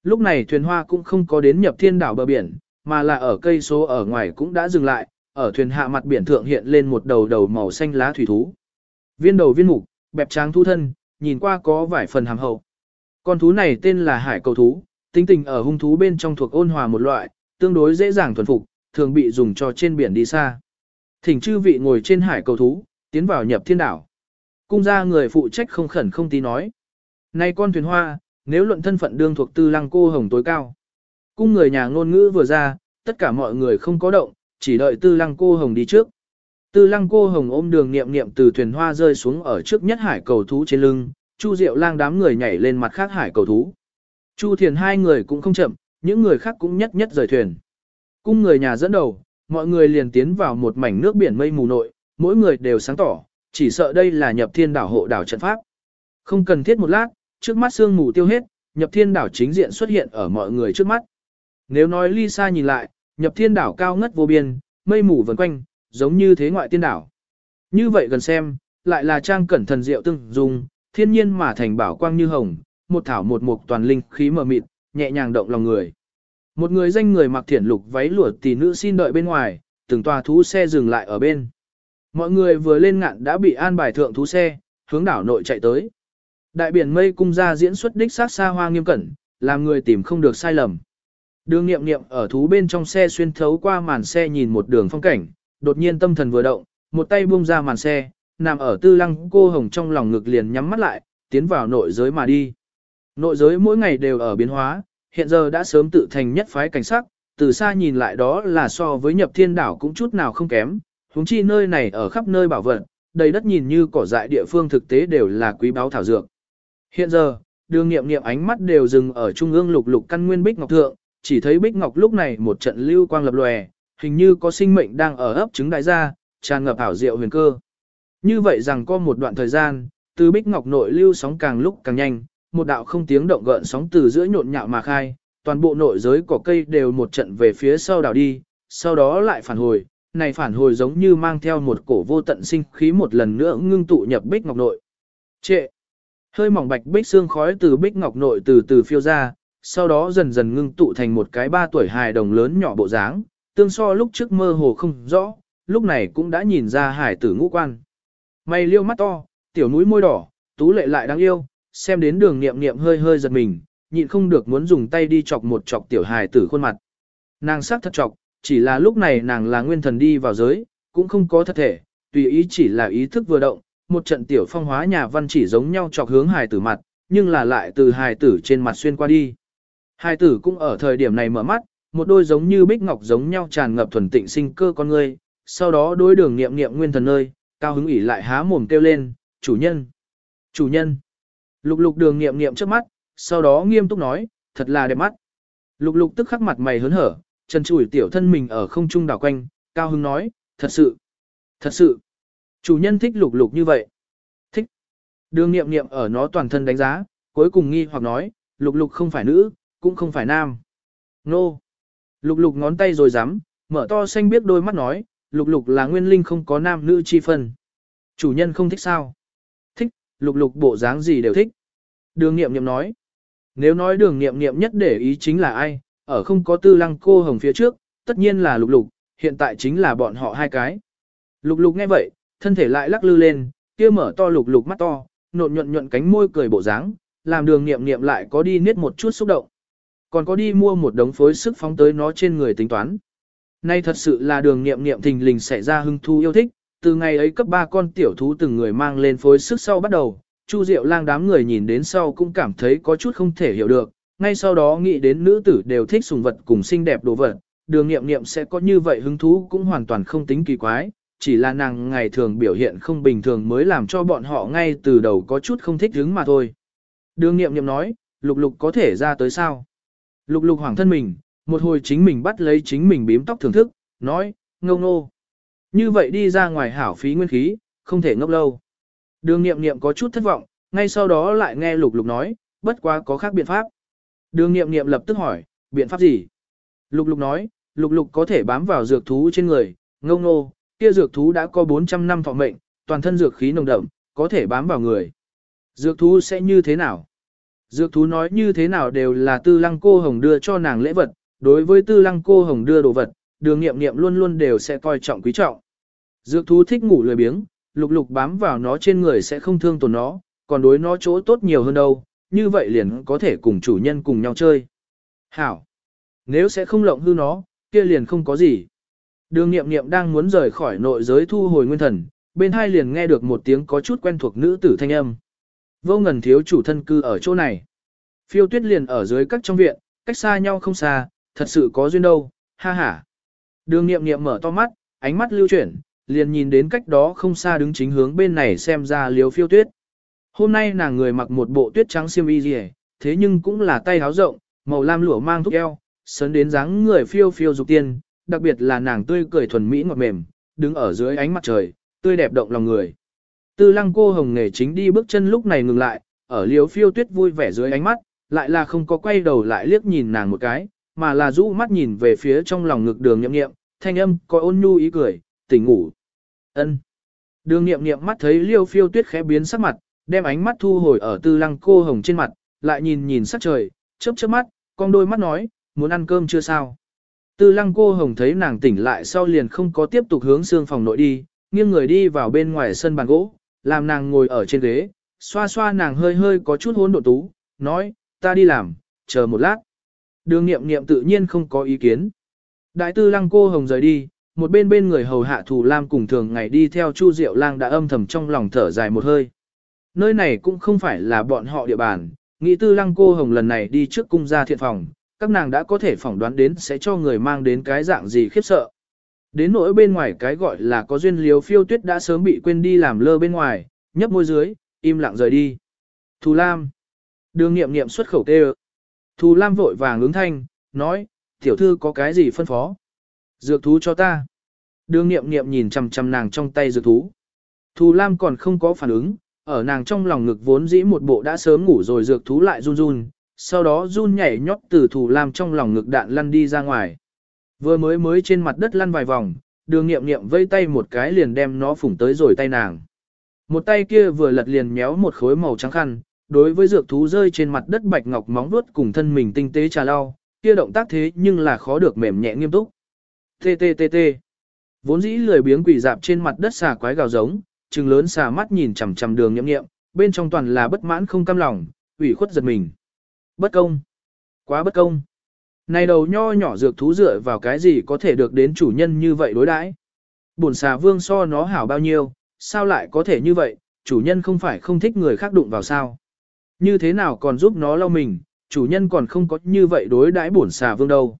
Lúc này thuyền hoa cũng không có đến nhập thiên đảo bờ biển, mà là ở cây số ở ngoài cũng đã dừng lại, ở thuyền hạ mặt biển thượng hiện lên một đầu đầu màu xanh lá thủy thú. Viên đầu viên mục, bẹp tráng thu thân, nhìn qua có vài phần hàm hậu. Con thú này tên là hải cầu thú, tinh tình ở hung thú bên trong thuộc ôn hòa một loại, tương đối dễ dàng thuần phục, thường bị dùng cho trên biển đi xa. Thỉnh chư vị ngồi trên hải cầu thú, tiến vào nhập thiên đảo. Cung gia người phụ trách không khẩn không tí nói. Này con thuyền hoa, nếu luận thân phận đương thuộc tư lăng cô hồng tối cao. Cung người nhà ngôn ngữ vừa ra, tất cả mọi người không có động, chỉ đợi tư lăng cô hồng đi trước. Tư lăng cô hồng ôm đường niệm niệm từ thuyền hoa rơi xuống ở trước nhất hải cầu thú trên lưng, Chu Diệu lang đám người nhảy lên mặt khác hải cầu thú. Chu Thiền hai người cũng không chậm, những người khác cũng nhất nhất rời thuyền. Cung người nhà dẫn đầu, mọi người liền tiến vào một mảnh nước biển mây mù nội, mỗi người đều sáng tỏ, chỉ sợ đây là nhập thiên đảo hộ đảo trận pháp. Không cần thiết một lát, trước mắt sương mù tiêu hết, nhập thiên đảo chính diện xuất hiện ở mọi người trước mắt. Nếu nói ly xa nhìn lại, nhập thiên đảo cao ngất vô biên, mây mù vần quanh, giống như thế ngoại tiên đảo. Như vậy gần xem, lại là trang cẩn thần diệu tương dùng, thiên nhiên mà thành bảo quang như hồng, một thảo một mục toàn linh khí mờ mịt, nhẹ nhàng động lòng người. Một người danh người mặc thiển lục váy lụa tỷ nữ xin đợi bên ngoài, từng tòa thú xe dừng lại ở bên. Mọi người vừa lên ngạn đã bị an bài thượng thú xe, hướng đảo nội chạy tới. Đại biển mây cung ra diễn xuất đích sát xa hoa nghiêm cẩn, làm người tìm không được sai lầm. Đường nghiệm nghiệm ở thú bên trong xe xuyên thấu qua màn xe nhìn một đường phong cảnh, đột nhiên tâm thần vừa động, một tay buông ra màn xe, nằm ở tư lăng cô hồng trong lòng ngực liền nhắm mắt lại, tiến vào nội giới mà đi. Nội giới mỗi ngày đều ở biến hóa, hiện giờ đã sớm tự thành nhất phái cảnh sắc, từ xa nhìn lại đó là so với nhập thiên đảo cũng chút nào không kém, huống chi nơi này ở khắp nơi bảo vật, đầy đất nhìn như cỏ dại địa phương thực tế đều là quý báu thảo dược. Hiện giờ, đường nghiệm nghiệm ánh mắt đều dừng ở trung ương lục lục căn nguyên bích ngọc thượng, chỉ thấy bích ngọc lúc này một trận lưu quang lập lòe, hình như có sinh mệnh đang ở ấp trứng đại gia, tràn ngập ảo diệu huyền cơ. Như vậy rằng có một đoạn thời gian, từ bích ngọc nội lưu sóng càng lúc càng nhanh, một đạo không tiếng động gợn sóng từ giữa nhộn nhạo mà khai, toàn bộ nội giới cỏ cây đều một trận về phía sau đảo đi, sau đó lại phản hồi, này phản hồi giống như mang theo một cổ vô tận sinh khí một lần nữa ngưng tụ nhập bích ngọc nội. Trệ! Hơi mỏng bạch bích xương khói từ bích ngọc nội từ từ phiêu ra, sau đó dần dần ngưng tụ thành một cái ba tuổi hài đồng lớn nhỏ bộ dáng, tương so lúc trước mơ hồ không rõ, lúc này cũng đã nhìn ra hải tử ngũ quan. Mày liêu mắt to, tiểu núi môi đỏ, tú lệ lại đáng yêu, xem đến đường niệm niệm hơi hơi giật mình, nhịn không được muốn dùng tay đi chọc một chọc tiểu hài tử khuôn mặt. Nàng sắc thật chọc, chỉ là lúc này nàng là nguyên thần đi vào giới, cũng không có thật thể, tùy ý chỉ là ý thức vừa động, một trận tiểu phong hóa nhà văn chỉ giống nhau chọc hướng hài tử mặt, nhưng là lại từ hài tử trên mặt xuyên qua đi. Hài tử cũng ở thời điểm này mở mắt, một đôi giống như bích ngọc giống nhau tràn ngập thuần tịnh sinh cơ con người, sau đó đối đường niệm niệm nguyên thần nơi, cao hứng ỉ lại há mồm kêu lên, chủ nhân, chủ nhân. Lục lục đường niệm niệm trước mắt, sau đó nghiêm túc nói, thật là đẹp mắt. Lục lục tức khắc mặt mày hớn hở, chân chủi tiểu thân mình ở không trung đảo quanh, cao hứng nói, thật sự, thật sự. Chủ nhân thích lục lục như vậy. Thích. Đường nghiệm nghiệm ở nó toàn thân đánh giá, cuối cùng nghi hoặc nói, lục lục không phải nữ, cũng không phải nam. Nô. Lục lục ngón tay rồi dám, mở to xanh biết đôi mắt nói, lục lục là nguyên linh không có nam nữ chi phân. Chủ nhân không thích sao? Thích, lục lục bộ dáng gì đều thích. Đường nghiệm nghiệm nói. Nếu nói đường nghiệm nghiệm nhất để ý chính là ai, ở không có tư lăng cô hồng phía trước, tất nhiên là lục lục, hiện tại chính là bọn họ hai cái. Lục lục nghe vậy, thân thể lại lắc lư lên, kia mở to lục lục mắt to, nộn nhuận nhuận cánh môi cười bộ dáng, làm đường nghiệm nghiệm lại có đi niết một chút xúc động. Còn có đi mua một đống phối sức phóng tới nó trên người tính toán. Nay thật sự là đường nghiệm nghiệm thình lình xảy ra hưng thu yêu thích, từ ngày ấy cấp ba con tiểu thú từng người mang lên phối sức sau bắt đầu, Chu Diệu lang đám người nhìn đến sau cũng cảm thấy có chút không thể hiểu được, ngay sau đó nghĩ đến nữ tử đều thích sùng vật cùng xinh đẹp đồ vật, đường nghiệm nghiệm sẽ có như vậy hứng thú cũng hoàn toàn không tính kỳ quái, chỉ là nàng ngày thường biểu hiện không bình thường mới làm cho bọn họ ngay từ đầu có chút không thích hứng mà thôi. Đường nghiệm nghiệm nói, lục lục có thể ra tới sao? Lục lục hoảng thân mình, một hồi chính mình bắt lấy chính mình bím tóc thưởng thức, nói, ngâu ngô. Như vậy đi ra ngoài hảo phí nguyên khí, không thể ngốc lâu. Đường nghiệm nghiệm có chút thất vọng, ngay sau đó lại nghe lục lục nói, bất quá có khác biện pháp. Đường nghiệm nghiệm lập tức hỏi, biện pháp gì? Lục lục nói, lục lục có thể bám vào dược thú trên người, ngâu ngô kia dược thú đã có 400 năm thọ mệnh, toàn thân dược khí nồng đậm, có thể bám vào người. Dược thú sẽ như thế nào? Dược thú nói như thế nào đều là tư lăng cô hồng đưa cho nàng lễ vật, đối với tư lăng cô hồng đưa đồ vật, đường nghiệm nghiệm luôn luôn đều sẽ coi trọng quý trọng. Dược thú thích ngủ lười biếng, lục lục bám vào nó trên người sẽ không thương tổn nó, còn đối nó chỗ tốt nhiều hơn đâu, như vậy liền có thể cùng chủ nhân cùng nhau chơi. Hảo! Nếu sẽ không lộng hư nó, kia liền không có gì. Đường nghiệm nghiệm đang muốn rời khỏi nội giới thu hồi nguyên thần, bên hai liền nghe được một tiếng có chút quen thuộc nữ tử thanh âm. Vô ngần thiếu chủ thân cư ở chỗ này. Phiêu tuyết liền ở dưới các trong viện, cách xa nhau không xa, thật sự có duyên đâu, ha ha. Đường nghiệm nghiệm mở to mắt, ánh mắt lưu chuyển, liền nhìn đến cách đó không xa đứng chính hướng bên này xem ra liếu phiêu tuyết. Hôm nay nàng người mặc một bộ tuyết trắng xiêm y rìa, thế nhưng cũng là tay háo rộng, màu lam lụa mang thúc eo, sấn đến dáng người phiêu phiêu dục tiên, đặc biệt là nàng tươi cười thuần mỹ ngọt mềm, đứng ở dưới ánh mặt trời, tươi đẹp động lòng người. Tư lăng cô hồng nghề chính đi bước chân lúc này ngừng lại, ở liếu phiêu tuyết vui vẻ dưới ánh mắt, lại là không có quay đầu lại liếc nhìn nàng một cái, mà là rũ mắt nhìn về phía trong lòng ngực đường nhậm nghiệm, thanh âm có ôn nhu ý cười, tỉnh ngủ. ân Đường nghiệm nghiệm mắt thấy liêu phiêu tuyết khẽ biến sắc mặt, đem ánh mắt thu hồi ở tư lăng cô hồng trên mặt, lại nhìn nhìn sắc trời, chớp chớp mắt, con đôi mắt nói, muốn ăn cơm chưa sao. Tư lăng cô hồng thấy nàng tỉnh lại sau liền không có tiếp tục hướng xương phòng nội đi, nghiêng người đi vào bên ngoài sân bàn gỗ, làm nàng ngồi ở trên ghế, xoa xoa nàng hơi hơi có chút hỗn độ tú, nói, ta đi làm, chờ một lát. Đường nghiệm nghiệm tự nhiên không có ý kiến. Đại tư lăng cô hồng rời đi, một bên bên người hầu hạ thù lam cùng thường ngày đi theo chu diệu lang đã âm thầm trong lòng thở dài một hơi. Nơi này cũng không phải là bọn họ địa bàn, nghĩ tư lăng cô hồng lần này đi trước cung gia thiện phòng, các nàng đã có thể phỏng đoán đến sẽ cho người mang đến cái dạng gì khiếp sợ. Đến nỗi bên ngoài cái gọi là có duyên liếu phiêu tuyết đã sớm bị quên đi làm lơ bên ngoài, nhấp môi dưới, im lặng rời đi. Thù Lam. Đường nghiệm nghiệm xuất khẩu tê Thù Lam vội vàng ứng thanh, nói, tiểu thư có cái gì phân phó? Dược thú cho ta. Đường nghiệm nghiệm nhìn chằm chằm nàng trong tay dược thú. Thù Lam còn không có phản ứng, ở nàng trong lòng ngực vốn dĩ một bộ đã sớm ngủ rồi dược thú lại run run, sau đó run nhảy nhót từ thủ Lam trong lòng ngực đạn lăn đi ra ngoài. Vừa mới mới trên mặt đất lăn vài vòng, đường nghiệm nghiệm vây tay một cái liền đem nó phủng tới rồi tay nàng. Một tay kia vừa lật liền méo một khối màu trắng khăn, đối với dược thú rơi trên mặt đất bạch ngọc móng vuốt cùng thân mình tinh tế trà lau, kia động tác thế nhưng là khó được mềm nhẹ nghiêm túc. Tê tê tê tê. Vốn dĩ lười biếng quỷ dạp trên mặt đất xà quái gào giống, trừng lớn xà mắt nhìn chằm chằm đường nghiệm nghiệm, bên trong toàn là bất mãn không cam lòng, ủy khuất giật mình. Bất công. Quá bất công. Này đầu nho nhỏ dược thú dựa vào cái gì có thể được đến chủ nhân như vậy đối đãi? Bổn xà vương so nó hảo bao nhiêu, sao lại có thể như vậy, chủ nhân không phải không thích người khác đụng vào sao? Như thế nào còn giúp nó lau mình, chủ nhân còn không có như vậy đối đãi bổn xà vương đâu.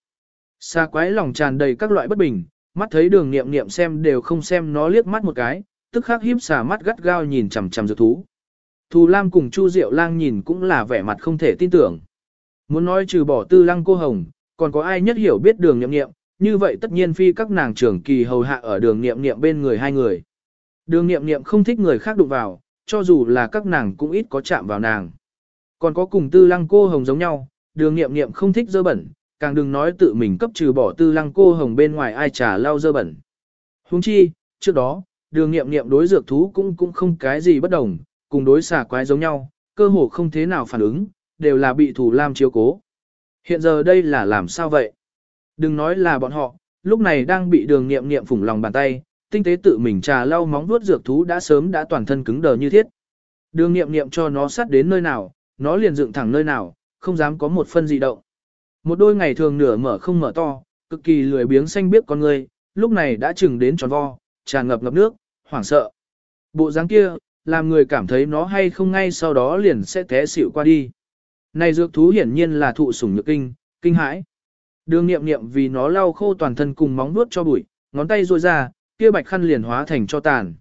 Xà quái lòng tràn đầy các loại bất bình, mắt thấy đường nghiệm nghiệm xem đều không xem nó liếc mắt một cái, tức khắc híp xà mắt gắt gao nhìn chằm chằm dược thú. Thù Lam cùng Chu Diệu Lang nhìn cũng là vẻ mặt không thể tin tưởng. Muốn nói trừ bỏ tư lăng cô hồng, còn có ai nhất hiểu biết đường nghiệm nghiệm, như vậy tất nhiên phi các nàng trưởng kỳ hầu hạ ở đường nghiệm nghiệm bên người hai người. Đường nghiệm nghiệm không thích người khác đụng vào, cho dù là các nàng cũng ít có chạm vào nàng. Còn có cùng tư lăng cô hồng giống nhau, đường nghiệm nghiệm không thích dơ bẩn, càng đừng nói tự mình cấp trừ bỏ tư lăng cô hồng bên ngoài ai trả lau dơ bẩn. Huống chi, trước đó, đường nghiệm nghiệm đối dược thú cũng cũng không cái gì bất đồng, cùng đối xà quái giống nhau, cơ hồ không thế nào phản ứng, đều là bị thủ lam chiếu cố. Hiện giờ đây là làm sao vậy? Đừng nói là bọn họ, lúc này đang bị đường nghiệm nghiệm phủng lòng bàn tay, tinh tế tự mình trà lau móng vuốt dược thú đã sớm đã toàn thân cứng đờ như thiết. Đường nghiệm nghiệm cho nó sát đến nơi nào, nó liền dựng thẳng nơi nào, không dám có một phân dị động. Một đôi ngày thường nửa mở không mở to, cực kỳ lười biếng xanh biếc con người, lúc này đã chừng đến tròn vo, tràn ngập ngập nước, hoảng sợ. Bộ dáng kia, làm người cảm thấy nó hay không ngay sau đó liền sẽ té xỉu qua đi. Này dược thú hiển nhiên là thụ sủng nhược kinh, kinh hãi. Đường nghiệm nghiệm vì nó lau khô toàn thân cùng móng vuốt cho bụi, ngón tay ruôi ra, kia bạch khăn liền hóa thành cho tàn.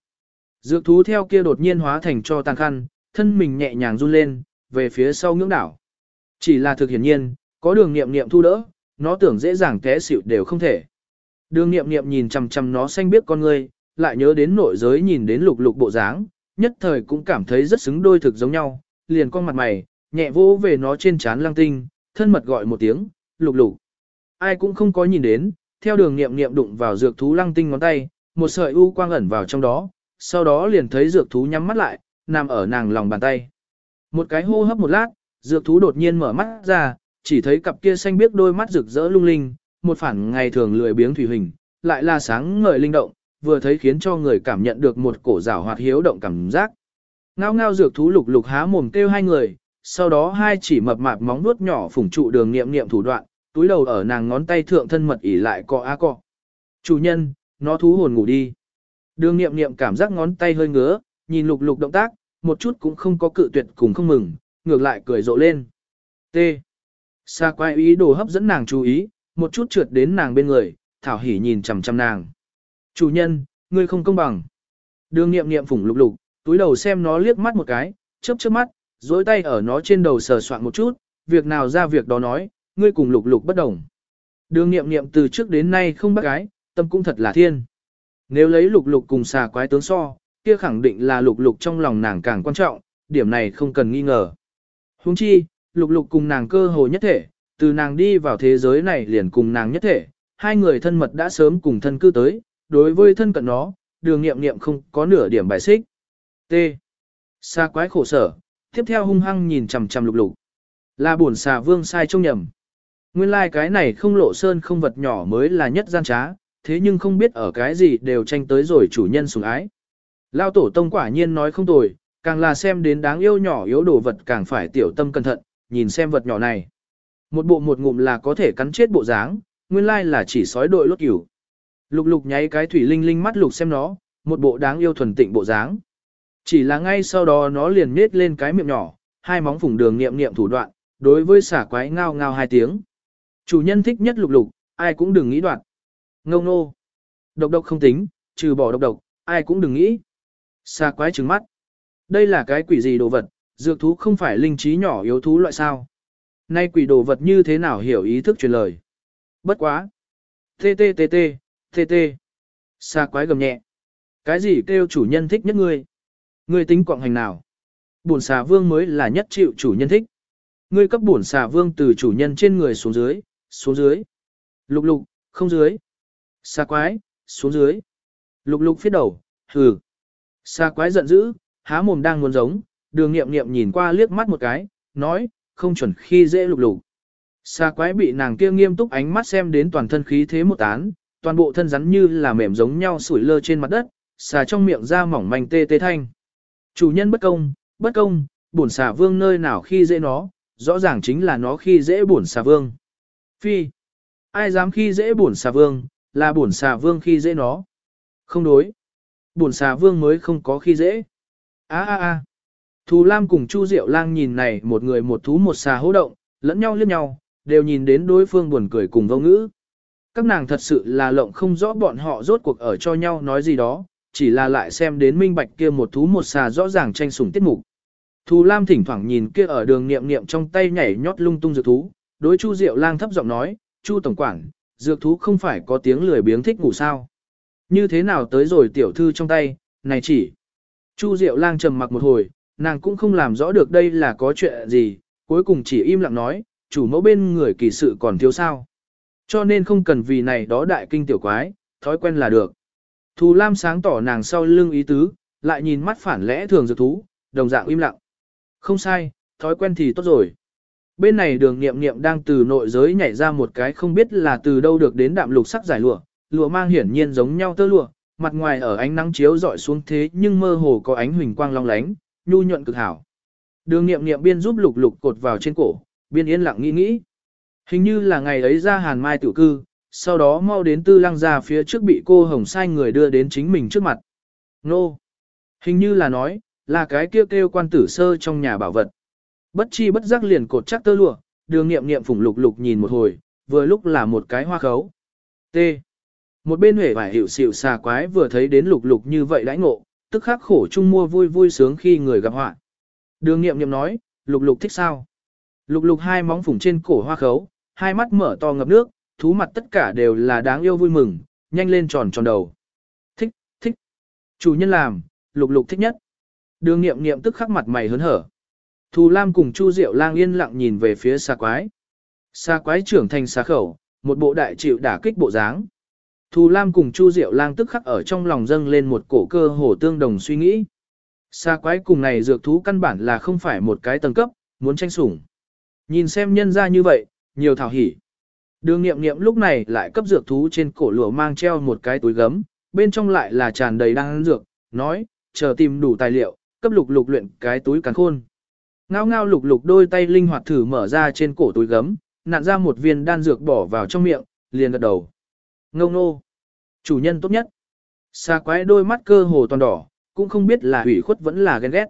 Dược thú theo kia đột nhiên hóa thành cho tàn khăn, thân mình nhẹ nhàng run lên, về phía sau ngưỡng đảo. Chỉ là thực hiển nhiên, có đường nghiệm nghiệm thu đỡ, nó tưởng dễ dàng té xỉu đều không thể. Đường nghiệm nghiệm nhìn chằm chằm nó xanh biết con người, lại nhớ đến nội giới nhìn đến lục lục bộ dáng, nhất thời cũng cảm thấy rất xứng đôi thực giống nhau, liền con mặt mày, nhẹ vỗ về nó trên trán lăng tinh, thân mật gọi một tiếng, lục lục. Ai cũng không có nhìn đến, theo đường nghiệm nghiệm đụng vào dược thú lăng tinh ngón tay, một sợi u quang ẩn vào trong đó, sau đó liền thấy dược thú nhắm mắt lại, nằm ở nàng lòng bàn tay. Một cái hô hấp một lát, dược thú đột nhiên mở mắt ra, chỉ thấy cặp kia xanh biếc đôi mắt rực rỡ lung linh, một phản ngày thường lười biếng thủy hình, lại là sáng ngời linh động, vừa thấy khiến cho người cảm nhận được một cổ rảo hoạt hiếu động cảm giác. Ngao ngao dược thú lục lục há mồm kêu hai người, sau đó hai chỉ mập mạp móng nuốt nhỏ phủng trụ đường nghiệm nghiệm thủ đoạn, túi đầu ở nàng ngón tay thượng thân mật ỉ lại cọ a cọ. Chủ nhân, nó thú hồn ngủ đi. Đường nghiệm nghiệm cảm giác ngón tay hơi ngứa, nhìn lục lục động tác, một chút cũng không có cự tuyệt cùng không mừng, ngược lại cười rộ lên. T. Sa quay ý đồ hấp dẫn nàng chú ý, một chút trượt đến nàng bên người, thảo hỉ nhìn chằm chằm nàng. Chủ nhân, ngươi không công bằng. Đường nghiệm nghiệm phủng lục lục, túi đầu xem nó liếc mắt một cái, chớp chớp mắt, dối tay ở nó trên đầu sờ soạn một chút, việc nào ra việc đó nói, ngươi cùng lục lục bất đồng. Đường nghiệm nghiệm từ trước đến nay không bắt gái, tâm cũng thật là thiên. Nếu lấy lục lục cùng xà quái tướng so, kia khẳng định là lục lục trong lòng nàng càng quan trọng, điểm này không cần nghi ngờ. Huống chi, lục lục cùng nàng cơ hồ nhất thể, từ nàng đi vào thế giới này liền cùng nàng nhất thể, hai người thân mật đã sớm cùng thân cư tới, đối với thân cận nó, đường nghiệm nghiệm không có nửa điểm bài xích. T. Xa quái khổ sở, tiếp theo hung hăng nhìn chằm chằm lục lục. Là buồn xà vương sai trông nhầm. Nguyên lai like cái này không lộ sơn không vật nhỏ mới là nhất gian trá, thế nhưng không biết ở cái gì đều tranh tới rồi chủ nhân sủng ái. Lao tổ tông quả nhiên nói không tồi, càng là xem đến đáng yêu nhỏ yếu đồ vật càng phải tiểu tâm cẩn thận, nhìn xem vật nhỏ này. Một bộ một ngụm là có thể cắn chết bộ dáng, nguyên lai là chỉ sói đội lốt cửu. Lục lục nháy cái thủy linh linh mắt lục xem nó, một bộ đáng yêu thuần tịnh bộ dáng. Chỉ là ngay sau đó nó liền nết lên cái miệng nhỏ, hai móng phủng đường niệm niệm thủ đoạn, đối với xả quái ngao ngao hai tiếng. Chủ nhân thích nhất lục lục, ai cũng đừng nghĩ đoạn. Ngông nô. Độc độc không tính, trừ bỏ độc độc, ai cũng đừng nghĩ. Xà quái trừng mắt. Đây là cái quỷ gì đồ vật, Dược thú không phải linh trí nhỏ yếu thú loại sao. Nay quỷ đồ vật như thế nào hiểu ý thức truyền lời. Bất quá. Tê tê tê tê, tê tê. Xa quái gầm nhẹ. Cái gì kêu chủ nhân thích nhất ngươi? Ngươi tính quạng hành nào? Bổn xà vương mới là nhất chịu chủ nhân thích. Ngươi cấp bổn xà vương từ chủ nhân trên người xuống dưới, xuống dưới. Lục lục, không dưới. Xà quái, xuống dưới. Lục lục phía đầu, hừ. Xà quái giận dữ, há mồm đang muốn giống, đường nghiệm nghiệm nhìn qua liếc mắt một cái, nói, không chuẩn khi dễ lục lục. Xà quái bị nàng kia nghiêm túc ánh mắt xem đến toàn thân khí thế một tán, toàn bộ thân rắn như là mềm giống nhau sủi lơ trên mặt đất, xà trong miệng ra mỏng manh tê tê thanh. Chủ nhân bất công, bất công, bổn xà vương nơi nào khi dễ nó, rõ ràng chính là nó khi dễ bổn xà vương. Phi, ai dám khi dễ bổn xà vương, là bổn xà vương khi dễ nó. Không đối, bổn xà vương mới không có khi dễ. Á á á, Thù Lam cùng Chu Diệu Lang nhìn này một người một thú một xà hô động, lẫn nhau liếc nhau, đều nhìn đến đối phương buồn cười cùng vô ngữ. Các nàng thật sự là lộng không rõ bọn họ rốt cuộc ở cho nhau nói gì đó, chỉ là lại xem đến minh bạch kia một thú một xà rõ ràng tranh sủng tiết mục. Thù Lam thỉnh thoảng nhìn kia ở đường niệm niệm trong tay nhảy nhót lung tung dược thú, đối Chu Diệu Lang thấp giọng nói, Chu Tổng Quản, dược thú không phải có tiếng lười biếng thích ngủ sao. Như thế nào tới rồi tiểu thư trong tay, này chỉ. Chu Diệu Lang trầm mặc một hồi, nàng cũng không làm rõ được đây là có chuyện gì, cuối cùng chỉ im lặng nói, chủ mẫu bên người kỳ sự còn thiếu sao. Cho nên không cần vì này đó đại kinh tiểu quái, thói quen là được. Thù Lam sáng tỏ nàng sau lưng ý tứ, lại nhìn mắt phản lẽ thường dược thú, đồng dạng im lặng. Không sai, thói quen thì tốt rồi. Bên này đường nghiệm nghiệm đang từ nội giới nhảy ra một cái không biết là từ đâu được đến đạm lục sắc giải lụa, lụa mang hiển nhiên giống nhau tơ lụa, mặt ngoài ở ánh nắng chiếu dọi xuống thế nhưng mơ hồ có ánh huỳnh quang long lánh, nhu nhuận cực hảo. Đường nghiệm nghiệm biên giúp lục lục cột vào trên cổ, biên yên lặng nghĩ nghĩ. Hình như là ngày ấy ra hàn mai tử cư, sau đó mau đến tư lăng ra phía trước bị cô hồng sai người đưa đến chính mình trước mặt. Nô! Hình như là nói, là cái kêu kêu quan tử sơ trong nhà bảo vật. Bất chi bất giác liền cột chắc tơ lụa, đường nghiệm nghiệm phủng lục lục nhìn một hồi, vừa lúc là một cái hoa khấu. T. Một bên huệ vải hiệu xịu xà quái vừa thấy đến lục lục như vậy đãi ngộ, tức khắc khổ chung mua vui vui sướng khi người gặp họa. Đường nghiệm nghiệm nói, lục lục thích sao? Lục lục hai móng phủng trên cổ hoa khấu, hai mắt mở to ngập nước, thú mặt tất cả đều là đáng yêu vui mừng, nhanh lên tròn tròn đầu. Thích, thích. Chủ nhân làm, lục lục thích nhất. Đường nghiệm nghiệm tức khắc mặt mày hớn hở. Thù Lam cùng Chu Diệu lang yên lặng nhìn về phía xa quái. Xa quái trưởng thành xa khẩu, một bộ đại chịu đả kích bộ dáng. Thù Lam cùng Chu Diệu lang tức khắc ở trong lòng dâng lên một cổ cơ hồ tương đồng suy nghĩ. Xa quái cùng này dược thú căn bản là không phải một cái tầng cấp, muốn tranh sủng. Nhìn xem nhân ra như vậy, nhiều thảo hỉ. Đường nghiệm nghiệm lúc này lại cấp dược thú trên cổ lụa mang treo một cái túi gấm, bên trong lại là tràn đầy đan dược, nói, chờ tìm đủ tài liệu, cấp lục lục luyện cái túi càng khôn. Ngao ngao lục lục đôi tay linh hoạt thử mở ra trên cổ túi gấm, nặn ra một viên đan dược bỏ vào trong miệng, liền gật đầu. Ngông nô. Chủ nhân tốt nhất. Xa quái đôi mắt cơ hồ toàn đỏ, cũng không biết là hủy khuất vẫn là ghen ghét.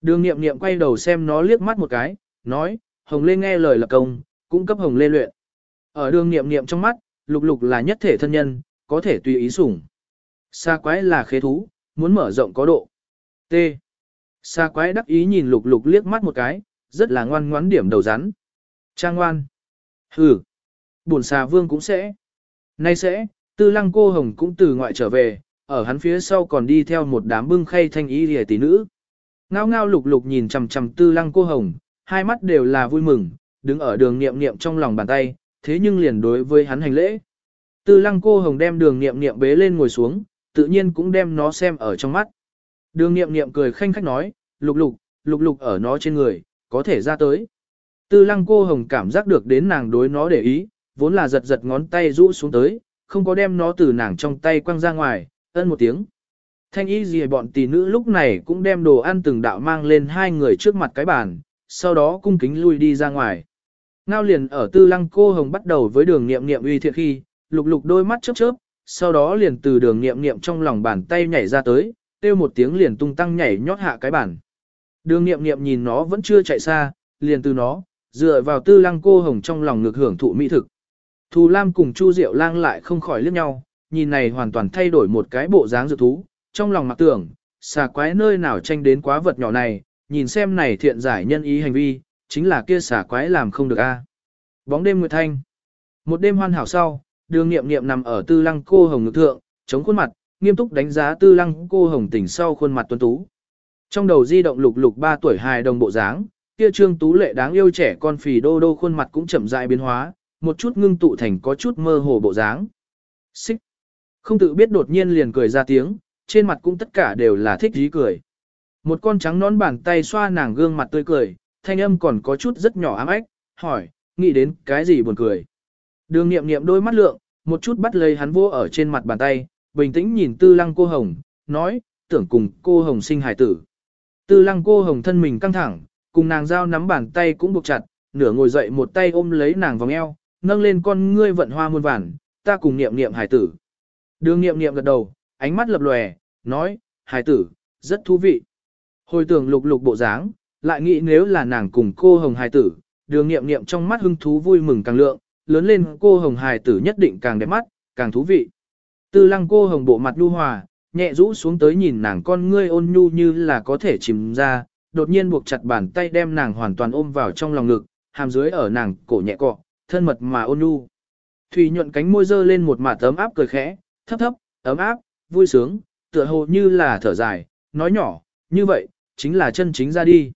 Đường nghiệm nghiệm quay đầu xem nó liếc mắt một cái, nói, Hồng Lê nghe lời lập công, cũng cấp Hồng Lê luyện. Ở đường niệm niệm trong mắt, lục lục là nhất thể thân nhân, có thể tùy ý sủng. Xa quái là khế thú, muốn mở rộng có độ. T. Xa quái đắc ý nhìn lục lục liếc mắt một cái, rất là ngoan ngoãn điểm đầu rắn. Trang ngoan. Hừ. Bổn xà vương cũng sẽ. Nay sẽ, tư lăng cô hồng cũng từ ngoại trở về, ở hắn phía sau còn đi theo một đám bưng khay thanh ý rìa tỷ nữ. Ngao ngao lục lục nhìn chằm chằm tư lăng cô hồng, hai mắt đều là vui mừng, đứng ở đường niệm niệm trong lòng bàn tay, thế nhưng liền đối với hắn hành lễ. Tư lăng cô hồng đem đường niệm niệm bế lên ngồi xuống, tự nhiên cũng đem nó xem ở trong mắt. Đường niệm niệm cười khanh khách nói, lục lục, lục lục ở nó trên người, có thể ra tới. Tư lăng cô hồng cảm giác được đến nàng đối nó để ý, vốn là giật giật ngón tay rũ xuống tới, không có đem nó từ nàng trong tay quăng ra ngoài, ân một tiếng. Thanh y gì bọn tỷ nữ lúc này cũng đem đồ ăn từng đạo mang lên hai người trước mặt cái bàn, sau đó cung kính lui đi ra ngoài. Ngao liền ở tư lăng cô hồng bắt đầu với đường nghiệm nghiệm uy thiện khi, lục lục đôi mắt chớp chớp, sau đó liền từ đường nghiệm nghiệm trong lòng bàn tay nhảy ra tới, kêu một tiếng liền tung tăng nhảy nhót hạ cái bàn. Đường nghiệm nghiệm nhìn nó vẫn chưa chạy xa, liền từ nó, dựa vào tư lăng cô hồng trong lòng ngược hưởng thụ mỹ thực. Thù Lam cùng Chu Diệu lang lại không khỏi liếc nhau, nhìn này hoàn toàn thay đổi một cái bộ dáng dược thú, trong lòng mặc tưởng, xà quái nơi nào tranh đến quá vật nhỏ này, nhìn xem này thiện giải nhân ý hành vi, chính là kia xả quái làm không được a. Bóng đêm nguyệt thanh. Một đêm hoàn hảo sau, đường nghiệm nghiệm nằm ở tư lăng cô hồng ngực thượng, chống khuôn mặt, nghiêm túc đánh giá tư lăng cô hồng tỉnh sau khuôn mặt tuấn tú. Trong đầu di động lục lục 3 tuổi hài đồng bộ dáng, kia trương tú lệ đáng yêu trẻ con phì đô đô khuôn mặt cũng chậm rãi biến hóa, một chút ngưng tụ thành có chút mơ hồ bộ dáng. Xích. Không tự biết đột nhiên liền cười ra tiếng, trên mặt cũng tất cả đều là thích dí cười. Một con trắng nón bàn tay xoa nàng gương mặt tươi cười, thanh âm còn có chút rất nhỏ ám ách, hỏi, nghĩ đến cái gì buồn cười. Đường nghiệm nghiệm đôi mắt lượng, một chút bắt lấy hắn vô ở trên mặt bàn tay, bình tĩnh nhìn tư lăng cô hồng, nói, tưởng cùng cô hồng sinh hài tử. Tư lăng cô hồng thân mình căng thẳng, cùng nàng dao nắm bàn tay cũng buộc chặt, nửa ngồi dậy một tay ôm lấy nàng vòng eo, nâng lên con ngươi vận hoa muôn vàn, ta cùng niệm niệm hài tử. Đường niệm niệm gật đầu, ánh mắt lập lòe, nói, hài tử, rất thú vị. Hồi tưởng lục lục bộ dáng, lại nghĩ nếu là nàng cùng cô hồng Hải tử, đường niệm niệm trong mắt hưng thú vui mừng càng lượng, lớn lên cô hồng Hải tử nhất định càng đẹp mắt, càng thú vị. Tư lăng cô hồng bộ mặt nhu hòa, nhẹ rũ xuống tới nhìn nàng con ngươi ôn nhu như là có thể chìm ra, đột nhiên buộc chặt bàn tay đem nàng hoàn toàn ôm vào trong lòng ngực, hàm dưới ở nàng cổ nhẹ cọ, thân mật mà ôn nhu. Thủy nhuận cánh môi dơ lên một mạt ấm áp cười khẽ, thấp thấp, ấm áp, vui sướng, tựa hồ như là thở dài, nói nhỏ, như vậy, chính là chân chính ra đi.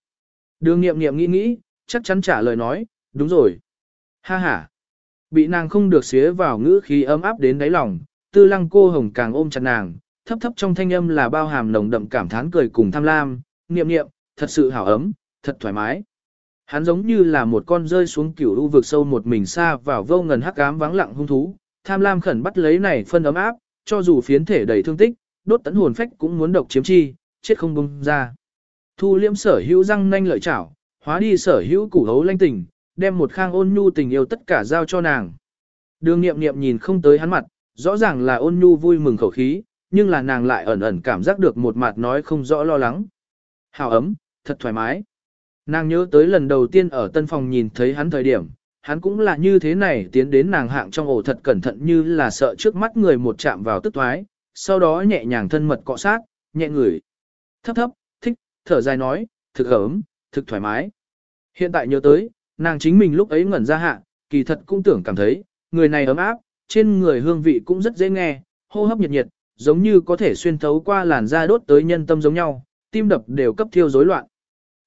Đường nghiệm nghiệm nghĩ nghĩ, chắc chắn trả lời nói, đúng rồi. Ha ha. Bị nàng không được xía vào ngữ khí ấm áp đến đáy lòng, tư lăng cô hồng càng ôm chặt nàng, thấp thấp trong thanh âm là bao hàm nồng đậm cảm thán cười cùng tham lam, nghiệm nghiệm, thật sự hảo ấm, thật thoải mái. Hắn giống như là một con rơi xuống kiểu u vực sâu một mình xa vào vô ngần hắc ám vắng lặng hung thú, tham lam khẩn bắt lấy này phân ấm áp, cho dù phiến thể đầy thương tích, đốt tấn hồn phách cũng muốn độc chiếm chi, chết không bung ra. Thu liễm sở hữu răng nanh lợi chảo, hóa đi sở hữu củ hấu lanh tình, đem một khang ôn nhu tình yêu tất cả giao cho nàng. Đường nghiệm nghiệm nhìn không tới hắn mặt, rõ ràng là ôn nhu vui mừng khẩu khí, nhưng là nàng lại ẩn ẩn cảm giác được một mặt nói không rõ lo lắng. Hào ấm, thật thoải mái. Nàng nhớ tới lần đầu tiên ở tân phòng nhìn thấy hắn thời điểm, hắn cũng là như thế này tiến đến nàng hạng trong ổ thật cẩn thận như là sợ trước mắt người một chạm vào tức thoái, sau đó nhẹ nhàng thân mật cọ sát, nhẹ ngửi. Thấp thấp, thở dài nói, thực ấm, thực thoải mái. Hiện tại nhớ tới, nàng chính mình lúc ấy ngẩn ra hạ, kỳ thật cũng tưởng cảm thấy, người này ấm áp, trên người hương vị cũng rất dễ nghe, hô hấp nhiệt nhiệt, giống như có thể xuyên thấu qua làn da đốt tới nhân tâm giống nhau, tim đập đều cấp thiêu rối loạn.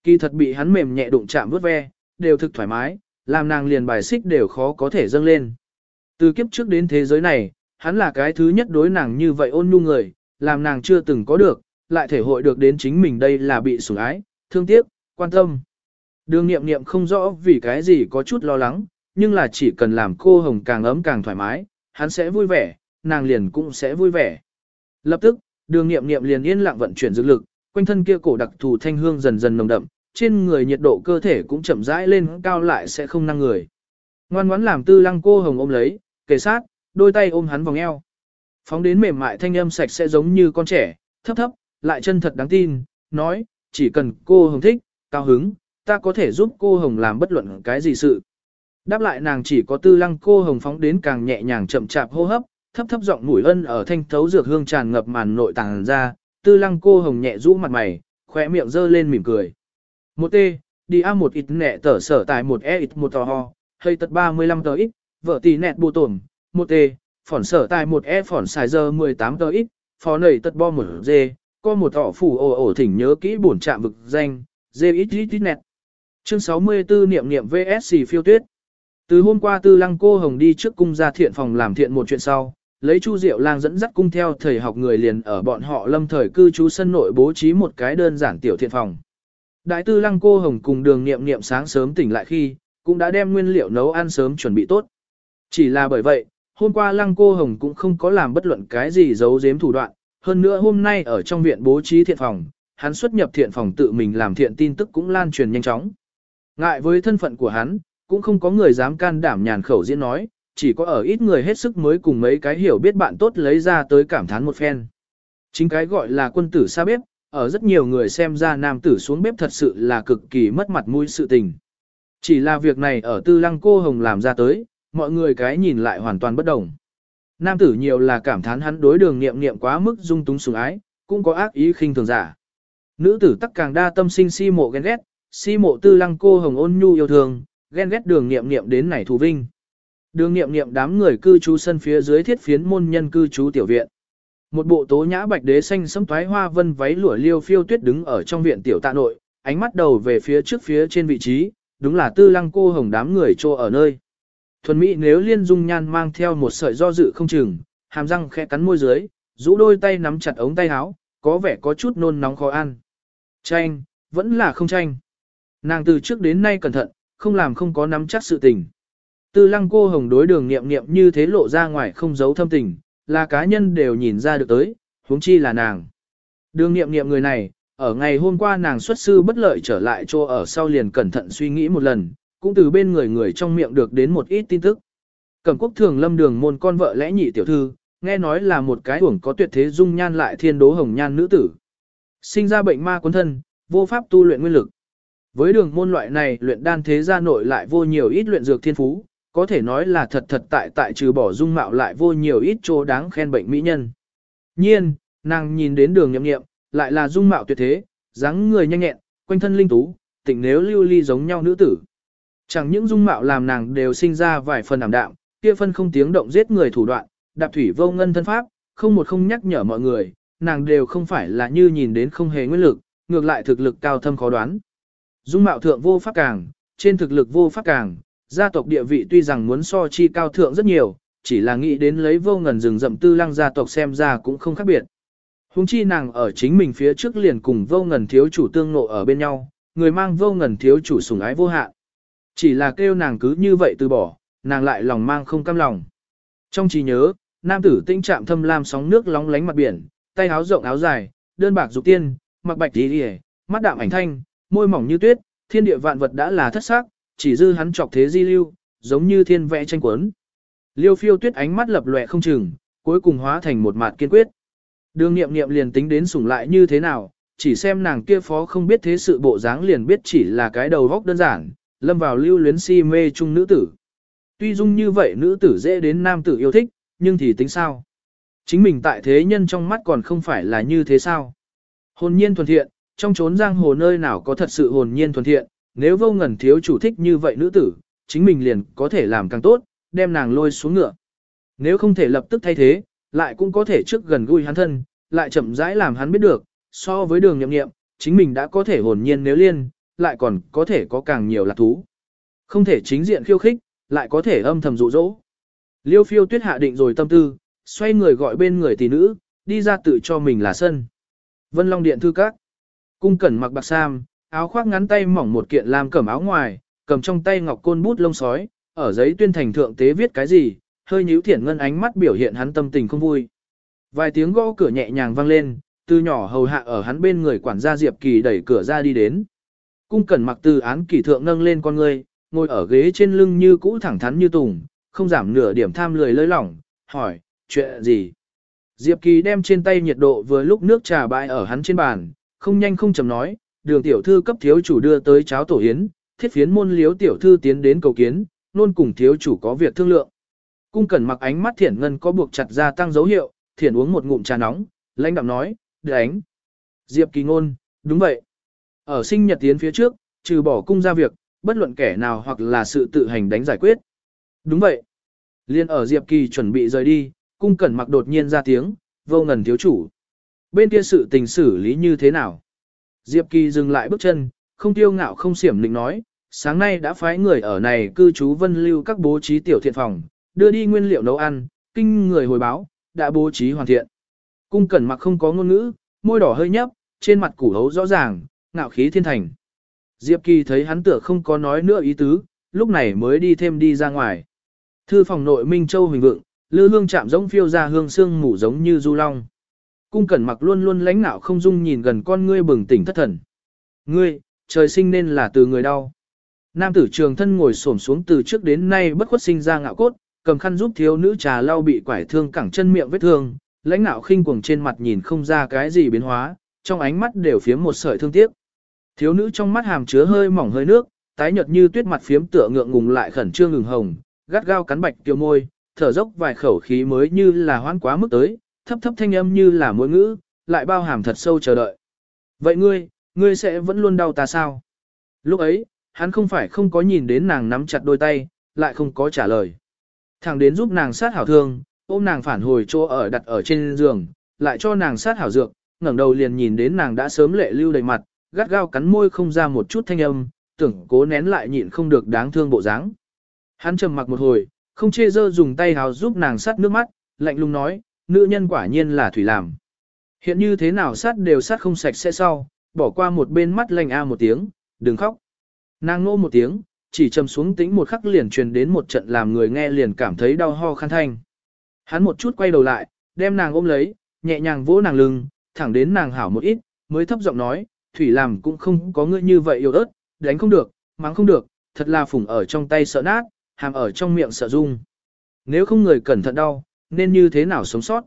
Kỳ thật bị hắn mềm nhẹ đụng chạm vuốt ve, đều thực thoải mái, làm nàng liền bài xích đều khó có thể dâng lên. Từ kiếp trước đến thế giới này, hắn là cái thứ nhất đối nàng như vậy ôn nhu người, làm nàng chưa từng có được, lại thể hội được đến chính mình đây là bị sủng ái, thương tiếc, quan tâm. Đường nghiệm nghiệm không rõ vì cái gì có chút lo lắng, nhưng là chỉ cần làm cô Hồng càng ấm càng thoải mái, hắn sẽ vui vẻ, nàng liền cũng sẽ vui vẻ. Lập tức, đường nghiệm nghiệm liền yên lặng vận chuyển dược lực, quanh thân kia cổ đặc thù thanh hương dần dần nồng đậm, trên người nhiệt độ cơ thể cũng chậm rãi lên cao lại sẽ không năng người. Ngoan ngoãn làm tư lăng cô hồng ôm lấy, kề sát, đôi tay ôm hắn vòng eo. Phóng đến mềm mại thanh âm sạch sẽ giống như con trẻ, thấp thấp, lại chân thật đáng tin, nói, chỉ cần cô hồng thích, cao hứng, ta có thể giúp cô hồng làm bất luận cái gì sự. Đáp lại nàng chỉ có tư lăng cô hồng phóng đến càng nhẹ nhàng chậm chạp hô hấp, thấp thấp giọng mũi ân ở thanh thấu dược hương tràn ngập màn nội tàng ra, tư lăng cô hồng nhẹ rũ mặt mày, khỏe miệng dơ lên mỉm cười. Một T, đi A một ít nẹ tở sở tại một E ít một tò ho, hơi tật 35 tờ ít, vợ tỷ nẹt bù tổn, một T, phỏn sở tại một E phỏn xài giờ 18 tờ ít, phó nầy tật bo một dê, có một tỏ phủ ổ ổ thỉnh nhớ kỹ bổn trạm vực danh, D. Chương 64 niệm niệm VSC phiêu tuyết. Từ hôm qua Tư Lăng cô Hồng đi trước cung ra thiện phòng làm thiện một chuyện sau, lấy Chu Diệu Lang dẫn dắt cung theo thầy học người liền ở bọn họ lâm thời cư trú sân nội bố trí một cái đơn giản tiểu thiện phòng. Đại tư lăng cô hồng cùng đường niệm niệm sáng sớm tỉnh lại khi, cũng đã đem nguyên liệu nấu ăn sớm chuẩn bị tốt. Chỉ là bởi vậy, hôm qua lăng cô hồng cũng không có làm bất luận cái gì giấu giếm thủ đoạn, hơn nữa hôm nay ở trong viện bố trí thiện phòng, hắn xuất nhập thiện phòng tự mình làm thiện tin tức cũng lan truyền nhanh chóng. Ngại với thân phận của hắn, cũng không có người dám can đảm nhàn khẩu diễn nói, chỉ có ở ít người hết sức mới cùng mấy cái hiểu biết bạn tốt lấy ra tới cảm thán một phen. Chính cái gọi là quân tử xa bếp, ở rất nhiều người xem ra nam tử xuống bếp thật sự là cực kỳ mất mặt mũi sự tình. Chỉ là việc này ở tư lăng cô hồng làm ra tới, mọi người cái nhìn lại hoàn toàn bất đồng. Nam tử nhiều là cảm thán hắn đối đường nghiệm nghiệm quá mức dung túng sủng ái, cũng có ác ý khinh thường giả. Nữ tử tắc càng đa tâm sinh si mộ ghen ghét, si mộ tư lăng cô hồng ôn nhu yêu thương, ghen ghét đường nghiệm nghiệm đến này thù vinh. Đường nghiệm nghiệm đám người cư trú sân phía dưới thiết phiến môn nhân cư trú tiểu viện. Một bộ tố nhã bạch đế xanh sẫm toái hoa vân váy lụa liêu phiêu tuyết đứng ở trong viện tiểu tạ nội, ánh mắt đầu về phía trước phía trên vị trí, đúng là tư lăng cô hồng đám người trô ở nơi. Thuần Mỹ nếu liên dung nhan mang theo một sợi do dự không chừng, hàm răng khẽ cắn môi dưới, rũ đôi tay nắm chặt ống tay áo, có vẻ có chút nôn nóng khó ăn. Tranh, vẫn là không tranh. Nàng từ trước đến nay cẩn thận, không làm không có nắm chắc sự tình. Tư lăng cô hồng đối đường nghiệm nghiệm như thế lộ ra ngoài không giấu thâm tình, là cá nhân đều nhìn ra được tới, huống chi là nàng. Đường nghiệm nghiệm người này, ở ngày hôm qua nàng xuất sư bất lợi trở lại cho ở sau liền cẩn thận suy nghĩ một lần, cũng từ bên người người trong miệng được đến một ít tin tức. Cẩm quốc thường lâm đường môn con vợ lẽ nhị tiểu thư, nghe nói là một cái uổng có tuyệt thế dung nhan lại thiên đố hồng nhan nữ tử. Sinh ra bệnh ma cuốn thân, vô pháp tu luyện nguyên lực. Với đường môn loại này luyện đan thế gia nội lại vô nhiều ít luyện dược thiên phú, có thể nói là thật thật tại tại trừ bỏ dung mạo lại vô nhiều ít chỗ đáng khen bệnh mỹ nhân. Nhiên, nàng nhìn đến đường nhậm nghiệm, lại là dung mạo tuyệt thế, dáng người nhanh nhẹn, quanh thân linh tú, tỉnh nếu lưu ly giống nhau nữ tử. Chẳng những dung mạo làm nàng đều sinh ra vài phần ảm đạm, kia phân không tiếng động giết người thủ đoạn, đạp thủy vô ngân thân pháp, không một không nhắc nhở mọi người, nàng đều không phải là như nhìn đến không hề nguyên lực, ngược lại thực lực cao thâm khó đoán. Dung mạo thượng vô pháp càng, trên thực lực vô pháp càng, gia tộc địa vị tuy rằng muốn so chi cao thượng rất nhiều, chỉ là nghĩ đến lấy vô ngần rừng rậm tư lăng gia tộc xem ra cũng không khác biệt. Hùng chi nàng ở chính mình phía trước liền cùng vô ngần thiếu chủ tương nộ ở bên nhau, người mang vô ngần thiếu chủ sủng ái vô hạn. Chỉ là kêu nàng cứ như vậy từ bỏ, nàng lại lòng mang không cam lòng. Trong trí nhớ, nam tử tinh chạm thâm lam sóng nước lóng lánh mặt biển, tay áo rộng áo dài, đơn bạc dục tiên, mặc bạch tí đi mắt đạm ảnh thanh, môi mỏng như tuyết, thiên địa vạn vật đã là thất sắc, chỉ dư hắn trọc thế di lưu, giống như thiên vẽ tranh cuốn. Liêu phiêu tuyết ánh mắt lập lòe không chừng, cuối cùng hóa thành một mặt kiên quyết. Đường nghiệm nghiệm liền tính đến sủng lại như thế nào, chỉ xem nàng kia phó không biết thế sự bộ dáng liền biết chỉ là cái đầu vóc đơn giản, lâm vào lưu luyến si mê chung nữ tử. Tuy dung như vậy nữ tử dễ đến nam tử yêu thích, nhưng thì tính sao? Chính mình tại thế nhân trong mắt còn không phải là như thế sao? Hồn nhiên thuần thiện, trong chốn giang hồ nơi nào có thật sự hồn nhiên thuần thiện, nếu vô ngần thiếu chủ thích như vậy nữ tử, chính mình liền có thể làm càng tốt, đem nàng lôi xuống ngựa. Nếu không thể lập tức thay thế, lại cũng có thể trước gần gũi hắn thân, lại chậm rãi làm hắn biết được, so với đường nhậm nghiệm, chính mình đã có thể hồn nhiên nếu liên, lại còn có thể có càng nhiều lạc thú. Không thể chính diện khiêu khích, lại có thể âm thầm dụ dỗ. Liêu phiêu tuyết hạ định rồi tâm tư, xoay người gọi bên người tỷ nữ, đi ra tự cho mình là sân. Vân Long Điện thư các. Cung cẩn mặc bạc sam, áo khoác ngắn tay mỏng một kiện làm cẩm áo ngoài, cầm trong tay ngọc côn bút lông sói, ở giấy tuyên thành thượng tế viết cái gì, hơi nhíu thiển ngân ánh mắt biểu hiện hắn tâm tình không vui. Vài tiếng gõ cửa nhẹ nhàng vang lên, từ nhỏ hầu hạ ở hắn bên người quản gia Diệp Kỳ đẩy cửa ra đi đến. Cung cẩn mặc từ án kỳ thượng nâng lên con người, ngồi ở ghế trên lưng như cũ thẳng thắn như tùng, không giảm nửa điểm tham lười lơi lỏng, hỏi, chuyện gì? Diệp Kỳ đem trên tay nhiệt độ vừa lúc nước trà bãi ở hắn trên bàn, không nhanh không chậm nói, đường tiểu thư cấp thiếu chủ đưa tới cháo tổ yến, thiết phiến môn liếu tiểu thư tiến đến cầu kiến, luôn cùng thiếu chủ có việc thương lượng. Cung cẩn mặc ánh mắt thiển ngân có buộc chặt ra tăng dấu hiệu, thiển uống một ngụm trà nóng, lãnh đạm nói, đánh. Diệp kỳ ngôn, đúng vậy. Ở sinh nhật tiến phía trước, trừ bỏ cung ra việc, bất luận kẻ nào hoặc là sự tự hành đánh giải quyết. Đúng vậy. Liên ở Diệp kỳ chuẩn bị rời đi, cung cẩn mặc đột nhiên ra tiếng, vô ngần thiếu chủ. Bên kia sự tình xử lý như thế nào? Diệp Kỳ dừng lại bước chân, không tiêu ngạo không xiểm định nói, sáng nay đã phái người ở này cư trú vân lưu các bố trí tiểu thiện phòng, đưa đi nguyên liệu nấu ăn, kinh người hồi báo, đã bố trí hoàn thiện. Cung cẩn mặc không có ngôn ngữ, môi đỏ hơi nhấp, trên mặt củ hấu rõ ràng, ngạo khí thiên thành. Diệp Kỳ thấy hắn tựa không có nói nữa ý tứ, lúc này mới đi thêm đi ra ngoài. Thư phòng nội Minh Châu huỳnh vượng, lư hương chạm giống phiêu ra hương sương mù giống như du long. Cung cẩn mặc luôn luôn lãnh nạo không dung nhìn gần con ngươi bừng tỉnh thất thần. Ngươi, trời sinh nên là từ người đau. Nam tử trường thân ngồi xổm xuống từ trước đến nay bất khuất sinh ra ngạo cốt, cầm khăn giúp thiếu nữ trà lau bị quải thương cẳng chân miệng vết thương, lãnh nạo khinh cuồng trên mặt nhìn không ra cái gì biến hóa, trong ánh mắt đều phiếm một sợi thương tiếc. Thiếu nữ trong mắt hàm chứa hơi mỏng hơi nước, tái nhợt như tuyết mặt phiếm tựa ngượng ngùng lại khẩn trương ngừng hồng, gắt gao cắn bạch kiều môi, thở dốc vài khẩu khí mới như là hoan quá mức tới, thấp thấp thanh âm như là mỗi ngữ, lại bao hàm thật sâu chờ đợi. Vậy ngươi, ngươi sẽ vẫn luôn đau ta sao? Lúc ấy, hắn không phải không có nhìn đến nàng nắm chặt đôi tay, lại không có trả lời. thằng đến giúp nàng sát hảo thương, ôm nàng phản hồi chỗ ở đặt ở trên giường, lại cho nàng sát hảo dược, ngẩng đầu liền nhìn đến nàng đã sớm lệ lưu đầy mặt, gắt gao cắn môi không ra một chút thanh âm, tưởng cố nén lại nhịn không được đáng thương bộ dáng. Hắn trầm mặc một hồi, không chê dơ dùng tay hào giúp nàng sát nước mắt, lạnh lùng nói, nữ nhân quả nhiên là thủy làm. Hiện như thế nào sát đều sát không sạch sẽ sau, bỏ qua một bên mắt lành a một tiếng, đừng khóc. Nàng ngô một tiếng, chỉ trầm xuống tĩnh một khắc liền truyền đến một trận làm người nghe liền cảm thấy đau ho khăn thanh. Hắn một chút quay đầu lại, đem nàng ôm lấy, nhẹ nhàng vỗ nàng lưng, thẳng đến nàng hảo một ít, mới thấp giọng nói, thủy làm cũng không có ngươi như vậy yếu ớt, đánh không được, mắng không được, thật là phủng ở trong tay sợ nát, hàm ở trong miệng sợ rung. Nếu không người cẩn thận đau, nên như thế nào sống sót?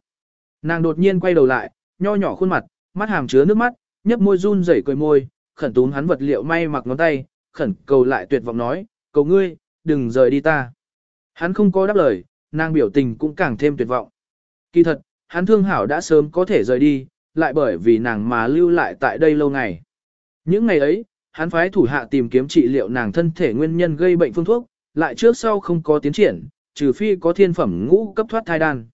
Nàng đột nhiên quay đầu lại, nho nhỏ khuôn mặt, mắt hàm chứa nước mắt, nhấp môi run rẩy cười môi, khẩn túm hắn vật liệu may mặc ngón tay, khẩn cầu lại tuyệt vọng nói, cầu ngươi, đừng rời đi ta. Hắn không có đáp lời, nàng biểu tình cũng càng thêm tuyệt vọng. Kỳ thật, hắn thương hảo đã sớm có thể rời đi, lại bởi vì nàng mà lưu lại tại đây lâu ngày. Những ngày ấy, hắn phái thủ hạ tìm kiếm trị liệu nàng thân thể nguyên nhân gây bệnh phương thuốc, lại trước sau không có tiến triển, trừ phi có thiên phẩm ngũ cấp thoát thai đan.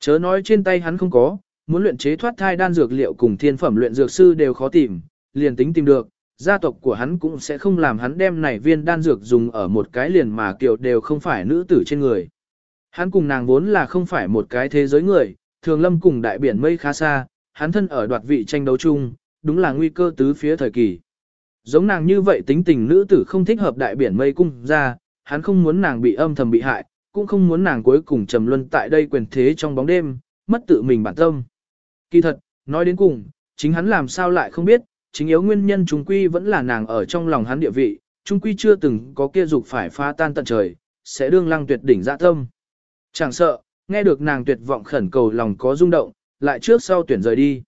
Chớ nói trên tay hắn không có, muốn luyện chế thoát thai đan dược liệu cùng thiên phẩm luyện dược sư đều khó tìm, liền tính tìm được, gia tộc của hắn cũng sẽ không làm hắn đem này viên đan dược dùng ở một cái liền mà kiểu đều không phải nữ tử trên người. Hắn cùng nàng vốn là không phải một cái thế giới người, thường lâm cùng đại biển mây khá xa, hắn thân ở đoạt vị tranh đấu chung, đúng là nguy cơ tứ phía thời kỳ. Giống nàng như vậy tính tình nữ tử không thích hợp đại biển mây cung ra, hắn không muốn nàng bị âm thầm bị hại, cũng không muốn nàng cuối cùng trầm luân tại đây quyền thế trong bóng đêm, mất tự mình bản tâm. Kỳ thật, nói đến cùng, chính hắn làm sao lại không biết, chính yếu nguyên nhân chúng quy vẫn là nàng ở trong lòng hắn địa vị, chúng quy chưa từng có kia dục phải phá tan tận trời, sẽ đương lăng tuyệt đỉnh dạ tâm. Chẳng sợ, nghe được nàng tuyệt vọng khẩn cầu lòng có rung động, lại trước sau tuyển rời đi.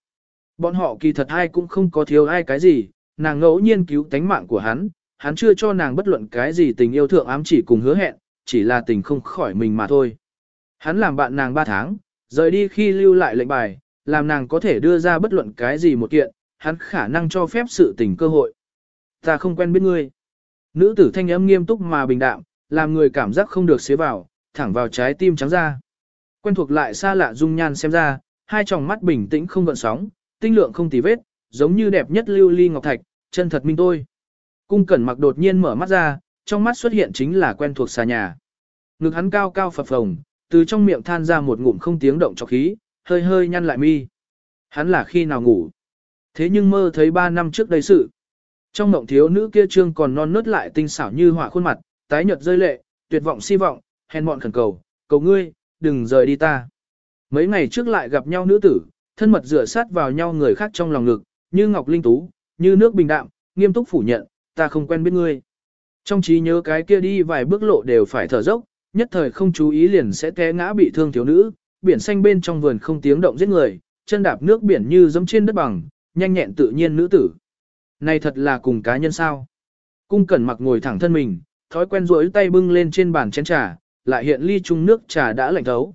Bọn họ kỳ thật ai cũng không có thiếu ai cái gì, nàng ngẫu nhiên cứu tánh mạng của hắn, hắn chưa cho nàng bất luận cái gì tình yêu thượng ám chỉ cùng hứa hẹn, chỉ là tình không khỏi mình mà thôi. Hắn làm bạn nàng 3 tháng, rời đi khi lưu lại lệnh bài, làm nàng có thể đưa ra bất luận cái gì một kiện, hắn khả năng cho phép sự tình cơ hội. Ta không quen biết ngươi. Nữ tử thanh âm nghiêm túc mà bình đạm, làm người cảm giác không được xế vào, thẳng vào trái tim trắng ra. Quen thuộc lại xa lạ dung nhan xem ra, hai tròng mắt bình tĩnh không gợn sóng, tinh lượng không tì vết, giống như đẹp nhất lưu ly ngọc thạch, chân thật minh tôi. Cung cẩn mặc đột nhiên mở mắt ra, trong mắt xuất hiện chính là quen thuộc xa nhà. Ngực hắn cao cao phập phồng, từ trong miệng than ra một ngụm không tiếng động cho khí, hơi hơi nhăn lại mi. Hắn là khi nào ngủ? Thế nhưng mơ thấy ba năm trước đây sự. Trong mộng thiếu nữ kia trương còn non nớt lại tinh xảo như họa khuôn mặt, tái nhợt rơi lệ, tuyệt vọng si vọng, hèn mọn khẩn cầu, cầu ngươi, đừng rời đi ta. Mấy ngày trước lại gặp nhau nữ tử, thân mật rửa sát vào nhau người khác trong lòng ngực, như ngọc linh tú, như nước bình đạm, nghiêm túc phủ nhận, ta không quen biết ngươi. Trong trí nhớ cái kia đi vài bước lộ đều phải thở dốc, nhất thời không chú ý liền sẽ té ngã bị thương thiếu nữ, biển xanh bên trong vườn không tiếng động giết người, chân đạp nước biển như giẫm trên đất bằng, nhanh nhẹn tự nhiên nữ tử. Này thật là cùng cá nhân sao. Cung cẩn mặc ngồi thẳng thân mình, thói quen duỗi tay bưng lên trên bàn chén trà, lại hiện ly chung nước trà đã lạnh thấu.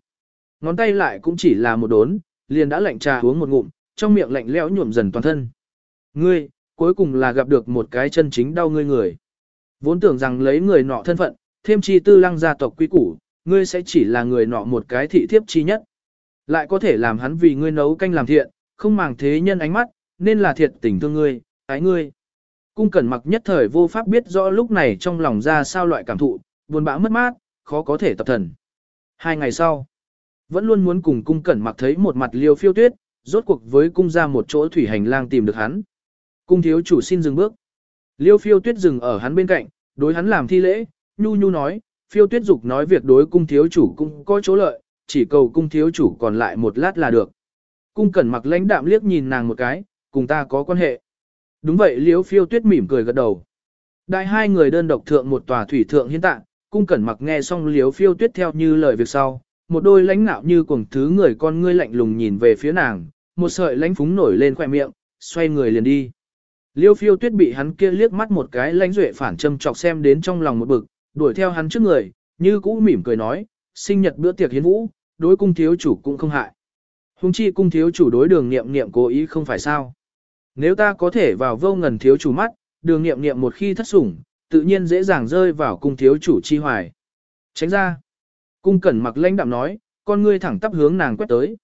Ngón tay lại cũng chỉ là một đốn, liền đã lạnh trà uống một ngụm, trong miệng lạnh lẽo nhuộm dần toàn thân. Ngươi, cuối cùng là gặp được một cái chân chính đau ngươi người. Vốn tưởng rằng lấy người nọ thân phận, thêm chi tư lăng gia tộc quý củ, ngươi sẽ chỉ là người nọ một cái thị thiếp chi nhất. Lại có thể làm hắn vì ngươi nấu canh làm thiện, không màng thế nhân ánh mắt, nên là thiệt tình thương ngươi, ái ngươi. Cung cẩn mặc nhất thời vô pháp biết rõ lúc này trong lòng ra sao loại cảm thụ, buồn bã mất mát, khó có thể tập thần. Hai ngày sau, vẫn luôn muốn cùng cung cẩn mặc thấy một mặt liêu phiêu tuyết, rốt cuộc với cung ra một chỗ thủy hành lang tìm được hắn. Cung thiếu chủ xin dừng bước. Liêu phiêu tuyết dừng ở hắn bên cạnh, đối hắn làm thi lễ, nhu nhu nói, phiêu tuyết dục nói việc đối cung thiếu chủ cũng có chỗ lợi, chỉ cầu cung thiếu chủ còn lại một lát là được. Cung cẩn mặc lãnh đạm liếc nhìn nàng một cái, cùng ta có quan hệ. Đúng vậy liêu phiêu tuyết mỉm cười gật đầu. Đại hai người đơn độc thượng một tòa thủy thượng hiến tạng, cung cẩn mặc nghe xong liêu phiêu tuyết theo như lời việc sau, một đôi lãnh ngạo như cuồng thứ người con ngươi lạnh lùng nhìn về phía nàng, một sợi lãnh phúng nổi lên khỏe miệng, xoay người liền đi. Liêu phiêu tuyết bị hắn kia liếc mắt một cái lãnh duệ phản châm chọc xem đến trong lòng một bực, đuổi theo hắn trước người, như cũ mỉm cười nói, sinh nhật bữa tiệc hiến vũ, đối cung thiếu chủ cũng không hại. Hùng chi cung thiếu chủ đối đường nghiệm nghiệm cố ý không phải sao. Nếu ta có thể vào vô ngần thiếu chủ mắt, đường nghiệm nghiệm một khi thất sủng, tự nhiên dễ dàng rơi vào cung thiếu chủ chi hoài. Tránh ra. Cung cẩn mặc lãnh đạm nói, con ngươi thẳng tắp hướng nàng quét tới.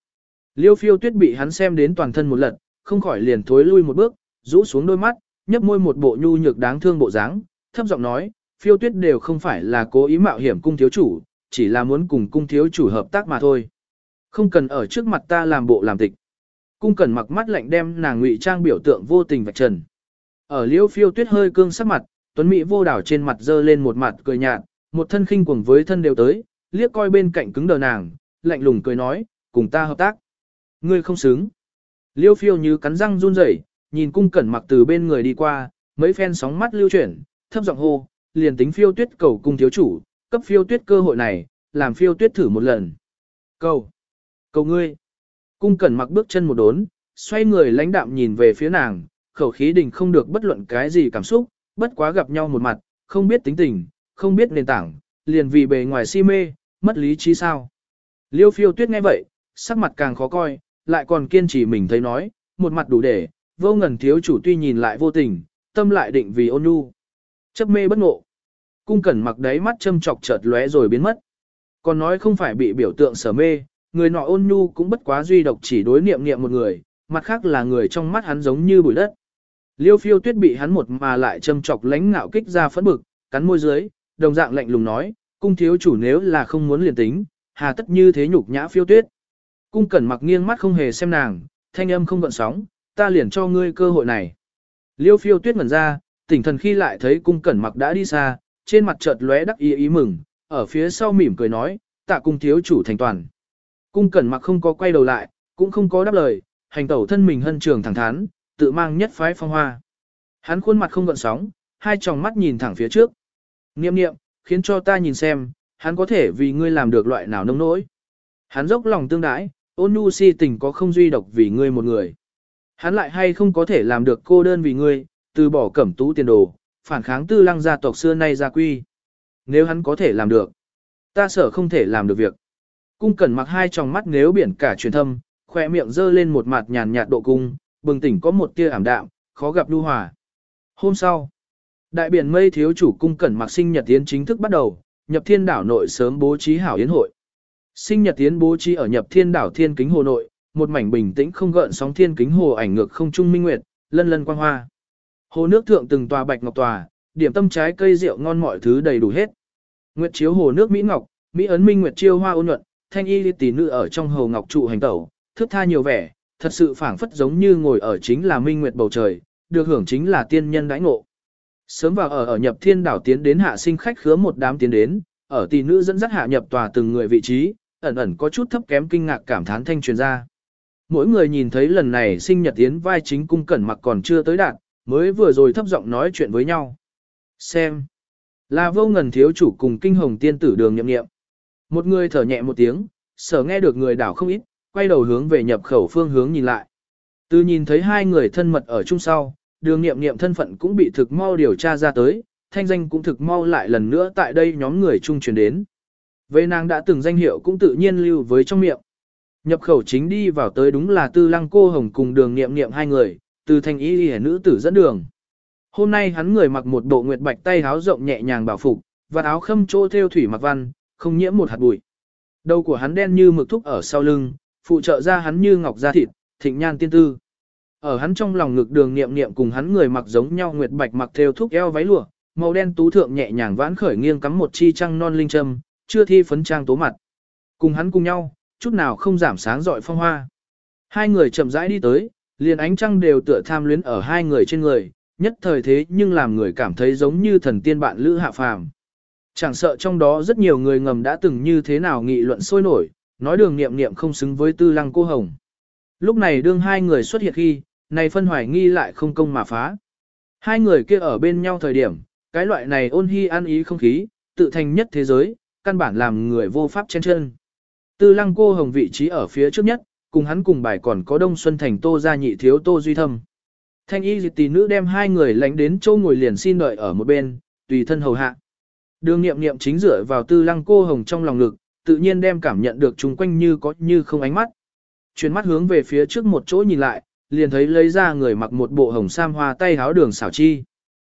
Liêu phiêu tuyết bị hắn xem đến toàn thân một lần, không khỏi liền thối lui một bước, rũ xuống đôi mắt, nhấp môi một bộ nhu nhược đáng thương bộ dáng, thấp giọng nói, phiêu tuyết đều không phải là cố ý mạo hiểm cung thiếu chủ, chỉ là muốn cùng cung thiếu chủ hợp tác mà thôi. Không cần ở trước mặt ta làm bộ làm tịch. Cung cần mặc mắt lạnh đem nàng ngụy trang biểu tượng vô tình vạch trần. Ở liêu phiêu tuyết hơi cương sắc mặt, tuấn mỹ vô đảo trên mặt dơ lên một mặt cười nhạt, một thân khinh cuồng với thân đều tới, liếc coi bên cạnh cứng đờ nàng, lạnh lùng cười nói, cùng ta hợp tác. Ngươi không xứng. Liêu phiêu như cắn răng run rẩy, nhìn cung cẩn mặc từ bên người đi qua, mấy phen sóng mắt lưu chuyển, thấp giọng hô, liền tính phiêu tuyết cầu cung thiếu chủ, cấp phiêu tuyết cơ hội này, làm phiêu tuyết thử một lần. Cầu. Cầu ngươi. Cung cẩn mặc bước chân một đốn, xoay người lãnh đạm nhìn về phía nàng, khẩu khí đình không được bất luận cái gì cảm xúc, bất quá gặp nhau một mặt, không biết tính tình, không biết nền tảng, liền vì bề ngoài si mê, mất lý trí sao. Liêu phiêu tuyết nghe vậy, sắc mặt càng khó coi, lại còn kiên trì mình thấy nói, một mặt đủ để, vô ngần thiếu chủ tuy nhìn lại vô tình, tâm lại định vì ôn nhu. Chấp mê bất ngộ. Cung cẩn mặc đáy mắt châm chọc chợt lóe rồi biến mất. Còn nói không phải bị biểu tượng sở mê, người nọ ôn nhu cũng bất quá duy độc chỉ đối niệm niệm một người, mặt khác là người trong mắt hắn giống như bụi đất. Liêu phiêu tuyết bị hắn một mà lại châm chọc lánh ngạo kích ra phẫn bực, cắn môi dưới, đồng dạng lạnh lùng nói, cung thiếu chủ nếu là không muốn liền tính, hà tất như thế nhục nhã phiêu tuyết. Cung cẩn mặc nghiêng mắt không hề xem nàng, thanh âm không gợn sóng, ta liền cho ngươi cơ hội này. Liêu phiêu tuyết ngẩn ra, tỉnh thần khi lại thấy cung cẩn mặc đã đi xa, trên mặt chợt lóe đắc ý ý mừng, ở phía sau mỉm cười nói, tạ cung thiếu chủ thành toàn. Cung cẩn mặc không có quay đầu lại, cũng không có đáp lời, hành tẩu thân mình hân trường thẳng thắn, tự mang nhất phái phong hoa. Hắn khuôn mặt không gợn sóng, hai tròng mắt nhìn thẳng phía trước. Niệm niệm, khiến cho ta nhìn xem, hắn có thể vì ngươi làm được loại nào nông nỗi. Hắn dốc lòng tương đãi, ôn nhu si tình có không duy độc vì ngươi một người. Hắn lại hay không có thể làm được cô đơn vì ngươi, từ bỏ cẩm tú tiền đồ, phản kháng tư lăng gia tộc xưa nay gia quy. Nếu hắn có thể làm được, ta sợ không thể làm được việc. Cung cẩn mặc hai tròng mắt nếu biển cả truyền thâm, khoe miệng dơ lên một mặt nhàn nhạt độ cung, bừng tỉnh có một tia ảm đạm, khó gặp lưu hòa. Hôm sau, đại biển mây thiếu chủ cung cẩn mặc sinh nhật tiến chính thức bắt đầu, nhập thiên đảo nội sớm bố trí hảo yến hội. Sinh nhật tiến bố trí ở nhập thiên đảo thiên kính hồ nội, một mảnh bình tĩnh không gợn sóng thiên kính hồ ảnh ngược không trung minh nguyệt, lân lân quang hoa. Hồ nước thượng từng tòa bạch ngọc tòa, điểm tâm trái cây rượu ngon mọi thứ đầy đủ hết. Nguyệt chiếu hồ nước mỹ ngọc, mỹ ấn minh nguyệt chiêu hoa ôn nhuận, thanh y tỷ nữ ở trong hồ ngọc trụ hành tẩu, thước tha nhiều vẻ, thật sự phảng phất giống như ngồi ở chính là minh nguyệt bầu trời, được hưởng chính là tiên nhân đãi ngộ. Sớm vào ở ở nhập thiên đảo tiến đến hạ sinh khách khứa một đám tiến đến, ở tỷ nữ dẫn dắt hạ nhập tòa từng người vị trí, ẩn ẩn có chút thấp kém kinh ngạc cảm thán thanh truyền ra. Mỗi người nhìn thấy lần này sinh nhật tiến vai chính cung cẩn mặc còn chưa tới đạt, mới vừa rồi thấp giọng nói chuyện với nhau. Xem, là vô ngần thiếu chủ cùng kinh hồng tiên tử đường nhậm nghiệm. Một người thở nhẹ một tiếng, sở nghe được người đảo không ít, quay đầu hướng về nhập khẩu phương hướng nhìn lại. Từ nhìn thấy hai người thân mật ở chung sau, đường nghiệm nghiệm thân phận cũng bị thực mau điều tra ra tới, thanh danh cũng thực mau lại lần nữa tại đây nhóm người chung truyền đến. Về nàng đã từng danh hiệu cũng tự nhiên lưu với trong miệng. Nhập khẩu chính đi vào tới đúng là tư lăng cô hồng cùng đường nghiệm nghiệm hai người, từ thanh ý hẻ nữ tử dẫn đường. Hôm nay hắn người mặc một bộ nguyệt bạch tay áo rộng nhẹ nhàng bảo phục, và áo khâm trô theo thủy mặc văn, không nhiễm một hạt bụi. Đầu của hắn đen như mực thúc ở sau lưng, phụ trợ ra hắn như ngọc da thịt, thịnh nhan tiên tư. Ở hắn trong lòng ngực đường niệm niệm cùng hắn người mặc giống nhau nguyệt bạch mặc theo thúc eo váy lụa, màu đen tú thượng nhẹ nhàng vãn khởi nghiêng cắm một chi trăng non linh châm, chưa thi phấn trang tố mặt. Cùng hắn cùng nhau, chút nào không giảm sáng rọi phong hoa. Hai người chậm rãi đi tới, liền ánh trăng đều tựa tham luyến ở hai người trên người, nhất thời thế nhưng làm người cảm thấy giống như thần tiên bạn lữ hạ phàm. Chẳng sợ trong đó rất nhiều người ngầm đã từng như thế nào nghị luận sôi nổi, nói đường niệm niệm không xứng với tư lăng cô hồng. Lúc này đương hai người xuất hiện khi, này phân hoài nghi lại không công mà phá. Hai người kia ở bên nhau thời điểm, cái loại này ôn hy an ý không khí, tự thành nhất thế giới, căn bản làm người vô pháp chen chân. Tư lăng cô hồng vị trí ở phía trước nhất, cùng hắn cùng bài còn có Đông Xuân Thành Tô gia nhị thiếu Tô Duy Thâm. Thanh y dịch tỷ nữ đem hai người lánh đến châu ngồi liền xin đợi ở một bên, tùy thân hầu hạ. Đường nghiệm nghiệm chính dựa vào tư lăng cô hồng trong lòng lực tự nhiên đem cảm nhận được chung quanh như có như không ánh mắt. Chuyển mắt hướng về phía trước một chỗ nhìn lại, liền thấy lấy ra người mặc một bộ hồng sam hoa tay háo đường xảo chi.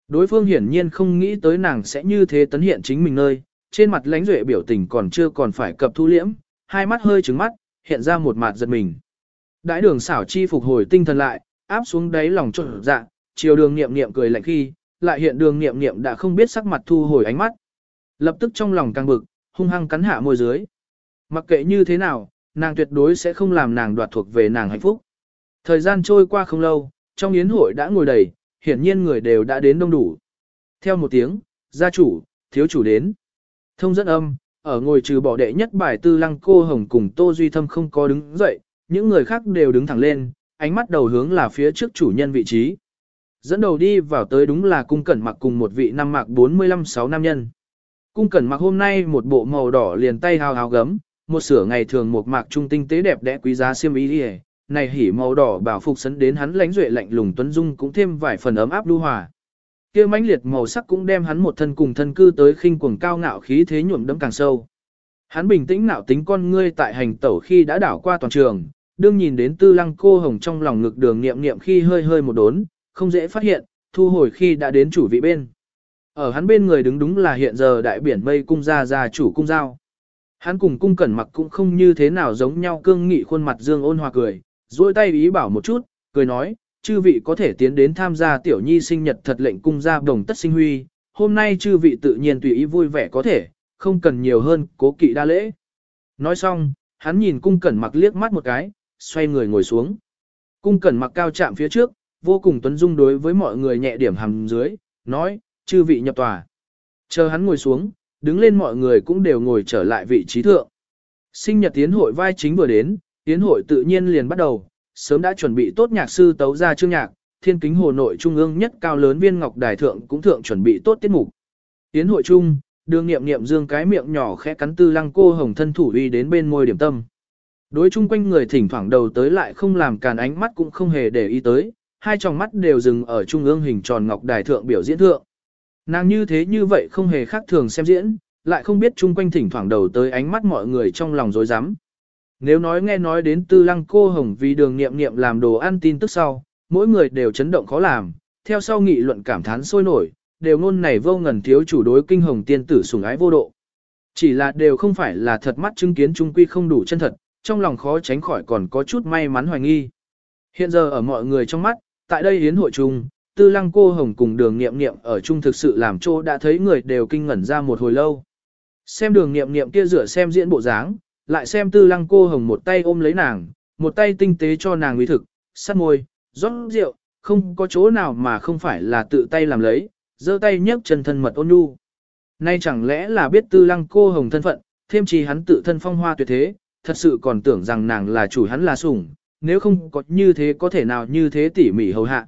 Đối phương hiển nhiên không nghĩ tới nàng sẽ như thế tấn hiện chính mình nơi, trên mặt lãnh duệ biểu tình còn chưa còn phải cập thu liễm, hai mắt hơi trứng mắt, hiện ra một mặt giật mình. Đãi đường xảo chi phục hồi tinh thần lại, áp xuống đáy lòng trộn dạ, chiều đường niệm niệm cười lạnh khi, lại hiện đường niệm niệm đã không biết sắc mặt thu hồi ánh mắt. Lập tức trong lòng căng bực, hung hăng cắn hạ môi dưới. Mặc kệ như thế nào, nàng tuyệt đối sẽ không làm nàng đoạt thuộc về nàng hạnh phúc. Thời gian trôi qua không lâu, trong yến hội đã ngồi đầy, hiển nhiên người đều đã đến đông đủ. Theo một tiếng, gia chủ, thiếu chủ đến. Thông dẫn âm, ở ngồi trừ bỏ đệ nhất bài tư lăng cô hồng cùng Tô Duy Thâm không có đứng dậy, những người khác đều đứng thẳng lên, ánh mắt đầu hướng là phía trước chủ nhân vị trí. Dẫn đầu đi vào tới đúng là cung cẩn mặc cùng một vị năm mạc 45-6 nam nhân. Cung cẩn mặc hôm nay một bộ màu đỏ liền tay hào hào gấm, một sửa ngày thường một mạc trung tinh tế đẹp đẽ quý giá xiêm y đi này hỉ màu đỏ bảo phục sấn đến hắn lãnh duệ lạnh lùng tuấn dung cũng thêm vài phần ấm áp lưu hòa. Kia mãnh liệt màu sắc cũng đem hắn một thân cùng thân cư tới khinh cuồng cao ngạo khí thế nhuộm đẫm càng sâu. Hắn bình tĩnh nạo tính con ngươi tại hành tẩu khi đã đảo qua toàn trường, đương nhìn đến tư lăng cô hồng trong lòng ngực đường nghiệm nghiệm khi hơi hơi một đốn, không dễ phát hiện, thu hồi khi đã đến chủ vị bên. Ở hắn bên người đứng đúng là hiện giờ đại biển mây cung gia gia chủ cung giao. Hắn cùng cung cẩn mặc cũng không như thế nào giống nhau cương nghị khuôn mặt dương ôn hòa cười, duỗi tay ý bảo một chút, cười nói, chư vị có thể tiến đến tham gia tiểu nhi sinh nhật thật lệnh cung gia đồng tất sinh huy, hôm nay chư vị tự nhiên tùy ý vui vẻ có thể, không cần nhiều hơn, cố kỵ đa lễ. Nói xong, hắn nhìn cung cẩn mặc liếc mắt một cái, xoay người ngồi xuống. Cung cẩn mặc cao chạm phía trước, vô cùng tuấn dung đối với mọi người nhẹ điểm hầm dưới, nói, chư vị nhập tòa. Chờ hắn ngồi xuống, đứng lên mọi người cũng đều ngồi trở lại vị trí thượng. Sinh nhật tiến hội vai chính vừa đến, tiến hội tự nhiên liền bắt đầu, sớm đã chuẩn bị tốt nhạc sư tấu ra chương nhạc, thiên kính hồ nội trung ương nhất cao lớn viên ngọc đài thượng cũng thượng chuẩn bị tốt tiết mục. Tiến hội chung, đường nghiệm nghiệm dương cái miệng nhỏ khẽ cắn tư lăng cô hồng thân thủ uy đến bên môi điểm tâm. Đối chung quanh người thỉnh thoảng đầu tới lại không làm càn ánh mắt cũng không hề để ý tới, hai tròng mắt đều dừng ở trung ương hình tròn ngọc đài thượng biểu diễn thượng. Nàng như thế như vậy không hề khác thường xem diễn, lại không biết chung quanh thỉnh thoảng đầu tới ánh mắt mọi người trong lòng rối rắm. Nếu nói nghe nói đến tư lăng cô hồng vì đường nghiệm nghiệm làm đồ ăn tin tức sau, mỗi người đều chấn động khó làm, theo sau nghị luận cảm thán sôi nổi, đều ngôn này vô ngần thiếu chủ đối kinh hồng tiên tử sủng ái vô độ. Chỉ là đều không phải là thật mắt chứng kiến trung quy không đủ chân thật, trong lòng khó tránh khỏi còn có chút may mắn hoài nghi. Hiện giờ ở mọi người trong mắt, tại đây hiến hội chung, tư lăng cô hồng cùng đường nghiệm nghiệm ở chung thực sự làm chỗ đã thấy người đều kinh ngẩn ra một hồi lâu. Xem đường nghiệm nghiệm kia rửa xem diễn bộ dáng, lại xem tư lăng cô hồng một tay ôm lấy nàng, một tay tinh tế cho nàng uy thực, sát môi, rót rượu, không có chỗ nào mà không phải là tự tay làm lấy, giơ tay nhấc chân thân mật ôn nhu. Nay chẳng lẽ là biết tư lăng cô hồng thân phận, thêm chi hắn tự thân phong hoa tuyệt thế, thật sự còn tưởng rằng nàng là chủ hắn là sủng, nếu không có như thế có thể nào như thế tỉ mỉ hầu hạ.